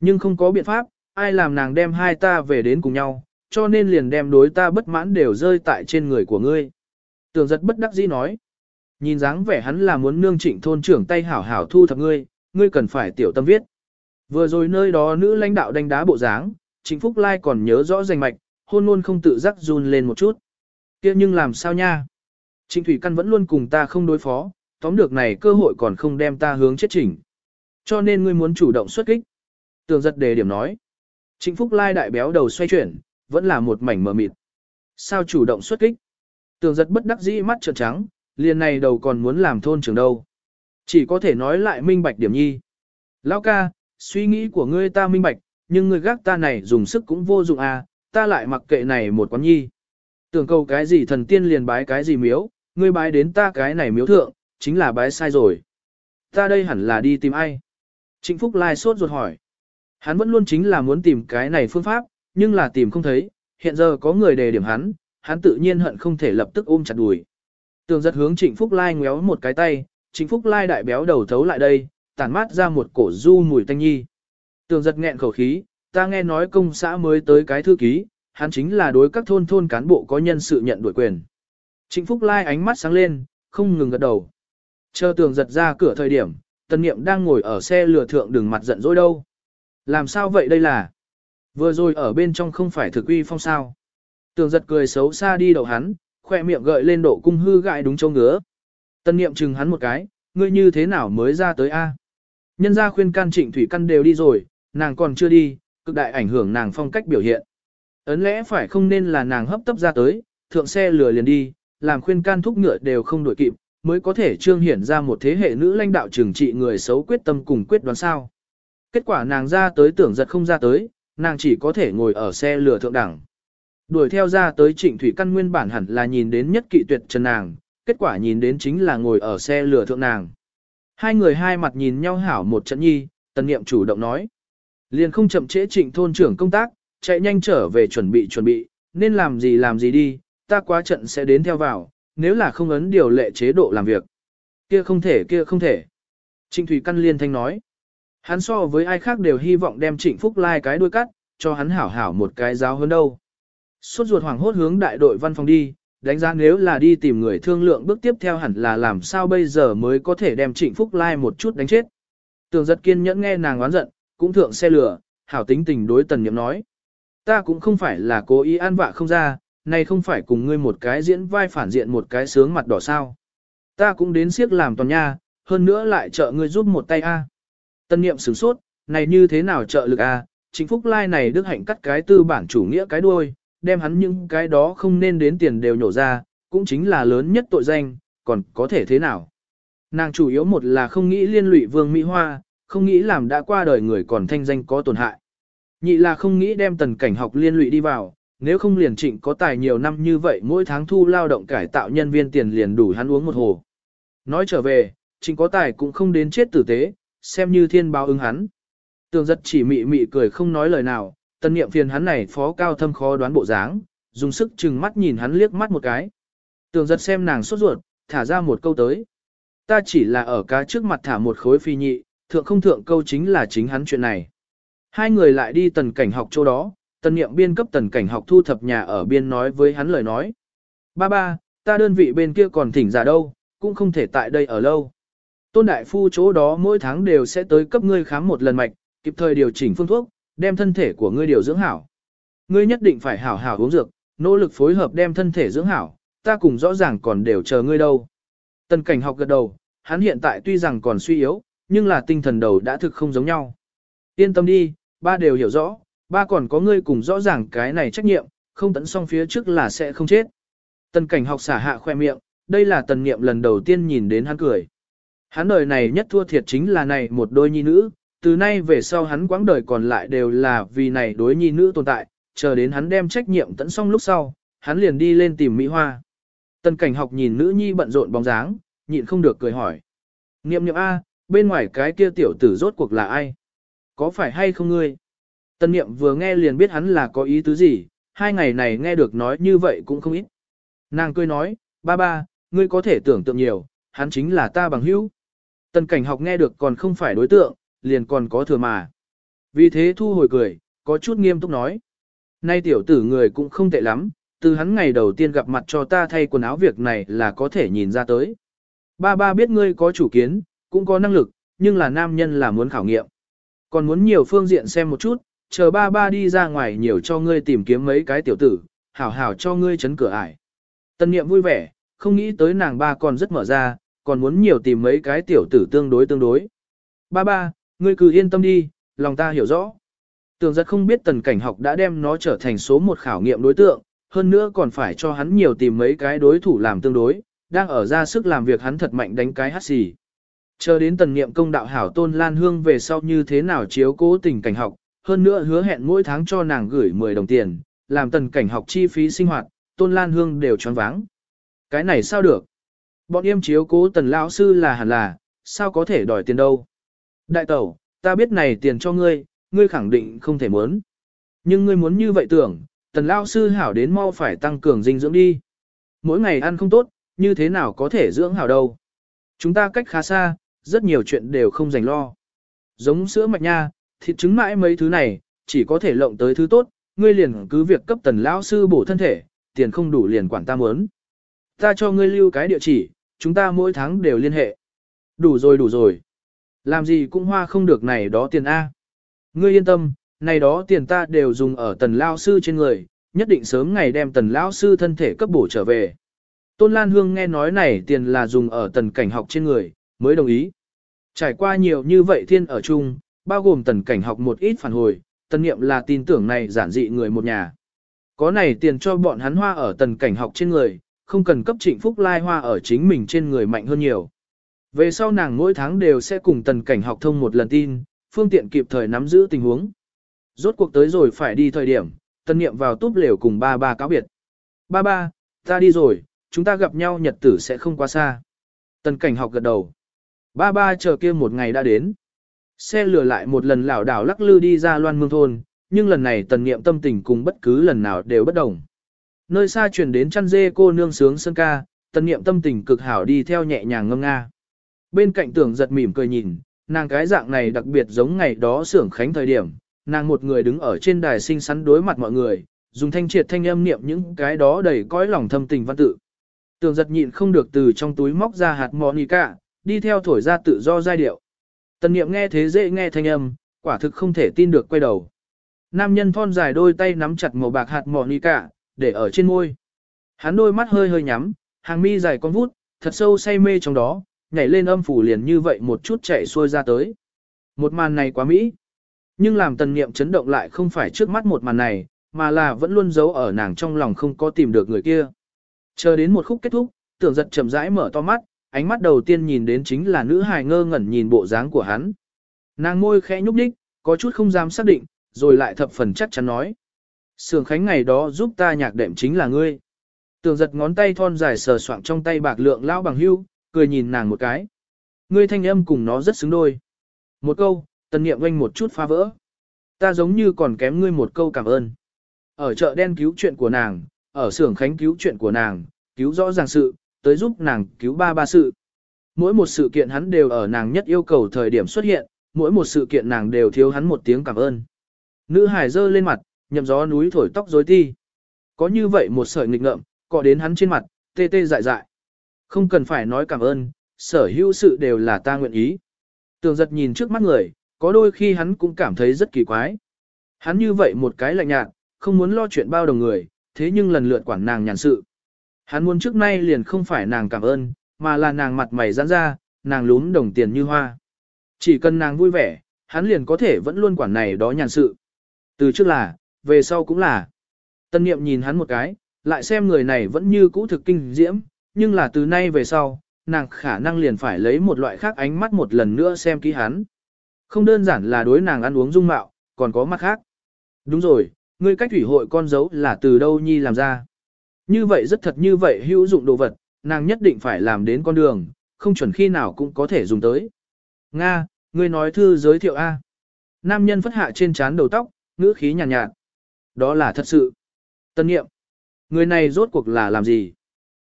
Nhưng không có biện pháp, ai làm nàng đem hai ta về đến cùng nhau, cho nên liền đem đối ta bất mãn đều rơi tại trên người của ngươi. Tưởng giật bất đắc dĩ nói. Nhìn dáng vẻ hắn là muốn nương trịnh thôn trưởng tay hảo hảo thu thập ngươi, ngươi cần phải tiểu tâm viết. Vừa rồi nơi đó nữ lãnh đạo đánh đá bộ dáng, trịnh Phúc Lai còn nhớ rõ danh mạch, hôn luôn không tự giác run lên một chút. kia nhưng làm sao nha? Trịnh Thủy Căn vẫn luôn cùng ta không đối phó, tóm được này cơ hội còn không đem ta hướng chết chỉnh. Cho nên ngươi muốn chủ động xuất kích. Tường giật đề điểm nói. Trịnh Phúc Lai đại béo đầu xoay chuyển, vẫn là một mảnh mờ mịt. Sao chủ động xuất kích? Tường giật bất đắc dĩ mắt trợn trắng, liền này đầu còn muốn làm thôn trưởng đâu. Chỉ có thể nói lại minh bạch điểm nhi. Lão ca, suy nghĩ của ngươi ta minh bạch, nhưng ngươi gác ta này dùng sức cũng vô dụng à, ta lại mặc kệ này một quán nhi. Tưởng cầu cái gì thần tiên liền bái cái gì miếu, ngươi bái đến ta cái này miếu thượng, chính là bái sai rồi. Ta đây hẳn là đi tìm ai? Trịnh Phúc Lai sốt ruột hỏi. Hắn vẫn luôn chính là muốn tìm cái này phương pháp, nhưng là tìm không thấy, hiện giờ có người đề điểm hắn, hắn tự nhiên hận không thể lập tức ôm chặt đùi. Tường giật hướng Trịnh Phúc Lai ngéo một cái tay, Trịnh Phúc Lai đại béo đầu thấu lại đây, tản mát ra một cổ du mùi tanh nhi. Tường giật nghẹn khẩu khí, ta nghe nói công xã mới tới cái thư ký, hắn chính là đối các thôn thôn cán bộ có nhân sự nhận đuổi quyền. Trịnh Phúc Lai ánh mắt sáng lên, không ngừng gật đầu. Chờ tường giật ra cửa thời điểm, tân niệm đang ngồi ở xe lửa thượng đường mặt giận dỗi đâu. Làm sao vậy đây là? Vừa rồi ở bên trong không phải thực uy phong sao. Tường giật cười xấu xa đi đầu hắn, khoe miệng gợi lên độ cung hư gại đúng châu ngứa. Tân niệm chừng hắn một cái, ngươi như thế nào mới ra tới A. Nhân gia khuyên can trịnh thủy căn đều đi rồi, nàng còn chưa đi, cực đại ảnh hưởng nàng phong cách biểu hiện. Ấn lẽ phải không nên là nàng hấp tấp ra tới, thượng xe lừa liền đi, làm khuyên can thúc ngựa đều không đổi kịp, mới có thể trương hiển ra một thế hệ nữ lãnh đạo trừng trị người xấu quyết tâm cùng quyết đoán sao. Kết quả nàng ra tới tưởng giật không ra tới, nàng chỉ có thể ngồi ở xe lừa thượng đẳng. Đuổi theo ra tới trịnh thủy căn nguyên bản hẳn là nhìn đến nhất kỵ tuyệt trần nàng, kết quả nhìn đến chính là ngồi ở xe lửa thượng nàng. Hai người hai mặt nhìn nhau hảo một trận nhi, tần niệm chủ động nói. Liền không chậm trễ trịnh thôn trưởng công tác, chạy nhanh trở về chuẩn bị chuẩn bị, nên làm gì làm gì đi, ta quá trận sẽ đến theo vào, nếu là không ấn điều lệ chế độ làm việc. Kia không thể kia không thể. Trịnh Thủy Căn liên thanh nói. Hắn so với ai khác đều hy vọng đem Trịnh Phúc Lai cái đuôi cắt, cho hắn hảo hảo một cái giáo hơn đâu. Suốt ruột hoảng hốt hướng đại đội văn phòng đi, đánh giá nếu là đi tìm người thương lượng bước tiếp theo hẳn là làm sao bây giờ mới có thể đem Trịnh Phúc Lai một chút đánh chết. Tường giật kiên nhẫn nghe nàng oán giận, cũng thượng xe lửa, hảo tính tình đối tần nhậm nói. Ta cũng không phải là cố ý an vạ không ra, nay không phải cùng ngươi một cái diễn vai phản diện một cái sướng mặt đỏ sao. Ta cũng đến siếc làm toàn nha, hơn nữa lại trợ ngươi giúp một tay a. Tân niệm sửng sốt, này như thế nào trợ lực a? Chính phúc lai này đức hạnh cắt cái tư bản chủ nghĩa cái đuôi, đem hắn những cái đó không nên đến tiền đều nhổ ra, cũng chính là lớn nhất tội danh, còn có thể thế nào. Nàng chủ yếu một là không nghĩ liên lụy vương Mỹ Hoa, không nghĩ làm đã qua đời người còn thanh danh có tổn hại. Nhị là không nghĩ đem tần cảnh học liên lụy đi vào, nếu không liền trịnh có tài nhiều năm như vậy mỗi tháng thu lao động cải tạo nhân viên tiền liền đủ hắn uống một hồ. Nói trở về, trịnh có tài cũng không đến chết tử tế, xem như thiên báo ứng hắn. Tường giật chỉ mị mị cười không nói lời nào, tân niệm phiền hắn này phó cao thâm khó đoán bộ dáng, dùng sức chừng mắt nhìn hắn liếc mắt một cái. Tường giật xem nàng sốt ruột, thả ra một câu tới. Ta chỉ là ở cá trước mặt thả một khối phi nhị, thượng không thượng câu chính là chính hắn chuyện này. Hai người lại đi tần cảnh học chỗ đó, tần niệm biên cấp tần cảnh học thu thập nhà ở biên nói với hắn lời nói. Ba ba, ta đơn vị bên kia còn thỉnh giả đâu, cũng không thể tại đây ở lâu. Tôn đại phu chỗ đó mỗi tháng đều sẽ tới cấp ngươi khám một lần mạch, kịp thời điều chỉnh phương thuốc, đem thân thể của ngươi điều dưỡng hảo. Ngươi nhất định phải hảo hảo uống dược, nỗ lực phối hợp đem thân thể dưỡng hảo, ta cùng rõ ràng còn đều chờ ngươi đâu. Tần cảnh học gật đầu, hắn hiện tại tuy rằng còn suy yếu, nhưng là tinh thần đầu đã thực không giống nhau. Yên tâm đi, ba đều hiểu rõ, ba còn có ngươi cùng rõ ràng cái này trách nhiệm, không tận xong phía trước là sẽ không chết. Tần cảnh học xả hạ khoe miệng, đây là tần niệm lần đầu tiên nhìn đến hắn cười. Hắn đời này nhất thua thiệt chính là này một đôi nhi nữ, từ nay về sau hắn quãng đời còn lại đều là vì này đối nhi nữ tồn tại, chờ đến hắn đem trách nhiệm tận xong lúc sau, hắn liền đi lên tìm Mỹ Hoa. Tần cảnh học nhìn nữ nhi bận rộn bóng dáng, nhịn không được cười hỏi. Niệm niệm A, bên ngoài cái kia tiểu tử rốt cuộc là ai? Có phải hay không ngươi? Tần niệm vừa nghe liền biết hắn là có ý tứ gì, hai ngày này nghe được nói như vậy cũng không ít. Nàng cười nói, ba ba, ngươi có thể tưởng tượng nhiều, hắn chính là ta bằng hữu. Tần cảnh học nghe được còn không phải đối tượng, liền còn có thừa mà. Vì thế thu hồi cười, có chút nghiêm túc nói. Nay tiểu tử người cũng không tệ lắm, từ hắn ngày đầu tiên gặp mặt cho ta thay quần áo việc này là có thể nhìn ra tới. Ba ba biết ngươi có chủ kiến, cũng có năng lực, nhưng là nam nhân là muốn khảo nghiệm. Còn muốn nhiều phương diện xem một chút, chờ ba ba đi ra ngoài nhiều cho ngươi tìm kiếm mấy cái tiểu tử, hảo hảo cho ngươi chấn cửa ải. Tân niệm vui vẻ, không nghĩ tới nàng ba còn rất mở ra, còn muốn nhiều tìm mấy cái tiểu tử tương đối tương đối. Ba ba, ngươi cứ yên tâm đi, lòng ta hiểu rõ. Tường giật không biết tần cảnh học đã đem nó trở thành số một khảo nghiệm đối tượng, hơn nữa còn phải cho hắn nhiều tìm mấy cái đối thủ làm tương đối, đang ở ra sức làm việc hắn thật mạnh đánh cái hát xì. Chờ đến tần niệm công đạo hảo tôn lan hương về sau như thế nào chiếu cố tình cảnh học, hơn nữa hứa hẹn mỗi tháng cho nàng gửi 10 đồng tiền, làm tần cảnh học chi phí sinh hoạt, tôn lan hương đều choáng váng. Cái này sao được? Bọn em chiếu cố tần lão sư là hẳn là, sao có thể đòi tiền đâu. Đại tẩu, ta biết này tiền cho ngươi, ngươi khẳng định không thể muốn. Nhưng ngươi muốn như vậy tưởng, tần lão sư hảo đến mau phải tăng cường dinh dưỡng đi. Mỗi ngày ăn không tốt, như thế nào có thể dưỡng hảo đâu. Chúng ta cách khá xa, rất nhiều chuyện đều không dành lo. Giống sữa mạch nha, thịt trứng mãi mấy thứ này, chỉ có thể lộng tới thứ tốt, ngươi liền cứ việc cấp tần lão sư bổ thân thể, tiền không đủ liền quản ta muốn. Ta cho ngươi lưu cái địa chỉ, chúng ta mỗi tháng đều liên hệ. Đủ rồi đủ rồi. Làm gì cũng hoa không được này đó tiền A. Ngươi yên tâm, này đó tiền ta đều dùng ở tần lao sư trên người, nhất định sớm ngày đem tần lao sư thân thể cấp bổ trở về. Tôn Lan Hương nghe nói này tiền là dùng ở tần cảnh học trên người, mới đồng ý. Trải qua nhiều như vậy thiên ở chung, bao gồm tần cảnh học một ít phản hồi, tần niệm là tin tưởng này giản dị người một nhà. Có này tiền cho bọn hắn hoa ở tần cảnh học trên người, không cần cấp trịnh phúc lai hoa ở chính mình trên người mạnh hơn nhiều. Về sau nàng mỗi tháng đều sẽ cùng tần cảnh học thông một lần tin, phương tiện kịp thời nắm giữ tình huống. Rốt cuộc tới rồi phải đi thời điểm, tần niệm vào túp lều cùng ba ba cáo biệt. Ba ba, ta đi rồi, chúng ta gặp nhau nhật tử sẽ không quá xa. Tần cảnh học gật đầu. Ba ba chờ kia một ngày đã đến. Xe lửa lại một lần lảo đảo lắc lư đi ra loan mương thôn, nhưng lần này tần niệm tâm tình cùng bất cứ lần nào đều bất đồng. Nơi xa truyền đến chăn dê cô nương sướng sân ca, tần niệm tâm tình cực hảo đi theo nhẹ nhàng ngâm nga. Bên cạnh tưởng giật mỉm cười nhìn, nàng cái dạng này đặc biệt giống ngày đó xưởng khánh thời điểm, nàng một người đứng ở trên đài xinh xắn đối mặt mọi người, dùng thanh triệt thanh âm niệm những cái đó đầy cõi lòng thâm tình văn tự. Tưởng giật nhịn không được từ trong túi móc ra hạt monica, đi theo thổi ra tự do giai điệu. Tần niệm nghe thế dễ nghe thanh âm, quả thực không thể tin được quay đầu. Nam nhân thon dài đôi tay nắm chặt màu bạc hạt monica, để ở trên môi. Hắn đôi mắt hơi hơi nhắm, hàng mi dài con vút, thật sâu say mê trong đó, nhảy lên âm phủ liền như vậy một chút chạy xuôi ra tới. Một màn này quá mỹ. Nhưng làm tần niệm chấn động lại không phải trước mắt một màn này, mà là vẫn luôn giấu ở nàng trong lòng không có tìm được người kia. Chờ đến một khúc kết thúc, tưởng giật chậm rãi mở to mắt, ánh mắt đầu tiên nhìn đến chính là nữ hài ngơ ngẩn nhìn bộ dáng của hắn. Nàng môi khẽ nhúc đích, có chút không dám xác định, rồi lại thập phần chắc chắn nói. Sường khánh ngày đó giúp ta nhạc đệm chính là ngươi. Tường giật ngón tay thon dài sờ soạng trong tay bạc lượng lão bằng hưu, cười nhìn nàng một cái. Ngươi thanh âm cùng nó rất xứng đôi. Một câu, tần niệm oanh một chút phá vỡ. Ta giống như còn kém ngươi một câu cảm ơn. Ở chợ đen cứu chuyện của nàng, ở xưởng khánh cứu chuyện của nàng, cứu rõ ràng sự, tới giúp nàng cứu ba ba sự. Mỗi một sự kiện hắn đều ở nàng nhất yêu cầu thời điểm xuất hiện, mỗi một sự kiện nàng đều thiếu hắn một tiếng cảm ơn. Nữ hải dơ lên mặt, nhậm gió núi thổi tóc rối ti. Có như vậy một sợi nghịch ngợm, cọ đến hắn trên mặt, tê tê dại dại. Không cần phải nói cảm ơn, sở hữu sự đều là ta nguyện ý. Tường giật nhìn trước mắt người, có đôi khi hắn cũng cảm thấy rất kỳ quái. Hắn như vậy một cái lạnh nhạt, không muốn lo chuyện bao đồng người, thế nhưng lần lượt quản nàng nhàn sự. Hắn muốn trước nay liền không phải nàng cảm ơn, mà là nàng mặt mày giãn ra, nàng lún đồng tiền như hoa. Chỉ cần nàng vui vẻ, hắn liền có thể vẫn luôn quản này đó nhàn sự. Từ trước là, về sau cũng là. Tân niệm nhìn hắn một cái, lại xem người này vẫn như cũ thực kinh diễm, nhưng là từ nay về sau, nàng khả năng liền phải lấy một loại khác ánh mắt một lần nữa xem kỹ hắn. Không đơn giản là đối nàng ăn uống dung mạo, còn có mắt khác. Đúng rồi, ngươi cách thủy hội con dấu là từ đâu nhi làm ra. Như vậy rất thật như vậy hữu dụng đồ vật, nàng nhất định phải làm đến con đường, không chuẩn khi nào cũng có thể dùng tới. Nga, ngươi nói thư giới thiệu A. Nam nhân phất hạ trên trán đầu tóc, ngữ khí nhàn nhạt, nhạt. Đó là thật sự. Tân nghiệm. Người này rốt cuộc là làm gì?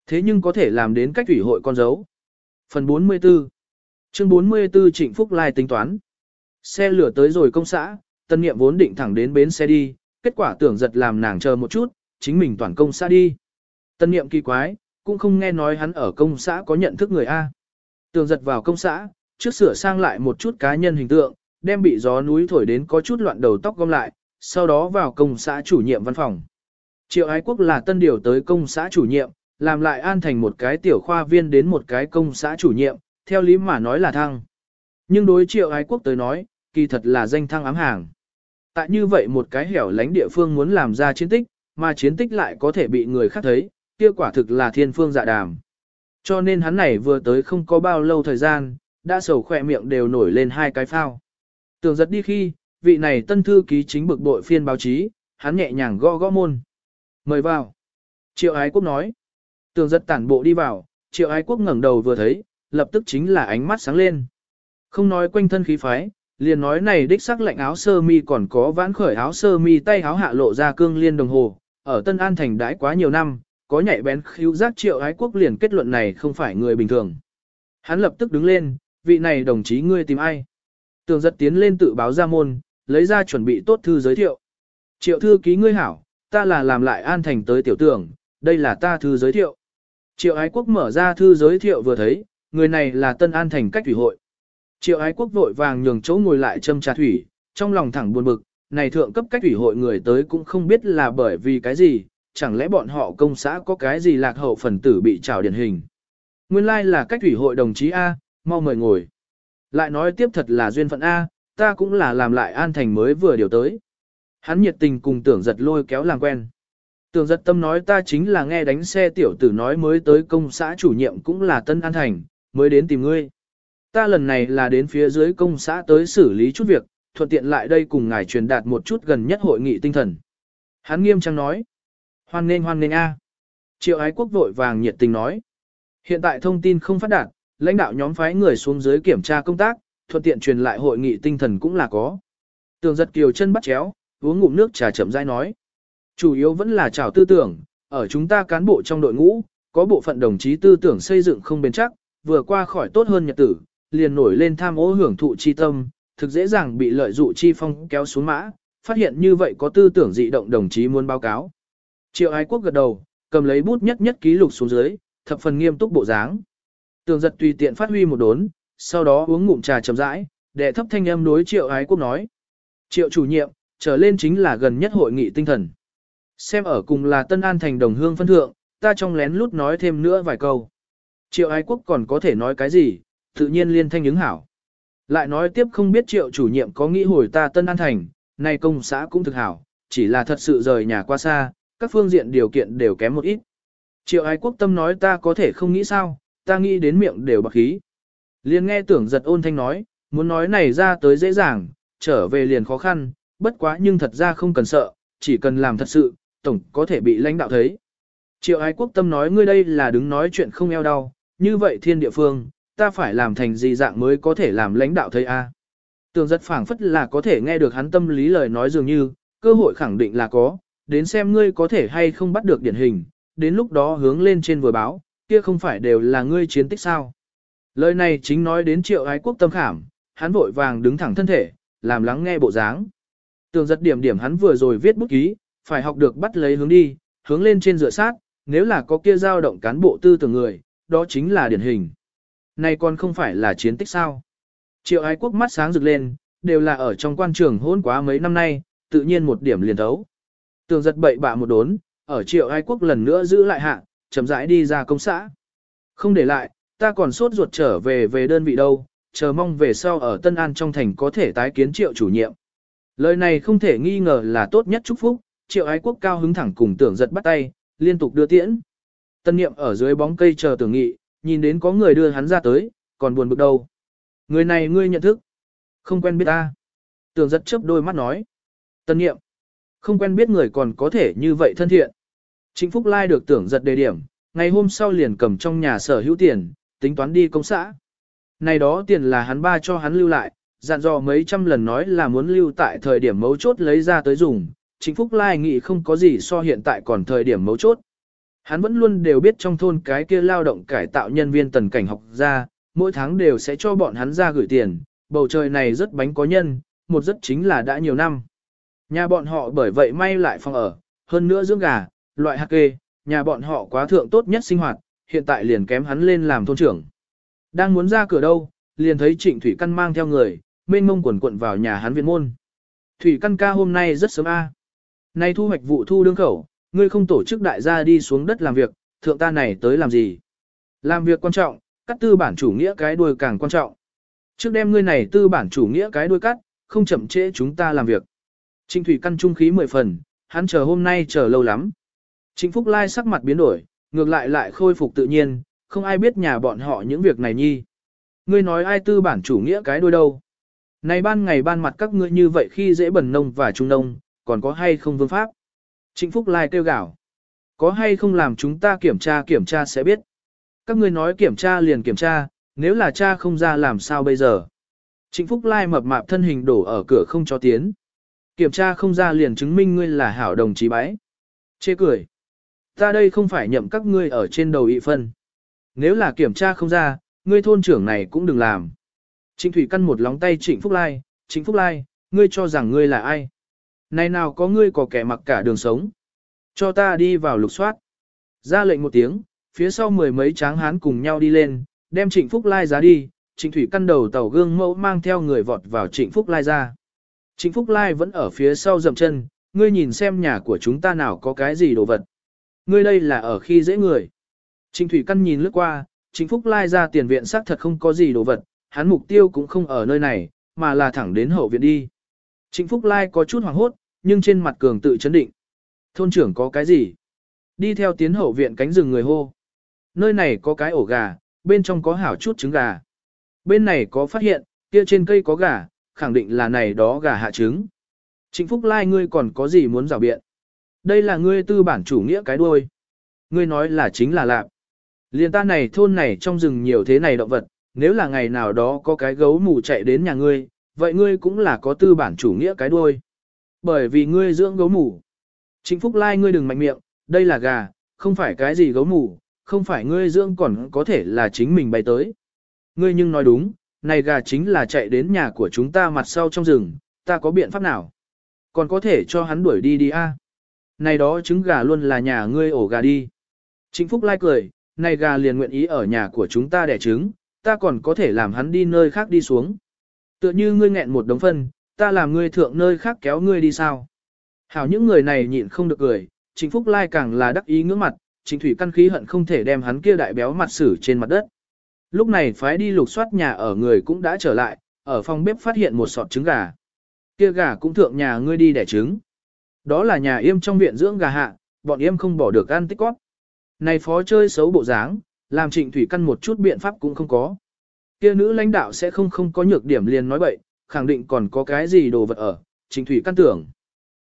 Thế nhưng có thể làm đến cách thủy hội con dấu. Phần 44 Chương 44 Trịnh Phúc Lai tính toán. Xe lửa tới rồi công xã, tân nghiệm vốn định thẳng đến bến xe đi, kết quả tưởng giật làm nàng chờ một chút, chính mình toàn công xã đi. Tân nghiệm kỳ quái, cũng không nghe nói hắn ở công xã có nhận thức người A. tưởng giật vào công xã, trước sửa sang lại một chút cá nhân hình tượng, đem bị gió núi thổi đến có chút loạn đầu tóc gom lại, sau đó vào công xã chủ nhiệm văn phòng. Triệu Ái Quốc là tân điều tới công xã chủ nhiệm, làm lại an thành một cái tiểu khoa viên đến một cái công xã chủ nhiệm, theo lý mà nói là thăng. Nhưng đối Triệu Ái Quốc tới nói, kỳ thật là danh thăng ám hàng. Tại như vậy một cái hẻo lánh địa phương muốn làm ra chiến tích, mà chiến tích lại có thể bị người khác thấy, kia quả thực là thiên phương dạ đàm. Cho nên hắn này vừa tới không có bao lâu thời gian, đã sầu khỏe miệng đều nổi lên hai cái phao. Tưởng giật đi khi, vị này tân thư ký chính bực bội phiên báo chí, hắn nhẹ nhàng gõ gõ môn. Mời vào. Triệu ái quốc nói. Tường giật tản bộ đi vào, triệu ái quốc ngẩng đầu vừa thấy, lập tức chính là ánh mắt sáng lên. Không nói quanh thân khí phái, liền nói này đích sắc lạnh áo sơ mi còn có vãn khởi áo sơ mi tay áo hạ lộ ra cương liên đồng hồ, ở Tân An thành đãi quá nhiều năm, có nhạy bén khíu giác triệu ái quốc liền kết luận này không phải người bình thường. Hắn lập tức đứng lên, vị này đồng chí ngươi tìm ai? Tường giật tiến lên tự báo ra môn, lấy ra chuẩn bị tốt thư giới thiệu. Triệu thư ký ngươi hảo, ta là làm lại an thành tới tiểu tưởng, đây là ta thư giới thiệu. Triệu ái quốc mở ra thư giới thiệu vừa thấy, người này là Tân An thành cách thủy hội. Triệu ái quốc vội vàng nhường chỗ ngồi lại châm trà thủy, trong lòng thẳng buồn bực, này thượng cấp cách thủy hội người tới cũng không biết là bởi vì cái gì, chẳng lẽ bọn họ công xã có cái gì lạc hậu phần tử bị trào điển hình. Nguyên lai like là cách thủy hội đồng chí A, mau mời ngồi. Lại nói tiếp thật là duyên phận A, ta cũng là làm lại an thành mới vừa điều tới. Hắn nhiệt tình cùng tưởng giật lôi kéo làm quen. Tưởng giật tâm nói ta chính là nghe đánh xe tiểu tử nói mới tới công xã chủ nhiệm cũng là Tân An Thành, mới đến tìm ngươi. Ta lần này là đến phía dưới công xã tới xử lý chút việc, thuận tiện lại đây cùng ngài truyền đạt một chút gần nhất hội nghị tinh thần. Hắn nghiêm trang nói. Hoan nên hoan nên a. Triệu ái quốc vội vàng nhiệt tình nói. Hiện tại thông tin không phát đạt, lãnh đạo nhóm phái người xuống dưới kiểm tra công tác, thuận tiện truyền lại hội nghị tinh thần cũng là có. Tường giật kiều chân bắt chéo, uống ngụm nước trà chậm rãi nói. Chủ yếu vẫn là trào tư tưởng, ở chúng ta cán bộ trong đội ngũ, có bộ phận đồng chí tư tưởng xây dựng không bền chắc, vừa qua khỏi tốt hơn nhật tử, liền nổi lên tham ô hưởng thụ chi tâm, thực dễ dàng bị lợi dụ chi phong kéo xuống mã, phát hiện như vậy có tư tưởng dị động đồng chí muốn báo cáo. Triệu Ái Quốc gật đầu, cầm lấy bút nhất nhất ký lục xuống dưới, thập phần nghiêm túc bộ dáng. Tường giật tùy tiện phát huy một đốn, sau đó uống ngụm trà chậm rãi, đệ thấp thanh âm đối Triệu Ái Quốc nói. Triệu chủ nhiệm, trở lên chính là gần nhất hội nghị tinh thần. Xem ở cùng là Tân An thành đồng hương phân thượng, ta trong lén lút nói thêm nữa vài câu. Triệu Ái Quốc còn có thể nói cái gì, tự nhiên liên thanh ứng hảo. Lại nói tiếp không biết triệu chủ nhiệm có nghĩ hồi ta Tân An Thành, nay công xã cũng thực hảo, chỉ là thật sự rời nhà qua xa, các phương diện điều kiện đều kém một ít. Triệu ái quốc tâm nói ta có thể không nghĩ sao, ta nghĩ đến miệng đều bạc khí. Liền nghe tưởng giật ôn thanh nói, muốn nói này ra tới dễ dàng, trở về liền khó khăn, bất quá nhưng thật ra không cần sợ, chỉ cần làm thật sự, tổng có thể bị lãnh đạo thấy. Triệu ái quốc tâm nói ngươi đây là đứng nói chuyện không eo đau, như vậy thiên địa phương, ta phải làm thành gì dạng mới có thể làm lãnh đạo thấy a? Tường giật phảng phất là có thể nghe được hắn tâm lý lời nói dường như, cơ hội khẳng định là có, đến xem ngươi có thể hay không bắt được điển hình, đến lúc đó hướng lên trên vừa báo, kia không phải đều là ngươi chiến tích sao. Lời này chính nói đến triệu ái quốc tâm khảm, hắn vội vàng đứng thẳng thân thể, làm lắng nghe bộ dáng. Tường giật điểm điểm hắn vừa rồi viết bút ký, phải học được bắt lấy hướng đi, hướng lên trên dựa sát, nếu là có kia dao động cán bộ tư tưởng người, đó chính là điển hình. Này còn không phải là chiến tích sao. Triệu ái quốc mắt sáng rực lên, đều là ở trong quan trường hôn quá mấy năm nay, tự nhiên một điểm liền thấu. Tường giật bậy bạ một đốn, ở triệu ái quốc lần nữa giữ lại hạ, chậm rãi đi ra công xã. Không để lại, ta còn sốt ruột trở về về đơn vị đâu, chờ mong về sau ở Tân An trong thành có thể tái kiến triệu chủ nhiệm. Lời này không thể nghi ngờ là tốt nhất chúc phúc, triệu ái quốc cao hứng thẳng cùng tưởng giật bắt tay, liên tục đưa tiễn. Tân niệm ở dưới bóng cây chờ tưởng nghị, nhìn đến có người đưa hắn ra tới, còn buồn bực đâu. Người này ngươi nhận thức. Không quen biết ta. tưởng giật chớp đôi mắt nói. Tân niệm. Không quen biết người còn có thể như vậy thân thiện. chính Phúc Lai được tưởng giật đề điểm, ngày hôm sau liền cầm trong nhà sở hữu tiền, tính toán đi công xã. Này đó tiền là hắn ba cho hắn lưu lại, dặn dò mấy trăm lần nói là muốn lưu tại thời điểm mấu chốt lấy ra tới dùng. Trịnh Phúc Lai nghĩ không có gì so hiện tại còn thời điểm mấu chốt. Hắn vẫn luôn đều biết trong thôn cái kia lao động cải tạo nhân viên tần cảnh học ra, mỗi tháng đều sẽ cho bọn hắn ra gửi tiền, bầu trời này rất bánh có nhân, một rất chính là đã nhiều năm. Nhà bọn họ bởi vậy may lại phòng ở, hơn nữa dưỡng gà, loại hạt kê, nhà bọn họ quá thượng tốt nhất sinh hoạt, hiện tại liền kém hắn lên làm thôn trưởng. Đang muốn ra cửa đâu, liền thấy trịnh Thủy Căn mang theo người, mênh mông quần quận vào nhà hắn viện môn. Thủy Căn ca hôm nay rất sớm a. Nay thu hoạch vụ thu đương khẩu, ngươi không tổ chức đại gia đi xuống đất làm việc, thượng ta này tới làm gì? Làm việc quan trọng, cắt tư bản chủ nghĩa cái đuôi càng quan trọng. Trước đem ngươi này tư bản chủ nghĩa cái đuôi cắt, không chậm trễ chúng ta làm việc. Trịnh Thủy căn trung khí mười phần, hắn chờ hôm nay chờ lâu lắm. Trịnh Phúc Lai sắc mặt biến đổi, ngược lại lại khôi phục tự nhiên, không ai biết nhà bọn họ những việc này nhi. Ngươi nói ai tư bản chủ nghĩa cái đuôi đâu? Này ban ngày ban mặt các ngươi như vậy khi dễ bẩn nông và trung nông, còn có hay không vương pháp? Trịnh Phúc Lai kêu gào. Có hay không làm chúng ta kiểm tra kiểm tra sẽ biết. Các ngươi nói kiểm tra liền kiểm tra, nếu là cha không ra làm sao bây giờ. Trịnh Phúc Lai mập mạp thân hình đổ ở cửa không cho tiến. Kiểm tra không ra liền chứng minh ngươi là hảo đồng chí bái. Chê cười. Ta đây không phải nhậm các ngươi ở trên đầu ị phân. Nếu là kiểm tra không ra, ngươi thôn trưởng này cũng đừng làm. Trịnh Thủy căn một lóng tay Trịnh Phúc Lai, Trịnh Phúc Lai, ngươi cho rằng ngươi là ai? Này nào có ngươi có kẻ mặc cả đường sống. Cho ta đi vào lục soát. Ra lệnh một tiếng, phía sau mười mấy tráng hán cùng nhau đi lên, đem Trịnh Phúc Lai ra đi, Trịnh Thủy căn đầu tàu gương mẫu mang theo người vọt vào Trịnh Phúc Lai ra. Trịnh Phúc Lai vẫn ở phía sau dậm chân, ngươi nhìn xem nhà của chúng ta nào có cái gì đồ vật. Ngươi đây là ở khi dễ người. Trịnh Thủy căn nhìn lướt qua, Trịnh Phúc Lai ra tiền viện xác thật không có gì đồ vật, hắn mục tiêu cũng không ở nơi này, mà là thẳng đến hậu viện đi. Trịnh Phúc Lai có chút hoảng hốt, nhưng trên mặt cường tự chấn định. Thôn trưởng có cái gì? Đi theo tiến hậu viện cánh rừng người hô. Nơi này có cái ổ gà, bên trong có hảo chút trứng gà. Bên này có phát hiện, kia trên cây có gà, khẳng định là này đó gà hạ trứng. Trịnh Phúc Lai ngươi còn có gì muốn rào biện? Đây là ngươi tư bản chủ nghĩa cái đuôi. Ngươi nói là chính là lạp. Liên ta này thôn này trong rừng nhiều thế này động vật, nếu là ngày nào đó có cái gấu mù chạy đến nhà ngươi, vậy ngươi cũng là có tư bản chủ nghĩa cái đuôi. Bởi vì ngươi dưỡng gấu mủ. Chính Phúc Lai ngươi đừng mạnh miệng, đây là gà, không phải cái gì gấu mủ, không phải ngươi dưỡng còn có thể là chính mình bay tới. Ngươi nhưng nói đúng, này gà chính là chạy đến nhà của chúng ta mặt sau trong rừng, ta có biện pháp nào? Còn có thể cho hắn đuổi đi đi a? Này đó trứng gà luôn là nhà ngươi ổ gà đi. Chính Phúc Lai cười, này gà liền nguyện ý ở nhà của chúng ta đẻ trứng, ta còn có thể làm hắn đi nơi khác đi xuống. Tựa như ngươi nghẹn một đống phân, ta làm ngươi thượng nơi khác kéo ngươi đi sao. Hảo những người này nhịn không được cười, chính Phúc Lai càng là đắc ý ngưỡng mặt, chính Thủy căn khí hận không thể đem hắn kia đại béo mặt xử trên mặt đất. Lúc này phái đi lục soát nhà ở người cũng đã trở lại, ở phòng bếp phát hiện một sọt trứng gà. Kia gà cũng thượng nhà ngươi đi đẻ trứng. Đó là nhà yêm trong viện dưỡng gà hạ, bọn yêm không bỏ được ăn tích quát. Này phó chơi xấu bộ dáng, làm trịnh thủy căn một chút biện pháp cũng không có. Kia nữ lãnh đạo sẽ không không có nhược điểm liền nói bậy, khẳng định còn có cái gì đồ vật ở, Trình thủy căn tưởng.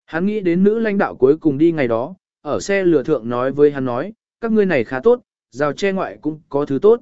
Hắn nghĩ đến nữ lãnh đạo cuối cùng đi ngày đó, ở xe lừa thượng nói với hắn nói, các ngươi này khá tốt, rào che ngoại cũng có thứ tốt.